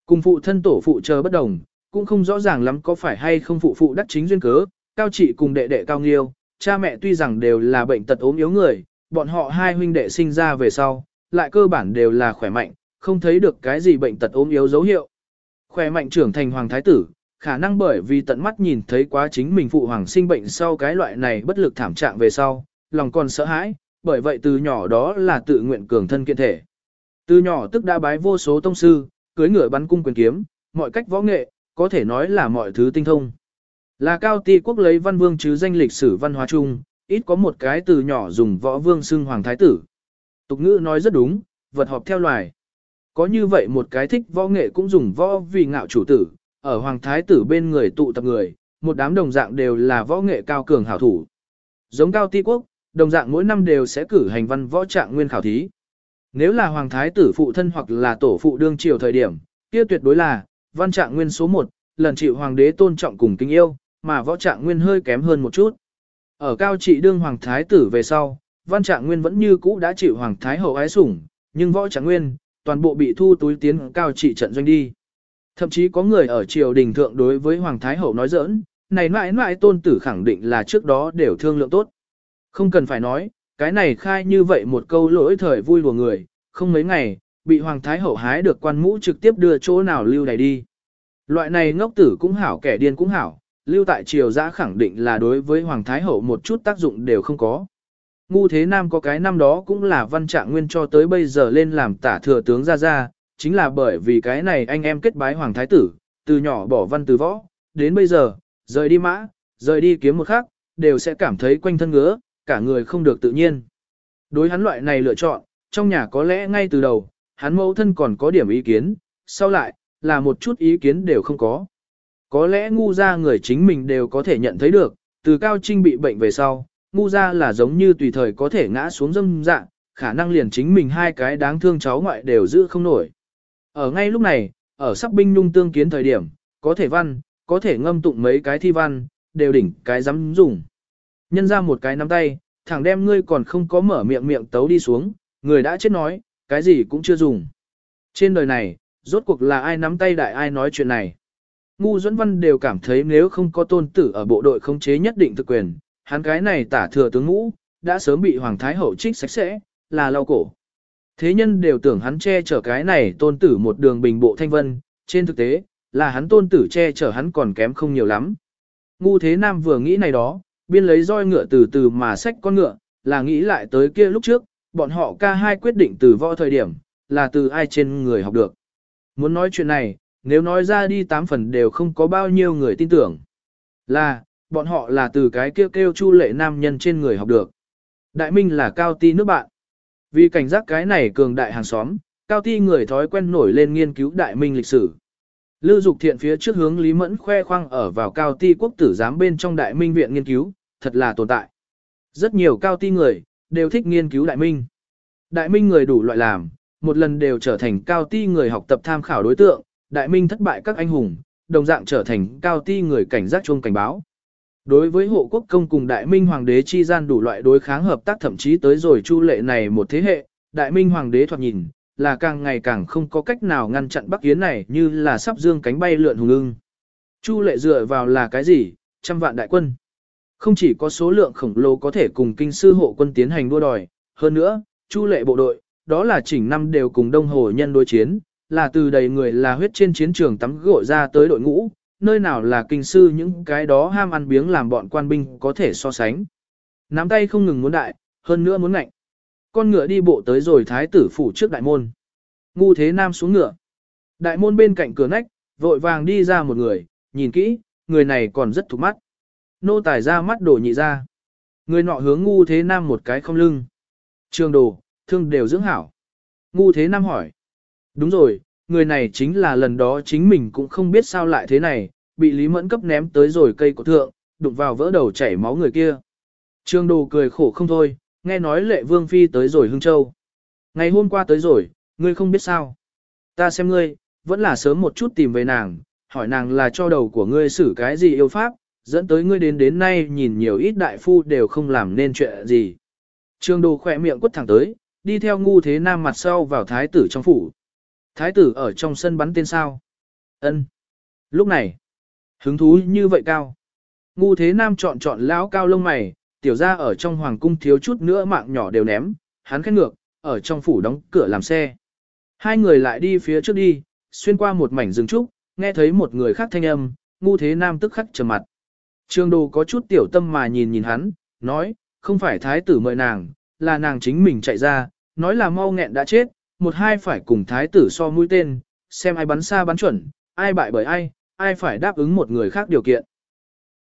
S1: Cùng phụ thân tổ phụ chờ bất đồng, cũng không rõ ràng lắm có phải hay không phụ phụ đắc chính duyên cớ, cao trị cùng đệ đệ cao nghiêu, cha mẹ tuy rằng đều là bệnh tật ốm yếu người, bọn họ hai huynh đệ sinh ra về sau, lại cơ bản đều là khỏe mạnh, không thấy được cái gì bệnh tật ốm yếu dấu hiệu. Khỏe mạnh trưởng thành hoàng thái tử, khả năng bởi vì tận mắt nhìn thấy quá chính mình phụ hoàng sinh bệnh sau cái loại này bất lực thảm trạng về sau, lòng còn sợ hãi, bởi vậy từ nhỏ đó là tự nguyện cường thân kiện thể. Từ nhỏ tức đã bái vô số tông sư, cưới ngựa bắn cung quyền kiếm, mọi cách võ nghệ, có thể nói là mọi thứ tinh thông. Là cao ti quốc lấy văn vương chứ danh lịch sử văn hóa chung, ít có một cái từ nhỏ dùng võ vương xưng hoàng thái tử. Tục ngữ nói rất đúng, vật họp theo loài. Có như vậy một cái thích võ nghệ cũng dùng võ vì ngạo chủ tử, ở hoàng thái tử bên người tụ tập người, một đám đồng dạng đều là võ nghệ cao cường hảo thủ. Giống cao ti quốc, đồng dạng mỗi năm đều sẽ cử hành văn võ trạng nguyên khảo thí. Nếu là hoàng thái tử phụ thân hoặc là tổ phụ đương triều thời điểm, kia tuyệt đối là văn trạng nguyên số 1, lần chịu hoàng đế tôn trọng cùng kính yêu, mà võ trạng nguyên hơi kém hơn một chút. Ở cao trị đương hoàng thái tử về sau, văn trạng nguyên vẫn như cũ đã chịu hoàng thái hậu ái sủng, nhưng võ trạng nguyên, toàn bộ bị thu túi tiến cao trị trận doanh đi. Thậm chí có người ở triều đình thượng đối với hoàng thái hậu nói giỡn, này mãi mãi tôn tử khẳng định là trước đó đều thương lượng tốt. Không cần phải nói, cái này khai như vậy một câu lỗi thời vui lùa người, không mấy ngày, bị hoàng thái hậu hái được quan mũ trực tiếp đưa chỗ nào lưu này đi. Loại này ngốc tử cũng hảo kẻ điên cũng hảo, lưu tại triều giã khẳng định là đối với Hoàng Thái Hậu một chút tác dụng đều không có. Ngu Thế Nam có cái năm đó cũng là văn trạng nguyên cho tới bây giờ lên làm tả thừa tướng ra ra, chính là bởi vì cái này anh em kết bái Hoàng Thái Tử, từ nhỏ bỏ văn từ võ, đến bây giờ, rời đi mã, rời đi kiếm một khắc, đều sẽ cảm thấy quanh thân ngứa, cả người không được tự nhiên. Đối hắn loại này lựa chọn, trong nhà có lẽ ngay từ đầu, hắn mẫu thân còn có điểm ý kiến, sau lại, là một chút ý kiến đều không có. Có lẽ ngu ra người chính mình đều có thể nhận thấy được, từ cao trinh bị bệnh về sau, ngu ra là giống như tùy thời có thể ngã xuống dâm dạng, khả năng liền chính mình hai cái đáng thương cháu ngoại đều giữ không nổi. Ở ngay lúc này, ở sắc binh nhung tương kiến thời điểm, có thể văn, có thể ngâm tụng mấy cái thi văn, đều đỉnh cái dám dùng. Nhân ra một cái nắm tay, thẳng đem ngươi còn không có mở miệng miệng tấu đi xuống, người đã chết nói, cái gì cũng chưa dùng. Trên đời này, rốt cuộc là ai nắm tay đại ai nói chuyện này. Ngu Duẫn Văn đều cảm thấy nếu không có tôn tử ở bộ đội khống chế nhất định thực quyền, hắn cái này tả thừa tướng ngũ, đã sớm bị Hoàng Thái Hậu trích sạch sẽ, là lau cổ. Thế nhân đều tưởng hắn che chở cái này tôn tử một đường bình bộ thanh vân, trên thực tế, là hắn tôn tử che chở hắn còn kém không nhiều lắm. Ngu Thế Nam vừa nghĩ này đó, biên lấy roi ngựa từ từ mà xách con ngựa, là nghĩ lại tới kia lúc trước, bọn họ ca hai quyết định từ võ thời điểm, là từ ai trên người học được. Muốn nói chuyện này, nếu nói ra đi tám phần đều không có bao nhiêu người tin tưởng. Là, bọn họ là từ cái kêu kêu chu lệ nam nhân trên người học được. Đại Minh là cao ti nước bạn. Vì cảnh giác cái này cường đại hàng xóm, cao ti người thói quen nổi lên nghiên cứu đại minh lịch sử. Lưu Dục Thiện phía trước hướng Lý Mẫn khoe khoang ở vào cao ti quốc tử giám bên trong đại minh viện nghiên cứu, thật là tồn tại. Rất nhiều cao ti người, đều thích nghiên cứu đại minh. Đại minh người đủ loại làm, một lần đều trở thành cao ti người học tập tham khảo đối tượng, đại minh thất bại các anh hùng, đồng dạng trở thành cao ti người cảnh giác chuông cảnh báo. Đối với hộ quốc công cùng đại minh hoàng đế chi gian đủ loại đối kháng hợp tác thậm chí tới rồi chu lệ này một thế hệ, đại minh hoàng đế thoạt nhìn, là càng ngày càng không có cách nào ngăn chặn Bắc Yến này như là sắp dương cánh bay lượn hùng ưng. Chu lệ dựa vào là cái gì? Trăm vạn đại quân. Không chỉ có số lượng khổng lồ có thể cùng kinh sư hộ quân tiến hành đua đòi, hơn nữa, chu lệ bộ đội, đó là chỉnh năm đều cùng đông hồ nhân đối chiến, là từ đầy người là huyết trên chiến trường tắm gội ra tới đội ngũ, nơi nào là kinh sư những cái đó ham ăn biếng làm bọn quan binh có thể so sánh. Nắm tay không ngừng muốn đại, hơn nữa muốn ngạnh. Con ngựa đi bộ tới rồi thái tử phủ trước đại môn. Ngu thế nam xuống ngựa. Đại môn bên cạnh cửa nách, vội vàng đi ra một người, nhìn kỹ, người này còn rất thục mắt. Nô tài ra mắt đổ nhị ra. Người nọ hướng ngu thế nam một cái không lưng. Trường đồ, thương đều dưỡng hảo. Ngu thế nam hỏi. Đúng rồi, người này chính là lần đó chính mình cũng không biết sao lại thế này, bị Lý Mẫn cấp ném tới rồi cây cổ thượng, đụng vào vỡ đầu chảy máu người kia. Trương Đồ cười khổ không thôi, nghe nói lệ vương phi tới rồi Hương Châu. Ngày hôm qua tới rồi, ngươi không biết sao. Ta xem ngươi, vẫn là sớm một chút tìm về nàng, hỏi nàng là cho đầu của ngươi xử cái gì yêu pháp, dẫn tới ngươi đến đến nay nhìn nhiều ít đại phu đều không làm nên chuyện gì. Trương Đồ khỏe miệng quất thẳng tới, đi theo ngu thế nam mặt sau vào thái tử trong phủ. Thái tử ở trong sân bắn tên sao. ân Lúc này, hứng thú như vậy cao. Ngu thế nam chọn chọn lão cao lông mày, tiểu ra ở trong hoàng cung thiếu chút nữa mạng nhỏ đều ném, hắn khét ngược, ở trong phủ đóng cửa làm xe. Hai người lại đi phía trước đi, xuyên qua một mảnh rừng trúc, nghe thấy một người khác thanh âm, ngu thế nam tức khắc trầm mặt. Trương đồ có chút tiểu tâm mà nhìn nhìn hắn, nói, không phải thái tử mời nàng, là nàng chính mình chạy ra, nói là mau nghẹn đã chết, một hai phải cùng thái tử so mũi tên, xem ai bắn xa bắn chuẩn, ai bại bởi ai, ai phải đáp ứng một người khác điều kiện.